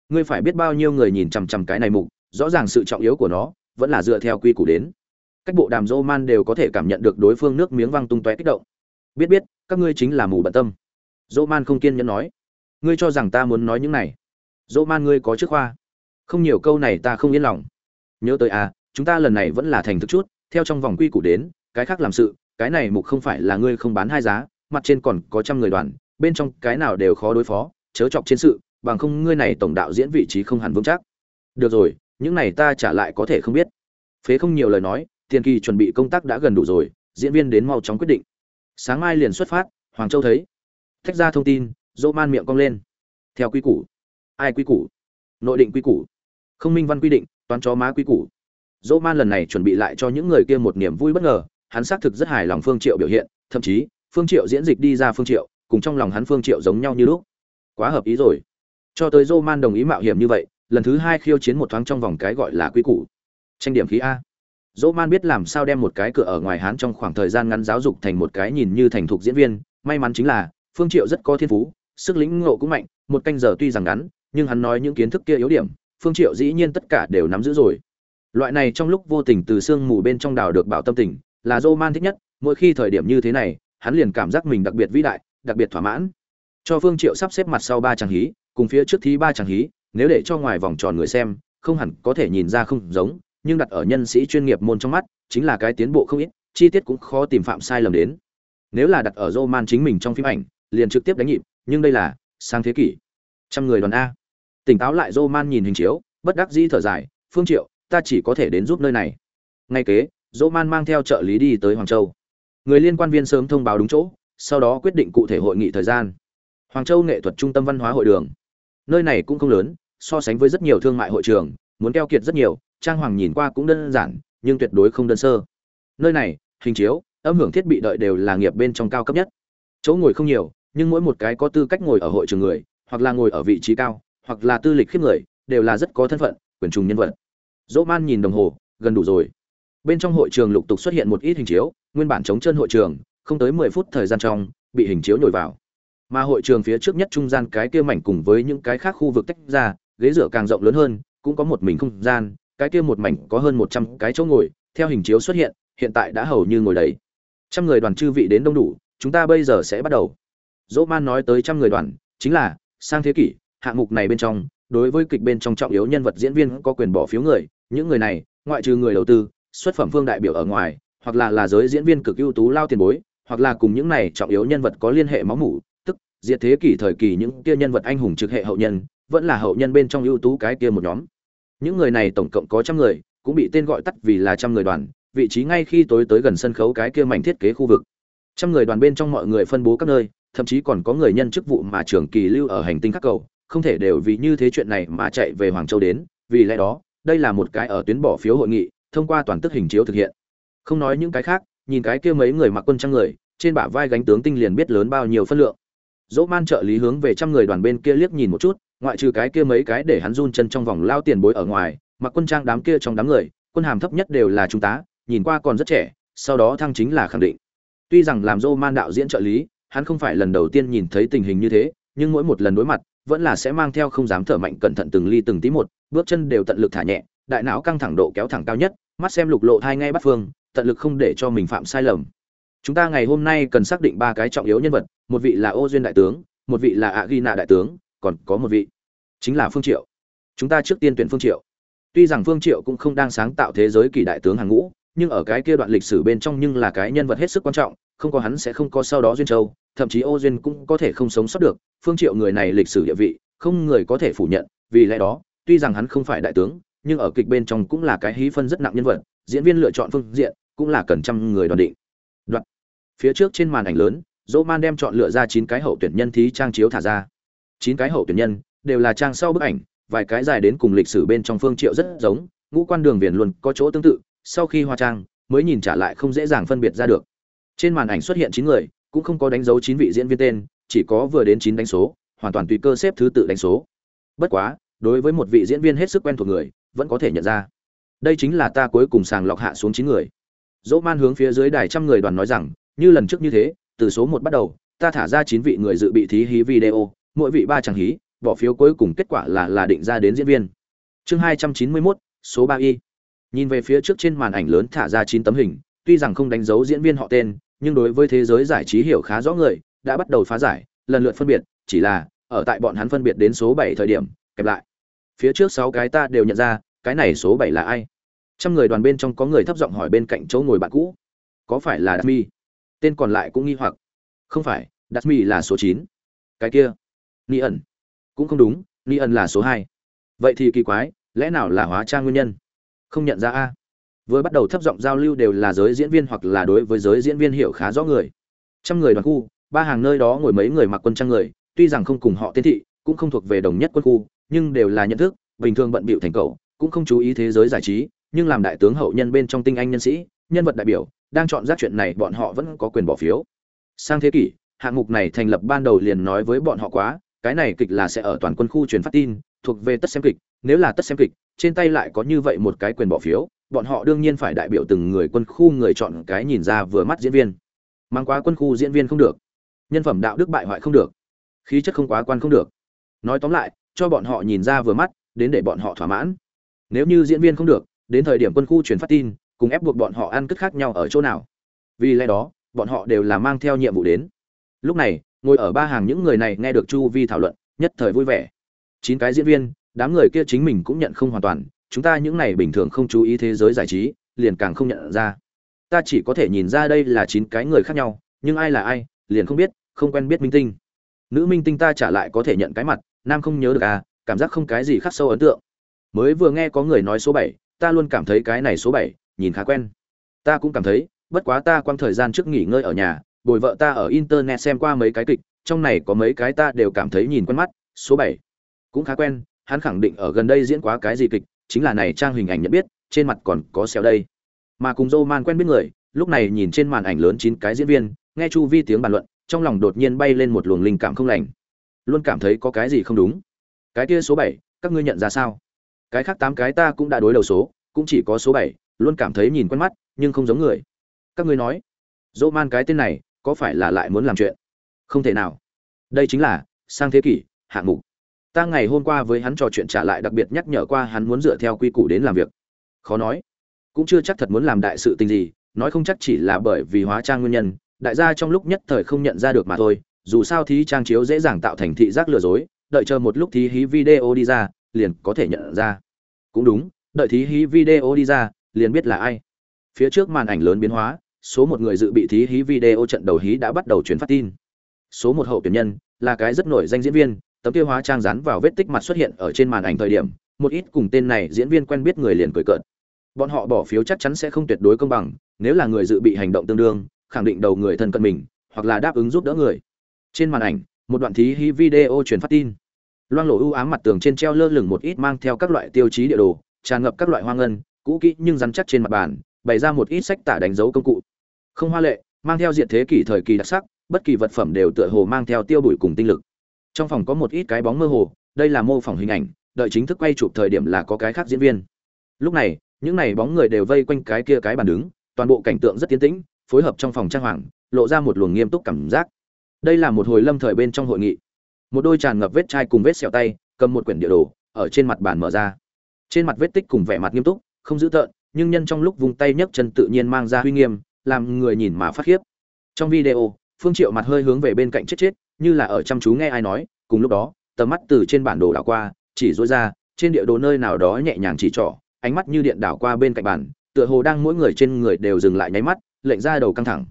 A: Ngươi phải biết bao nhiêu người nhìn chằm chằm cái này mục, rõ ràng sự trọng yếu của nó vẫn là dựa theo quy củ đến. Cách bộ đàm dô man đều có thể cảm nhận được đối phương nước miếng văng tung tóe kích động. Biết biết, các ngươi chính là mù bận tâm. Dô man không kiên nhẫn nói ngươi cho rằng ta muốn nói những này. Dỗ man ngươi có trước khoa. Không nhiều câu này ta không yên lòng. Nhớ tới à chúng ta lần này vẫn là thành thực chút, theo trong vòng quy củ đến, cái khác làm sự, cái này mục không phải là ngươi không bán hai giá, mặt trên còn có trăm người đoàn, bên trong cái nào đều khó đối phó, chớ chọc chiến sự, bằng không ngươi này tổng đạo diễn vị trí không hẳn vững chắc. Được rồi, những này ta trả lại có thể không biết. Phế không nhiều lời nói, tiền kỳ chuẩn bị công tác đã gần đủ rồi, diễn viên đến mau chóng quyết định. Sáng mai liền xuất phát, hoàng châu thấy. Thách ra thông tin dỗ man miệng cong lên. Theo quy củ. Ai quy củ? Nội định quy củ. Không minh văn quy định, toán chó má quy củ. Dỗ man lần này chuẩn bị lại cho những người kia một niềm vui bất ngờ, hắn xác thực rất hài lòng phương triệu biểu hiện, thậm chí, phương triệu diễn dịch đi ra phương triệu, cùng trong lòng hắn phương triệu giống nhau như lúc. Quá hợp ý rồi. Cho tới dỗ man đồng ý mạo hiểm như vậy, lần thứ hai khiêu chiến một thoáng trong vòng cái gọi là quy củ. Tranh điểm khí a. Dỗ man biết làm sao đem một cái cửa ở ngoài hắn trong khoảng thời gian ngắn giáo dục thành một cái nhìn như thành thục diễn viên, may mắn chính là, phương triệu rất có thiên phú sức lĩnh ngộ cũng mạnh, một canh giờ tuy rằng ngắn, nhưng hắn nói những kiến thức kia yếu điểm, phương triệu dĩ nhiên tất cả đều nắm giữ rồi. Loại này trong lúc vô tình từ xương mù bên trong đào được bảo tâm tình, là Roman man thích nhất, mỗi khi thời điểm như thế này, hắn liền cảm giác mình đặc biệt vĩ đại, đặc biệt thỏa mãn. Cho phương triệu sắp xếp mặt sau ba chàng hí, cùng phía trước thí ba chàng hí, nếu để cho ngoài vòng tròn người xem, không hẳn có thể nhìn ra không giống, nhưng đặt ở nhân sĩ chuyên nghiệp môn trong mắt, chính là cái tiến bộ không ít, chi tiết cũng khó tìm phạm sai lầm đến. Nếu là đặt ở Roman man chính mình trong phim ảnh, liền trực tiếp đánh nhịp nhưng đây là sang thế kỷ. Trăm người đoàn a. Tỉnh táo lại dô man nhìn hình chiếu, bất đắc dĩ thở dài, phương triệu, ta chỉ có thể đến giúp nơi này. Ngay kế dô man mang theo trợ lý đi tới hoàng châu. Người liên quan viên sớm thông báo đúng chỗ, sau đó quyết định cụ thể hội nghị thời gian. Hoàng châu nghệ thuật trung tâm văn hóa hội đường. Nơi này cũng không lớn, so sánh với rất nhiều thương mại hội trường, muốn keo kiệt rất nhiều, trang hoàng nhìn qua cũng đơn giản, nhưng tuyệt đối không đơn sơ. Nơi này, hình chiếu, âm hưởng thiết bị đợi đều là nghiệp bên trong cao cấp nhất. Chỗ ngồi không nhiều nhưng mỗi một cái có tư cách ngồi ở hội trường người, hoặc là ngồi ở vị trí cao, hoặc là tư lịch khiếp người, đều là rất có thân phận, quyền trùng nhân vật. Dỗ man nhìn đồng hồ, gần đủ rồi. Bên trong hội trường lục tục xuất hiện một ít hình chiếu, nguyên bản chống chân hội trường, không tới mười phút thời gian trong, bị hình chiếu nhồi vào. Mà hội trường phía trước nhất trung gian cái kia mảnh cùng với những cái khác khu vực tách ra, ghế rửa càng rộng lớn hơn, cũng có một mình không gian, cái kia một mảnh có hơn một trăm cái chỗ ngồi, theo hình chiếu xuất hiện hiện tại đã hầu như ngồi đầy. Trăm người đoàn chư vị đến đông đủ, chúng ta bây giờ sẽ bắt đầu dỗ man nói tới trăm người đoàn, chính là, sang thế kỷ, hạng mục này bên trong, đối với kịch bên trong trọng yếu nhân vật diễn viên có quyền bỏ phiếu người, những người này, ngoại trừ người đầu tư, xuất phẩm phương đại biểu ở ngoài, hoặc là là giới diễn viên cực ưu tú lao tiền bối, hoặc là cùng những này trọng yếu nhân vật có liên hệ máu mủ, tức, diệt thế kỷ thời kỳ những kia nhân vật anh hùng trực hệ hậu nhân, vẫn là hậu nhân bên trong ưu tú cái kia một nhóm. Những người này tổng cộng có trăm người, cũng bị tên gọi tắt vì là trăm người đoàn, vị trí ngay khi tối tới gần sân khấu cái kia mảnh thiết kế khu vực. Trăm người đoàn bên trong mọi người phân bố các nơi thậm chí còn có người nhân chức vụ mà trưởng kỳ lưu ở hành tinh các cầu không thể đều vì như thế chuyện này mà chạy về Hoàng Châu đến, vì lẽ đó, đây là một cái ở tuyến bỏ phiếu hội nghị, thông qua toàn tức hình chiếu thực hiện. Không nói những cái khác, nhìn cái kia mấy người mặc quân trang người, trên bả vai gánh tướng tinh liền biết lớn bao nhiêu phân lượng. Dỗ Man trợ lý hướng về trăm người đoàn bên kia liếc nhìn một chút, ngoại trừ cái kia mấy cái để hắn run chân trong vòng lao tiền bối ở ngoài, mặc quân trang đám kia trong đám người, quân hàm thấp nhất đều là trung tá, nhìn qua còn rất trẻ, sau đó thăng chính là khẳng định. Tuy rằng làm Dỗ Man đạo diễn trợ lý, hắn không phải lần đầu tiên nhìn thấy tình hình như thế, nhưng mỗi một lần đối mặt, vẫn là sẽ mang theo không dám thở mạnh cẩn thận từng ly từng tí một bước chân đều tận lực thả nhẹ đại não căng thẳng độ kéo thẳng cao nhất mắt xem lục lộ thai ngay bắt phương tận lực không để cho mình phạm sai lầm. Chúng ta ngày hôm nay cần xác định ba cái trọng yếu nhân vật một vị là ô duyên đại tướng một vị là Agina đại tướng còn có một vị chính là phương triệu. Chúng ta trước tiên tuyển phương triệu. Tuy rằng phương triệu cũng không đang sáng tạo thế giới kỳ đại tướng hàng ngũ nhưng ở cái kia đoạn lịch sử bên trong nhưng là cái nhân vật hết sức quan trọng không có hắn sẽ không có sau đó duyên châu, thậm chí ô duyên cũng có thể không sống sót được, phương triệu người này lịch sử địa vị, không người có thể phủ nhận, vì lẽ đó, tuy rằng hắn không phải đại tướng, nhưng ở kịch bên trong cũng là cái hí phân rất nặng nhân vật, diễn viên lựa chọn phương diện cũng là cần trăm người đoàn định. Đoạn. Phía trước trên màn ảnh lớn dỗ man đem chọn lựa ra chín cái hậu tuyển nhân thí trang chiếu thả ra. Chín cái hậu tuyển nhân đều là trang sau bức ảnh, vài cái dài đến cùng lịch sử bên trong phương triệu rất giống, ngũ quan đường viền luôn có chỗ tương tự, sau khi hoa trang mới nhìn trả lại không dễ dàng phân biệt ra được trên màn ảnh xuất hiện chín người cũng không có đánh dấu chín vị diễn viên tên chỉ có vừa đến chín đánh số hoàn toàn tùy cơ xếp thứ tự đánh số. Bất quá đối với một vị diễn viên hết sức quen thuộc người vẫn có thể nhận ra. Đây chính là ta cuối cùng sàng lọc hạ xuống chín người. Dỗ man hướng phía dưới đài trăm người đoàn nói rằng như lần trước như thế từ số một bắt đầu ta thả ra chín vị người dự bị thí hí video mỗi vị ba chẳng hí bỏ phiếu cuối cùng kết quả là là định ra đến diễn viên. Chương hai trăm chín mươi 291, số ba y. Nhìn về phía trước trên màn ảnh lớn thả ra chín tấm hình tuy rằng không đánh dấu diễn viên họ tên nhưng đối với thế giới giải trí hiểu khá rõ người, đã bắt đầu phá giải, lần lượt phân biệt, chỉ là, ở tại bọn hắn phân biệt đến số bảy thời điểm, kẹp lại. Phía trước sáu cái ta đều nhận ra, cái này số bảy là ai? Trăm người đoàn bên trong có người thấp giọng hỏi bên cạnh chỗ ngồi bạn cũ. Có phải là Đạt Mi? tên còn lại cũng nghi hoặc. Không phải Đạt Mi là số chín. Cái kia, ni ẩn. Cũng không đúng, ni ẩn là số hai. Vậy thì kỳ quái, lẽ nào là hóa trang nguyên nhân? Không nhận ra a? Vừa bắt đầu thấp giọng giao lưu đều là giới diễn viên hoặc là đối với giới diễn viên hiểu khá rõ người. Trăm người đoàn khu, ba hàng nơi đó ngồi mấy người mặc quân trang người, tuy rằng không cùng họ tiến thị, cũng không thuộc về đồng nhất quân khu, nhưng đều là nhận thức, bình thường bận bịu thành cầu cũng không chú ý thế giới giải trí, nhưng làm đại tướng hậu nhân bên trong tinh anh nhân sĩ, nhân vật đại biểu, đang chọn ra chuyện này bọn họ vẫn có quyền bỏ phiếu. Sang thế kỷ, hạng mục này thành lập ban đầu liền nói với bọn họ quá, cái này kịch là sẽ ở toàn quân khu truyền phát tin, thuộc về tất xem kịch, nếu là tất xem kịch, trên tay lại có như vậy một cái quyền bỏ phiếu bọn họ đương nhiên phải đại biểu từng người quân khu người chọn cái nhìn ra vừa mắt diễn viên. Mang quá quân khu diễn viên không được. Nhân phẩm đạo đức bại hoại không được. Khí chất không quá quan không được. Nói tóm lại, cho bọn họ nhìn ra vừa mắt, đến để bọn họ thỏa mãn. Nếu như diễn viên không được, đến thời điểm quân khu truyền phát tin, cùng ép buộc bọn họ ăn cất khác nhau ở chỗ nào? Vì lẽ đó, bọn họ đều là mang theo nhiệm vụ đến. Lúc này, ngồi ở ba hàng những người này nghe được chu vi thảo luận, nhất thời vui vẻ. Chín cái diễn viên, đám người kia chính mình cũng nhận không hoàn toàn chúng ta những này bình thường không chú ý thế giới giải trí, liền càng không nhận ra. Ta chỉ có thể nhìn ra đây là chín cái người khác nhau, nhưng ai là ai, liền không biết, không quen biết minh tinh. Nữ minh tinh ta trả lại có thể nhận cái mặt, nam không nhớ được à cảm giác không cái gì khác sâu ấn tượng. Mới vừa nghe có người nói số bảy, ta luôn cảm thấy cái này số bảy, nhìn khá quen. Ta cũng cảm thấy, bất quá ta quang thời gian trước nghỉ ngơi ở nhà, bồi vợ ta ở internet xem qua mấy cái kịch, trong này có mấy cái ta đều cảm thấy nhìn quen mắt, số bảy. Cũng khá quen, hắn khẳng định ở gần đây diễn quá cái gì kịch chính là này trang hình ảnh nhận biết, trên mặt còn có xéo đây. Mà cùng dô man quen biết người, lúc này nhìn trên màn ảnh lớn chín cái diễn viên, nghe chu vi tiếng bàn luận, trong lòng đột nhiên bay lên một luồng linh cảm không lành. Luôn cảm thấy có cái gì không đúng. Cái kia số bảy, các ngươi nhận ra sao? Cái khác tám cái ta cũng đã đối đầu số, cũng chỉ có số bảy, luôn cảm thấy nhìn quen mắt, nhưng không giống người. Các ngươi nói dỗ man cái tên này, có phải là lại muốn làm chuyện? Không thể nào. Đây chính là sang thế kỷ, hạng mục ta ngày hôm qua với hắn trò chuyện trả lại đặc biệt nhắc nhở qua hắn muốn dựa theo quy củ đến làm việc. Khó nói. Cũng chưa chắc thật muốn làm đại sự tình gì, nói không chắc chỉ là bởi vì hóa trang nguyên nhân, đại gia trong lúc nhất thời không nhận ra được mà thôi, dù sao thí trang chiếu dễ dàng tạo thành thị giác lừa dối, đợi chờ một lúc thí hí video đi ra, liền có thể nhận ra. Cũng đúng, đợi thí hí video đi ra, liền biết là ai. Phía trước màn ảnh lớn biến hóa, số một người dự bị thí hí video trận đầu hí đã bắt đầu truyền phát tin. Số một hậu tuyển nhân, là cái rất nổi danh diễn viên tấm tiêu hóa trang rán vào vết tích mặt xuất hiện ở trên màn ảnh thời điểm, một ít cùng tên này diễn viên quen biết người liền cười cợt. Bọn họ bỏ phiếu chắc chắn sẽ không tuyệt đối công bằng, nếu là người dự bị hành động tương đương, khẳng định đầu người thân cận mình, hoặc là đáp ứng giúp đỡ người. Trên màn ảnh, một đoạn thí hí video truyền phát tin. Loang lộ ưu ám mặt tường trên treo lơ lửng một ít mang theo các loại tiêu chí địa đồ, tràn ngập các loại hoa ngân, cũ kỹ nhưng rắn chắc trên mặt bàn, bày ra một ít sách tả đánh dấu công cụ. Không hoa lệ, mang theo diện thế kỷ thời kỳ đặc sắc, bất kỳ vật phẩm đều tựa hồ mang theo tiêu bụi cùng tinh lực trong phòng có một ít cái bóng mơ hồ, đây là mô phỏng hình ảnh, đợi chính thức quay chụp thời điểm là có cái khác diễn viên. Lúc này, những này bóng người đều vây quanh cái kia cái bàn đứng, toàn bộ cảnh tượng rất tiến tĩnh, phối hợp trong phòng trang hoàng, lộ ra một luồng nghiêm túc cảm giác. Đây là một hồi lâm thời bên trong hội nghị. Một đôi tràn ngập vết chai cùng vết sẹo tay, cầm một quyển địa đồ, ở trên mặt bàn mở ra. Trên mặt vết tích cùng vẻ mặt nghiêm túc, không dữ tợn, nhưng nhân trong lúc vung tay nhấc chân tự nhiên mang ra uy nghiêm, làm người nhìn mà phát khiếp. Trong video, phương triệu mặt hơi hướng về bên cạnh chết chết như là ở chăm chú nghe ai nói, cùng lúc đó, tầm mắt từ trên bản đồ đảo qua, chỉ dối ra, trên địa đồ nơi nào đó nhẹ nhàng chỉ trỏ, ánh mắt như điện đảo qua bên cạnh bàn, tựa hồ đang mỗi người trên người đều dừng lại nháy mắt, lệnh ra đầu căng thẳng.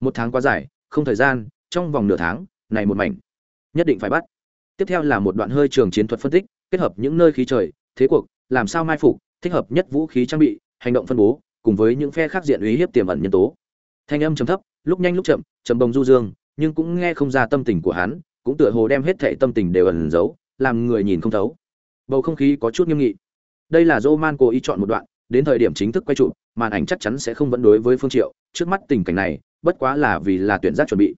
A: Một tháng quá dài, không thời gian, trong vòng nửa tháng, này một mảnh, nhất định phải bắt. Tiếp theo là một đoạn hơi trường chiến thuật phân tích, kết hợp những nơi khí trời, thế cuộc, làm sao mai phục, thích hợp nhất vũ khí trang bị, hành động phân bố, cùng với những phe khác diện uy hiếp tiềm ẩn nhân tố. Thanh âm trầm thấp, lúc nhanh lúc chậm, trầm bồng du dương nhưng cũng nghe không ra tâm tình của hắn, cũng tựa hồ đem hết thảy tâm tình đều ẩn giấu, làm người nhìn không thấu. Bầu không khí có chút nghiêm nghị. Đây là Roman cố ý chọn một đoạn, đến thời điểm chính thức quay trụ màn ảnh chắc chắn sẽ không vẫn đối với phương triệu. Trước mắt tình cảnh này, bất quá là vì là tuyển giác chuẩn bị.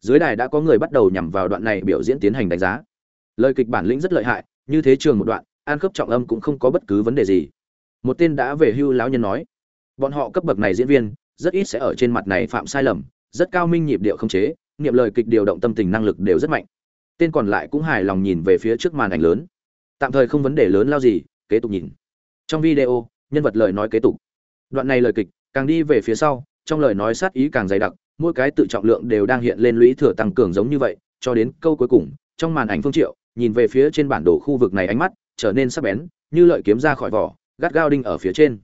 A: Dưới đài đã có người bắt đầu nhằm vào đoạn này biểu diễn tiến hành đánh giá. Lời kịch bản lĩnh rất lợi hại, như thế trường một đoạn, an cấp trọng âm cũng không có bất cứ vấn đề gì. Một tên đã về hưu lão nhân nói, bọn họ cấp bậc này diễn viên, rất ít sẽ ở trên mặt này phạm sai lầm, rất cao minh nhịp điệu không chế niệm lời kịch điều động tâm tình năng lực đều rất mạnh. Tên còn lại cũng hài lòng nhìn về phía trước màn ảnh lớn. Tạm thời không vấn đề lớn lao gì, kế tục nhìn. Trong video, nhân vật lời nói kế tục. Đoạn này lời kịch, càng đi về phía sau, trong lời nói sát ý càng dày đặc, mỗi cái tự trọng lượng đều đang hiện lên lũy thừa tăng cường giống như vậy, cho đến câu cuối cùng, trong màn ảnh phương triệu, nhìn về phía trên bản đồ khu vực này ánh mắt, trở nên sắc bén, như lợi kiếm ra khỏi vỏ, gắt gao đinh ở phía trên.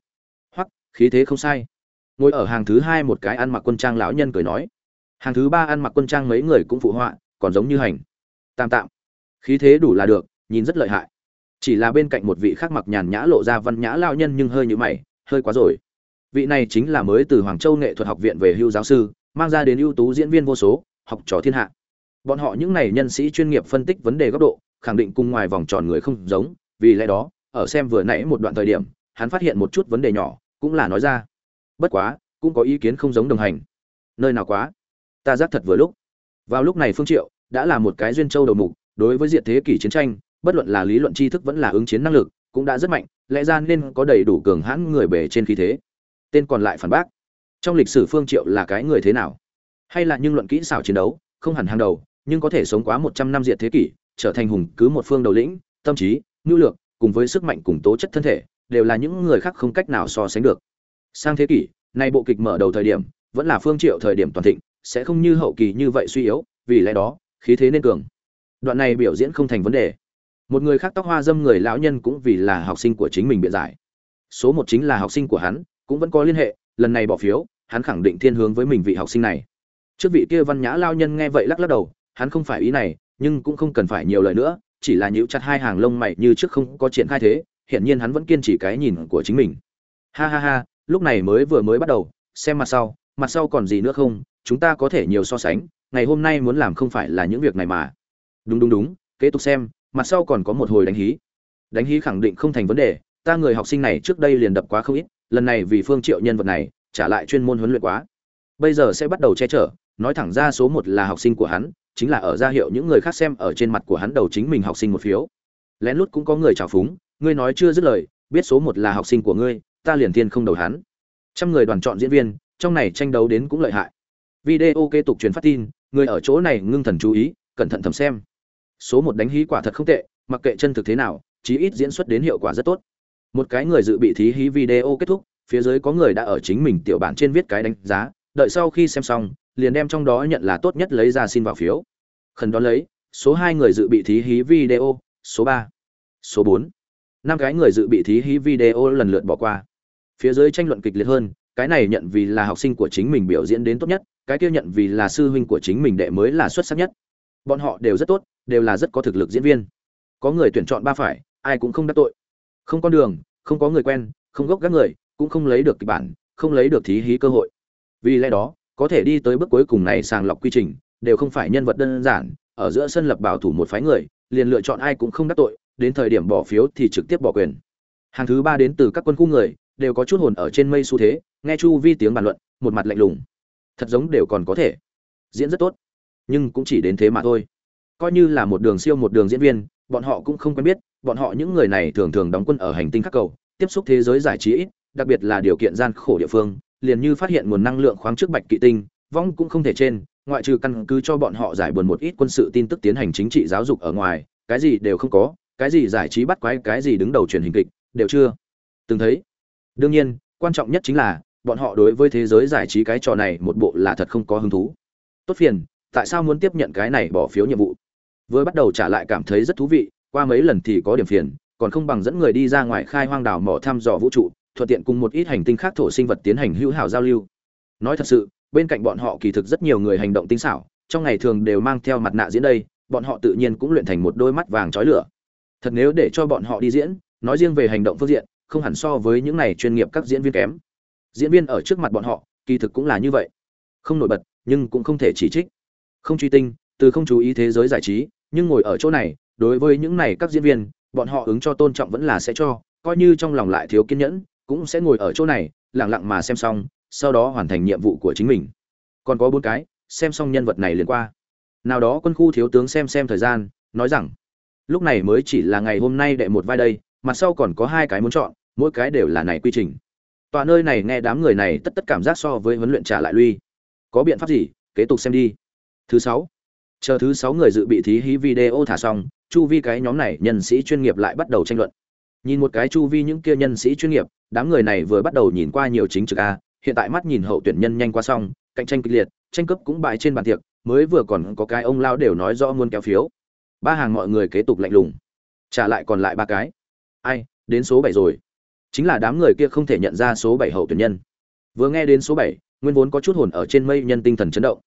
A: Hoặc khí thế không sai. Ngồi ở hàng thứ hai một cái ăn mặc quân trang lão nhân cười nói hàng thứ ba ăn mặc quân trang mấy người cũng phụ họa, còn giống như hành. Tạm tạm. Khí thế đủ là được, nhìn rất lợi hại. Chỉ là bên cạnh một vị khác mặc nhàn nhã lộ ra văn nhã lao nhân nhưng hơi như mày, hơi quá rồi. Vị này chính là mới từ hoàng châu nghệ thuật học viện về hưu giáo sư, mang ra đến ưu tú diễn viên vô số, học trò thiên hạ. Bọn họ những này nhân sĩ chuyên nghiệp phân tích vấn đề góc độ, khẳng định cùng ngoài vòng tròn người không giống, vì lẽ đó, ở xem vừa nãy một đoạn thời điểm, hắn phát hiện một chút vấn đề nhỏ, cũng là nói ra. Bất quá, cũng có ý kiến không giống đồng hành. Nơi nào quá? Ta giác thật vừa lúc. Vào lúc này phương triệu đã là một cái duyên châu đầu mục, đối với diện thế kỷ chiến tranh, bất luận là lý luận tri thức vẫn là ứng chiến năng lực, cũng đã rất mạnh, lẽ ra nên có đầy đủ cường hãn người bề trên khí thế. Tên còn lại phản bác, trong lịch sử phương triệu là cái người thế nào? Hay là những luận kỹ xảo chiến đấu, không hẳn hàng đầu, nhưng có thể sống quá một trăm năm diệt thế kỷ, trở thành hùng cứ một phương đầu lĩnh, tâm trí, nhu lược cùng với sức mạnh cùng tố chất thân thể, đều là những người khác không cách nào so sánh được. Sang thế kỷ, nay bộ kịch mở đầu thời điểm, vẫn là phương triệu thời điểm toàn thịnh sẽ không như hậu kỳ như vậy suy yếu, vì lẽ đó, khí thế nên cường. Đoạn này biểu diễn không thành vấn đề. Một người khác tóc hoa dâm người lão nhân cũng vì là học sinh của chính mình biện giải. Số một chính là học sinh của hắn, cũng vẫn có liên hệ, lần này bỏ phiếu, hắn khẳng định thiên hướng với mình vị học sinh này. Trước vị kia văn nhã lao nhân nghe vậy lắc lắc đầu, hắn không phải ý này, nhưng cũng không cần phải nhiều lời nữa, chỉ là nhíu chặt hai hàng lông mày như trước không có triển khai thế, hiển nhiên hắn vẫn kiên trì cái nhìn của chính mình. Ha ha ha, lúc này mới vừa mới bắt đầu, xem mặt sau mặt sau còn gì nữa không chúng ta có thể nhiều so sánh, ngày hôm nay muốn làm không phải là những việc này mà. Đúng đúng đúng, kế tục xem, mặt sau còn có một hồi đánh hí. Đánh hí khẳng định không thành vấn đề, ta người học sinh này trước đây liền đập quá không ít, lần này vì phương triệu nhân vật này, trả lại chuyên môn huấn luyện quá. Bây giờ sẽ bắt đầu che chở, nói thẳng ra số một là học sinh của hắn, chính là ở ra hiệu những người khác xem ở trên mặt của hắn đầu chính mình học sinh một phiếu. Lén lút cũng có người chào phúng, ngươi nói chưa dứt lời, biết số một là học sinh của ngươi, ta liền thiên không đầu hắn. Trăm người đoàn chọn diễn viên, trong này tranh đấu đến cũng lợi hại video kế tục truyền phát tin, người ở chỗ này ngưng thần chú ý, cẩn thận thầm xem. Số một đánh hí quả thật không tệ, mặc kệ chân thực thế nào, chí ít diễn xuất đến hiệu quả rất tốt. Một cái người dự bị thí hí video kết thúc, phía dưới có người đã ở chính mình tiểu bản trên viết cái đánh giá, đợi sau khi xem xong, liền đem trong đó nhận là tốt nhất lấy ra xin vào phiếu. Khẩn đón lấy, số hai người dự bị thí hí video, số ba, số bốn. Năm cái người dự bị thí hí video lần lượt bỏ qua. Phía dưới tranh luận kịch liệt hơn cái này nhận vì là học sinh của chính mình biểu diễn đến tốt nhất, cái kia nhận vì là sư huynh của chính mình đệ mới là xuất sắc nhất. Bọn họ đều rất tốt, đều là rất có thực lực diễn viên. Có người tuyển chọn ba phải, ai cũng không đắc tội. Không con đường, không có người quen, không gốc các người, cũng không lấy được kịch bản, không lấy được thí hí cơ hội. Vì lẽ đó, có thể đi tới bước cuối cùng này sàng lọc quy trình, đều không phải nhân vật đơn giản, ở giữa sân lập bảo thủ một phái người, liền lựa chọn ai cũng không đắc tội, đến thời điểm bỏ phiếu thì trực tiếp bỏ quyền. Hàng thứ ba đến từ các quân khu người đều có chút hồn ở trên mây xu thế, nghe chu vi tiếng bàn luận, một mặt lạnh lùng. Thật giống đều còn có thể. Diễn rất tốt. Nhưng cũng chỉ đến thế mà thôi. Coi như là một đường siêu một đường diễn viên, bọn họ cũng không quen biết, bọn họ những người này thường thường đóng quân ở hành tinh khắc cầu, tiếp xúc thế giới giải trí ít, đặc biệt là điều kiện gian khổ địa phương, liền như phát hiện nguồn năng lượng khoáng trước bạch kỵ tinh, vong cũng không thể trên, ngoại trừ căn cứ cho bọn họ giải buồn một ít quân sự tin tức tiến hành chính trị giáo dục ở ngoài, cái gì đều không có, cái gì giải trí bắt quái, cái gì đứng đầu truyền hình kịch, đều chưa từng thấy đương nhiên, quan trọng nhất chính là, bọn họ đối với thế giới giải trí cái trò này một bộ là thật không có hứng thú. Tốt phiền, tại sao muốn tiếp nhận cái này bỏ phiếu nhiệm vụ? Vừa bắt đầu trả lại cảm thấy rất thú vị, qua mấy lần thì có điểm phiền, còn không bằng dẫn người đi ra ngoài khai hoang đảo mỏ thăm dò vũ trụ, thuận tiện cùng một ít hành tinh khác thổ sinh vật tiến hành hữu hảo giao lưu. Nói thật sự, bên cạnh bọn họ kỳ thực rất nhiều người hành động tinh xảo, trong ngày thường đều mang theo mặt nạ diễn đây, bọn họ tự nhiên cũng luyện thành một đôi mắt vàng chói lửa. Thật nếu để cho bọn họ đi diễn, nói riêng về hành động phương diện không hẳn so với những này chuyên nghiệp các diễn viên kém. Diễn viên ở trước mặt bọn họ, kỳ thực cũng là như vậy. Không nổi bật, nhưng cũng không thể chỉ trích. Không truy tinh, từ không chú ý thế giới giải trí, nhưng ngồi ở chỗ này, đối với những này các diễn viên, bọn họ ứng cho tôn trọng vẫn là sẽ cho, coi như trong lòng lại thiếu kiên nhẫn, cũng sẽ ngồi ở chỗ này, lặng lặng mà xem xong, sau đó hoàn thành nhiệm vụ của chính mình. Còn có bốn cái, xem xong nhân vật này liền qua. Nào đó quân khu thiếu tướng xem xem thời gian, nói rằng, lúc này mới chỉ là ngày hôm nay đệ một vai đây mặt sau còn có hai cái muốn chọn mỗi cái đều là này quy trình. Tòa nơi này nghe đám người này tất tất cảm giác so với huấn luyện trả lại lui. Có biện pháp gì? Kế tục xem đi. Thứ sáu. Chờ thứ sáu người dự bị thí hí video thả xong, chu vi cái nhóm này nhân sĩ chuyên nghiệp lại bắt đầu tranh luận. Nhìn một cái chu vi những kia nhân sĩ chuyên nghiệp, đám người này vừa bắt đầu nhìn qua nhiều chính trực a, hiện tại mắt nhìn hậu tuyển nhân nhanh qua xong, cạnh tranh kịch liệt, tranh cướp cũng bại trên bàn tiệc, mới vừa còn có cái ông lao đều nói rõ muốn kéo phiếu. Ba hàng mọi người kế tục lạnh lùng. Trả lại còn lại ba cái. Ai, đến số bảy rồi chính là đám người kia không thể nhận ra số bảy hậu tuyển nhân. Vừa nghe đến số bảy, nguyên vốn có chút hồn ở trên mây nhân tinh thần chấn động.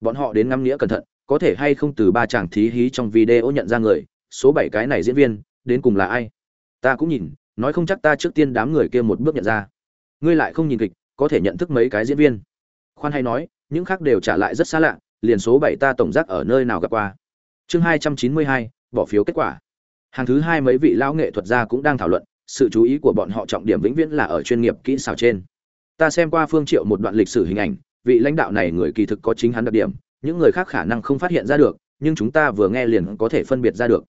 A: Bọn họ đến ngắm nghĩa cẩn thận, có thể hay không từ ba chàng thí hí trong video nhận ra người, số bảy cái này diễn viên, đến cùng là ai? Ta cũng nhìn, nói không chắc ta trước tiên đám người kia một bước nhận ra. Ngươi lại không nhìn kịch, có thể nhận thức mấy cái diễn viên. Khoan hay nói, những khác đều trả lại rất xa lạ, liền số bảy ta tổng giác ở nơi nào gặp qua. Chương hai trăm chín mươi hai, bỏ phiếu kết quả. Hàng thứ hai mấy vị lão nghệ thuật gia cũng đang thảo luận sự chú ý của bọn họ trọng điểm vĩnh viễn là ở chuyên nghiệp kỹ xảo trên. Ta xem qua phương triệu một đoạn lịch sử hình ảnh, vị lãnh đạo này người kỳ thực có chính hắn đặc điểm, những người khác khả năng không phát hiện ra được, nhưng chúng ta vừa nghe liền có thể phân biệt ra được.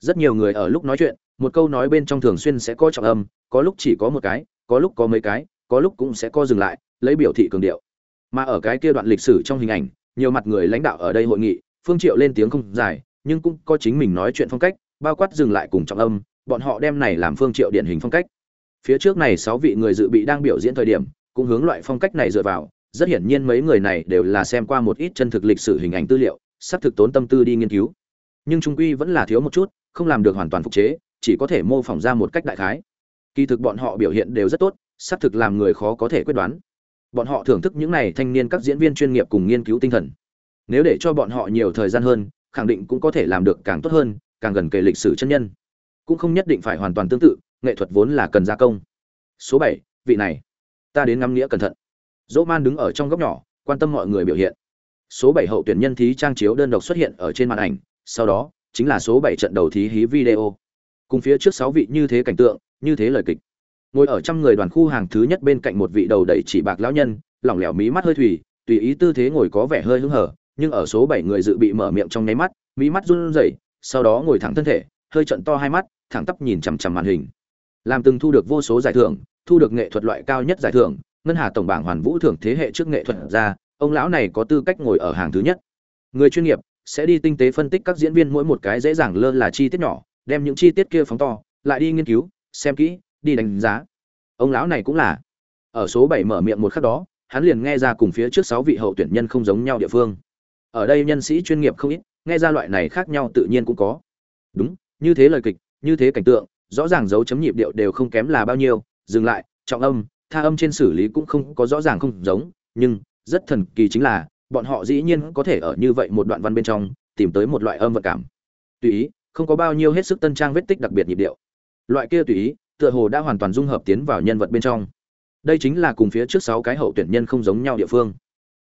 A: Rất nhiều người ở lúc nói chuyện, một câu nói bên trong thường xuyên sẽ có trọng âm, có lúc chỉ có một cái, có lúc có mấy cái, có lúc cũng sẽ co dừng lại, lấy biểu thị cường điệu. Mà ở cái kia đoạn lịch sử trong hình ảnh, nhiều mặt người lãnh đạo ở đây hội nghị, phương triệu lên tiếng không dài, nhưng cũng có chính mình nói chuyện phong cách, bao quát dừng lại cùng trọng âm bọn họ đem này làm phương triệu điển hình phong cách. Phía trước này sáu vị người dự bị đang biểu diễn thời điểm, cũng hướng loại phong cách này dựa vào. Rất hiển nhiên mấy người này đều là xem qua một ít chân thực lịch sử hình ảnh tư liệu, sắp thực tốn tâm tư đi nghiên cứu. Nhưng trung quy vẫn là thiếu một chút, không làm được hoàn toàn phục chế, chỉ có thể mô phỏng ra một cách đại khái. Kỳ thực bọn họ biểu hiện đều rất tốt, sắp thực làm người khó có thể quyết đoán. Bọn họ thưởng thức những này thanh niên các diễn viên chuyên nghiệp cùng nghiên cứu tinh thần. Nếu để cho bọn họ nhiều thời gian hơn, khẳng định cũng có thể làm được càng tốt hơn, càng gần kề lịch sử chân nhân cũng không nhất định phải hoàn toàn tương tự, nghệ thuật vốn là cần gia công. Số bảy, vị này. Ta đến ngắm nghĩa cẩn thận. Dỗ man đứng ở trong góc nhỏ, quan tâm mọi người biểu hiện. Số bảy hậu tuyển nhân thí trang chiếu đơn độc xuất hiện ở trên màn ảnh, sau đó, chính là số bảy trận đầu thí hí video. Cùng phía trước sáu vị như thế cảnh tượng, như thế lời kịch. Ngồi ở trăm người đoàn khu hàng thứ nhất bên cạnh một vị đầu đẩy chỉ bạc lão nhân, lỏng lẻo mí mắt hơi thủy, tùy ý tư thế ngồi có vẻ hơi hứng hở, nhưng ở số bảy người dự bị mở miệng trong nháy mắt, mí mắt run rẩy, sau đó ngồi thẳng thân thể, hơi trận to hai mắt thẳng tắp nhìn chằm chằm màn hình. Làm từng thu được vô số giải thưởng, thu được nghệ thuật loại cao nhất giải thưởng, ngân hà tổng bảng hoàn vũ thưởng thế hệ trước nghệ thuật ra, ông lão này có tư cách ngồi ở hàng thứ nhất. Người chuyên nghiệp sẽ đi tinh tế phân tích các diễn viên mỗi một cái dễ dàng lơ là chi tiết nhỏ, đem những chi tiết kia phóng to, lại đi nghiên cứu, xem kỹ, đi đánh giá. Ông lão này cũng là. Ở số bảy mở miệng một khắc đó, hắn liền nghe ra cùng phía trước sáu vị hậu tuyển nhân không giống nhau địa phương. Ở đây nhân sĩ chuyên nghiệp không ít, nghe ra loại này khác nhau tự nhiên cũng có. Đúng, như thế lời kịch như thế cảnh tượng, rõ ràng dấu chấm nhịp điệu đều không kém là bao nhiêu, dừng lại, trọng âm, tha âm trên xử lý cũng không có rõ ràng không giống, nhưng, rất thần kỳ chính là, bọn họ dĩ nhiên có thể ở như vậy một đoạn văn bên trong, tìm tới một loại âm vật cảm. Tùy ý, không có bao nhiêu hết sức tân trang vết tích đặc biệt nhịp điệu. Loại kia tùy ý, tựa hồ đã hoàn toàn dung hợp tiến vào nhân vật bên trong. Đây chính là cùng phía trước sáu cái hậu tuyển nhân không giống nhau địa phương.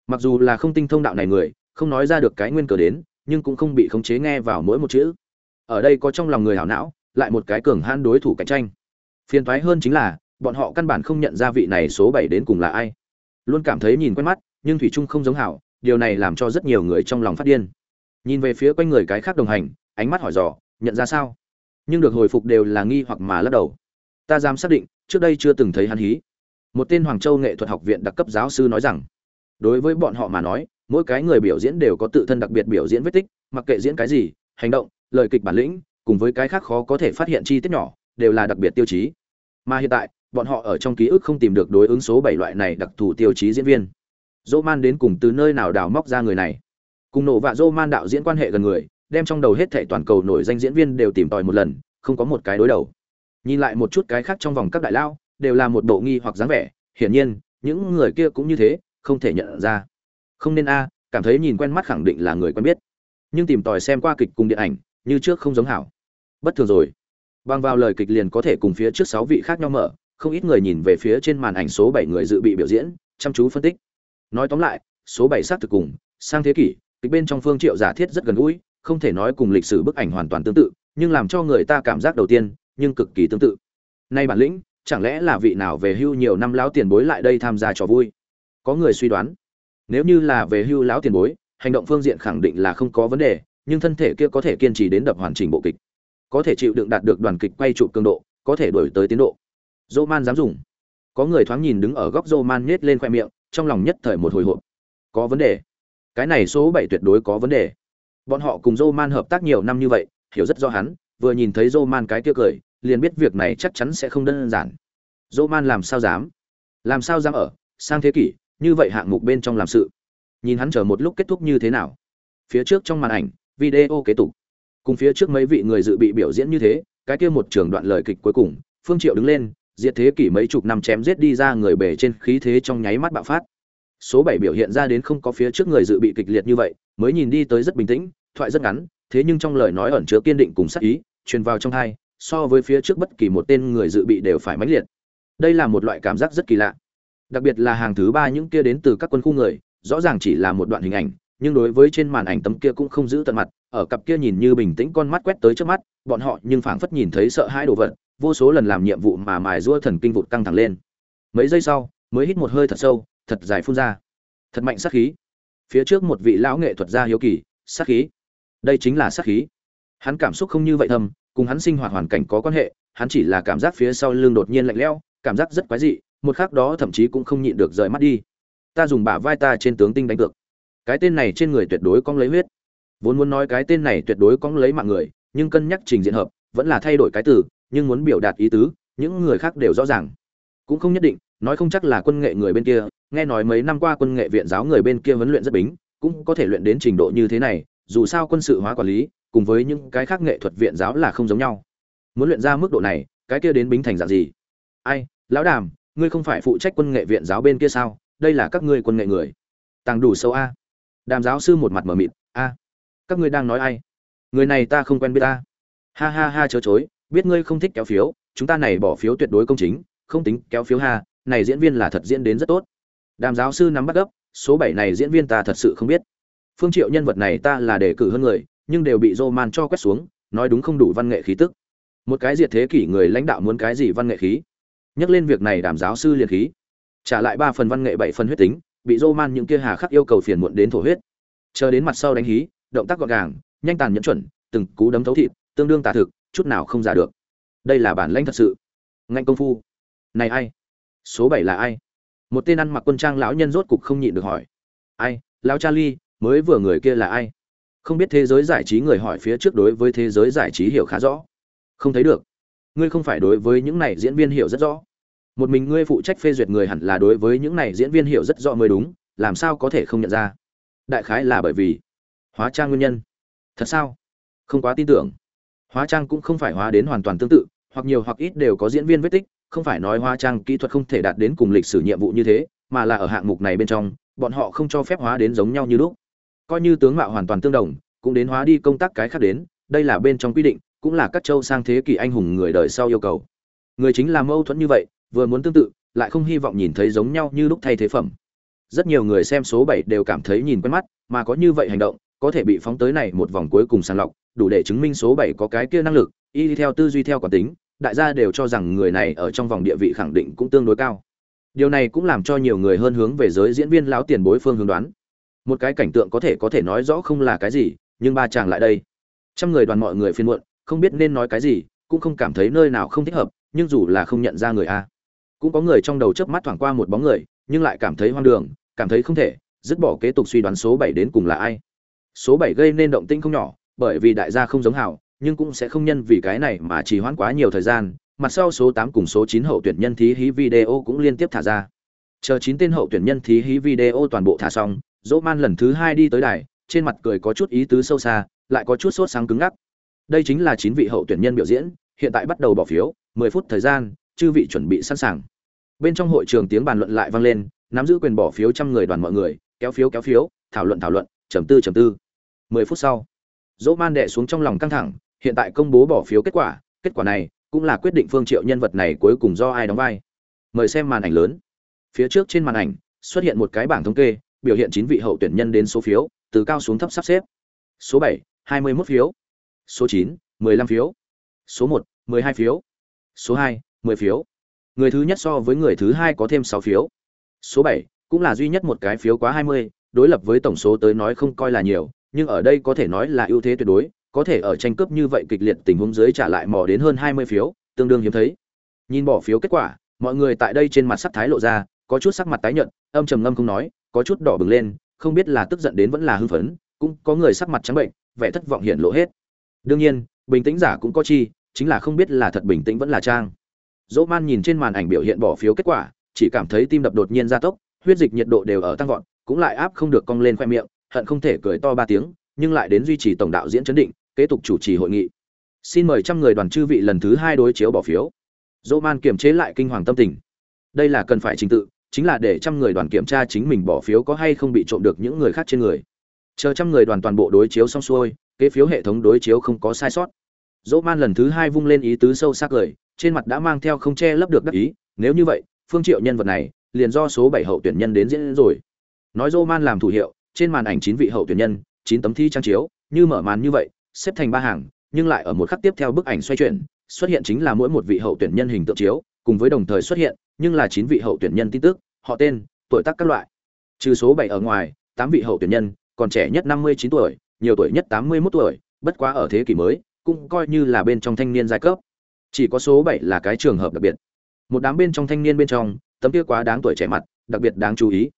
A: Mặc dù là không tinh thông đạo này người, không nói ra được cái nguyên cờ đến, nhưng cũng không bị khống chế nghe vào mỗi một chữ. Ở đây có trong lòng người hảo não lại một cái cường hãn đối thủ cạnh tranh. Phiền toái hơn chính là, bọn họ căn bản không nhận ra vị này số bảy đến cùng là ai. Luôn cảm thấy nhìn quen mắt, nhưng thủy trung không giống hảo, điều này làm cho rất nhiều người trong lòng phát điên. Nhìn về phía quanh người cái khác đồng hành, ánh mắt hỏi dò, nhận ra sao? Nhưng được hồi phục đều là nghi hoặc mà lắc đầu. Ta dám xác định, trước đây chưa từng thấy hắn hí. Một tên hoàng châu nghệ thuật học viện đặc cấp giáo sư nói rằng, đối với bọn họ mà nói, mỗi cái người biểu diễn đều có tự thân đặc biệt biểu diễn vết tích, mặc kệ diễn cái gì, hành động, lời kịch bản lĩnh cùng với cái khác khó có thể phát hiện chi tiết nhỏ, đều là đặc biệt tiêu chí. Mà hiện tại, bọn họ ở trong ký ức không tìm được đối ứng số bảy loại này đặc thù tiêu chí diễn viên. Dỗ man đến cùng từ nơi nào đào móc ra người này? Cùng nổ vạ dỗ man đạo diễn quan hệ gần người, đem trong đầu hết thảy toàn cầu nổi danh diễn viên đều tìm tòi một lần, không có một cái đối đầu. Nhìn lại một chút cái khác trong vòng các đại lao, đều là một bộ nghi hoặc dáng vẻ, hiển nhiên, những người kia cũng như thế, không thể nhận ra. Không nên a, cảm thấy nhìn quen mắt khẳng định là người quen biết. Nhưng tìm tòi xem qua kịch cùng điện ảnh như trước không giống hảo. Bất thường rồi. Bằng vào lời kịch liền có thể cùng phía trước sáu vị khác nhau mở, không ít người nhìn về phía trên màn ảnh số bảy người dự bị biểu diễn, chăm chú phân tích. Nói tóm lại, số bảy xác thực cùng, sang thế kỷ, kịch bên trong phương triệu giả thiết rất gần gũi, không thể nói cùng lịch sử bức ảnh hoàn toàn tương tự, nhưng làm cho người ta cảm giác đầu tiên, nhưng cực kỳ tương tự. Nay bản lĩnh, chẳng lẽ là vị nào về hưu nhiều năm lão tiền bối lại đây tham gia trò vui? Có người suy đoán. Nếu như là về hưu lão tiền bối, hành động phương diện khẳng định là không có vấn đề nhưng thân thể kia có thể kiên trì đến đập hoàn chỉnh bộ kịch, có thể chịu đựng đạt được đoàn kịch quay trụ cường độ, có thể đổi tới tiến độ. Dô man dám dùng. Có người thoáng nhìn đứng ở góc dô man nhét lên khoe miệng, trong lòng nhất thời một hồi hộp. Có vấn đề. Cái này số bảy tuyệt đối có vấn đề. Bọn họ cùng dô man hợp tác nhiều năm như vậy, hiểu rất rõ hắn, vừa nhìn thấy dô man cái kia cười, liền biết việc này chắc chắn sẽ không đơn giản. Dô man làm sao dám? Làm sao dám ở? Sang thế kỷ, như vậy hạng mục bên trong làm sự. Nhìn hắn chờ một lúc kết thúc như thế nào? Phía trước trong màn ảnh video kế tục. Cùng phía trước mấy vị người dự bị biểu diễn như thế, cái kia một trường đoạn lời kịch cuối cùng, phương triệu đứng lên, diệt thế kỷ mấy chục năm chém giết đi ra người bề trên khí thế trong nháy mắt bạo phát. Số 7 biểu hiện ra đến không có phía trước người dự bị kịch liệt như vậy, mới nhìn đi tới rất bình tĩnh, thoại rất ngắn, thế nhưng trong lời nói ẩn chứa kiên định cùng sắc ý, truyền vào trong hai, so với phía trước bất kỳ một tên người dự bị đều phải mãnh liệt. Đây là một loại cảm giác rất kỳ lạ. Đặc biệt là hàng thứ ba những kia đến từ các quân khu người, rõ ràng chỉ là một đoạn hình ảnh nhưng đối với trên màn ảnh tấm kia cũng không giữ tận mặt, ở cặp kia nhìn như bình tĩnh con mắt quét tới trước mắt, bọn họ nhưng phảng phất nhìn thấy sợ hãi đồ vật, vô số lần làm nhiệm vụ mà mài rua thần kinh vụt căng thẳng lên. Mấy giây sau, mới hít một hơi thật sâu, thật dài phun ra. Thật mạnh sát khí. Phía trước một vị lão nghệ thuật gia hiếu kỳ, sát khí. Đây chính là sát khí. Hắn cảm xúc không như vậy thâm cùng hắn sinh hoạt hoàn cảnh có quan hệ, hắn chỉ là cảm giác phía sau lưng đột nhiên lạnh lẽo, cảm giác rất quái dị, một khác đó thậm chí cũng không nhịn được rời mắt đi. Ta dùng bả vai ta trên tướng tinh đánh cược cái tên này trên người tuyệt đối cong lấy huyết. Vốn muốn nói cái tên này tuyệt đối cong lấy mạng người, nhưng cân nhắc trình diện hợp, vẫn là thay đổi cái từ, nhưng muốn biểu đạt ý tứ, những người khác đều rõ ràng. Cũng không nhất định, nói không chắc là quân nghệ người bên kia, nghe nói mấy năm qua quân nghệ viện giáo người bên kia huấn luyện rất bính, cũng có thể luyện đến trình độ như thế này, dù sao quân sự hóa quản lý, cùng với những cái khác nghệ thuật viện giáo là không giống nhau. Muốn luyện ra mức độ này, cái kia đến bính thành dạng gì? Ai, lão đàm, ngươi không phải phụ trách quân nghệ viện giáo bên kia sao? Đây là các ngươi quân nghệ người. Tàng đủ sâu a đàm giáo sư một mặt mở mịt, a, các ngươi đang nói ai? Người này ta không quen biết ta. Ha ha ha, chớ chối, biết ngươi không thích kéo phiếu, chúng ta này bỏ phiếu tuyệt đối công chính, không tính kéo phiếu ha, này diễn viên là thật diễn đến rất tốt. Đàm giáo sư nắm bắt gấp, số bảy này diễn viên ta thật sự không biết. Phương triệu nhân vật này ta là đề cử hơn người, nhưng đều bị roman cho quét xuống, nói đúng không đủ văn nghệ khí tức. Một cái diệt thế kỷ người lãnh đạo muốn cái gì văn nghệ khí? Nhắc lên việc này đàm giáo sư liền khí. Trả lại ba phần văn nghệ, bảy phần huyết tính bị roman những kia hà khắc yêu cầu phiền muộn đến thổ huyết. Chờ đến mặt sau đánh hí, động tác gọn gàng, nhanh tàn nhẫn chuẩn, từng cú đấm thấu thịt, tương đương tả thực, chút nào không giả được. Đây là bản lĩnh thật sự. Ngạnh công phu. Này ai? Số bảy là ai? Một tên ăn mặc quân trang lão nhân rốt cục không nhịn được hỏi. Ai? Lão charlie, mới vừa người kia là ai? Không biết thế giới giải trí người hỏi phía trước đối với thế giới giải trí hiểu khá rõ. Không thấy được. Ngươi không phải đối với những này diễn viên hiểu rất rõ một mình ngươi phụ trách phê duyệt người hẳn là đối với những này diễn viên hiểu rất rõ mới đúng, làm sao có thể không nhận ra? Đại khái là bởi vì hóa trang nguyên nhân. Thật sao? Không quá tin tưởng. Hóa trang cũng không phải hóa đến hoàn toàn tương tự, hoặc nhiều hoặc ít đều có diễn viên vết tích, không phải nói hóa trang kỹ thuật không thể đạt đến cùng lịch sử nhiệm vụ như thế, mà là ở hạng mục này bên trong, bọn họ không cho phép hóa đến giống nhau như lúc. Coi như tướng mạo hoàn toàn tương đồng, cũng đến hóa đi công tác cái khác đến, đây là bên trong quy định, cũng là các châu sang thế kỷ anh hùng người đời sau yêu cầu. Người chính là mâu thuẫn như vậy vừa muốn tương tự, lại không hy vọng nhìn thấy giống nhau như lúc thay thế phẩm. Rất nhiều người xem số bảy đều cảm thấy nhìn quen mắt, mà có như vậy hành động, có thể bị phóng tới này một vòng cuối cùng sàng lọc, đủ để chứng minh số bảy có cái kia năng lực. Y theo tư duy theo quả tính, đại gia đều cho rằng người này ở trong vòng địa vị khẳng định cũng tương đối cao. Điều này cũng làm cho nhiều người hơn hướng về giới diễn viên lão tiền bối phương hướng đoán. Một cái cảnh tượng có thể có thể nói rõ không là cái gì, nhưng ba chàng lại đây. Trăm người đoàn mọi người phiên muộn, không biết nên nói cái gì, cũng không cảm thấy nơi nào không thích hợp, nhưng dù là không nhận ra người a cũng có người trong đầu chớp mắt thoảng qua một bóng người, nhưng lại cảm thấy hoang đường, cảm thấy không thể, dứt bỏ kế tục suy đoán số bảy đến cùng là ai. Số bảy gây nên động tĩnh không nhỏ, bởi vì đại gia không giống hảo, nhưng cũng sẽ không nhân vì cái này mà trì hoãn quá nhiều thời gian. Mặt sau số tám cùng số chín hậu tuyển nhân thí hí video cũng liên tiếp thả ra. Chờ chín tên hậu tuyển nhân thí hí video toàn bộ thả xong, dỗ man lần thứ hai đi tới đài, trên mặt cười có chút ý tứ sâu xa, lại có chút sốt sáng cứng ngắc. Đây chính là chín vị hậu tuyển nhân biểu diễn, hiện tại bắt đầu bỏ phiếu, mười phút thời gian, chư vị chuẩn bị sẵn sàng bên trong hội trường tiếng bàn luận lại vang lên, nắm giữ quyền bỏ phiếu trăm người đoàn mọi người, kéo phiếu kéo phiếu, thảo luận thảo luận, trầm tư trầm tư. Mười phút sau, dỗ man đệ xuống trong lòng căng thẳng, hiện tại công bố bỏ phiếu kết quả kết quả này cũng là quyết định phương triệu nhân vật này cuối cùng do ai đóng vai. Mời xem màn ảnh lớn. Phía trước trên màn ảnh, xuất hiện một cái bảng thống kê, biểu hiện chín vị hậu tuyển nhân đến số phiếu, từ cao xuống thấp sắp xếp. Số bảy, hai mươi 21 phiếu. Số chín, mười lăm phiếu. Số một, mười hai phiếu. Số hai, mười phiếu người thứ nhất so với người thứ hai có thêm sáu phiếu. Số bảy cũng là duy nhất một cái phiếu quá hai mươi, đối lập với tổng số tới nói không coi là nhiều, nhưng ở đây có thể nói là ưu thế tuyệt đối, có thể ở tranh cướp như vậy kịch liệt tình huống dưới trả lại mò đến hơn hai mươi phiếu, tương đương hiếm thấy. Nhìn bỏ phiếu kết quả, mọi người tại đây trên mặt sắc thái lộ ra, có chút sắc mặt tái nhợt, âm trầm ngâm không nói, có chút đỏ bừng lên, không biết là tức giận đến vẫn là hưng phấn, cũng có người sắc mặt trắng bệnh, vẻ thất vọng hiện lộ hết. Đương nhiên, bình tĩnh giả cũng có chi, chính là không biết là thật bình tĩnh vẫn là trang dỗ man nhìn trên màn ảnh biểu hiện bỏ phiếu kết quả, chỉ cảm thấy tim đập đột nhiên gia tốc, huyết dịch nhiệt độ đều ở tăng vọt, cũng lại áp không được cong lên khoe miệng, hận không thể cười to ba tiếng, nhưng lại đến duy trì tổng đạo diễn chấn định, kế tục chủ trì hội nghị. Xin mời trăm người đoàn chư vị lần thứ hai đối chiếu bỏ phiếu. Dỗ man kiềm chế lại kinh hoàng tâm tình. Đây là cần phải trình tự, chính là để trăm người đoàn kiểm tra chính mình bỏ phiếu có hay không bị trộm được những người khác trên người. Chờ trăm người đoàn toàn bộ đối chiếu xong xuôi, kế phiếu hệ thống đối chiếu không có sai sót. Dỗ man lần thứ hai vung lên ý tứ sâu sắc cười trên mặt đã mang theo không che lấp được đắc ý, nếu như vậy, phương triệu nhân vật này, liền do số bảy hậu tuyển nhân đến diễn rồi. Nói dỗ man làm thủ hiệu, trên màn ảnh chín vị hậu tuyển nhân, chín tấm thi trang chiếu, như mở màn như vậy, xếp thành ba hàng, nhưng lại ở một khắc tiếp theo bức ảnh xoay chuyển, xuất hiện chính là mỗi một vị hậu tuyển nhân hình tượng chiếu, cùng với đồng thời xuất hiện, nhưng là chín vị hậu tuyển nhân tin tức, họ tên, tuổi tác các loại. Trừ số bảy ở ngoài, tám vị hậu tuyển nhân, còn trẻ nhất năm mươi chín tuổi, nhiều tuổi nhất tám mươi 81 tuổi, bất quá ở thế kỷ mới, cũng coi như là bên trong thanh niên giai cấp chỉ có số bảy là cái trường hợp đặc biệt. Một đám bên trong thanh niên bên trong, tấm kia quá đáng tuổi trẻ mặt, đặc biệt đáng chú ý.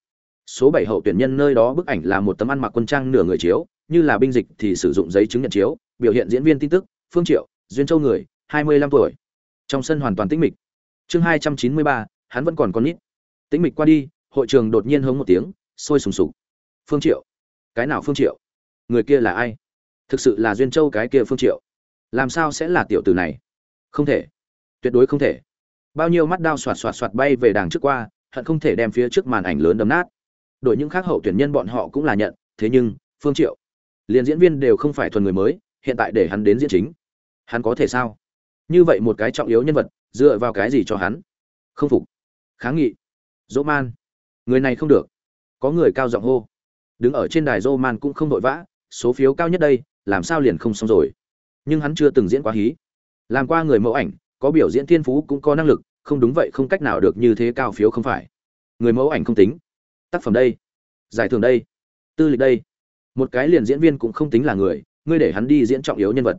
A: Số bảy hậu tuyển nhân nơi đó bức ảnh là một tấm ăn mặc quân trang nửa người chiếu, như là binh dịch thì sử dụng giấy chứng nhận chiếu, biểu hiện diễn viên tin tức, phương triệu, duyên châu người, hai mươi lăm tuổi. Trong sân hoàn toàn tĩnh mịch. Chương hai trăm chín mươi ba, hắn vẫn còn con nít. Tĩnh mịch qua đi, hội trường đột nhiên hống một tiếng, sôi sùng sục. Phương triệu. Cái nào phương triệu? Người kia là ai? Thực sự là duyên châu cái kia phương triệu. Làm sao sẽ là tiểu tử này? Không thể. Tuyệt đối không thể. Bao nhiêu mắt đao xoạt xoạt xoạt bay về đàng trước qua, hận không thể đem phía trước màn ảnh lớn đấm nát. Đội những khác hậu tuyển nhân bọn họ cũng là nhận, thế nhưng, phương triệu, liền diễn viên đều không phải thuần người mới, hiện tại để hắn đến diễn chính. Hắn có thể sao? Như vậy một cái trọng yếu nhân vật, dựa vào cái gì cho hắn? Không phục. Kháng nghị. Dỗ man người này không được. Có người cao giọng hô. Đứng ở trên đài dỗ man cũng không vội vã, số phiếu cao nhất đây, làm sao liền không xong rồi. Nhưng hắn chưa từng diễn quá hí làm qua người mẫu ảnh, có biểu diễn thiên phú cũng có năng lực, không đúng vậy không cách nào được như thế cao phiếu không phải. Người mẫu ảnh không tính. Tác phẩm đây. Giải thưởng đây. Tư lịch đây. Một cái liền diễn viên cũng không tính là người, ngươi để hắn đi diễn trọng yếu nhân vật.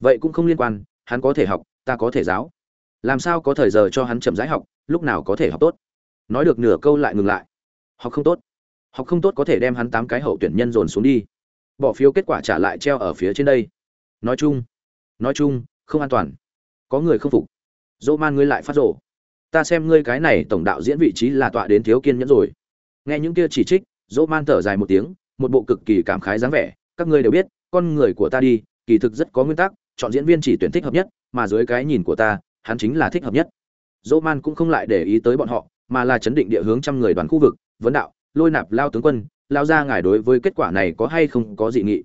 A: Vậy cũng không liên quan, hắn có thể học, ta có thể giáo. Làm sao có thời giờ cho hắn chậm rãi học, lúc nào có thể học tốt? Nói được nửa câu lại ngừng lại. Học không tốt. Học không tốt có thể đem hắn tám cái hậu tuyển nhân dồn xuống đi. Bỏ phiếu kết quả trả lại treo ở phía trên đây. Nói chung. Nói chung không an toàn. Có người không phục. Dỗ man ngươi lại phát rổ ta xem ngươi cái này tổng đạo diễn vị trí là tọa đến thiếu kiên nhẫn rồi. Nghe những kia chỉ trích, dỗ man thở dài một tiếng, một bộ cực kỳ cảm khái dáng vẻ. Các ngươi đều biết, con người của ta đi, kỳ thực rất có nguyên tắc, chọn diễn viên chỉ tuyển thích hợp nhất, mà dưới cái nhìn của ta, hắn chính là thích hợp nhất. Dỗ man cũng không lại để ý tới bọn họ, mà là chấn định địa hướng trăm người đoàn khu vực, vấn đạo, lôi nạp lao tướng quân, lao ra ngài đối với kết quả này có hay không có dị nghị?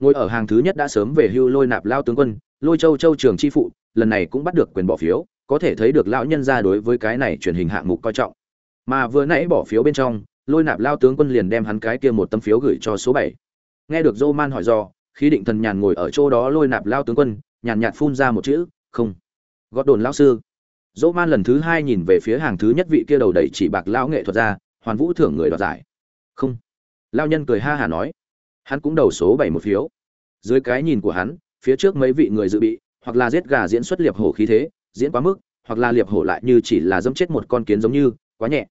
A: Ngồi ở hàng thứ nhất đã sớm về hưu lôi nạp lao tướng quân, lôi châu châu trường chi phụ, lần này cũng bắt được quyền bỏ phiếu, có thể thấy được lão nhân ra đối với cái này truyền hình hạng mục coi trọng. Mà vừa nãy bỏ phiếu bên trong, lôi nạp lao tướng quân liền đem hắn cái kia một tấm phiếu gửi cho số bảy. Nghe được dô man hỏi do khí định thần nhàn ngồi ở chỗ đó lôi nạp lao tướng quân, nhàn nhạt phun ra một chữ, không. Gót đồn lao sư. Dỗ man lần thứ hai nhìn về phía hàng thứ nhất vị kia đầu đẩy chỉ bạc lao nghệ thuật ra hoàn vũ thưởng người đoạt giải. Không. Lao nhân cười ha hả nói hắn cũng đầu số bảy một phiếu. Dưới cái nhìn của hắn, phía trước mấy vị người dự bị, hoặc là giết gà diễn xuất liệp hổ khí thế, diễn quá mức, hoặc là liệp hổ lại như chỉ là dẫm chết một con kiến giống như, quá nhẹ.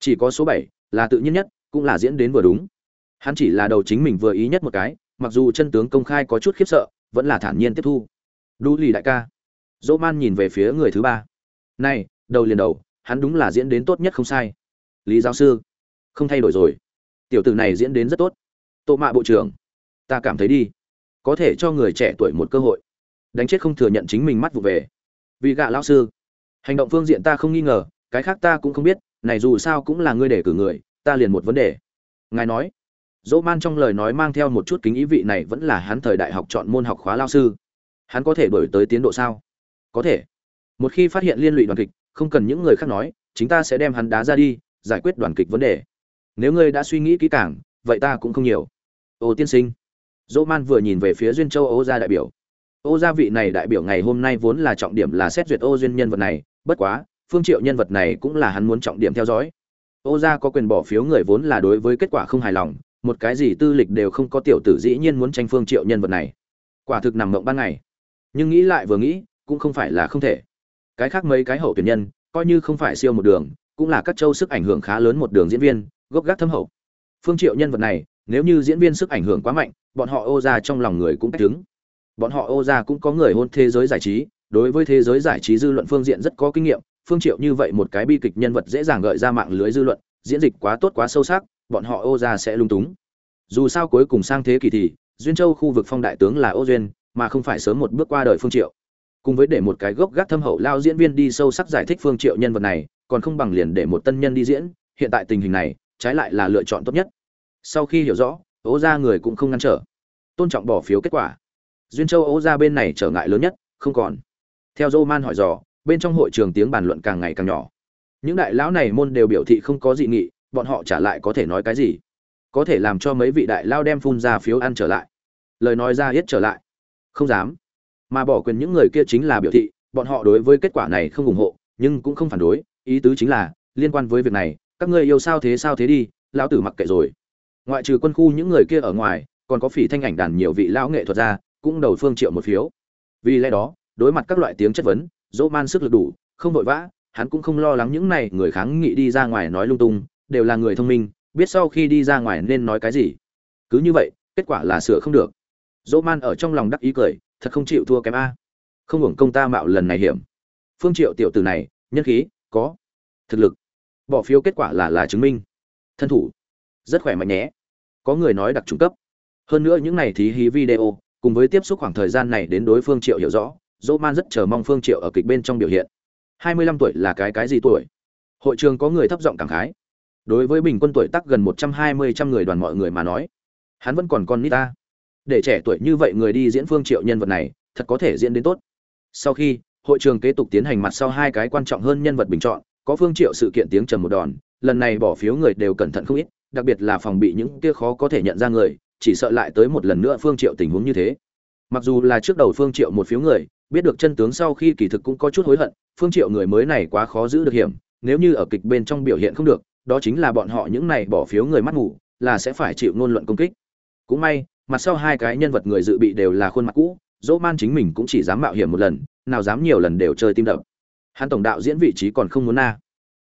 A: Chỉ có số bảy là tự nhiên nhất, cũng là diễn đến vừa đúng. Hắn chỉ là đầu chính mình vừa ý nhất một cái, mặc dù chân tướng công khai có chút khiếp sợ, vẫn là thản nhiên tiếp thu. Đu lì đại ca. Dỗ man nhìn về phía người thứ ba. Này, đầu liền đầu, hắn đúng là diễn đến tốt nhất không sai. Lý giáo sư, không thay đổi rồi. Tiểu tử này diễn đến rất tốt tô mạ bộ trưởng, ta cảm thấy đi. Có thể cho người trẻ tuổi một cơ hội. Đánh chết không thừa nhận chính mình mắt vụ về. Vì gạ lão sư, hành động phương diện ta không nghi ngờ, cái khác ta cũng không biết, này dù sao cũng là ngươi để cử người, ta liền một vấn đề. Ngài nói. Dỗ man trong lời nói mang theo một chút kính ý vị này vẫn là hắn thời đại học chọn môn học khóa lao sư. Hắn có thể đổi tới tiến độ sao? Có thể. Một khi phát hiện liên lụy đoàn kịch, không cần những người khác nói chúng ta sẽ đem hắn đá ra đi, giải quyết đoàn kịch vấn đề. Nếu ngươi đã suy nghĩ kỹ càng, vậy ta cũng không nhiều ô tiên sinh. Dỗ man vừa nhìn về phía duyên châu ô gia đại biểu. Ô gia vị này đại biểu ngày hôm nay vốn là trọng điểm là xét duyệt ô duyên nhân vật này, bất quá, phương triệu nhân vật này cũng là hắn muốn trọng điểm theo dõi. Ô gia có quyền bỏ phiếu người vốn là đối với kết quả không hài lòng, một cái gì tư lịch đều không có tiểu tử dĩ nhiên muốn tranh phương triệu nhân vật này. Quả thực nằm mộng ban ngày. Nhưng nghĩ lại vừa nghĩ, cũng không phải là không thể. Cái khác mấy cái hậu tuyển nhân, coi như không phải siêu một đường, cũng là các châu sức ảnh hưởng khá lớn một đường diễn viên, gốc gác thâm hậu. Phương triệu nhân vật này nếu như diễn viên sức ảnh hưởng quá mạnh, bọn họ ô ra trong lòng người cũng cách đứng. Bọn họ ô ra cũng có người hôn thế giới giải trí. Đối với thế giới giải trí dư luận phương diện rất có kinh nghiệm, phương triệu như vậy một cái bi kịch nhân vật dễ dàng gợi ra mạng lưới dư luận, diễn dịch quá tốt quá sâu sắc, bọn họ ô ra sẽ lung túng. Dù sao cuối cùng sang thế kỷ thì, duyên châu khu vực phong đại tướng là ô duyên, mà không phải sớm một bước qua đời phương triệu. Cùng với để một cái gốc gác thâm hậu lao diễn viên đi sâu sắc giải thích phương triệu nhân vật này, còn không bằng liền để một tân nhân đi diễn. Hiện tại tình hình này, trái lại là lựa chọn tốt nhất sau khi hiểu rõ, ố ra người cũng không ngăn trở. Tôn trọng bỏ phiếu kết quả. Duyên châu ố ra bên này trở ngại lớn nhất, không còn. Theo dô man hỏi dò, bên trong hội trường tiếng bàn luận càng ngày càng nhỏ. Những đại lão này môn đều biểu thị không có dị nghị, bọn họ trả lại có thể nói cái gì. Có thể làm cho mấy vị đại lao đem phun ra phiếu ăn trở lại. Lời nói ra hết trở lại. Không dám. Mà bỏ quyền những người kia chính là biểu thị, bọn họ đối với kết quả này không ủng hộ, nhưng cũng không phản đối. Ý tứ chính là, liên quan với việc này, các ngươi yêu sao thế sao thế đi, lão tử mặc kệ rồi ngoại trừ quân khu những người kia ở ngoài, còn có phỉ thanh ảnh đàn nhiều vị lão nghệ thuật gia, cũng đầu phương triệu một phiếu. Vì lẽ đó, đối mặt các loại tiếng chất vấn dỗ man sức lực đủ, không vội vã, hắn cũng không lo lắng những này người kháng nghị đi ra ngoài nói lung tung, đều là người thông minh, biết sau khi đi ra ngoài nên nói cái gì. Cứ như vậy, kết quả là sửa không được. Dỗ man ở trong lòng đắc ý cười, thật không chịu thua kém a. Không hưởng công ta mạo lần này hiểm. Phương triệu tiểu tử này, nhân khí, có, thực lực, bỏ phiếu kết quả là là chứng minh. Thân thủ, rất khỏe mạnh nhé có người nói đặc trung cấp. Hơn nữa những này thí hí video, cùng với tiếp xúc khoảng thời gian này đến đối phương triệu hiểu rõ dỗ man rất chờ mong phương triệu ở kịch bên trong biểu hiện. 25 tuổi là cái cái gì tuổi? Hội trường có người thấp giọng cảm khái. Đối với bình quân tuổi tác gần 120 trăm người đoàn mọi người mà nói, hắn vẫn còn con nít ta. Để trẻ tuổi như vậy người đi diễn phương triệu nhân vật này, thật có thể diễn đến tốt. Sau khi, hội trường kế tục tiến hành mặt sau hai cái quan trọng hơn nhân vật bình chọn, có phương triệu sự kiện tiếng trầm một đòn, lần này bỏ phiếu người đều cẩn thận không ít đặc biệt là phòng bị những kia khó có thể nhận ra người, chỉ sợ lại tới một lần nữa phương triệu tình huống như thế. Mặc dù là trước đầu phương triệu một phiếu người, biết được chân tướng sau khi kỳ thực cũng có chút hối hận, phương triệu người mới này quá khó giữ được hiểm, nếu như ở kịch bên trong biểu hiện không được, đó chính là bọn họ những này bỏ phiếu người mắt ngủ là sẽ phải chịu ngôn luận công kích. Cũng may, mặt sau hai cái nhân vật người dự bị đều là khuôn mặt cũ dỗ man chính mình cũng chỉ dám mạo hiểm một lần, nào dám nhiều lần đều chơi tim đập. Hắn tổng đạo diễn vị trí còn không muốn na.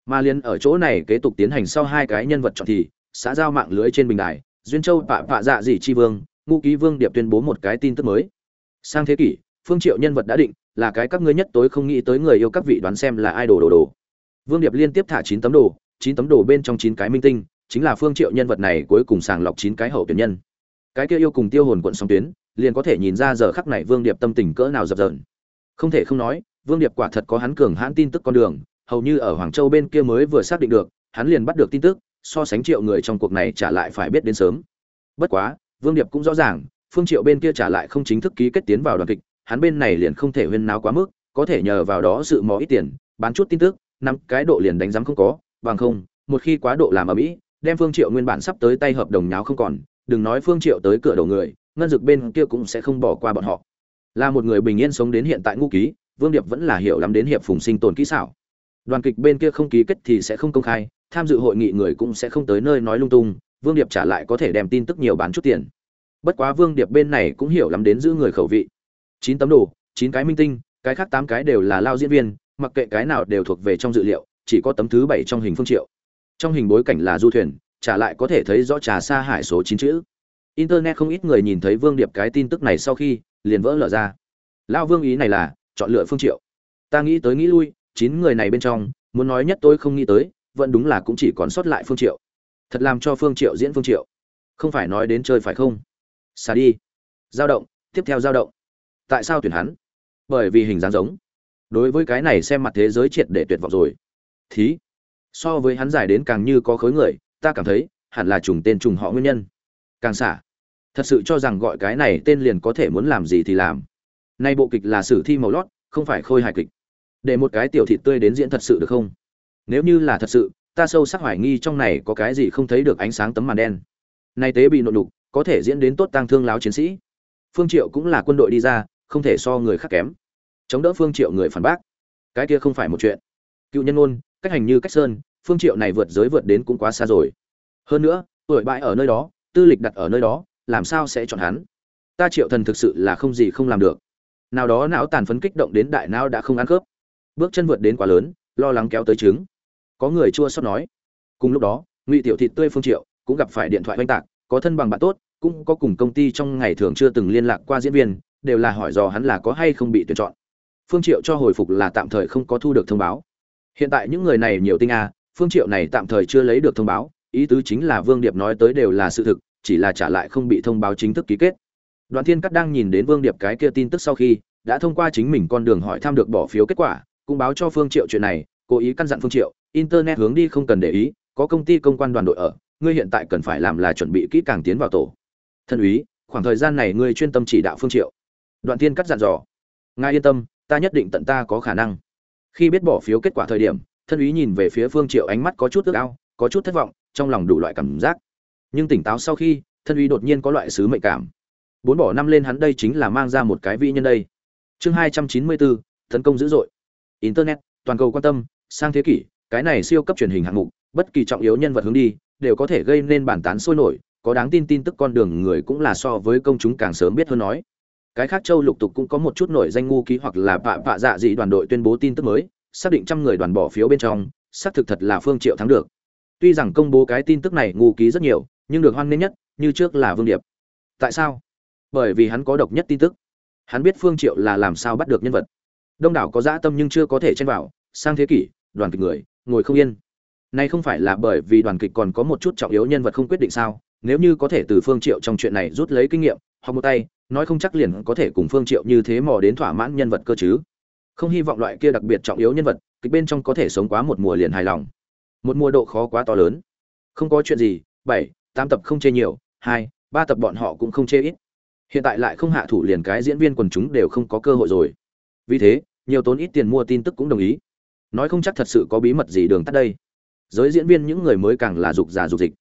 A: Mà liên ở chỗ này kế tục tiến hành sau hai cái nhân vật chọn thì xã giao mạng lưới trên bình đài, duyên châu pạ pạ dạ dị chi vương, ngũ ký vương điệp tuyên bố một cái tin tức mới. Sang thế kỷ, phương triệu nhân vật đã định, là cái các ngươi nhất tối không nghĩ tới người yêu các vị đoán xem là ai đồ đồ đồ. Vương điệp liên tiếp thả chín tấm đồ, chín tấm đồ bên trong chín cái minh tinh, chính là phương triệu nhân vật này cuối cùng sàng lọc chín cái hậu tuyển nhân. Cái kia yêu cùng tiêu hồn quận song tuyến, liền có thể nhìn ra giờ khắc này vương điệp tâm tình cỡ nào dập dờn. Không thể không nói, vương điệp quả thật có hắn cường hãn tin tức con đường, hầu như ở hoàng châu bên kia mới vừa xác định được, hắn liền bắt được tin tức so sánh triệu người trong cuộc này trả lại phải biết đến sớm. Bất quá, vương điệp cũng rõ ràng, phương triệu bên kia trả lại không chính thức ký kết tiến vào đoàn kịch, hắn bên này liền không thể huyên náo quá mức, có thể nhờ vào đó sự mò ít tiền, bán chút tin tức năm cái độ liền đánh giám không có, bằng không, một khi quá độ làm ở mỹ, đem phương triệu nguyên bản sắp tới tay hợp đồng nháo không còn, đừng nói phương triệu tới cửa đầu người, ngân dực bên kia cũng sẽ không bỏ qua bọn họ. Là một người bình yên sống đến hiện tại ngũ ký, vương điệp vẫn là hiểu lắm đến hiệp phùng sinh tồn kỹ xảo. Đoàn kịch bên kia không ký kết thì sẽ không công khai tham dự hội nghị người cũng sẽ không tới nơi nói lung tung, vương điệp trả lại có thể đem tin tức nhiều bán chút tiền. Bất quá vương điệp bên này cũng hiểu lắm đến giữ người khẩu vị. Chín tấm đồ, chín cái minh tinh, cái khác tám cái đều là lao diễn viên, mặc kệ cái nào đều thuộc về trong dự liệu, chỉ có tấm thứ bảy trong hình phương triệu. Trong hình bối cảnh là du thuyền, trả lại có thể thấy rõ trà xa hải số chín chữ. Internet không ít người nhìn thấy vương điệp cái tin tức này sau khi, liền vỡ lở ra. Lao vương ý này là, chọn lựa phương triệu. Ta nghĩ tới nghĩ lui, chín người này bên trong, muốn nói nhất tôi không nghĩ tới vẫn đúng là cũng chỉ còn sót lại phương triệu. Thật làm cho phương triệu diễn phương triệu. Không phải nói đến chơi phải không? Xả đi. Dao động, tiếp theo dao động. Tại sao tuyển hắn? Bởi vì hình dáng giống. Đối với cái này xem mặt thế giới triệt để tuyệt vọng rồi. Thí. So với hắn giải đến càng như có khối người, ta cảm thấy, hẳn là trùng tên trùng họ nguyên nhân. Càng xả. Thật sự cho rằng gọi cái này tên liền có thể muốn làm gì thì làm. Nay bộ kịch là sử thi màu lót, không phải khôi hài kịch. Để một cái tiểu thịt tươi đến diễn thật sự được không? Nếu như là thật sự, ta sâu sắc hoài nghi trong này có cái gì không thấy được ánh sáng tấm màn đen. Nay tế bị nội lục có thể diễn đến tốt tăng thương láo chiến sĩ. Phương triệu cũng là quân đội đi ra, không thể so người khác kém. Chống đỡ phương triệu người phản bác. Cái kia không phải một chuyện. Cựu nhân ôn cách hành như cách sơn, phương triệu này vượt giới vượt đến cũng quá xa rồi. Hơn nữa, tuổi bại ở nơi đó, tư lịch đặt ở nơi đó, làm sao sẽ chọn hắn? Ta triệu thần thực sự là không gì không làm được. Nào đó não tàn phấn kích động đến đại não đã không ăn khớp. Bước chân vượt đến quá lớn lo lắng kéo tới trứng. Có người chua xót nói. Cùng lúc đó, ngụy tiểu thịt tươi phương triệu cũng gặp phải điện thoại oanh tạc, có thân bằng bạn tốt, cũng có cùng công ty trong ngày thường chưa từng liên lạc qua diễn viên, đều là hỏi dò hắn là có hay không bị tuyển chọn. Phương triệu cho hồi phục là tạm thời không có thu được thông báo. Hiện tại những người này nhiều tinh a phương triệu này tạm thời chưa lấy được thông báo, ý tứ chính là vương điệp nói tới đều là sự thực, chỉ là trả lại không bị thông báo chính thức ký kết. Đoàn thiên cắt đang nhìn đến vương điệp cái kia tin tức sau khi, đã thông qua chính mình con đường hỏi thăm được bỏ phiếu kết quả cũng báo cho phương triệu chuyện này, cố ý căn dặn phương triệu, internet hướng đi không cần để ý, có công ty công quan đoàn đội ở, ngươi hiện tại cần phải làm là chuẩn bị kỹ càng tiến vào tổ. Thân úy, khoảng thời gian này ngươi chuyên tâm chỉ đạo phương triệu. Đoạn tiên cắt dặn dò. Ngài yên tâm, ta nhất định tận ta có khả năng. Khi biết bỏ phiếu kết quả thời điểm, thân úy nhìn về phía phương triệu ánh mắt có chút ước ao, có chút thất vọng, trong lòng đủ loại cảm giác. Nhưng tỉnh táo sau khi, thân úy đột nhiên có loại sứ mệnh cảm. Bốn bỏ năm lên hắn đây chính là mang ra một cái vị nhân đây. Chương hai trăm chín mươi bốn, tấn công dữ dội internet, toàn cầu quan tâm, sang thế kỷ, cái này siêu cấp truyền hình hạng mục, bất kỳ trọng yếu nhân vật hướng đi, đều có thể gây nên bản tán sôi nổi, có đáng tin tin tức con đường người cũng là so với công chúng càng sớm biết hơn nói. Cái khác châu lục tục cũng có một chút nổi danh ngu ký hoặc là bạ bạ dạ dị đoàn đội tuyên bố tin tức mới, xác định trăm người đoàn bỏ phiếu bên trong, xác thực thật là phương triệu thắng được. Tuy rằng công bố cái tin tức này ngu ký rất nhiều, nhưng được hoan nghênh nhất, như trước là vương điệp. Tại sao? Bởi vì hắn có độc nhất tin tức. Hắn biết phương triệu là làm sao bắt được nhân vật đông đảo có dã tâm nhưng chưa có thể chen vào, sang thế kỷ, đoàn kịch người, ngồi không yên. Nay không phải là bởi vì đoàn kịch còn có một chút trọng yếu nhân vật không quyết định sao, nếu như có thể từ phương triệu trong chuyện này rút lấy kinh nghiệm, hoặc một tay, nói không chắc liền có thể cùng phương triệu như thế mò đến thỏa mãn nhân vật cơ chứ. Không hy vọng loại kia đặc biệt trọng yếu nhân vật, kịch bên trong có thể sống quá một mùa liền hài lòng. Một mùa độ khó quá to lớn. Không có chuyện gì, bảy, tám tập không chê nhiều, hai, ba tập bọn họ cũng không chê ít. Hiện tại lại không hạ thủ liền cái diễn viên quần chúng đều không có cơ hội rồi. Vì thế nhiều tốn ít tiền mua tin tức cũng đồng ý. Nói không chắc thật sự có bí mật gì đường tắt đây. Giới diễn viên những người mới càng là dục giả dục dịch.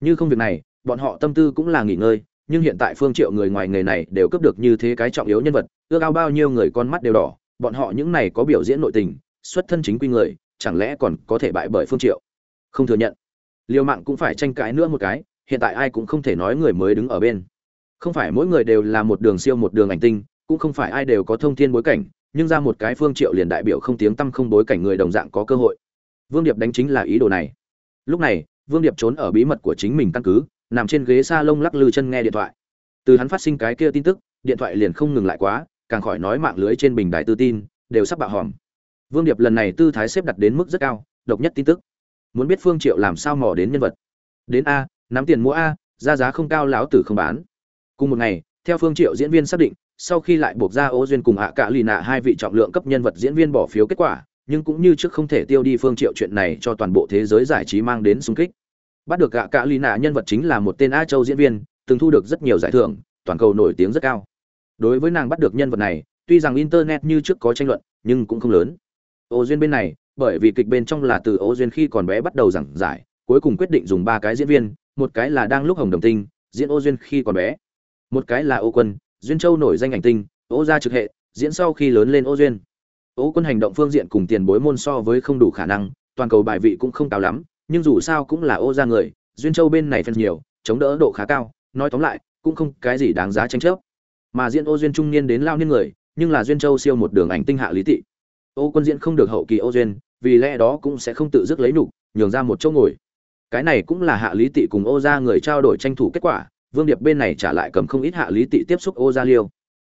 A: Như không việc này, bọn họ tâm tư cũng là nghỉ ngơi, nhưng hiện tại phương triệu người ngoài nghề này đều cấp được như thế cái trọng yếu nhân vật, ước ao bao nhiêu người con mắt đều đỏ, bọn họ những này có biểu diễn nội tình, xuất thân chính quy người, chẳng lẽ còn có thể bại bởi phương triệu? Không thừa nhận. Liều mạng cũng phải tranh cãi nữa một cái, hiện tại ai cũng không thể nói người mới đứng ở bên. Không phải mỗi người đều là một đường siêu một đường ảnh tinh, cũng không phải ai đều có thông thiên bối cảnh nhưng ra một cái phương triệu liền đại biểu không tiếng tâm không bối cảnh người đồng dạng có cơ hội. Vương điệp đánh chính là ý đồ này. Lúc này, vương điệp trốn ở bí mật của chính mình căn cứ, nằm trên ghế sa lông lắc lư chân nghe điện thoại. Từ hắn phát sinh cái kia tin tức, điện thoại liền không ngừng lại quá, càng khỏi nói mạng lưới trên bình đài tư tin, đều sắp bạo hòm vương điệp lần này tư thái xếp đặt đến mức rất cao, độc nhất tin tức. Muốn biết phương triệu làm sao mò đến nhân vật. Đến a, nắm tiền mua a ra giá không cao láo tử không bán. Cùng một ngày, theo phương triệu diễn viên xác định sau khi lại buộc ra ô duyên cùng hạ cả lì nạ hai vị trọng lượng cấp nhân vật diễn viên bỏ phiếu kết quả, nhưng cũng như trước không thể tiêu đi phương triệu chuyện này cho toàn bộ thế giới giải trí mang đến xung kích. Bắt được gạ cả lì nạ nhân vật chính là một tên a châu diễn viên, từng thu được rất nhiều giải thưởng, toàn cầu nổi tiếng rất cao. Đối với nàng bắt được nhân vật này, tuy rằng internet như trước có tranh luận, nhưng cũng không lớn. Ô duyên bên này, bởi vì kịch bên trong là từ ô duyên khi còn bé bắt đầu giảng giải, cuối cùng quyết định dùng ba cái diễn viên, một cái là đang lúc hồng đồng tinh, diễn ô duyên khi còn bé. Một cái là ô quân duyên châu nổi danh ảnh tinh, ô gia trực hệ, diễn sau khi lớn lên ô duyên. Ô quân hành động phương diện cùng tiền bối môn so với không đủ khả năng, toàn cầu bài vị cũng không cao lắm, nhưng dù sao cũng là ô gia người, duyên châu bên này phân nhiều, chống đỡ độ khá cao, nói tóm lại, cũng không cái gì đáng giá tranh chấp. Mà diễn ô duyên trung niên đến lao niên người, nhưng là duyên châu siêu một đường ảnh tinh hạ lý tị. Ô quân diễn không được hậu kỳ ô duyên, vì lẽ đó cũng sẽ không tự dứt lấy nhục, nhường ra một chỗ ngồi. Cái này cũng là hạ lý tị cùng ô gia người trao đổi tranh thủ kết quả vương điệp bên này trả lại cầm không ít hạ lý tị tiếp xúc ô gia liêu.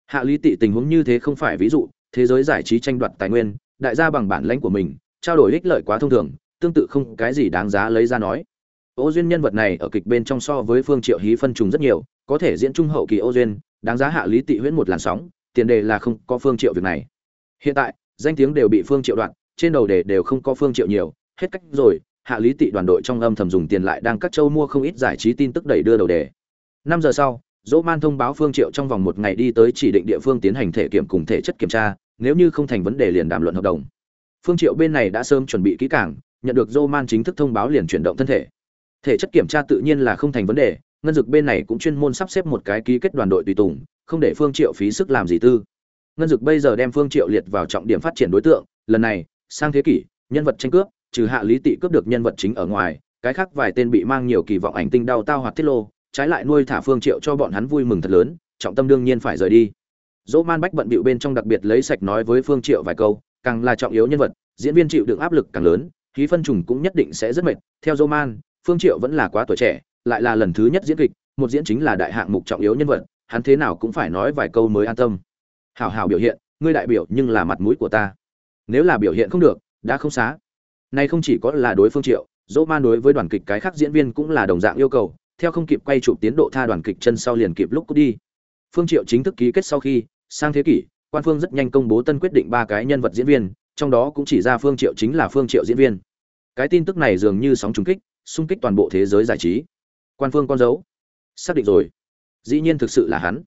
A: Hạ lý tị tình huống như thế không phải ví dụ, thế giới giải trí tranh đoạt tài nguyên, đại gia bằng bản lãnh của mình, trao đổi ích lợi quá thông thường, tương tự không cái gì đáng giá lấy ra nói. Ô duyên nhân vật này ở kịch bên trong so với phương triệu hí phân trùng rất nhiều, có thể diễn trung hậu kỳ ô duyên, đáng giá hạ lý tị huyễn một làn sóng, tiền đề là không có phương triệu việc này. Hiện tại, danh tiếng đều bị phương triệu đoạn trên đầu đề đều không có phương triệu nhiều, hết cách rồi, hạ lý tị đoàn đội trong âm thầm dùng tiền lại đang các châu mua không ít giải trí tin tức đẩy đưa đầu đề năm giờ sau, dỗ man thông báo phương triệu trong vòng một ngày đi tới chỉ định địa phương tiến hành thể kiểm cùng thể chất kiểm tra, nếu như không thành vấn đề liền đàm luận hợp đồng. Phương triệu bên này đã sớm chuẩn bị kỹ càng, nhận được dỗ man chính thức thông báo liền chuyển động thân thể. Thể chất kiểm tra tự nhiên là không thành vấn đề, ngân dực bên này cũng chuyên môn sắp xếp một cái ký kết đoàn đội tùy tùng, không để phương triệu phí sức làm gì tư. Ngân dực bây giờ đem phương triệu liệt vào trọng điểm phát triển đối tượng, lần này, sang thế kỷ, nhân vật tranh cướp, trừ hạ lý tị cướp được nhân vật chính ở ngoài, cái khác vài tên bị mang nhiều kỳ vọng ảnh tinh đau tao hoặc tiết lô trái lại nuôi thả phương triệu cho bọn hắn vui mừng thật lớn, trọng tâm đương nhiên phải rời đi. Dỗ man bách bận bịu bên trong đặc biệt lấy sạch nói với phương triệu vài câu, càng là trọng yếu nhân vật, diễn viên chịu đựng áp lực càng lớn, khí phân trùng cũng nhất định sẽ rất mệt. Theo dỗ man, phương triệu vẫn là quá tuổi trẻ, lại là lần thứ nhất diễn kịch, một diễn chính là đại hạng mục trọng yếu nhân vật, hắn thế nào cũng phải nói vài câu mới an tâm. Hảo hảo biểu hiện, ngươi đại biểu nhưng là mặt mũi của ta. Nếu là biểu hiện không được, đã không xá. Nay không chỉ có là đối phương triệu, dỗ man đối với đoàn kịch cái khác diễn viên cũng là đồng dạng yêu cầu theo không kịp quay chụp tiến độ tha đoàn kịch chân sau liền kịp lúc cút đi. Phương triệu chính thức ký kết sau khi, sang thế kỷ, quan phương rất nhanh công bố tân quyết định ba cái nhân vật diễn viên, trong đó cũng chỉ ra phương triệu chính là phương triệu diễn viên. Cái tin tức này dường như sóng trùng kích, xung kích toàn bộ thế giới giải trí. Quan phương con dấu. Xác định rồi. Dĩ nhiên thực sự là hắn.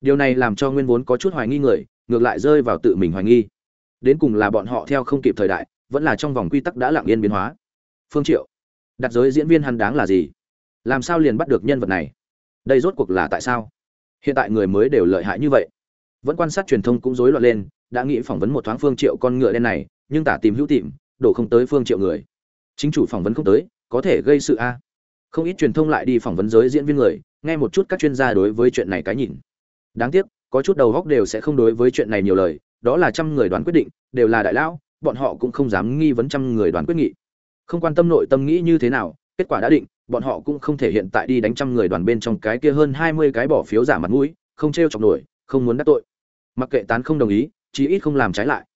A: Điều này làm cho nguyên vốn có chút hoài nghi người, ngược lại rơi vào tự mình hoài nghi. Đến cùng là bọn họ theo không kịp thời đại, vẫn là trong vòng quy tắc đã lặng yên biến hóa. Phương triệu, đặt giới diễn viên hắn đáng là gì? Làm sao liền bắt được nhân vật này? Đây rốt cuộc là tại sao? Hiện tại người mới đều lợi hại như vậy. Vẫn quan sát truyền thông cũng rối loạn lên, đã nghĩ phỏng vấn một thoáng phương triệu con ngựa đen này, nhưng tả tìm hữu tìm, đổ không tới phương triệu người. Chính chủ phỏng vấn không tới, có thể gây sự a. Không ít truyền thông lại đi phỏng vấn giới diễn viên người, nghe một chút các chuyên gia đối với chuyện này cái nhìn. Đáng tiếc, có chút đầu góc đều sẽ không đối với chuyện này nhiều lời, đó là trăm người đoán quyết định, đều là đại lão, bọn họ cũng không dám nghi vấn trăm người đoán quyết nghị. Không quan tâm nội tâm nghĩ như thế nào, kết quả đã định bọn họ cũng không thể hiện tại đi đánh trăm người đoàn bên trong cái kia hơn hai mươi cái bỏ phiếu giả mặt mũi không treo chọc nổi không muốn đắc tội mặc kệ tán không đồng ý chí ít không làm trái lại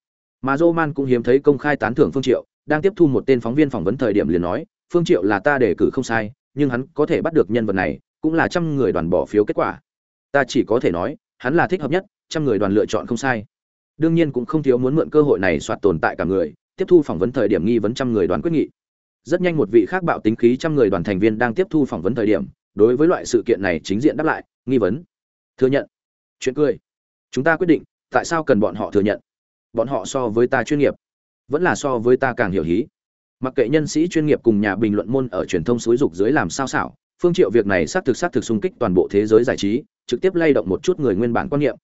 A: mà Roman cũng hiếm thấy công khai tán thưởng Phương Triệu, đang tiếp thu một tên phóng viên phỏng vấn thời điểm liền nói, Phương Triệu là ta đề cử không sai, nhưng hắn có thể bắt được nhân vật này, cũng là trăm người đoàn bỏ phiếu kết quả. Ta chỉ có thể nói, hắn là thích hợp nhất, trăm người đoàn lựa chọn không sai. Đương nhiên cũng không thiếu muốn mượn cơ hội này soạt tồn tại cả người, tiếp thu phỏng vấn thời điểm nghi vấn trăm người đoàn quyết nghị. Rất nhanh một vị khác bạo tính khí trăm người đoàn thành viên đang tiếp thu phỏng vấn thời điểm, đối với loại sự kiện này chính diện đáp lại, nghi vấn. Thừa nhận. Chuyện cười. Chúng ta quyết định, tại sao cần bọn họ thừa nhận? Bọn họ so với ta chuyên nghiệp, vẫn là so với ta càng hiểu hí mặc kệ nhân sĩ chuyên nghiệp cùng nhà bình luận môn ở truyền thông xúi dục dưới làm sao xảo phương triệu việc này xác thực xác thực xung kích toàn bộ thế giới giải trí trực tiếp lay động một chút người nguyên bản quan niệm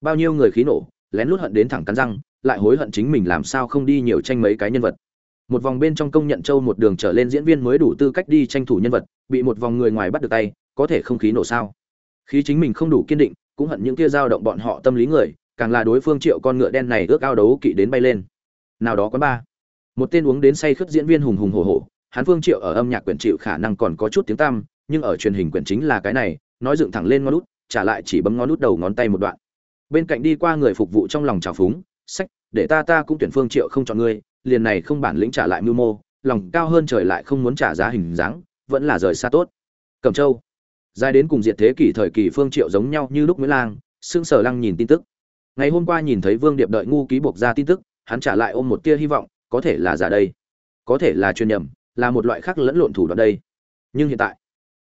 A: bao nhiêu người khí nổ lén lút hận đến thẳng cắn răng lại hối hận chính mình làm sao không đi nhiều tranh mấy cái nhân vật một vòng bên trong công nhận châu một đường trở lên diễn viên mới đủ tư cách đi tranh thủ nhân vật, bị một vòng người ngoài bắt được tay, có thể không khí nổ sao? Khí chính mình không đủ kiên định, cũng hận những kia dao động bọn họ tâm lý người, càng là đối phương triệu con ngựa đen này ước ao đấu kỵ đến bay lên. Nào đó có ba. Một tên uống đến say khướt diễn viên hùng hùng hổ hổ, hắn phương triệu ở âm nhạc quyển chịu khả năng còn có chút tiếng tăm, nhưng ở truyền hình quyển chính là cái này, nói dựng thẳng lên ngón út, trả lại chỉ bấm ngón út đầu ngón tay một đoạn. Bên cạnh đi qua người phục vụ trong lòng trào phúng, sách, để ta ta cũng tuyển phương triệu không chọn ngươi liền này không bản lĩnh trả lại mưu mô, lòng cao hơn trời lại không muốn trả giá hình dáng, vẫn là rời xa tốt. Cẩm châu. Dài đến cùng diệt thế kỷ thời kỳ phương triệu giống nhau như lúc nguyễn lang xương sở lăng nhìn tin tức. Ngày hôm qua nhìn thấy vương điệp đợi ngu ký buộc ra tin tức, hắn trả lại ôm một tia hy vọng, có thể là giả đây. Có thể là chuyên nhầm, là một loại khác lẫn lộn thủ đoạn đây. Nhưng hiện tại,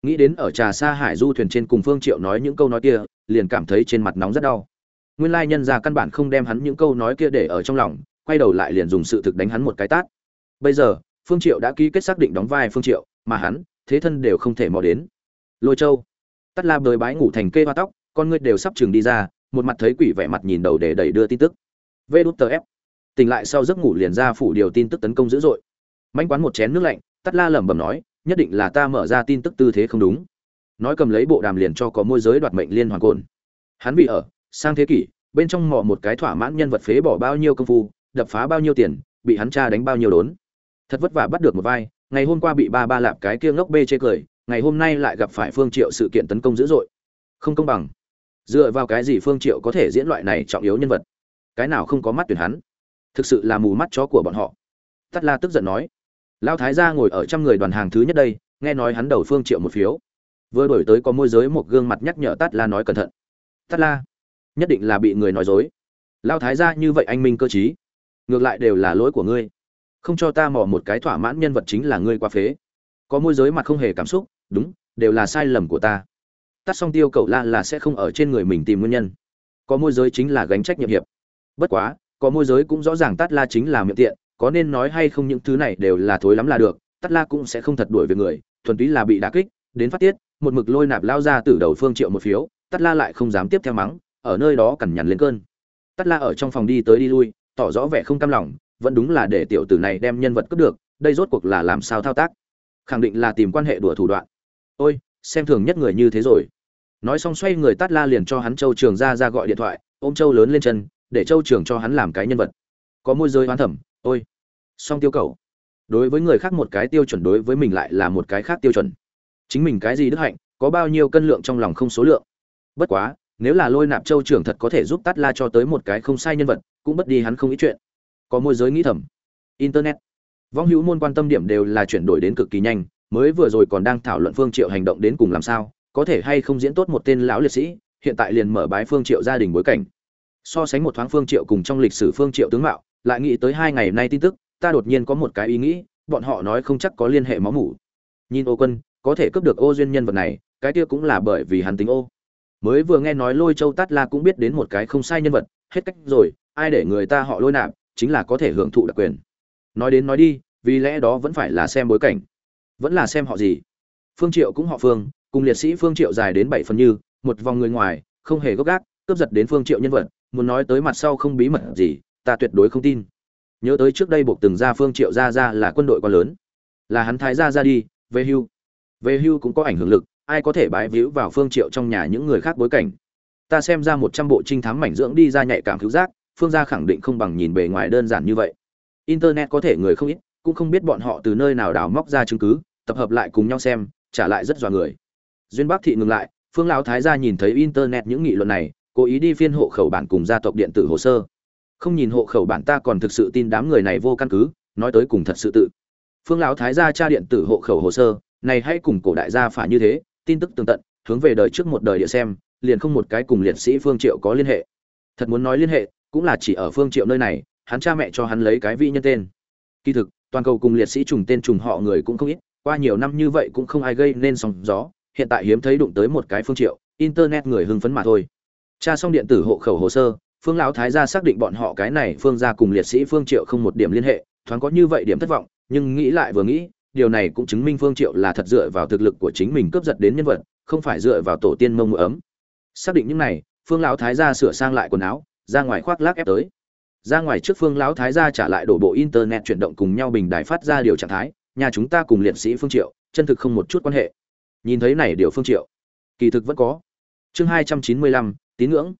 A: nghĩ đến ở trà xa hải du thuyền trên cùng phương triệu nói những câu nói kia, liền cảm thấy trên mặt nóng rất đau. Nguyên lai nhân gia căn bản không đem hắn những câu nói kia để ở trong lòng quay đầu lại liền dùng sự thực đánh hắn một cái tát. Bây giờ, phương triệu đã ký kết xác định đóng vai phương triệu, mà hắn, thế thân đều không thể mò đến. Lôi châu. Tắt la bới bái ngủ thành kê hoa tóc, con ngươi đều sắp chừng đi ra, một mặt thấy quỷ vẻ mặt nhìn đầu để đẩy đưa tin tức. Vê đút tờ ép. Tỉnh lại sau giấc ngủ liền ra phủ điều tin tức tấn công dữ dội. Manh quán một chén nước lạnh, tắt la lẩm bẩm nói, nhất định là ta mở ra tin tức tư thế không đúng. Nói cầm lấy bộ đàm liền cho có môi giới đoạt mệnh liên hoàn cồn. Hắn bị ở, sang thế kỷ, bên trong mò một cái thỏa mãn nhân vật phế bỏ bao nhiêu công phu đập phá bao nhiêu tiền, bị hắn cha đánh bao nhiêu đốn. Thật vất vả bắt được một vai, ngày hôm qua bị ba ba lạp cái kia ngốc bê chê cười, ngày hôm nay lại gặp phải phương triệu sự kiện tấn công dữ dội. Không công bằng. Dựa vào cái gì phương triệu có thể diễn loại này trọng yếu nhân vật? Cái nào không có mắt tuyển hắn? Thực sự là mù mắt chó của bọn họ. Tắt la tức giận nói. Lao thái gia ngồi ở trăm người đoàn hàng thứ nhất đây, nghe nói hắn đầu phương triệu một phiếu. Vừa đổi tới có môi giới một gương mặt nhắc nhở Tát la nói cẩn thận. Tát la, nhất định là bị người nói dối. Lao thái gia như vậy anh minh cơ trí ngược lại đều là lỗi của ngươi. Không cho ta mò một cái thỏa mãn nhân vật chính là ngươi qua phế. Có môi giới mặt không hề cảm xúc, đúng, đều là sai lầm của ta. Tắt xong tiêu cậu la là sẽ không ở trên người mình tìm nguyên nhân. Có môi giới chính là gánh trách nhiệm hiệp. Bất quá, có môi giới cũng rõ ràng tát la chính là miệng tiện, có nên nói hay không những thứ này đều là thối lắm là được tát la cũng sẽ không thật đuổi về người, thuần túy là bị đả kích, đến phát tiết, một mực lôi nạp lao ra từ đầu phương triệu một phiếu tát la lại không dám tiếp theo mắng, ở nơi đó cằn nhằn lên cơn. Tắt la ở trong phòng đi tới đi lui tỏ rõ vẻ không cam lòng, vẫn đúng là để tiểu tử này đem nhân vật cướp được, đây rốt cuộc là làm sao thao tác? Khẳng định là tìm quan hệ đùa thủ đoạn. Ôi, xem thường nhất người như thế rồi. Nói xong xoay người tát la liền cho hắn châu trường ra ra gọi điện thoại, ôm châu lớn lên chân, để châu trường cho hắn làm cái nhân vật. Có môi giới hoán thẩm, ôi. Song tiêu cầu đối với người khác một cái tiêu chuẩn, đối với mình lại là một cái khác tiêu chuẩn. Chính mình cái gì đức hạnh, có bao nhiêu cân lượng trong lòng không số lượng. Bất quá, nếu là lôi nạp châu trưởng thật có thể giúp tát la cho tới một cái không sai nhân vật cũng bất đi hắn không ý chuyện. Có môi giới nghĩ thầm. Internet. Vong hữu môn quan tâm điểm đều là chuyển đổi đến cực kỳ nhanh, mới vừa rồi còn đang thảo luận phương triệu hành động đến cùng làm sao, có thể hay không diễn tốt một tên lão liệt sĩ, hiện tại liền mở bái phương triệu gia đình bối cảnh. So sánh một thoáng phương triệu cùng trong lịch sử phương triệu tướng mạo, lại nghĩ tới hai ngày nay tin tức, ta đột nhiên có một cái ý nghĩ, bọn họ nói không chắc có liên hệ máu mủ. Nhìn ô quân, có thể cướp được ô duyên nhân vật này, cái kia cũng là bởi vì hắn tính ô. Mới vừa nghe nói lôi châu tát la cũng biết đến một cái không sai nhân vật, hết cách rồi ai để người ta họ lôi nạp, chính là có thể hưởng thụ đặc quyền. Nói đến nói đi, vì lẽ đó vẫn phải là xem bối cảnh. Vẫn là xem họ gì. Phương triệu cũng họ phương, cùng liệt sĩ phương triệu dài đến bảy phần như, một vòng người ngoài, không hề gốc gác, cướp giật đến phương triệu nhân vật, muốn nói tới mặt sau không bí mật gì, ta tuyệt đối không tin. Nhớ tới trước đây buộc từng ra phương triệu gia gia là quân đội quá lớn. Là hắn thái gia ra đi, về hưu. Về hưu cũng có ảnh hưởng lực, ai có thể bái víu vào phương triệu trong nhà những người khác bối cảnh. Ta xem ra một trăm bộ trinh thám mảnh dưỡng đi ra nhạy cảm cứu giác phương gia khẳng định không bằng nhìn bề ngoài đơn giản như vậy. Internet có thể người không ít, cũng không biết bọn họ từ nơi nào đào móc ra chứng cứ, tập hợp lại cùng nhau xem, trả lại rất dọa người. Duyên bắc thị ngừng lại, phương lão thái gia nhìn thấy internet những nghị luận này, cố ý đi phiên hộ khẩu bản cùng gia tộc điện tử hồ sơ. Không nhìn hộ khẩu bản ta còn thực sự tin đám người này vô căn cứ, nói tới cùng thật sự tự. Phương lão thái gia tra điện tử hộ khẩu hồ sơ, này hãy cùng cổ đại gia phả như thế, tin tức tường tận, hướng về đời trước một đời địa xem, liền không một cái cùng liệt sĩ phương triệu có liên hệ. Thật muốn nói liên hệ cũng là chỉ ở phương triệu nơi này, hắn cha mẹ cho hắn lấy cái vị nhân tên. Kỳ thực, toàn cầu cùng liệt sĩ trùng tên trùng họ người cũng không ít, qua nhiều năm như vậy cũng không ai gây nên sóng gió, hiện tại hiếm thấy đụng tới một cái phương triệu, internet người hưng phấn mà thôi. Tra xong điện tử hộ khẩu hồ sơ, phương lão thái gia xác định bọn họ cái này phương gia cùng liệt sĩ phương triệu không một điểm liên hệ, thoáng có như vậy điểm thất vọng, nhưng nghĩ lại vừa nghĩ, điều này cũng chứng minh phương triệu là thật dựa vào thực lực của chính mình cướp giật đến nhân vật, không phải dựa vào tổ tiên mông ấm. Xác định những này, phương lão thái gia sửa sang lại quần áo ra ngoài khoác lác ép tới. Ra ngoài trước phương lão thái gia trả lại đổ bộ internet chuyển động cùng nhau bình đài phát ra điều trạng thái, nhà chúng ta cùng liệt sĩ phương triệu, chân thực không một chút quan hệ. Nhìn thấy này điều phương triệu, kỳ thực vẫn có. Chương hai trăm chín mươi lăm, tín ngưỡng.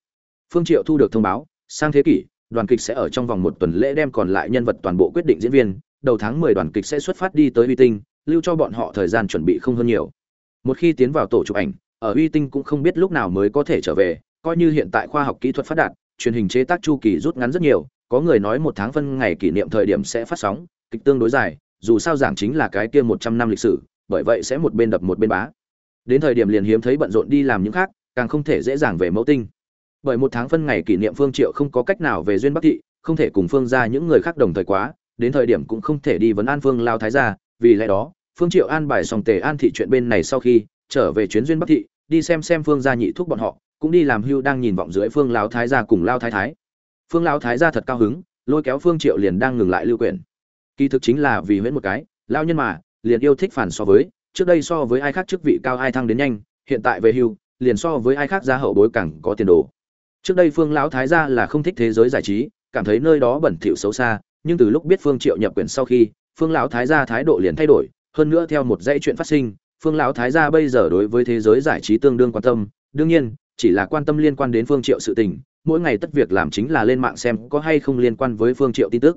A: Phương triệu thu được thông báo, sang thế kỷ, đoàn kịch sẽ ở trong vòng một tuần lễ đem còn lại nhân vật toàn bộ quyết định diễn viên, đầu tháng mười đoàn kịch sẽ xuất phát đi tới uy tinh, lưu cho bọn họ thời gian chuẩn bị không hơn nhiều. Một khi tiến vào tổ chụp ảnh, ở uy tinh cũng không biết lúc nào mới có thể trở về, coi như hiện tại khoa học kỹ thuật phát đạt truyền hình chế tác chu kỳ rút ngắn rất nhiều, có người nói một tháng phân ngày kỷ niệm thời điểm sẽ phát sóng, kịch tương đối dài, dù sao giảng chính là cái kia một trăm năm lịch sử, bởi vậy sẽ một bên đập một bên bá. Đến thời điểm liền hiếm thấy bận rộn đi làm những khác, càng không thể dễ dàng về mẫu tinh. Bởi một tháng phân ngày kỷ niệm phương triệu không có cách nào về duyên bắc thị, không thể cùng phương ra những người khác đồng thời quá, đến thời điểm cũng không thể đi vấn an phương lao thái gia, vì lẽ đó, phương triệu an bài xong tề an thị chuyện bên này sau khi trở về chuyến duyên bắc thị, đi xem xem phương gia nhị thuốc bọn họ cũng đi làm hưu đang nhìn vọng dưới phương Lão thái gia cùng lao thái thái. Phương Lão thái gia thật cao hứng, lôi kéo phương triệu liền đang ngừng lại lưu quyển. Kỳ thực chính là vì huyễn một cái lao nhân mà, liền yêu thích phản so với, trước đây so với ai khác chức vị cao ai thăng đến nhanh, hiện tại về hưu, liền so với ai khác gia hậu bối càng có tiền đồ. Trước đây phương lão thái gia là không thích thế giới giải trí, cảm thấy nơi đó bẩn thỉu xấu xa, nhưng từ lúc biết phương triệu nhập quyền sau khi, phương lão thái gia thái độ liền thay đổi, hơn nữa theo một dãy chuyện phát sinh, phương lão thái gia bây giờ đối với thế giới giải trí tương đương quan tâm, đương nhiên chỉ là quan tâm liên quan đến phương triệu sự tình, mỗi ngày tất việc làm chính là lên mạng xem có hay không liên quan với phương triệu tin tức.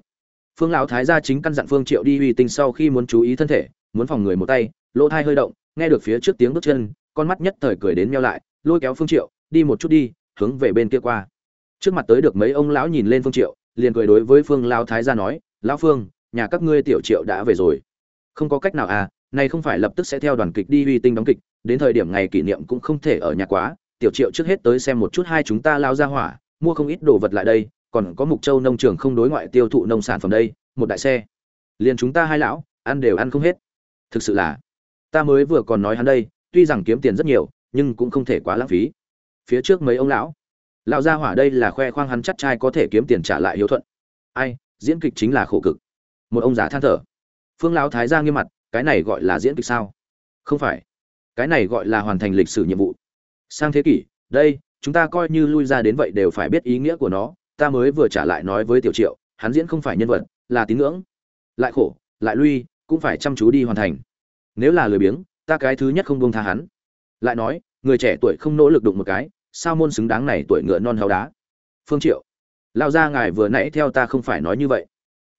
A: Phương lão thái gia chính căn dặn phương triệu đi uy tinh sau khi muốn chú ý thân thể, muốn phòng người một tay, lỗ thai hơi động, nghe được phía trước tiếng bước chân, con mắt nhất thời cười đến nheo lại, lôi kéo phương triệu, đi một chút đi, hướng về bên kia qua. Trước mặt tới được mấy ông lão nhìn lên phương triệu, liền cười đối với phương lão thái gia nói, lão phương, nhà các ngươi tiểu triệu đã về rồi. Không có cách nào à này không phải lập tức sẽ theo đoàn kịch đi uy tinh đóng kịch, đến thời điểm ngày kỷ niệm cũng không thể ở nhà quá tiểu triệu trước hết tới xem một chút hai chúng ta lao ra hỏa, mua không ít đồ vật lại đây, còn có mục châu nông trường không đối ngoại tiêu thụ nông sản phẩm đây, một đại xe. Liền chúng ta hai lão, ăn đều ăn không hết. Thực sự là, ta mới vừa còn nói hắn đây, tuy rằng kiếm tiền rất nhiều, nhưng cũng không thể quá lãng phí. Phía trước mấy ông lão lão gia hỏa đây là khoe khoang hắn chắc trai có thể kiếm tiền trả lại hiếu thuận. Ai, diễn kịch chính là khổ cực. Một ông già than thở. Phương lão thái gia nghiêm mặt, cái này gọi là diễn kịch sao? Không phải. Cái này gọi là hoàn thành lịch sử nhiệm vụ sang thế kỷ, đây, chúng ta coi như lui ra đến vậy đều phải biết ý nghĩa của nó. Ta mới vừa trả lại nói với tiểu triệu, hắn diễn không phải nhân vật, là tín ngưỡng. Lại khổ, lại lui, cũng phải chăm chú đi hoàn thành. Nếu là lười biếng, ta cái thứ nhất không buông tha hắn. Lại nói, người trẻ tuổi không nỗ lực đụng một cái, sao môn xứng đáng này tuổi ngựa non heo đá? Phương triệu lao gia ngài vừa nãy theo ta không phải nói như vậy.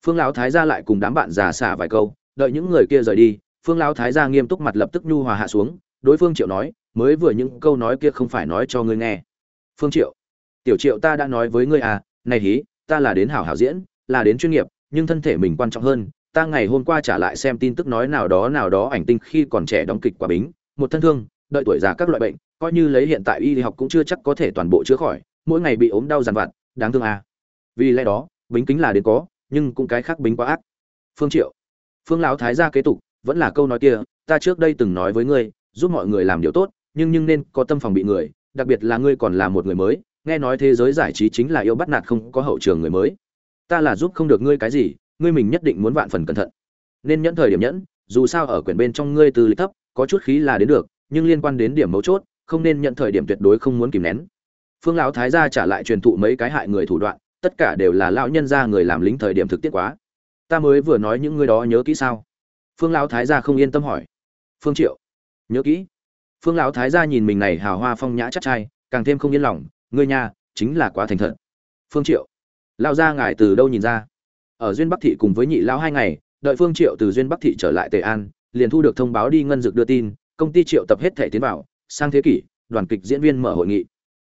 A: Phương lão thái gia lại cùng đám bạn già xả vài câu, đợi những người kia rời đi, phương lão thái gia nghiêm túc mặt lập tức nhu hòa hạ xuống đối phương triệu nói, mới vừa những câu nói kia không phải nói cho ngươi nghe phương triệu, tiểu triệu ta đã nói với ngươi à này hí, ta là đến hảo hảo diễn, là đến chuyên nghiệp, nhưng thân thể mình quan trọng hơn, ta ngày hôm qua trả lại xem tin tức nói nào đó nào đó ảnh tinh khi còn trẻ đóng kịch quả bính, một thân thương, đợi tuổi già các loại bệnh, coi như lấy hiện tại y học cũng chưa chắc có thể toàn bộ chữa khỏi, mỗi ngày bị ốm đau dằn vặt, đáng thương à. vì lẽ đó, bính kính là đến có, nhưng cũng cái khác bính quá ác phương triệu, phương lão thái gia kế tục, vẫn là câu nói kia, ta trước đây từng nói với ngươi giúp mọi người làm điều tốt, nhưng nhưng nên có tâm phòng bị người, đặc biệt là ngươi còn là một người mới, nghe nói thế giới giải trí chính là yêu bắt nạt không có hậu trường người mới. Ta là giúp không được ngươi cái gì, ngươi mình nhất định muốn vạn phần cẩn thận. Nên nhẫn thời điểm nhẫn, dù sao ở quyển bên trong ngươi từ lực thấp, có chút khí là đến được, nhưng liên quan đến điểm mấu chốt, không nên nhận thời điểm tuyệt đối không muốn kìm nén. Phương lão thái gia trả lại truyền thụ mấy cái hại người thủ đoạn, tất cả đều là lão nhân gia người làm lính thời điểm thực tiết quá. Ta mới vừa nói những người đó nhớ kỹ sao? Phương lão thái gia không yên tâm hỏi. Phương triệu nhớ kỹ. Phương lão thái gia nhìn mình này hào hoa phong nhã chắc trai, càng thêm không yên lòng, ngươi nha, chính là quá thành thật. Phương triệu. Lão gia ngài từ đâu nhìn ra? Ở duyên bắc thị cùng với nhị lão hai ngày, đợi phương triệu từ duyên bắc thị trở lại tề an, liền thu được thông báo đi ngân dược đưa tin, công ty triệu tập hết thể tiến vào, sang thế kỷ, đoàn kịch diễn viên mở hội nghị.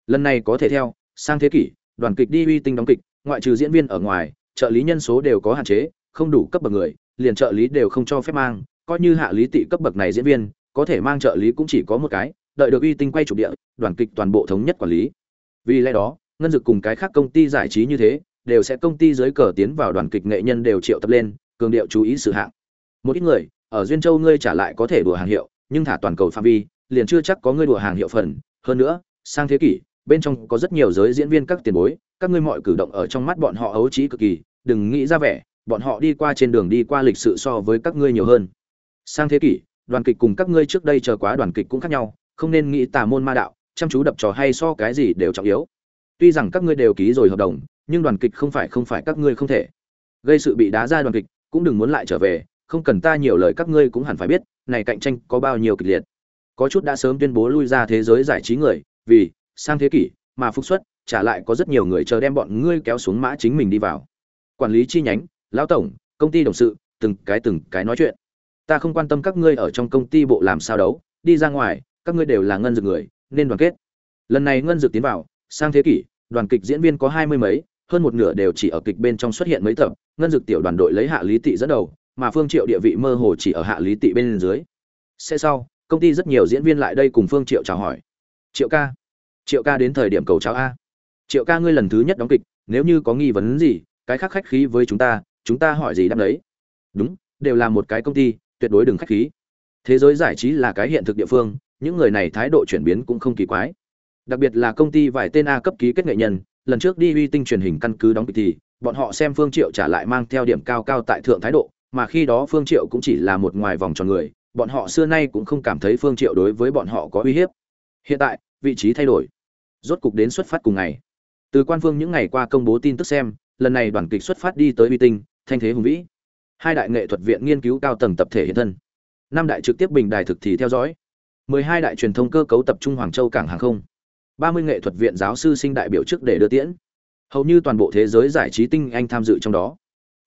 A: Lần này có thể theo, sang thế kỷ, đoàn kịch đi uy tinh đóng kịch, ngoại trừ diễn viên ở ngoài, trợ lý nhân số đều có hạn chế, không đủ cấp bậc người, liền trợ lý đều không cho phép mang, coi như hạ lý tị cấp bậc này diễn viên có thể mang trợ lý cũng chỉ có một cái, đợi được uy tinh quay trục địa, đoàn kịch toàn bộ thống nhất quản lý. Vì lẽ đó, ngân dực cùng cái khác công ty giải trí như thế, đều sẽ công ty dưới cờ tiến vào đoàn kịch nghệ nhân đều triệu tập lên, cường điệu chú ý sự hạng. Một ít người, ở duyên châu ngươi trả lại có thể đùa hàng hiệu, nhưng thả toàn cầu phạm vi, liền chưa chắc có ngươi đùa hàng hiệu phần. Hơn nữa, sang thế kỷ, bên trong có rất nhiều giới diễn viên các tiền bối, các ngươi mọi cử động ở trong mắt bọn họ ấu trí cực kỳ, đừng nghĩ ra vẻ, bọn họ đi qua trên đường đi qua lịch sự so với các ngươi nhiều hơn. Sang thế kỷ đoàn kịch cùng các ngươi trước đây chờ quá đoàn kịch cũng khác nhau, không nên nghĩ tà môn ma đạo, chăm chú đập trò hay so cái gì đều trọng yếu. Tuy rằng các ngươi đều ký rồi hợp đồng, nhưng đoàn kịch không phải không phải các ngươi không thể. Gây sự bị đá ra đoàn kịch, cũng đừng muốn lại trở về, không cần ta nhiều lời các ngươi cũng hẳn phải biết, này cạnh tranh có bao nhiêu kịch liệt. Có chút đã sớm tuyên bố lui ra thế giới giải trí người, vì, sang thế kỷ, mà phúc xuất trả lại có rất nhiều người chờ đem bọn ngươi kéo xuống mã chính mình đi vào. Quản lý chi nhánh, lão tổng, công ty đồng sự, từng cái từng cái nói chuyện ta không quan tâm các ngươi ở trong công ty bộ làm sao đấu, đi ra ngoài, các ngươi đều là ngân dược người, nên đoàn kết. Lần này ngân dược tiến vào, sang thế kỷ, đoàn kịch diễn viên có hai mươi mấy, hơn một nửa đều chỉ ở kịch bên trong xuất hiện mấy tập, ngân dược tiểu đoàn đội lấy hạ lý tị dẫn đầu, mà phương triệu địa vị mơ hồ chỉ ở hạ lý tị bên dưới. Sẽ sau, công ty rất nhiều diễn viên lại đây cùng phương triệu chào hỏi. Triệu ca triệu ca đến thời điểm cầu chào a. Triệu ca ngươi lần thứ nhất đóng kịch, nếu như có nghi vấn gì, cái khác khách khí với chúng ta chúng ta hỏi gì đáp đấy đúng, đều là một cái công ty tuyệt đối đừng khách khí. Thế giới giải trí là cái hiện thực địa phương, những người này thái độ chuyển biến cũng không kỳ quái. Đặc biệt là công ty vài tên a cấp ký kết nghệ nhân, lần trước đi uy tinh truyền hình căn cứ đóng kịch thì, bọn họ xem phương triệu trả lại mang theo điểm cao cao tại thượng thái độ, mà khi đó phương triệu cũng chỉ là một ngoài vòng tròn người, bọn họ xưa nay cũng không cảm thấy phương triệu đối với bọn họ có uy hiếp. Hiện tại, vị trí thay đổi. Rốt cục đến xuất phát cùng ngày. Từ quan phương những ngày qua công bố tin tức xem, lần này đoàn kịch xuất phát đi tới uy tinh, thanh thế hùng vĩ hai đại nghệ thuật viện nghiên cứu cao tầng tập thể hiện thân. Năm đại trực tiếp bình đài thực thì theo dõi. Mười hai đại truyền thông cơ cấu tập trung hoàng châu cảng hàng không. Ba mươi nghệ thuật viện giáo sư sinh đại biểu trước để đưa tiễn. Hầu như toàn bộ thế giới giải trí tinh anh tham dự trong đó.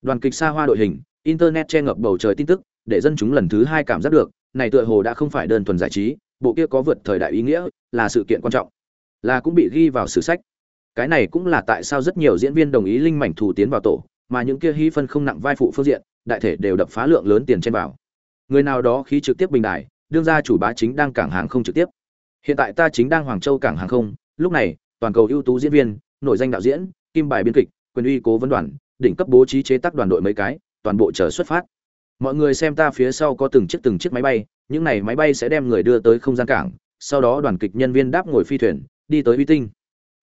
A: Đoàn kịch xa hoa đội hình, internet che ngập bầu trời tin tức, để dân chúng lần thứ hai cảm giác được, này tựa hồ đã không phải đơn thuần giải trí, bộ kia có vượt thời đại ý nghĩa, là sự kiện quan trọng. Là cũng bị ghi vào sử sách. Cái này cũng là tại sao rất nhiều diễn viên đồng ý linh mảnh thủ tiến vào tổ, mà những kia hy phân không nặng vai phụ phương diện đại thể đều đập phá lượng lớn tiền trên vào. Người nào đó khí trực tiếp bình đài đương ra chủ bá chính đang cảng hàng không trực tiếp. Hiện tại ta chính đang hoàng châu cảng hàng không, lúc này, toàn cầu ưu tú diễn viên nội danh đạo diễn, kim bài biên kịch, quyền uy cố vấn đoàn, đỉnh cấp bố trí chế tác đoàn đội mấy cái, toàn bộ chờ xuất phát. Mọi người xem ta phía sau có từng chiếc từng chiếc máy bay, những này máy bay sẽ đem người đưa tới không gian cảng, sau đó đoàn kịch nhân viên đáp ngồi phi thuyền, đi tới uy tinh.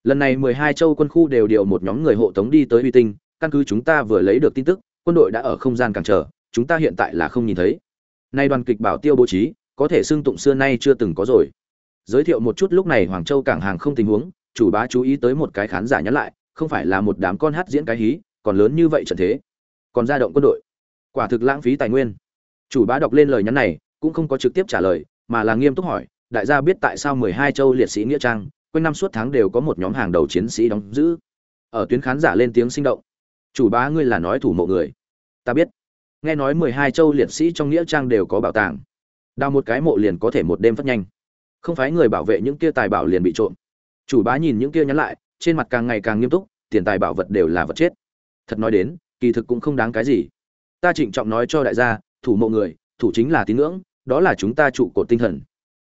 A: Lần này mười hai châu quân khu đều điều một nhóm người hộ tống đi tới uy tinh, căn cứ chúng ta vừa lấy được tin tức quân đội đã ở không gian cản trở, chúng ta hiện tại là không nhìn thấy. Nay đoàn kịch bảo tiêu bố trí có thể xưng tụng xưa nay chưa từng có rồi. Giới thiệu một chút lúc này hoàng châu cảng hàng không tình huống chủ bá chú ý tới một cái khán giả nhắn lại không phải là một đám con hát diễn cái hí còn lớn như vậy trận thế. Còn ra động quân đội. Quả thực lãng phí tài nguyên. Chủ bá đọc lên lời nhắn này cũng không có trực tiếp trả lời mà là nghiêm túc hỏi đại gia biết tại sao mười hai châu liệt sĩ nghĩa trang quanh năm suốt tháng đều có một nhóm hàng đầu chiến sĩ đóng giữ? Ở tuyến khán giả lên tiếng sinh động chủ bá ngươi là nói thủ mộ người. Ta biết. Nghe nói mười hai châu liệt sĩ trong nghĩa trang đều có bảo tàng. Đào một cái mộ liền có thể một đêm phát nhanh. Không phải người bảo vệ những kia tài bảo liền bị trộm. Chủ bá nhìn những kia nhắn lại, trên mặt càng ngày càng nghiêm túc, tiền tài bảo vật đều là vật chết. Thật nói đến, kỳ thực cũng không đáng cái gì. Ta trịnh trọng nói cho đại gia, thủ mộ người, thủ chính là tín ngưỡng, đó là chúng ta trụ cột tinh thần.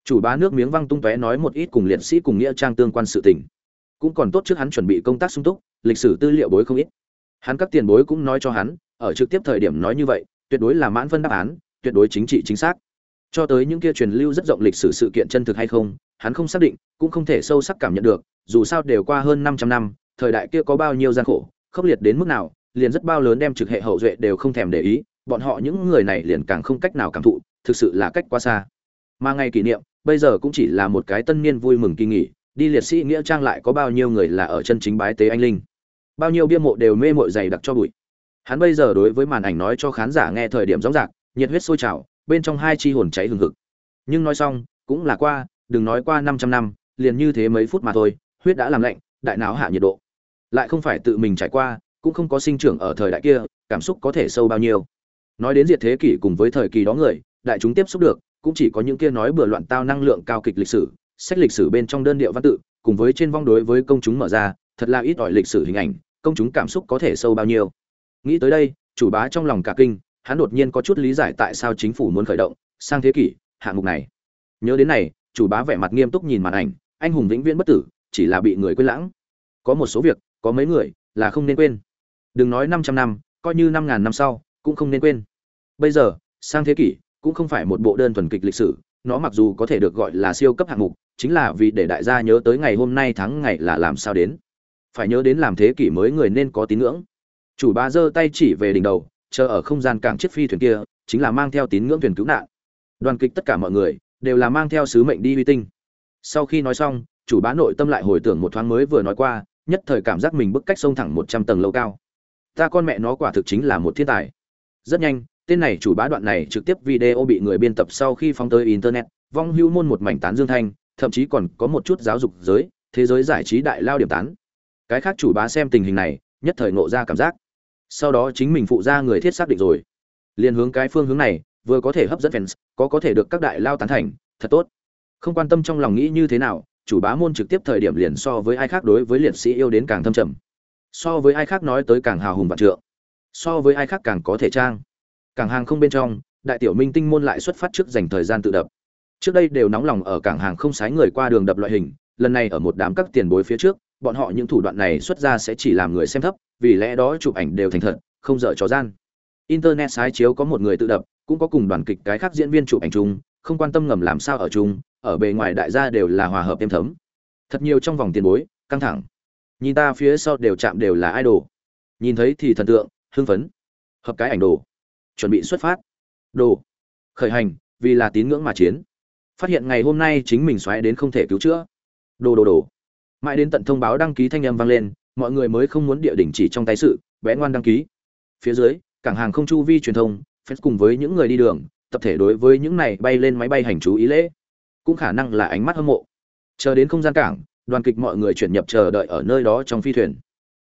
A: Chủ bá nước miếng văng tung tóe nói một ít cùng liệt sĩ cùng nghĩa trang tương quan sự tình. Cũng còn tốt trước hắn chuẩn bị công tác sung túc, lịch sử tư liệu bối không ít hắn các tiền bối cũng nói cho hắn, ở trực tiếp thời điểm nói như vậy, tuyệt đối là mãn phân đáp án, tuyệt đối chính trị chính xác. Cho tới những kia truyền lưu rất rộng lịch sử sự kiện chân thực hay không, hắn không xác định, cũng không thể sâu sắc cảm nhận được, dù sao đều qua hơn 500 năm, thời đại kia có bao nhiêu gian khổ, khốc liệt đến mức nào, liền rất bao lớn đem trực hệ hậu duệ đều không thèm để ý, bọn họ những người này liền càng không cách nào cảm thụ, thực sự là cách quá xa. Mà ngày kỷ niệm, bây giờ cũng chỉ là một cái tân niên vui mừng kỳ nghỉ, đi liệt sĩ nghĩa trang lại có bao nhiêu người là ở chân chính bái tế anh linh bao nhiêu bia mộ đều mê mội dày đặc cho bụi. Hắn bây giờ đối với màn ảnh nói cho khán giả nghe thời điểm rõ giạc nhiệt huyết sôi trào, bên trong hai chi hồn cháy hừng hực. Nhưng nói xong, cũng là qua, đừng nói qua 500 năm, liền như thế mấy phút mà thôi, huyết đã làm lạnh, đại não hạ nhiệt độ. Lại không phải tự mình trải qua, cũng không có sinh trưởng ở thời đại kia, cảm xúc có thể sâu bao nhiêu. Nói đến diệt thế kỷ cùng với thời kỳ đó người, đại chúng tiếp xúc được, cũng chỉ có những kia nói bừa loạn tao năng lượng cao kịch lịch sử, sách lịch sử bên trong đơn điệu văn tự, cùng với trên vong đối với công chúng mở ra thật là ít ỏi lịch sử hình ảnh, công chúng cảm xúc có thể sâu bao nhiêu. Nghĩ tới đây, chủ bá trong lòng cả kinh, hắn đột nhiên có chút lý giải tại sao chính phủ muốn khởi động sang thế kỷ, hạng mục này. Nhớ đến này, chủ bá vẻ mặt nghiêm túc nhìn màn ảnh, anh hùng vĩnh viễn bất tử, chỉ là bị người quên lãng. Có một số việc, có mấy người, là không nên quên. Đừng nói 500 năm, coi như năm ngàn năm sau, cũng không nên quên. Bây giờ, sang thế kỷ, cũng không phải một bộ đơn thuần kịch lịch sử, nó mặc dù có thể được gọi là siêu cấp hạng mục, chính là vì để đại gia nhớ tới ngày hôm nay tháng ngày là làm sao đến phải nhớ đến làm thế kỷ mới người nên có tín ngưỡng. Chủ bá giơ tay chỉ về đỉnh đầu, chờ ở không gian cảng chiếc phi thuyền kia, chính là mang theo tín ngưỡng thuyền cứu nạn. Đoàn kịch tất cả mọi người đều là mang theo sứ mệnh đi uy tinh. Sau khi nói xong, chủ bá nội tâm lại hồi tưởng một thoáng mới vừa nói qua, nhất thời cảm giác mình bức cách sông thẳng một trăm tầng lâu cao. Ta con mẹ nó quả thực chính là một thiên tài. Rất nhanh, tên này chủ bá đoạn này trực tiếp video bị người biên tập sau khi phóng tới internet, vong hưu môn một mảnh tán dương thanh, thậm chí còn có một chút giáo dục giới, thế giới giải trí đại lao điểm tán cái khác chủ bá xem tình hình này, nhất thời ngộ ra cảm giác. Sau đó chính mình phụ ra người thiết xác định rồi. Liền hướng cái phương hướng này, vừa có thể hấp dẫn fans, có có thể được các đại lao tán thành, thật tốt. Không quan tâm trong lòng nghĩ như thế nào, chủ bá môn trực tiếp thời điểm liền so với ai khác đối với liệt sĩ yêu đến càng thâm trầm. So với ai khác nói tới càng hào hùng vạn trượng. So với ai khác càng có thể trang. Càng hàng không bên trong, đại tiểu minh tinh môn lại xuất phát trước dành thời gian tự đập. Trước đây đều nóng lòng ở cảng hàng không sái người qua đường đập loại hình, lần này ở một đám các tiền bối phía trước bọn họ những thủ đoạn này xuất ra sẽ chỉ làm người xem thấp, vì lẽ đó chụp ảnh đều thành thật, không dở trò gian. Internet sái chiếu có một người tự đập, cũng có cùng đoàn kịch cái khác diễn viên chụp ảnh chung, không quan tâm ngầm làm sao ở chung, ở bề ngoài đại gia đều là hòa hợp êm thấm. Thật nhiều trong vòng tiền bối, căng thẳng. Nhìn ta phía sau đều chạm đều là idol. Nhìn thấy thì thần tượng, hưng phấn. Hợp cái ảnh đồ. Chuẩn bị xuất phát. Đồ. Khởi hành, vì là tín ngưỡng mà chiến. Phát hiện ngày hôm nay chính mình xoáy đến không thể cứu chữa. Đồ đồ đồ mãi đến tận thông báo đăng ký thanh âm vang lên, mọi người mới không muốn địa đỉnh chỉ trong tay sự vẽ ngoan đăng ký. Phía dưới, cảng hàng không chu vi truyền thông, phép cùng với những người đi đường, tập thể đối với những này bay lên máy bay hành chú ý lễ. Cũng khả năng là ánh mắt hâm mộ. Chờ đến không gian cảng, đoàn kịch mọi người chuyển nhập chờ đợi ở nơi đó trong phi thuyền.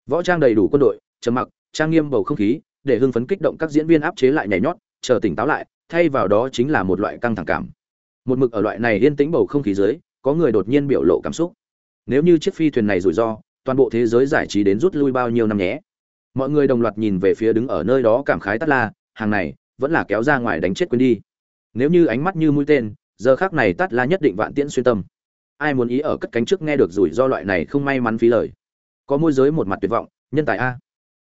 A: Võ trang đầy đủ quân đội, trầm mặc, trang nghiêm bầu không khí, để hưng phấn kích động các diễn viên áp chế lại nhảy nhót, chờ tỉnh táo lại, thay vào đó chính là một loại căng thẳng cảm. Một mực ở loại này yên tĩnh bầu không khí dưới, có người đột nhiên biểu lộ cảm xúc nếu như chiếc phi thuyền này rủi ro, toàn bộ thế giới giải trí đến rút lui bao nhiêu năm nhé? Mọi người đồng loạt nhìn về phía đứng ở nơi đó cảm khái tắt la, hàng này, vẫn là kéo ra ngoài đánh chết quên đi. Nếu như ánh mắt như mũi tên, giờ khác này tắt la nhất định vạn tiễn xuyên tâm. Ai muốn ý ở cất cánh trước nghe được rủi ro loại này không may mắn phí lời. Có môi giới một mặt tuyệt vọng, nhân tài a.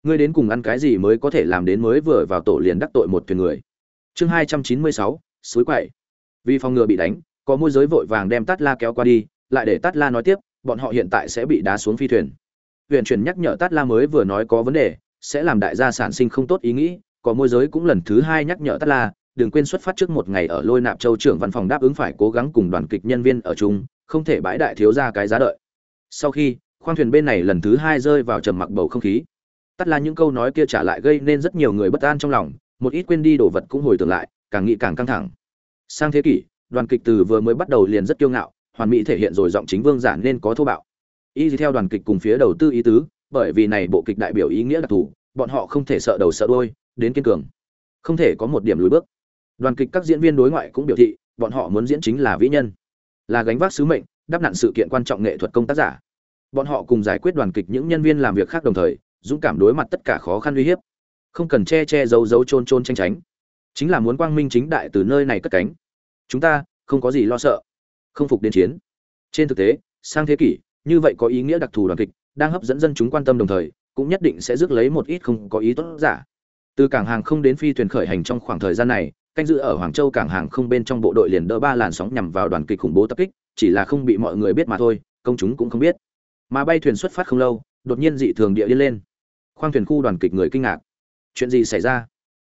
A: Ngươi đến cùng ăn cái gì mới có thể làm đến mới vừa vào tổ liền đắc tội một thuyền người? Chương hai trăm chín mươi sáu, suối quậy. Vì phòng ngừa bị đánh, có môi giới vội vàng đem tát la kéo qua đi, lại để tát la nói tiếp bọn họ hiện tại sẽ bị đá xuống phi thuyền. Huyện chuyển nhắc nhở tát la mới vừa nói có vấn đề, sẽ làm đại gia sản sinh không tốt ý nghĩ, có môi giới cũng lần thứ hai nhắc nhở tát la, đừng quên xuất phát trước một ngày ở lôi nạp châu trưởng văn phòng đáp ứng phải cố gắng cùng đoàn kịch nhân viên ở chung, không thể bãi đại thiếu ra cái giá đợi. Sau khi, khoang thuyền bên này lần thứ hai rơi vào trầm mặc bầu không khí. Tắt là những câu nói kia trả lại gây nên rất nhiều người bất an trong lòng, một ít quên đi đồ vật cũng hồi tưởng lại, càng nghĩ càng căng thẳng. Sang thế kỷ, đoàn kịch từ vừa mới bắt đầu liền rất kiêu ngạo hoàn mỹ thể hiện rồi giọng chính vương giả nên có thô bạo. Y theo đoàn kịch cùng phía đầu tư ý tứ, bởi vì này bộ kịch đại biểu ý nghĩa đặc thù, bọn họ không thể sợ đầu sợ đôi đến kiên cường. Không thể có một điểm lùi bước. Đoàn kịch các diễn viên đối ngoại cũng biểu thị, bọn họ muốn diễn chính là vĩ nhân, là gánh vác sứ mệnh, đáp nặn sự kiện quan trọng nghệ thuật công tác giả. Bọn họ cùng giải quyết đoàn kịch những nhân viên làm việc khác đồng thời, dũng cảm đối mặt tất cả khó khăn uy hiếp. Không cần che che giấu giấu trôn trôn tranh tránh. Chính là muốn quang minh chính đại từ nơi này cất cánh. Chúng ta không có gì lo sợ không phục đến chiến trên thực tế sang thế kỷ như vậy có ý nghĩa đặc thù đoàn kịch đang hấp dẫn dân chúng quan tâm đồng thời cũng nhất định sẽ rước lấy một ít không có ý tốt giả từ cảng hàng không đến phi thuyền khởi hành trong khoảng thời gian này canh dự ở Hoàng Châu cảng hàng không bên trong bộ đội liền đỡ ba làn sóng nhằm vào đoàn kịch khủng bố tập kích, chỉ là không bị mọi người biết mà thôi, công chúng cũng không biết. Mà bay thuyền xuất phát không lâu, đột nhiên dị thường địa đi lên. Khoang thuyền khu đoàn kịch người kinh ngạc. Chuyện gì xảy ra?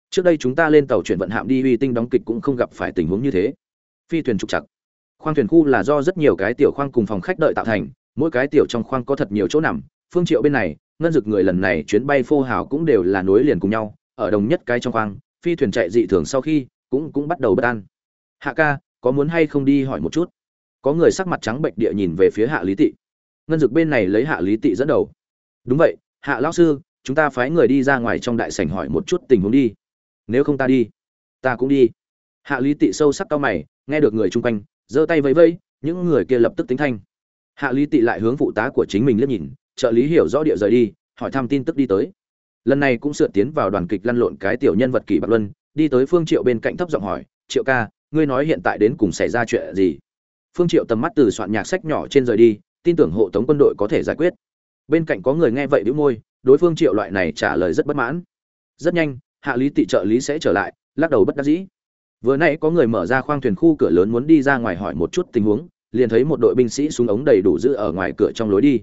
A: Trước đây chúng ta lên tàu chuyển vận hạm đi uy tinh đóng kịch cũng không gặp phải tình huống như thế. Phi thuyền trục chặt. Khoang thuyền khu là do rất nhiều cái tiểu khoang cùng phòng khách đợi tạo thành, mỗi cái tiểu trong khoang có thật nhiều chỗ nằm. Phương triệu bên này ngân dực người lần này chuyến bay phô hào cũng đều là nối liền cùng nhau ở đồng nhất cái trong khoang phi thuyền chạy dị thường sau khi cũng cũng bắt đầu bất an. Hạ ca có muốn hay không đi hỏi một chút? Có người sắc mặt trắng bệnh địa nhìn về phía hạ lý tị. Ngân dực bên này lấy hạ lý tị dẫn đầu. Đúng vậy hạ lão sư chúng ta phái người đi ra ngoài trong đại sảnh hỏi một chút tình huống đi. Nếu không ta đi ta cũng đi. Hạ lý tị sâu sắc cao mày nghe được người chung quanh giơ tay vẫy vẫy, những người kia lập tức tính thanh. Hạ lý tị lại hướng phụ tá của chính mình liếc nhìn, trợ lý hiểu rõ địa rời đi, hỏi thăm tin tức đi tới. Lần này cũng sửa tiến vào đoàn kịch lăn lộn cái tiểu nhân vật kỷ bạc luân, đi tới phương triệu bên cạnh thấp giọng hỏi, triệu ca, ngươi nói hiện tại đến cùng xảy ra chuyện gì? Phương triệu tầm mắt từ soạn nhạc sách nhỏ trên rời đi, tin tưởng hộ tống quân đội có thể giải quyết. Bên cạnh có người nghe vậy bĩu môi, đối phương triệu loại này trả lời rất bất mãn. Rất nhanh, hạ lý tị trợ lý sẽ trở lại, lắc đầu bất đắc dĩ vừa nãy có người mở ra khoang thuyền khu cửa lớn muốn đi ra ngoài hỏi một chút tình huống, liền thấy một đội binh sĩ súng ống đầy đủ giữ ở ngoài cửa trong lối đi.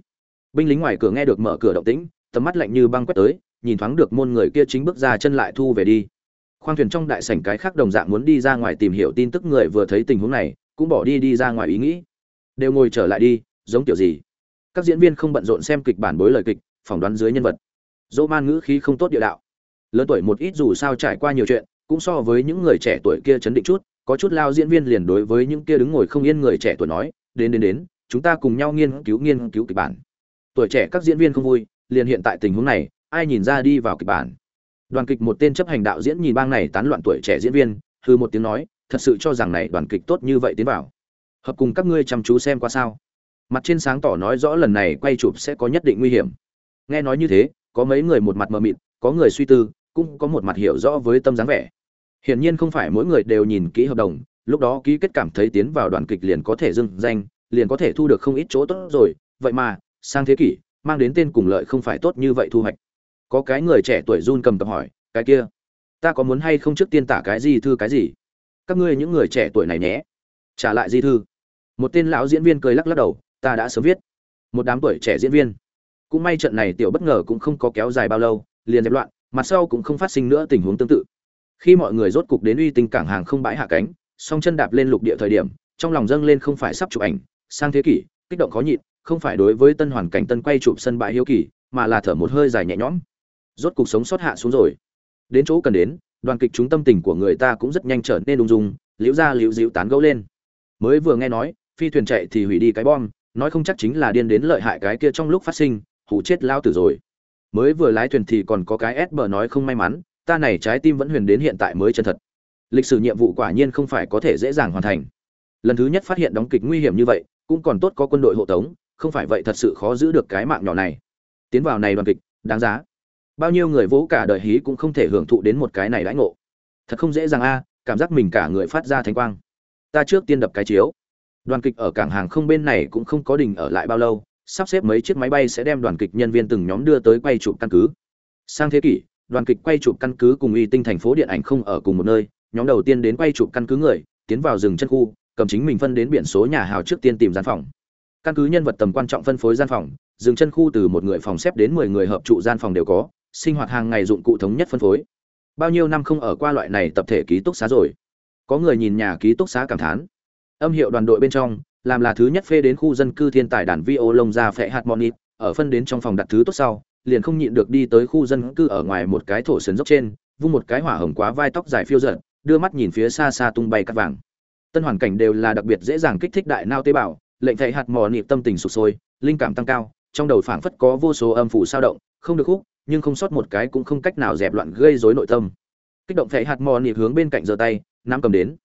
A: Binh lính ngoài cửa nghe được mở cửa động tĩnh, tầm mắt lạnh như băng quét tới, nhìn thoáng được môn người kia chính bước ra chân lại thu về đi. Khoang thuyền trong đại sảnh cái khác đồng dạng muốn đi ra ngoài tìm hiểu tin tức người vừa thấy tình huống này, cũng bỏ đi đi ra ngoài ý nghĩ. Đều ngồi trở lại đi, giống kiểu gì? Các diễn viên không bận rộn xem kịch bản bối lời kịch, phỏng đoán dưới nhân vật. Dỗ man ngữ khí không tốt địa đạo. Lớn tuổi một ít dù sao trải qua nhiều chuyện cũng so với những người trẻ tuổi kia chấn định chút, có chút lao diễn viên liền đối với những kia đứng ngồi không yên người trẻ tuổi nói, đến đến đến, chúng ta cùng nhau nghiên cứu nghiên cứu kịch bản. Tuổi trẻ các diễn viên không vui, liền hiện tại tình huống này, ai nhìn ra đi vào kịch bản? Đoàn kịch một tên chấp hành đạo diễn nhìn bang này tán loạn tuổi trẻ diễn viên hư một tiếng nói, thật sự cho rằng này đoàn kịch tốt như vậy tiến vào. Hợp cùng các ngươi chăm chú xem qua sao. Mặt trên sáng tỏ nói rõ lần này quay chụp sẽ có nhất định nguy hiểm. Nghe nói như thế, có mấy người một mặt mờ mịt, có người suy tư, cũng có một mặt hiểu rõ với tâm dáng vẻ hiển nhiên không phải mỗi người đều nhìn kỹ hợp đồng, lúc đó ký kết cảm thấy tiến vào đoàn kịch liền có thể dưng danh, liền có thể thu được không ít chỗ tốt rồi, vậy mà, sang thế kỷ, mang đến tên cùng lợi không phải tốt như vậy thu hoạch. Có cái người trẻ tuổi run cầm tập hỏi, cái kia, ta có muốn hay không trước tiên tả cái gì thư cái gì? Các ngươi những người trẻ tuổi này nhé. Trả lại di thư. Một tên lão diễn viên cười lắc lắc đầu, ta đã sớm viết. Một đám tuổi trẻ diễn viên. Cũng may trận này tiểu bất ngờ cũng không có kéo dài bao lâu, liền dẹp loạn, mặt sau cũng không phát sinh nữa tình huống tương tự khi mọi người rốt cục đến uy tinh cảng hàng không bãi hạ cánh, song chân đạp lên lục địa thời điểm, trong lòng dâng lên không phải sắp chụp ảnh, sang thế kỷ, kích động khó nhịn, không phải đối với tân hoàn cảnh tân quay chụp sân bãi hiếu kỳ, mà là thở một hơi dài nhẹ nhõm. Rốt cục sống sót hạ xuống rồi. Đến chỗ cần đến, đoàn kịch chúng tâm tình của người ta cũng rất nhanh trở nên ung dung, liễu ra liễu dịu tán gẫu lên. Mới vừa nghe nói, phi thuyền chạy thì hủy đi cái bom, nói không chắc chính là điên đến lợi hại cái kia trong lúc phát sinh, hủ chết lao tử rồi. Mới vừa lái thuyền thì còn có cái s bờ nói không may mắn ta này trái tim vẫn huyền đến hiện tại mới chân thật. Lịch sử nhiệm vụ quả nhiên không phải có thể dễ dàng hoàn thành. Lần thứ nhất phát hiện đóng kịch nguy hiểm như vậy, cũng còn tốt có quân đội hộ tống, không phải vậy thật sự khó giữ được cái mạng nhỏ này. Tiến vào này đoàn kịch, đáng giá. Bao nhiêu người vỗ cả đời hí cũng không thể hưởng thụ đến một cái này đãi ngộ. Thật không dễ dàng a, cảm giác mình cả người phát ra thánh quang. Ta trước tiên đập cái chiếu. Đoàn kịch ở cảng hàng không bên này cũng không có đình ở lại bao lâu, sắp xếp mấy chiếc máy bay sẽ đem đoàn kịch nhân viên từng nhóm đưa tới quay chụp căn cứ. Sang thế kỷ đoàn kịch quay chụp căn cứ cùng y tinh thành phố điện ảnh không ở cùng một nơi, nhóm đầu tiên đến quay chụp căn cứ người, tiến vào rừng chân khu, cầm chính mình phân đến biển số nhà hào trước tiên tìm gian phòng. Căn cứ nhân vật tầm quan trọng phân phối gian phòng, rừng chân khu từ một người phòng xếp đến mười người hợp trụ gian phòng đều có, sinh hoạt hàng ngày dụng cụ thống nhất phân phối. Bao nhiêu năm không ở qua loại này tập thể ký túc xá rồi. Có người nhìn nhà ký túc xá cảm thán. Âm hiệu đoàn đội bên trong, làm là thứ nhất phê đến khu dân cư thiên tài đàn vi ô lông ra phệ hạt monit ở phân đến trong phòng đặt thứ tốt sau liền không nhịn được đi tới khu dân cư ở ngoài một cái thổ sườn dốc trên, vung một cái hỏa hồng quá vai tóc dài phiêu giận đưa mắt nhìn phía xa xa tung bay cắt vàng. Tân hoàn cảnh đều là đặc biệt dễ dàng kích thích đại nao tế bào, lệnh thầy hạt mò nhịp tâm tình sụp sôi, linh cảm tăng cao, trong đầu phảng phất có vô số âm phủ sao động, không được khúc, nhưng không sót một cái cũng không cách nào dẹp loạn gây rối nội tâm. Kích động thầy hạt mò nhịp hướng bên cạnh giơ tay, nắm cầm đến.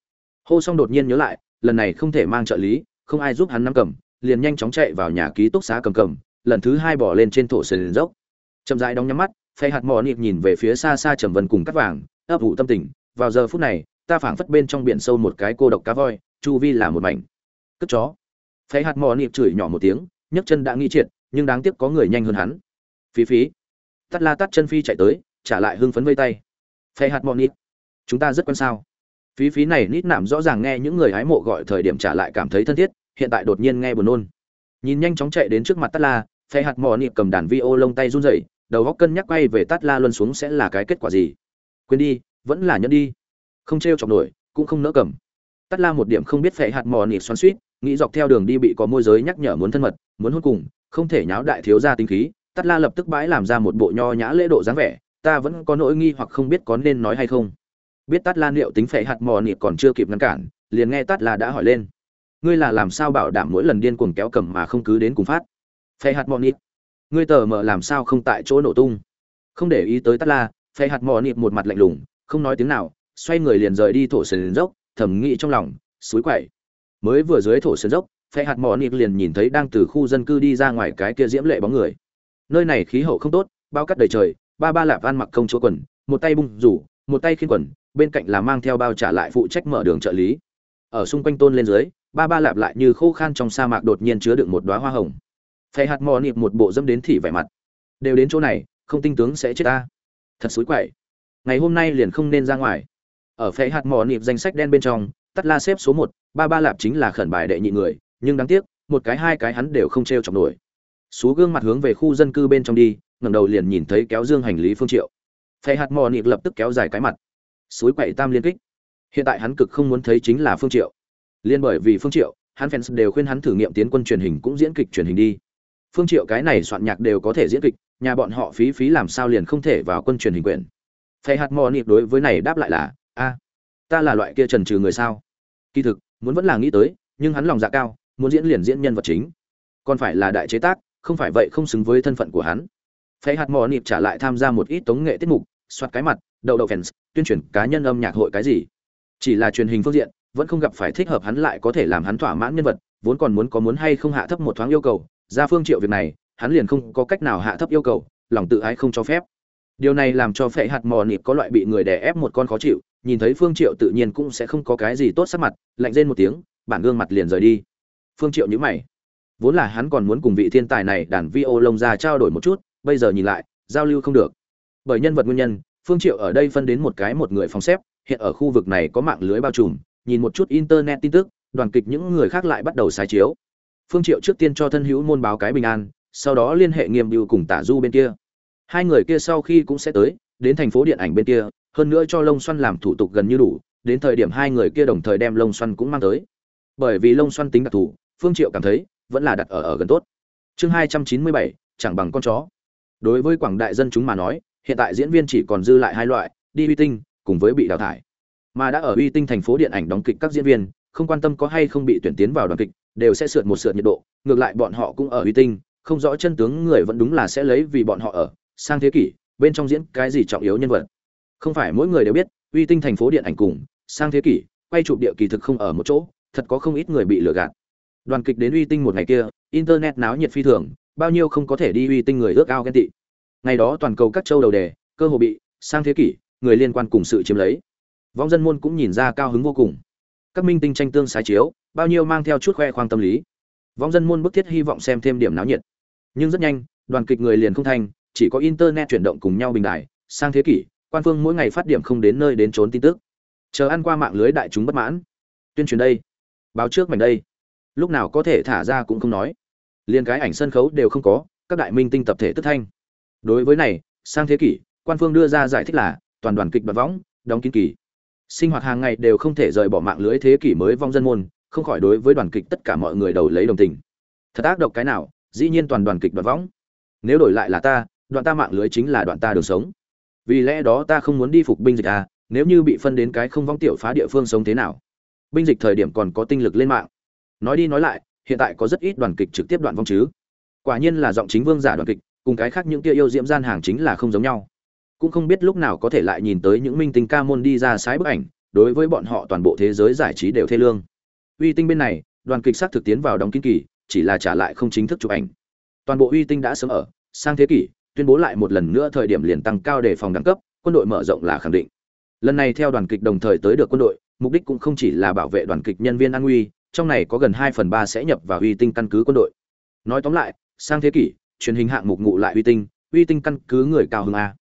A: Hô xong đột nhiên nhớ lại, lần này không thể mang trợ lý, không ai giúp hắn nắm cầm, liền nhanh chóng chạy vào nhà ký túc xá cầm cầm, lần thứ hai bỏ lên trên thổ sườn dốc chậm rãi đóng nhắm mắt, phe hạt mò nịp nhìn về phía xa xa trầm vân cùng cắt vàng, ấp ủ tâm tình. Vào giờ phút này, ta phảng phất bên trong biển sâu một cái cô độc cá voi, chu vi là một mảnh. Cất chó. Phe hạt mò nịp chửi nhỏ một tiếng, nhấc chân đã nghi triệt, nhưng đáng tiếc có người nhanh hơn hắn. Phí phí. Tắt la tắt chân phi chạy tới, trả lại hưng phấn vây tay. Phe hạt mò nịp chúng ta rất quan sao. Phí phí này nít nảm rõ ràng nghe những người hái mộ gọi thời điểm trả lại cảm thấy thân thiết, hiện tại đột nhiên nghe buồn nôn. Nhìn nhanh chóng chạy đến trước mặt tắt la, phe hạt mò nịp cầm đàn vi ô lông tay run rẩy đầu góc cân nhắc quay về tát la luân xuống sẽ là cái kết quả gì? Quên đi, vẫn là nhẫn đi. Không t r e o chọc nổi, cũng không nỡ cầm. Tát la một điểm không biết phệ hạt mò nỉ xoắn suýt nghĩ dọc theo đường đi bị có môi giới nhắc nhở muốn thân mật, muốn hôn cùng, không thể nháo đại thiếu gia tinh khí, Tát la lập tức bãi làm ra một bộ nho nhã lễ độ dáng vẻ, ta vẫn có nỗi nghi hoặc không biết có nên nói hay không. Biết Tát la liệu tính phệ hạt mò nỉ còn chưa kịp ngăn cản, liền nghe Tát la đã hỏi lên, ngươi là làm sao bảo đảm mỗi lần điên cuồng kéo cầm mà không cứ đến cùng phát? Phệ hạt mò nịp ngươi tờ mờ làm sao không tại chỗ nổ tung? Không để ý tới tắt la phệ hạt mò nịp một mặt lạnh lùng, không nói tiếng nào, xoay người liền rời đi thổ sườn dốc thẩm nghĩ trong lòng, suối quậy. Mới vừa dưới thổ sườn dốc, phe hạt mỏ nịp liền nhìn thấy đang từ khu dân cư đi ra ngoài cái kia diễm lệ bóng người. Nơi này khí hậu không tốt, bao cắt đầy trời, ba ba lạp van mặc công chúa quần, một tay bung rủ, một tay khiên quần, bên cạnh là mang theo bao trả lại phụ trách mở đường trợ lý. Ở xung quanh tôn lên dưới, ba ba lạp lại như khô khan trong sa mạc đột nhiên chứa đựng một đóa hoa hồng phe hạt mỏ nịp một bộ dâm đến thị vẻ mặt. Đều đến chỗ này, không tinh tướng sẽ chết ta. Thật xối quậy. Ngày hôm nay liền không nên ra ngoài. Ở phe hạt mỏ nịp danh sách đen bên trong, tắt la xếp số một, ba ba lạp chính là khẩn bài đệ nhị người, nhưng đáng tiếc, một cái hai cái hắn đều không t r e o chọc nổi. Xú gương mặt hướng về khu dân cư bên trong đi, ngẩng đầu liền nhìn thấy kéo dương hành lý phương triệu. Phe hạt mò nịp lập tức kéo dài cái mặt. Suối quậy tam liên kích. Hiện tại hắn cực không muốn thấy chính là phương triệu. Liên bởi vì phương triệu, hắn fans đều khuyên hắn thử nghiệm tiến quân truyền hình cũng diễn kịch truyền hình đi phương triệu cái này soạn nhạc đều có thể diễn kịch, nhà bọn họ phí phí làm sao liền không thể vào quân truyền hình quyền phe hạt mò nịp đối với này đáp lại là, a, ta là loại kia trần trừ người sao? Kỳ thực, muốn vẫn là nghĩ tới, nhưng hắn lòng dạ cao, muốn diễn liền diễn nhân vật chính. Còn phải là đại chế tác, không phải vậy không xứng với thân phận của hắn. Phe hạt mò nịp trả lại tham gia một ít tống nghệ tiết mục, soạt cái mặt, đậu đậu fans, tuyên truyền cá nhân âm nhạc hội cái gì. Chỉ là truyền hình phương diện, vẫn không gặp phải thích hợp hắn lại có thể làm hắn thỏa mãn nhân vật, vốn còn muốn có muốn hay không hạ thấp một thoáng yêu cầu ra phương triệu việc này, hắn liền không có cách nào hạ thấp yêu cầu, lòng tự ái không cho phép. Điều này làm cho phệ hạt mò nịp có loại bị người đè ép một con khó chịu, nhìn thấy phương triệu tự nhiên cũng sẽ không có cái gì tốt sắc mặt, lạnh rên một tiếng, bản gương mặt liền rời đi. Phương triệu nhíu mày. Vốn là hắn còn muốn cùng vị thiên tài này đàn vi ô lông ra trao đổi một chút, bây giờ nhìn lại, giao lưu không được. Bởi nhân vật nguyên nhân, phương triệu ở đây phân đến một cái một người phòng xếp, hiện ở khu vực này có mạng lưới bao trùm, nhìn một chút internet tin tức, đoàn kịch những người khác lại bắt đầu sai chiếu phương triệu trước tiên cho thân hữu môn báo cái bình an, sau đó liên hệ nghiêm bưu cùng tả du bên kia. Hai người kia sau khi cũng sẽ tới, đến thành phố điện ảnh bên kia, hơn nữa cho lông xoăn làm thủ tục gần như đủ, đến thời điểm hai người kia đồng thời đem lông xoăn cũng mang tới. Bởi vì lông xoăn tính đặc thù, phương triệu cảm thấy vẫn là đặt ở ở gần tốt. Chương hai trăm chín mươi bảy, chẳng bằng con chó. Đối với quảng đại dân chúng mà nói, hiện tại diễn viên chỉ còn dư lại hai loại, đi uy tinh cùng với bị đào thải. Mà đã ở uy tinh thành phố điện ảnh đóng kịch các diễn viên, không quan tâm có hay không bị tuyển tiến vào đoàn kịch đều sẽ sượt một sượt nhiệt độ, ngược lại bọn họ cũng ở uy tinh, không rõ chân tướng người vẫn đúng là sẽ lấy vì bọn họ ở, sang thế kỷ, bên trong diễn cái gì trọng yếu nhân vật. Không phải mỗi người đều biết, uy tinh thành phố điện ảnh cùng, sang thế kỷ, quay chụp địa kỳ thực không ở một chỗ, thật có không ít người bị lừa gạt. Đoàn kịch đến uy tinh một ngày kia, internet náo nhiệt phi thường, bao nhiêu không có thể đi uy tinh người ước ao ghen tị. Ngày đó toàn cầu các châu đầu đề, cơ hồ bị, sang thế kỷ, người liên quan cùng sự chiếm lấy. Vong dân môn cũng nhìn ra cao hứng vô cùng. Các minh tinh tranh tương sái chiếu bao nhiêu mang theo chút khoe khoang tâm lý. Vong dân môn bức thiết hy vọng xem thêm điểm náo nhiệt. Nhưng rất nhanh, đoàn kịch người liền không thành, chỉ có internet chuyển động cùng nhau bình đài, sang thế kỷ, quan phương mỗi ngày phát điểm không đến nơi đến trốn tin tức. Chờ ăn qua mạng lưới đại chúng bất mãn. Tuyên truyền đây. Báo trước mảnh đây. Lúc nào có thể thả ra cũng không nói. Liền cái ảnh sân khấu đều không có, các đại minh tinh tập thể tức thanh. Đối với này, sang thế kỷ, quan phương đưa ra giải thích là, toàn đoàn kịch bật võng, đóng kín kỳ. Sinh hoạt hàng ngày đều không thể rời bỏ mạng lưới thế kỷ mới vong dân môn không khỏi đối với đoàn kịch tất cả mọi người đầu lấy đồng tình. Thật ác độc cái nào, dĩ nhiên toàn đoàn kịch bật võng. Nếu đổi lại là ta, đoạn ta mạng lưới chính là đoạn ta đường sống. Vì lẽ đó ta không muốn đi phục binh dịch à nếu như bị phân đến cái không vong tiểu phá địa phương sống thế nào? Binh dịch thời điểm còn có tinh lực lên mạng. Nói đi nói lại, hiện tại có rất ít đoàn kịch trực tiếp đoạn vong chứ. Quả nhiên là giọng chính vương giả đoàn kịch, cùng cái khác những kia yêu diễm gian hàng chính là không giống nhau. Cũng không biết lúc nào có thể lại nhìn tới những minh tinh ca môn đi ra sái bức ảnh, đối với bọn họ toàn bộ thế giới giải trí đều thê lương uy tinh bên này, đoàn kịch sát thực tiến vào đóng kín kỳ, chỉ là trả lại không chính thức chụp ảnh. Toàn bộ uy tinh đã sớm ở, sang thế kỷ, tuyên bố lại một lần nữa thời điểm liền tăng cao để phòng đẳng cấp, quân đội mở rộng là khẳng định. Lần này theo đoàn kịch đồng thời tới được quân đội, mục đích cũng không chỉ là bảo vệ đoàn kịch nhân viên an nguy, trong này có gần hai phần ba sẽ nhập vào uy tinh căn cứ quân đội. Nói tóm lại, sang thế kỷ, truyền hình hạng mục ngụ lại uy tinh uy tinh căn cứ người cao hơn a.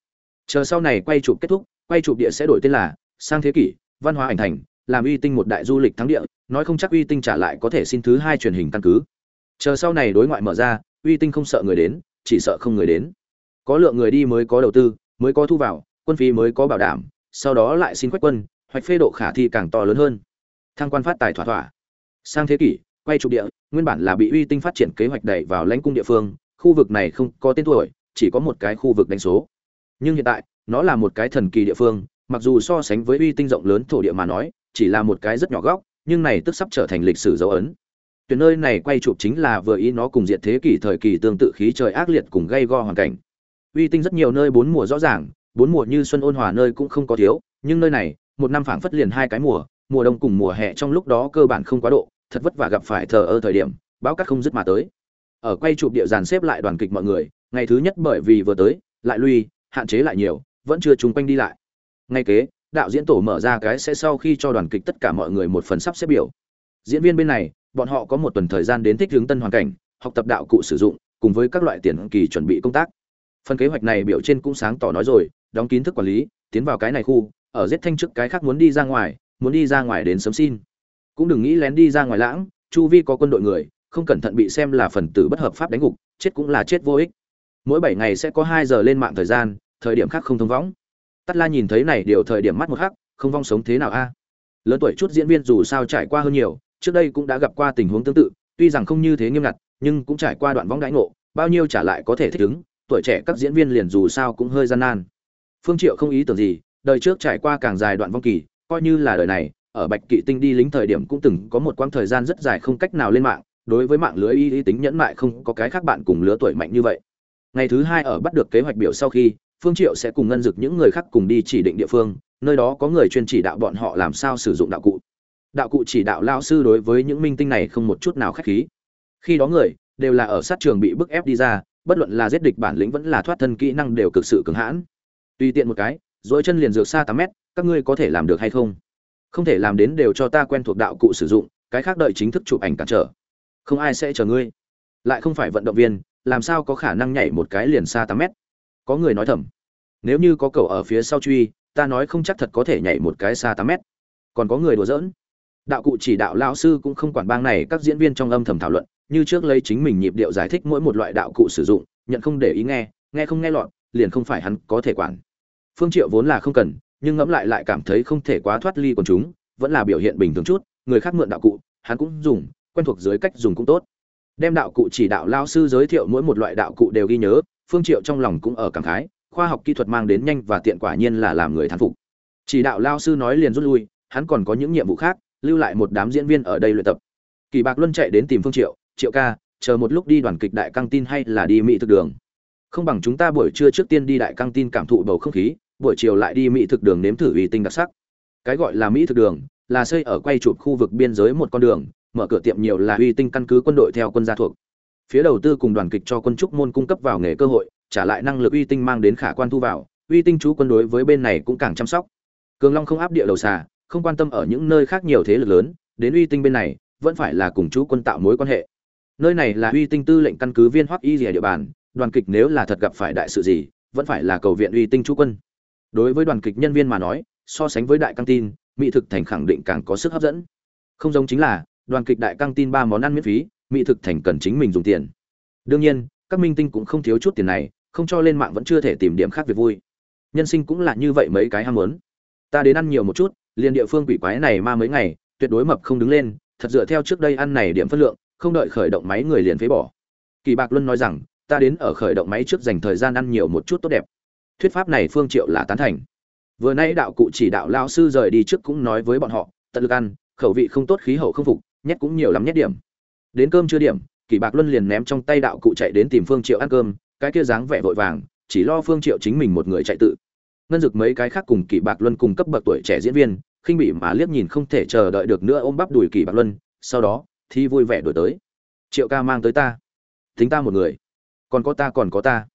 A: Chờ sau này quay chụp kết thúc, quay chụp địa sẽ đổi tên là, sang thế kỷ, văn hóa ảnh thành làm uy tinh một đại du lịch thắng địa, nói không chắc uy tinh trả lại có thể xin thứ hai truyền hình căn cứ. Chờ sau này đối ngoại mở ra, uy tinh không sợ người đến, chỉ sợ không người đến. Có lượng người đi mới có đầu tư, mới có thu vào, quân phí mới có bảo đảm, sau đó lại xin quách quân, hoạch phê độ khả thi càng to lớn hơn. Thăng quan phát tài thỏa thỏa. Sang thế kỷ, quay trục địa, nguyên bản là bị uy tinh phát triển kế hoạch đẩy vào lãnh cung địa phương, khu vực này không có tên tuổi, chỉ có một cái khu vực đánh số. Nhưng hiện tại, nó là một cái thần kỳ địa phương, mặc dù so sánh với uy tinh rộng lớn thổ địa mà nói chỉ là một cái rất nhỏ góc, nhưng này tức sắp trở thành lịch sử dấu ấn. Tuyển nơi này quay chụp chính là vừa ý nó cùng diện thế kỷ thời kỳ tương tự khí trời ác liệt cùng gây go hoàn cảnh. Uy tinh rất nhiều nơi bốn mùa rõ ràng, bốn mùa như xuân ôn hòa nơi cũng không có thiếu, nhưng nơi này, một năm phảng phất liền hai cái mùa mùa đông cùng mùa hè trong lúc đó cơ bản không quá độ, thật vất vả gặp phải thờ ơ thời điểm báo cát không dứt mà tới. Ở quay chụp địa dàn xếp lại đoàn kịch mọi người, ngày thứ nhất bởi vì vừa tới, lại lui, hạn chế lại nhiều, vẫn chưa chung quanh đi lại. Ngay kế đạo diễn tổ mở ra cái sẽ sau khi cho đoàn kịch tất cả mọi người một phần sắp xếp biểu. Diễn viên bên này, bọn họ có một tuần thời gian đến thích hướng tân hoàn cảnh, học tập đạo cụ sử dụng, cùng với các loại tiền kỳ chuẩn bị công tác. Phần kế hoạch này biểu trên cũng sáng tỏ nói rồi, đóng kín thức quản lý, tiến vào cái này khu, ở giết thanh trước cái khác muốn đi ra ngoài, muốn đi ra ngoài đến sớm xin. Cũng đừng nghĩ lén đi ra ngoài lãng, chu vi có quân đội người, không cẩn thận bị xem là phần tử bất hợp pháp đánh gục, chết cũng là chết vô ích. Mỗi bảy ngày sẽ có hai giờ lên mạng thời gian, thời điểm khác không thông võng tắt la nhìn thấy này điều thời điểm mắt một khắc không vong sống thế nào a? Lớn tuổi chút diễn viên dù sao trải qua hơn nhiều, trước đây cũng đã gặp qua tình huống tương tự, tuy rằng không như thế nghiêm ngặt, nhưng cũng trải qua đoạn võng đãi ngộ, bao nhiêu trả lại có thể thích ứng, tuổi trẻ các diễn viên liền dù sao cũng hơi gian nan. Phương triệu không ý tưởng gì, đời trước trải qua càng dài đoạn vong kỳ, coi như là đời này, ở bạch kỵ tinh đi lính thời điểm cũng từng có một quãng thời gian rất dài không cách nào lên mạng, đối với mạng lưới y y tính nhẫn mại không có cái khác bạn cùng lứa tuổi mạnh như vậy. Ngày thứ hai ở bắt được kế hoạch biểu sau khi phương triệu sẽ cùng ngân dực những người khác cùng đi chỉ định địa phương, nơi đó có người chuyên chỉ đạo bọn họ làm sao sử dụng đạo cụ. Đạo cụ chỉ đạo lao sư đối với những minh tinh này không một chút nào khách khí. Khi đó người đều là ở sát trường bị bức ép đi ra, bất luận là giết địch bản lĩnh vẫn là thoát thân kỹ năng đều cực sự cứng hãn. Tùy tiện một cái dỗi chân liền dược xa tám mét, các ngươi có thể làm được hay không? Không thể làm đến đều cho ta quen thuộc đạo cụ sử dụng, cái khác đợi chính thức chụp ảnh cản trở. Không ai sẽ chờ ngươi. Lại không phải vận động viên, làm sao có khả năng nhảy một cái liền xa tám mét? Có người nói thầm, nếu như có cầu ở phía sau truy, ta nói không chắc thật có thể nhảy một cái xa tám mét. Còn có người đùa giỡn. Đạo cụ chỉ đạo lao sư cũng không quản bang này, các diễn viên trong âm thầm thảo luận, như trước lấy chính mình nhịp điệu giải thích mỗi một loại đạo cụ sử dụng, nhận không để ý nghe nghe không nghe lọt, liền không phải hắn có thể quản. Phương triệu vốn là không cần, nhưng ngẫm lại lại cảm thấy không thể quá thoát ly quần chúng, vẫn là biểu hiện bình thường chút, người khác mượn đạo cụ, hắn cũng dùng, quen thuộc dưới cách dùng cũng tốt. Đem đạo cụ chỉ đạo lao sư giới thiệu mỗi một loại đạo cụ đều ghi nhớ phương triệu trong lòng cũng ở cảm khái, khoa học kỹ thuật mang đến nhanh và tiện quả nhiên là làm người thán phục. Chỉ đạo lao sư nói liền rút lui, hắn còn có những nhiệm vụ khác, lưu lại một đám diễn viên ở đây luyện tập. Kỳ bạc luân chạy đến tìm phương triệu triệu ca, chờ một lúc đi đoàn kịch đại căng tin hay là đi mỹ thực đường? Không bằng chúng ta buổi trưa trước tiên đi đại căng tin cảm thụ bầu không khí, buổi chiều lại đi mỹ thực đường nếm thử uy tinh đặc sắc. Cái gọi là mỹ thực đường là xây ở quay chụp khu vực biên giới một con đường, mở cửa tiệm nhiều là uy tinh căn cứ quân đội theo quân gia thuộc phía đầu tư cùng đoàn kịch cho quân trúc môn cung cấp vào nghề cơ hội, trả lại năng lực uy tinh mang đến khả quan thu vào, uy tinh chú quân đối với bên này cũng càng chăm sóc. Cường long không áp địa đầu xà, không quan tâm ở những nơi khác nhiều thế lực lớn, đến uy tinh bên này, vẫn phải là cùng chú quân tạo mối quan hệ. Nơi này là uy tinh tư lệnh căn cứ viên hoắc y rìa địa bàn, đoàn kịch nếu là thật gặp phải đại sự gì, vẫn phải là cầu viện uy tinh chú quân. Đối với đoàn kịch nhân viên mà nói, so sánh với đại căng tin, mỹ thực thành khẳng định càng có sức hấp dẫn. Không giống chính là, đoàn kịch đại căng tin ba món ăn miễn phí mỹ thực thành cần chính mình dùng tiền. Đương nhiên, các minh tinh cũng không thiếu chút tiền này, không cho lên mạng vẫn chưa thể tìm điểm khác việc vui. Nhân sinh cũng là như vậy mấy cái ham muốn. Ta đến ăn nhiều một chút, liền địa phương quỷ quái này ma mấy ngày, tuyệt đối mập không đứng lên, thật dựa theo trước đây ăn này điểm phân lượng, không đợi khởi động máy người liền phế bỏ. Kỳ bạc luân nói rằng, ta đến ở khởi động máy trước dành thời gian ăn nhiều một chút tốt đẹp. Thuyết pháp này phương triệu là tán thành. Vừa nay đạo cụ chỉ đạo lao sư rời đi trước cũng nói với bọn họ, tận lực ăn, khẩu vị không tốt, khí hậu không phục, nhét cũng nhiều lắm nhét điểm đến cơm chưa điểm kỳ bạc luân liền ném trong tay đạo cụ chạy đến tìm phương triệu ăn cơm cái kia dáng vẻ vội vàng chỉ lo phương triệu chính mình một người chạy tự. Ngân dực mấy cái khác cùng kỳ bạc luân cùng cấp bậc tuổi trẻ diễn viên khinh bị mà liếc nhìn không thể chờ đợi được nữa ôm bắp đùi kỳ bạc luân sau đó thi vui vẻ đổi tới. Triệu ca mang tới ta. Tính ta một người. Còn có ta còn có ta.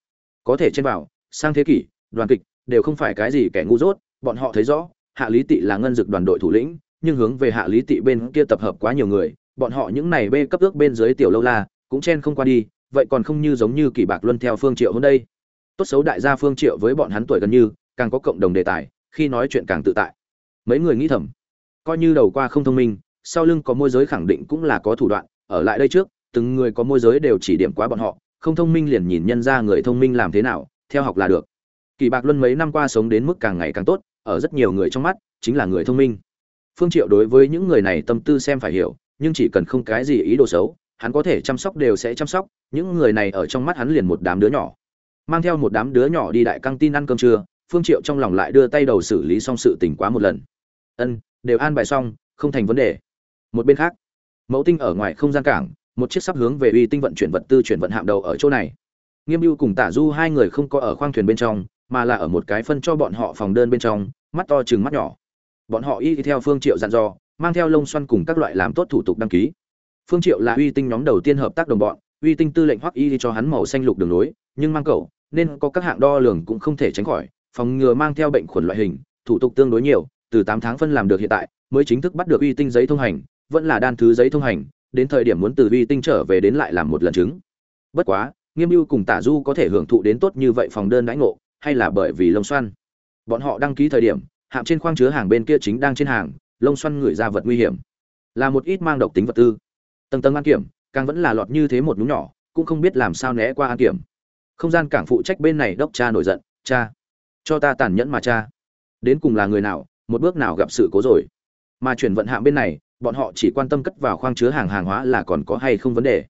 A: Có thể trên bảo, sang thế kỷ đoàn kịch đều không phải cái gì kẻ ngu dốt bọn họ thấy rõ hạ lý tị là ngân dực đoàn đội thủ lĩnh nhưng hướng về hạ lý tị bên kia tập hợp quá nhiều người bọn họ những này bê cấp ước bên dưới tiểu lâu la, cũng chen không qua đi, vậy còn không như giống như kỳ bạc luân theo phương triệu hôm đây. Tốt xấu đại gia phương triệu với bọn hắn tuổi gần như, càng có cộng đồng đề tài, khi nói chuyện càng tự tại. Mấy người nghĩ thầm, coi như đầu qua không thông minh, sau lưng có môi giới khẳng định cũng là có thủ đoạn, ở lại đây trước, từng người có môi giới đều chỉ điểm quá bọn họ, không thông minh liền nhìn nhân ra người thông minh làm thế nào, theo học là được. Kỳ bạc luân mấy năm qua sống đến mức càng ngày càng tốt, ở rất nhiều người trong mắt, chính là người thông minh. Phương triệu đối với những người này tâm tư xem phải hiểu nhưng chỉ cần không cái gì ý đồ xấu, hắn có thể chăm sóc đều sẽ chăm sóc, những người này ở trong mắt hắn liền một đám đứa nhỏ. Mang theo một đám đứa nhỏ đi đại căng tin ăn cơm trưa, phương triệu trong lòng lại đưa tay đầu xử lý xong sự tình quá một lần. Ân, đều an bài xong, không thành vấn đề. Một bên khác, mẫu tinh ở ngoài không gian cảng, một chiếc sắp hướng về uy tinh vận chuyển vật tư chuyển vận hạm đầu ở chỗ này. Nghiêm mưu cùng tả du hai người không có ở khoang thuyền bên trong, mà là ở một cái phân cho bọn họ phòng đơn bên trong, mắt to chừng mắt nhỏ. Bọn họ y theo phương triệu dặn dò mang theo lông xoăn cùng các loại làm tốt thủ tục đăng ký. Phương triệu là uy tinh nhóm đầu tiên hợp tác đồng bọn, uy tinh tư lệnh hoắc y cho hắn màu xanh lục đường lối, nhưng mang cậu nên có các hạng đo lường cũng không thể tránh khỏi, phòng ngừa mang theo bệnh khuẩn loại hình, thủ tục tương đối nhiều, từ 8 tháng phân làm được hiện tại, mới chính thức bắt được uy tinh giấy thông hành, vẫn là đan thứ giấy thông hành, đến thời điểm muốn từ uy tinh trở về đến lại làm một lần chứng. Bất quá, nghiêm ưu cùng tả du có thể hưởng thụ đến tốt như vậy phòng đơn đãi ngộ, hay là bởi vì lông xoăn. Bọn họ đăng ký thời điểm hạm trên khoang chứa hàng bên kia chính đang trên hàng lông xoăn gửi ra vật nguy hiểm. Là một ít mang độc tính vật tư. Tầng tầng an kiểm, càng vẫn là lọt như thế một nhúng nhỏ, cũng không biết làm sao né qua an kiểm. Không gian cảng phụ trách bên này đốc cha nổi giận, cha, cho ta tàn nhẫn mà cha. Đến cùng là người nào, một bước nào gặp sự cố rồi. Mà chuyển vận hạng bên này, bọn họ chỉ quan tâm cất vào khoang chứa hàng hàng hóa là còn có hay không vấn đề.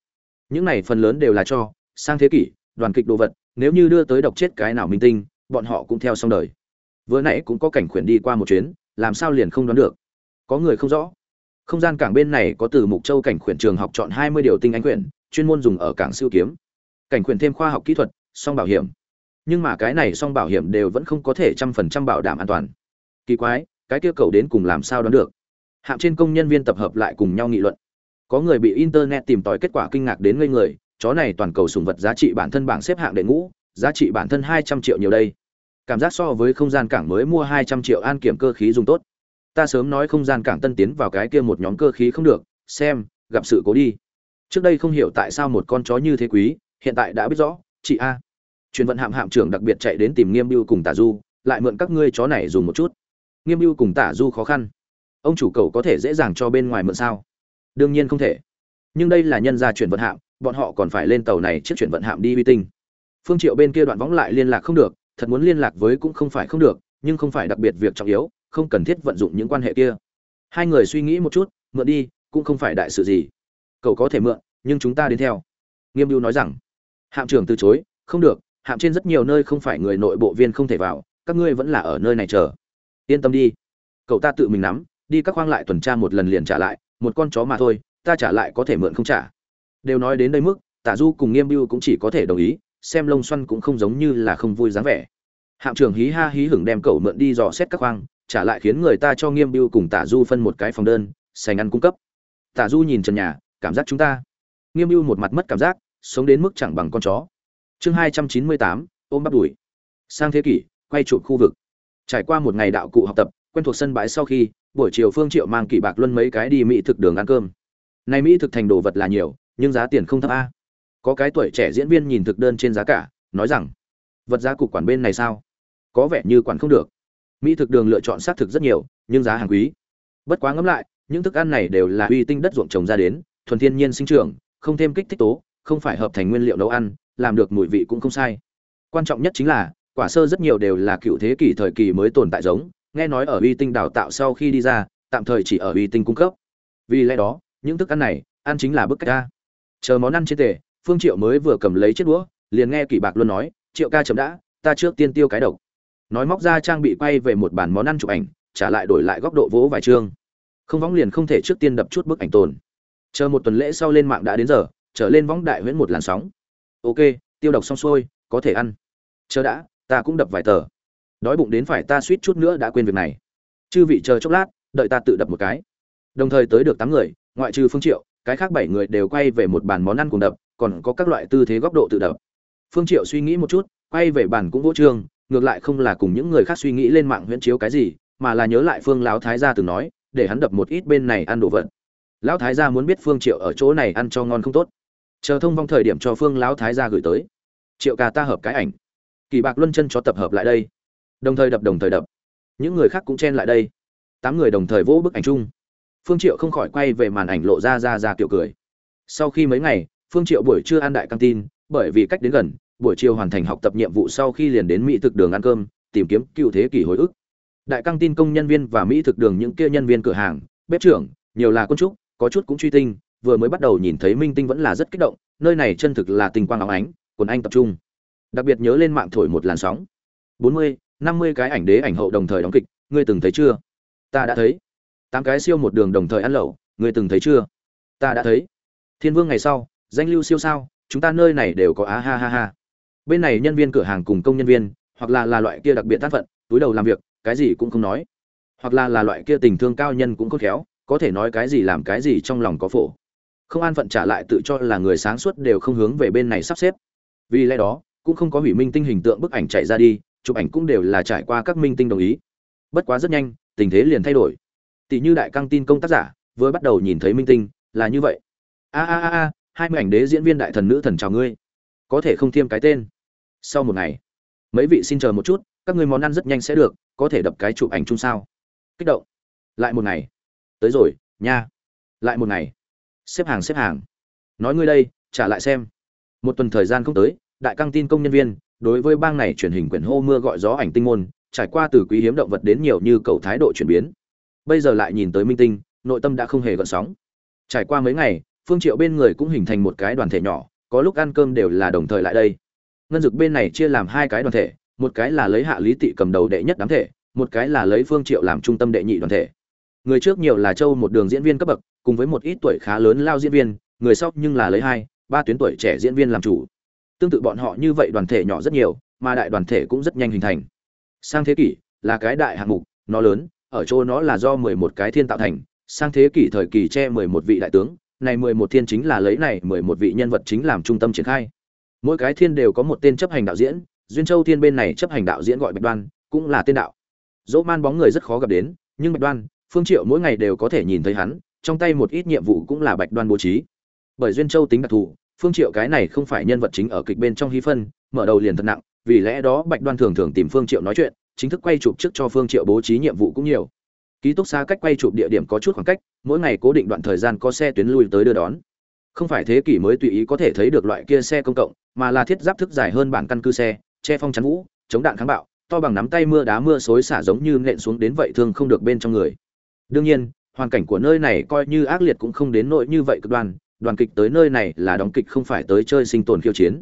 A: Những này phần lớn đều là cho sang thế kỷ, đoàn kịch đồ vật, nếu như đưa tới độc chết cái nào minh tinh, bọn họ cũng theo xong đời. Vừa nãy cũng có cảnh khuyển đi qua một chuyến, làm sao liền không đoán được có người không rõ. Không gian cảng bên này có từ mục châu cảnh khuyển trường học chọn hai mươi điều tinh anh quyển, chuyên môn dùng ở cảng siêu kiếm. Cảnh khuyển thêm khoa học kỹ thuật, song bảo hiểm. Nhưng mà cái này song bảo hiểm đều vẫn không có thể trăm phần trăm bảo đảm an toàn. Kỳ quái, cái kia cầu đến cùng làm sao đoán được? Hạng trên công nhân viên tập hợp lại cùng nhau nghị luận. Có người bị internet tìm tòi kết quả kinh ngạc đến ngây người, chó này toàn cầu sùng vật giá trị bản thân bảng xếp hạng đệ ngũ, giá trị bản thân hai trăm triệu nhiều đây. Cảm giác so với không gian cảng mới mua hai trăm triệu an kiểm cơ khí dùng tốt ta sớm nói không gian cảng tân tiến vào cái kia một nhóm cơ khí không được, xem, gặp sự cố đi. Trước đây không hiểu tại sao một con chó như thế quý, hiện tại đã biết rõ, chị a. Truyền vận hạm hạm trưởng đặc biệt chạy đến tìm nghiêm biêu cùng tả du, lại mượn các ngươi chó này dùng một chút. Nghiêm biêu cùng tả du khó khăn. Ông chủ cầu có thể dễ dàng cho bên ngoài mượn sao? Đương nhiên không thể. Nhưng đây là nhân gia chuyển vận hạm, bọn họ còn phải lên tàu này chiếc chuyển vận hạm đi uy tinh. Phương triệu bên kia đoạn võng lại liên lạc không được, thật muốn liên lạc với cũng không phải không được nhưng không phải đặc biệt việc trọng yếu, không cần thiết vận dụng những quan hệ kia. Hai người suy nghĩ một chút, mượn đi, cũng không phải đại sự gì. Cậu có thể mượn, nhưng chúng ta đến theo. Nghiêm mưu nói rằng, hạm trưởng từ chối, không được, hạm trên rất nhiều nơi không phải người nội bộ viên không thể vào, các ngươi vẫn là ở nơi này chờ. Yên tâm đi, cậu ta tự mình nắm, đi các khoang lại tuần tra một lần liền trả lại, một con chó mà thôi, ta trả lại có thể mượn không trả. Đều nói đến đây mức tả du cùng nghiêm mưu cũng chỉ có thể đồng ý, xem lông xoăn cũng không giống như là không vui dáng vẻ hạm trưởng hí ha hí hửng đem cậu mượn đi dò xét các khoang, trả lại khiến người ta cho nghiêm biêu cùng tả du phân một cái phòng đơn, sành ăn cung cấp. Tả du nhìn trần nhà, cảm giác chúng ta. Nghiêm biêu một mặt mất cảm giác, sống đến mức chẳng bằng con chó. Chương hai trăm chín mươi tám, ôm bắp đùi. Sang thế kỷ, quay chụp khu vực. Trải qua một ngày đạo cụ học tập, quen thuộc sân bãi sau khi, buổi chiều phương triệu mang kỷ bạc luân mấy cái đi mỹ thực đường ăn cơm. Này mỹ thực thành đồ vật là nhiều, nhưng giá tiền không thấp a. Có cái tuổi trẻ diễn viên nhìn thực đơn trên giá cả, nói rằng, vật giá cục quản bên này sao? Có vẻ như quản không được. Mỹ thực đường lựa chọn xác thực rất nhiều, nhưng giá hàng quý. Bất quá ngẫm lại, những thức ăn này đều là uy tinh đất ruộng trồng ra đến, thuần thiên nhiên sinh trưởng, không thêm kích thích tố, không phải hợp thành nguyên liệu nấu ăn, làm được mùi vị cũng không sai. Quan trọng nhất chính là, quả sơ rất nhiều đều là cựu thế kỷ thời kỳ mới tồn tại giống, nghe nói ở uy tinh đào tạo sau khi đi ra, tạm thời chỉ ở uy tinh cung cấp. Vì lẽ đó, những thức ăn này, ăn chính là bức cách ca. Chờ món ăn trên tề, phương triệu mới vừa cầm lấy chiếc đũa, liền nghe kỷ bạc luôn nói, triệu ca chấm đã, ta trước tiên tiêu cái độc nói móc ra trang bị quay về một bàn món ăn chụp ảnh, trả lại đổi lại góc độ vỗ vài chương. Không võng liền không thể trước tiên đập chút bức ảnh tồn. Chờ một tuần lễ sau lên mạng đã đến giờ, trở lên võng đại huyễn một làn sóng. Ok, tiêu độc xong xuôi, có thể ăn. Chờ đã, ta cũng đập vài tờ. Đói bụng đến phải ta suýt chút nữa đã quên việc này. Chư vị chờ chốc lát, đợi ta tự đập một cái. Đồng thời tới được tám người, ngoại trừ phương triệu, cái khác bảy người đều quay về một bàn món ăn cùng đập, còn có các loại tư thế góc độ tự đập. Phương triệu suy nghĩ một chút, quay về bàn cũng vỗ trương ngược lại không là cùng những người khác suy nghĩ lên mạng huyễn chiếu cái gì, mà là nhớ lại phương lão thái gia từng nói, để hắn đập một ít bên này ăn đồ vật. Lão thái gia muốn biết phương triệu ở chỗ này ăn cho ngon không tốt. Chờ thông vong thời điểm cho phương lão thái gia gửi tới. Triệu ca ta hợp cái ảnh. Kỳ bạc luân chân cho tập hợp lại đây. Đồng thời đập, đồng thời đập. Những người khác cũng chen lại đây. Tám người đồng thời vỗ bức ảnh chung. Phương triệu không khỏi quay về màn ảnh lộ ra ra ra kiểu cười. Sau khi mấy ngày, phương triệu buổi trưa ăn đại căng tin, bởi vì cách đến gần buổi chiều hoàn thành học tập nhiệm vụ sau khi liền đến mỹ thực đường ăn cơm, tìm kiếm cựu thế kỷ hồi ức. Đại căng tin công nhân viên và mỹ thực đường những kia nhân viên cửa hàng, bếp trưởng, nhiều là quân trúc, có chút cũng truy tinh, vừa mới bắt đầu nhìn thấy minh tinh vẫn là rất kích động, nơi này chân thực là tình quang óng ánh, quần anh tập trung. Đặc biệt nhớ lên mạng thổi một làn sóng. Bốn mươi, năm mươi cái ảnh đế ảnh hậu đồng thời đóng kịch, ngươi từng thấy chưa? Ta đã thấy. Tám cái siêu một đường đồng thời ăn lẩu, ngươi từng thấy chưa? Ta đã thấy. Thiên vương ngày sau, danh lưu siêu sao, chúng ta nơi này đều có á ha ha ha bên này nhân viên cửa hàng cùng công nhân viên, hoặc là là loại kia đặc biệt tác phận, túi đầu làm việc, cái gì cũng không nói. Hoặc là là loại kia tình thương cao nhân cũng khôn khéo, có thể nói cái gì làm cái gì trong lòng có phổ. Không an phận trả lại tự cho là người sáng suốt đều không hướng về bên này sắp xếp. Vì lẽ đó, cũng không có hủy minh tinh hình tượng bức ảnh chạy ra đi, chụp ảnh cũng đều là trải qua các minh tinh đồng ý. Bất quá rất nhanh, tình thế liền thay đổi. Tỷ như đại căng tin công tác giả, vừa bắt đầu nhìn thấy minh tinh, là như vậy. A a a a, hai mươi ảnh đế diễn viên đại thần nữ thần chào ngươi. Có thể không thêm cái tên sau một ngày, mấy vị xin chờ một chút, các người món ăn rất nhanh sẽ được, có thể đập cái chụp ảnh chung sao? Kích động. Lại một ngày. Tới rồi, nha. Lại một ngày. Xếp hàng xếp hàng. Nói ngươi đây, trả lại xem. Một tuần thời gian không tới, đại căng tin công nhân viên, đối với bang này truyền hình quyển hô mưa gọi gió ảnh tinh môn, trải qua từ quý hiếm động vật đến nhiều như cầu thái độ chuyển biến. Bây giờ lại nhìn tới minh tinh, nội tâm đã không hề gợn sóng. Trải qua mấy ngày, phương triệu bên người cũng hình thành một cái đoàn thể nhỏ, có lúc ăn cơm đều là đồng thời lại đây ngân dực bên này chia làm hai cái đoàn thể, một cái là lấy hạ lý tị cầm đầu đệ nhất đám thể, một cái là lấy phương triệu làm trung tâm đệ nhị đoàn thể. Người trước nhiều là châu một đường diễn viên cấp bậc, cùng với một ít tuổi khá lớn lao diễn viên, người sau nhưng là lấy hai, ba tuyến tuổi trẻ diễn viên làm chủ. Tương tự bọn họ như vậy đoàn thể nhỏ rất nhiều, mà đại đoàn thể cũng rất nhanh hình thành. Sang thế kỷ là cái đại hạng mục, nó lớn, ở chỗ nó là do mười một cái thiên tạo thành, sang thế kỷ thời kỳ che mười một vị đại tướng, này mười một thiên chính là lấy này mười một vị nhân vật chính làm trung tâm triển khai mỗi cái thiên đều có một tên chấp hành đạo diễn, duyên châu thiên bên này chấp hành đạo diễn gọi bạch đoan, cũng là tên đạo. Dỗ man bóng người rất khó gặp đến, nhưng bạch đoan, phương triệu mỗi ngày đều có thể nhìn thấy hắn, trong tay một ít nhiệm vụ cũng là bạch đoan bố trí. Bởi duyên châu tính đặc thù, phương triệu cái này không phải nhân vật chính ở kịch bên trong hí phân, mở đầu liền thật nặng, vì lẽ đó bạch đoan thường thường tìm phương triệu nói chuyện, chính thức quay chụp trước cho phương triệu bố trí nhiệm vụ cũng nhiều. Ký túc xá cách quay chụp địa điểm có chút khoảng cách, mỗi ngày cố định đoạn thời gian có xe tuyến lui tới đưa đón không phải thế kỷ mới tùy ý có thể thấy được loại kia xe công cộng, mà là thiết giáp thức dài hơn bản căn cư xe, che phong chắn vũ, chống đạn kháng bạo, to bằng nắm tay mưa đá mưa xối xả giống như nện xuống đến vậy thương không được bên trong người. Đương nhiên, hoàn cảnh của nơi này coi như ác liệt cũng không đến nỗi như vậy cực đoan, đoàn kịch tới nơi này là đóng kịch không phải tới chơi sinh tồn khiêu chiến.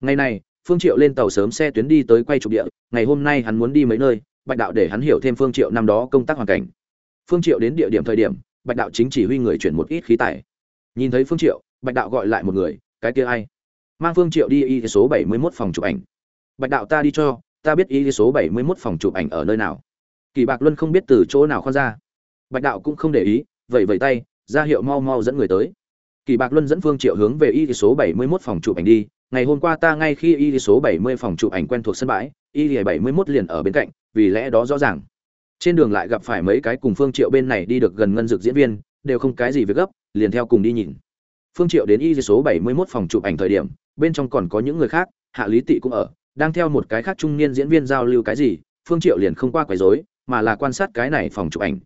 A: Ngày này, phương triệu lên tàu sớm xe tuyến đi tới quay chụp địa, ngày hôm nay hắn muốn đi mấy nơi, bạch đạo để hắn hiểu thêm phương triệu năm đó công tác hoàn cảnh. Phương triệu đến địa điểm thời điểm, bạch đạo chính chỉ huy người chuyển một ít khí tài. nhìn thấy phương triệu bạch đạo gọi lại một người, cái kia ai? Mang phương triệu đi y số 71 phòng chụp ảnh. Bạch đạo, ta đi cho, ta biết y số 71 phòng chụp ảnh ở nơi nào. Kỳ bạc luân không biết từ chỗ nào khoan ra. Bạch đạo cũng không để ý vậy vẩy tay, ra hiệu mau mau dẫn người tới. Kỳ bạc luân dẫn phương triệu hướng về y số 71 phòng chụp ảnh đi. Ngày hôm qua ta ngay khi y số 70 phòng chụp ảnh quen thuộc sân bãi, y 71 liền ở bên cạnh, vì lẽ đó rõ ràng. Trên đường lại gặp phải mấy cái cùng phương triệu bên này đi được gần ngân dược diễn viên, đều không cái gì việc gấp, liền theo cùng đi nhìn phương triệu đến y số 71 phòng chụp ảnh thời điểm, bên trong còn có những người khác, hạ lý tị cũng ở, đang theo một cái khác trung niên diễn viên giao lưu cái gì, phương triệu liền không qua quấy rối, mà là quan sát cái này phòng chụp ảnh.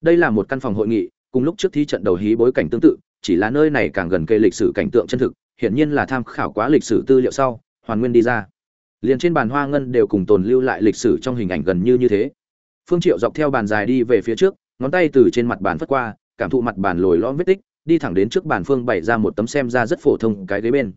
A: Đây là một căn phòng hội nghị, cùng lúc trước thi trận đầu hí bối cảnh tương tự, chỉ là nơi này càng gần cây lịch sử cảnh tượng chân thực, hiển nhiên là tham khảo quá lịch sử tư liệu sau, hoàn nguyên đi ra. Liền trên bàn hoa ngân đều cùng tồn lưu lại lịch sử trong hình ảnh gần như như thế. Phương triệu dọc theo bàn dài đi về phía trước, ngón tay từ trên mặt bàn phất qua, cảm thụ mặt bàn lồi lõm vết tích đi thẳng đến trước bàn phương bày ra một tấm xem ra rất phổ thông cái ghế bên.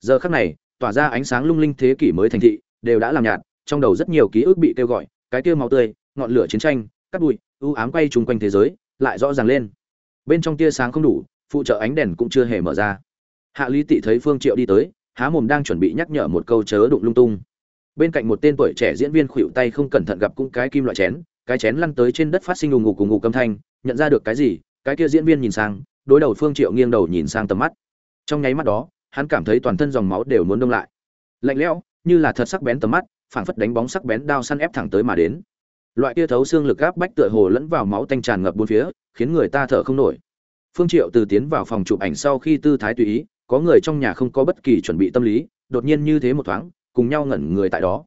A: Giờ khắc này, tỏa ra ánh sáng lung linh thế kỷ mới thành thị, đều đã làm nhạt, trong đầu rất nhiều ký ức bị kêu gọi, cái kia máu tươi, ngọn lửa chiến tranh cắt bụi ưu ám quay chung quanh thế giới, lại rõ ràng lên. Bên trong tia sáng không đủ, phụ trợ ánh đèn cũng chưa hề mở ra. Hạ lý tị thấy phương triệu đi tới, há mồm đang chuẩn bị nhắc nhở một câu chớ đụng lung tung. Bên cạnh một tên tuổi trẻ diễn viên khuỵu tay không cẩn thận gặp cũng cái kim loại chén, cái chén lăn tới trên đất phát sinh ùng ngục cùng ngục âm thanh, nhận ra được cái gì, cái kia diễn viên nhìn sang đối đầu phương triệu nghiêng đầu nhìn sang tầm mắt. Trong nháy mắt đó, hắn cảm thấy toàn thân dòng máu đều muốn đông lại. Lạnh lẽo, như là thật sắc bén tầm mắt, phảng phất đánh bóng sắc bén đao săn ép thẳng tới mà đến. Loại kia thấu xương lực áp bách tựa hồ lẫn vào máu tanh tràn ngập bốn phía, khiến người ta thở không nổi. Phương triệu từ tiến vào phòng chụp ảnh sau khi tư thái tùy ý, có người trong nhà không có bất kỳ chuẩn bị tâm lý, đột nhiên như thế một thoáng, cùng nhau ngẩn người tại đó.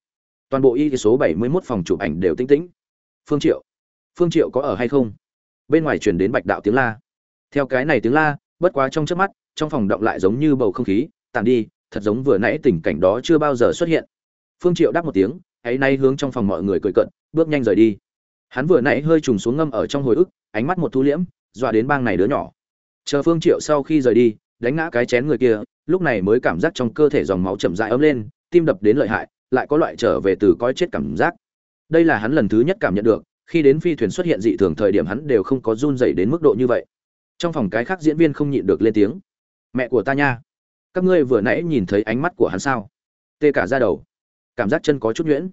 A: Toàn bộ y số 71 phòng chụp ảnh đều tĩnh tĩnh. Phương triệu phương triệu có ở hay không? Bên ngoài truyền đến bạch đạo tiếng la theo cái này tiếng la, bất quá trong chớp mắt, trong phòng động lại giống như bầu không khí tàn đi, thật giống vừa nãy tình cảnh đó chưa bao giờ xuất hiện. Phương triệu đáp một tiếng, ấy nay hướng trong phòng mọi người cười cận bước nhanh rời đi. Hắn vừa nãy hơi trùng xuống ngâm ở trong hồi ức, ánh mắt một thu liễm, dọa đến bang này đứa nhỏ. Chờ phương triệu sau khi rời đi, đánh ngã cái chén người kia, lúc này mới cảm giác trong cơ thể dòng máu chậm rãi ấm lên, tim đập đến lợi hại, lại có loại trở về từ coi chết cảm giác. Đây là hắn lần thứ nhất cảm nhận được, khi đến phi thuyền xuất hiện dị thường thời điểm hắn đều không có run dậy đến mức độ như vậy trong phòng cái khác diễn viên không nhịn được lên tiếng. Mẹ của ta nha, các ngươi vừa nãy nhìn thấy ánh mắt của hắn sao? Tê cả ra đầu. Cảm giác chân có chút nhuyễn.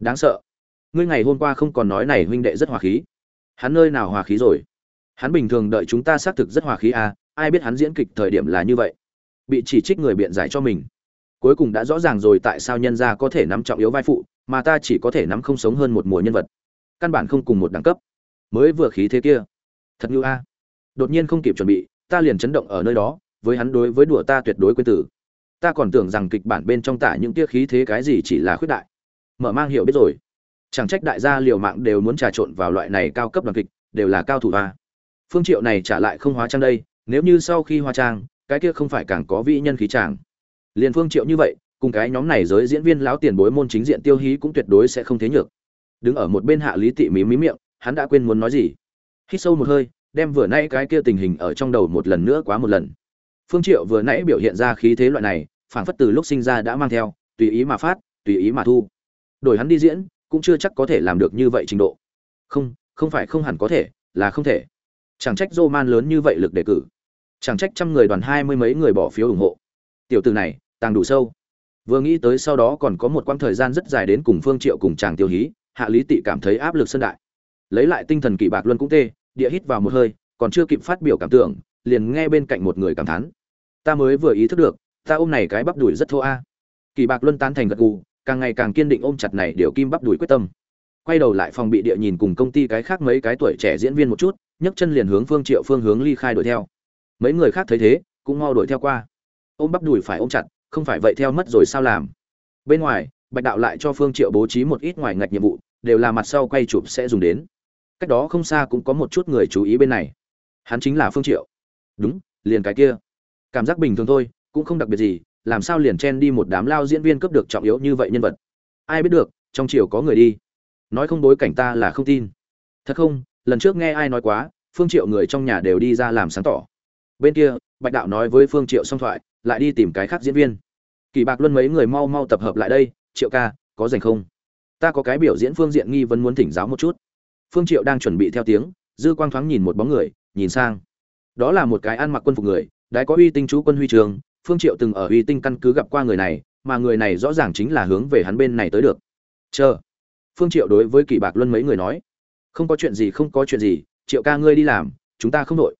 A: Đáng sợ. Ngươi ngày hôm qua không còn nói này huynh đệ rất hòa khí. Hắn nơi nào hòa khí rồi? Hắn bình thường đợi chúng ta xác thực rất hòa khí à ai biết hắn diễn kịch thời điểm là như vậy. Bị chỉ trích người biện giải cho mình. Cuối cùng đã rõ ràng rồi tại sao nhân gia có thể nắm trọng yếu vai phụ, mà ta chỉ có thể nắm không sống hơn một mùa nhân vật. Căn bản không cùng một đẳng cấp. Mới vừa khí thế kia. Thật như a đột nhiên không kịp chuẩn bị, ta liền chấn động ở nơi đó, với hắn đối với đùa ta tuyệt đối quên tử. Ta còn tưởng rằng kịch bản bên trong tả những tia khí thế cái gì chỉ là khuyết đại. Mở mang hiểu biết rồi. Chẳng trách đại gia liều mạng đều muốn trà trộn vào loại này cao cấp đoàn kịch, đều là cao thủ ta. phương triệu này trả lại không hóa trang đây, nếu như sau khi hóa trang, cái kia không phải càng có vị nhân khí chàng. Liền phương triệu như vậy, cùng cái nhóm này giới diễn viên lão tiền bối môn chính diện tiêu hí cũng tuyệt đối sẽ không thế nhược. Đứng ở một bên hạ lý tị mí mí miệng, hắn đã quên muốn nói gì. Hít sâu một hơi đem vừa nãy cái kia tình hình ở trong đầu một lần nữa quá một lần. Phương triệu vừa nãy biểu hiện ra khí thế loại này, phảng phất từ lúc sinh ra đã mang theo, tùy ý mà phát, tùy ý mà thu. Đổi hắn đi diễn, cũng chưa chắc có thể làm được như vậy trình độ. Không không phải không hẳn có thể, là không thể. Chẳng trách man lớn như vậy lực đề cử. Chẳng trách trăm người đoàn hai mươi mấy người bỏ phiếu ủng hộ. Tiểu từ này, tàng đủ sâu. Vừa nghĩ tới sau đó còn có một quãng thời gian rất dài đến cùng phương triệu cùng chàng tiêu hí, hạ lý tị cảm thấy áp lực sân đại. Lấy lại tinh thần kỳ bạc luân cũng tê địa hít vào một hơi, còn chưa kịp phát biểu cảm tưởng, liền nghe bên cạnh một người cảm thán. Ta mới vừa ý thức được, ta ôm này cái bắp đùi rất thô a. Kỳ bạc luân tán thành gật gù, càng ngày càng kiên định ôm chặt này điều kim bắp đùi quyết tâm. Quay đầu lại phòng bị địa nhìn cùng công ty cái khác mấy cái tuổi trẻ diễn viên một chút, nhấc chân liền hướng phương triệu phương hướng ly khai đuổi theo. Mấy người khác thấy thế, cũng mau đuổi theo qua. Ôm bắp đùi phải ôm chặt, không phải vậy theo mất rồi sao làm. Bên ngoài, bạch đạo lại cho phương triệu bố trí một ít ngoài ngạch nhiệm vụ, đều là mặt sau quay chụp sẽ dùng đến cách đó không xa cũng có một chút người chú ý bên này. Hắn chính là phương triệu. Đúng, liền cái kia. Cảm giác bình thường thôi, cũng không đặc biệt gì, làm sao liền chen đi một đám lao diễn viên cấp được trọng yếu như vậy nhân vật? Ai biết được, trong triều có người đi. Nói không bối cảnh ta là không tin. Thật không, lần trước nghe ai nói quá, phương triệu người trong nhà đều đi ra làm sáng tỏ. Bên kia, bạch đạo nói với phương triệu song thoại, lại đi tìm cái khác diễn viên. Kỳ bạc luân mấy người mau mau tập hợp lại đây, triệu ca, có dành không? Ta có cái biểu diễn phương diện nghi vấn muốn thỉnh giáo một chút phương triệu đang chuẩn bị theo tiếng, dư quang thoáng nhìn một bóng người, nhìn sang. Đó là một cái ăn mặc quân phục người, đái có uy tinh chú quân huy trường, phương triệu từng ở uy tinh căn cứ gặp qua người này, mà người này rõ ràng chính là hướng về hắn bên này tới được. Chờ. Phương triệu đối với kỳ bạc luân mấy người nói. Không có chuyện gì, không có chuyện gì, triệu ca ngươi đi làm, chúng ta không đội.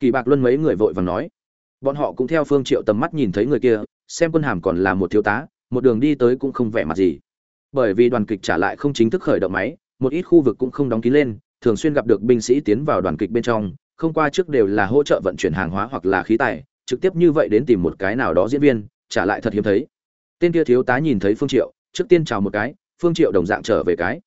A: Kỳ bạc luân mấy người vội vàng nói. Bọn họ cũng theo phương triệu tầm mắt nhìn thấy người kia, xem quân hàm còn là một thiếu tá, một đường đi tới cũng không vẻ mặt gì. Bởi vì đoàn kịch trả lại không chính thức khởi động máy một ít khu vực cũng không đóng kín lên, thường xuyên gặp được binh sĩ tiến vào đoàn kịch bên trong, không qua trước đều là hỗ trợ vận chuyển hàng hóa hoặc là khí tài, trực tiếp như vậy đến tìm một cái nào đó diễn viên, trả lại thật hiếm thấy. Tên kia thiếu tá nhìn thấy phương triệu, trước tiên chào một cái, phương triệu đồng dạng trở về cái.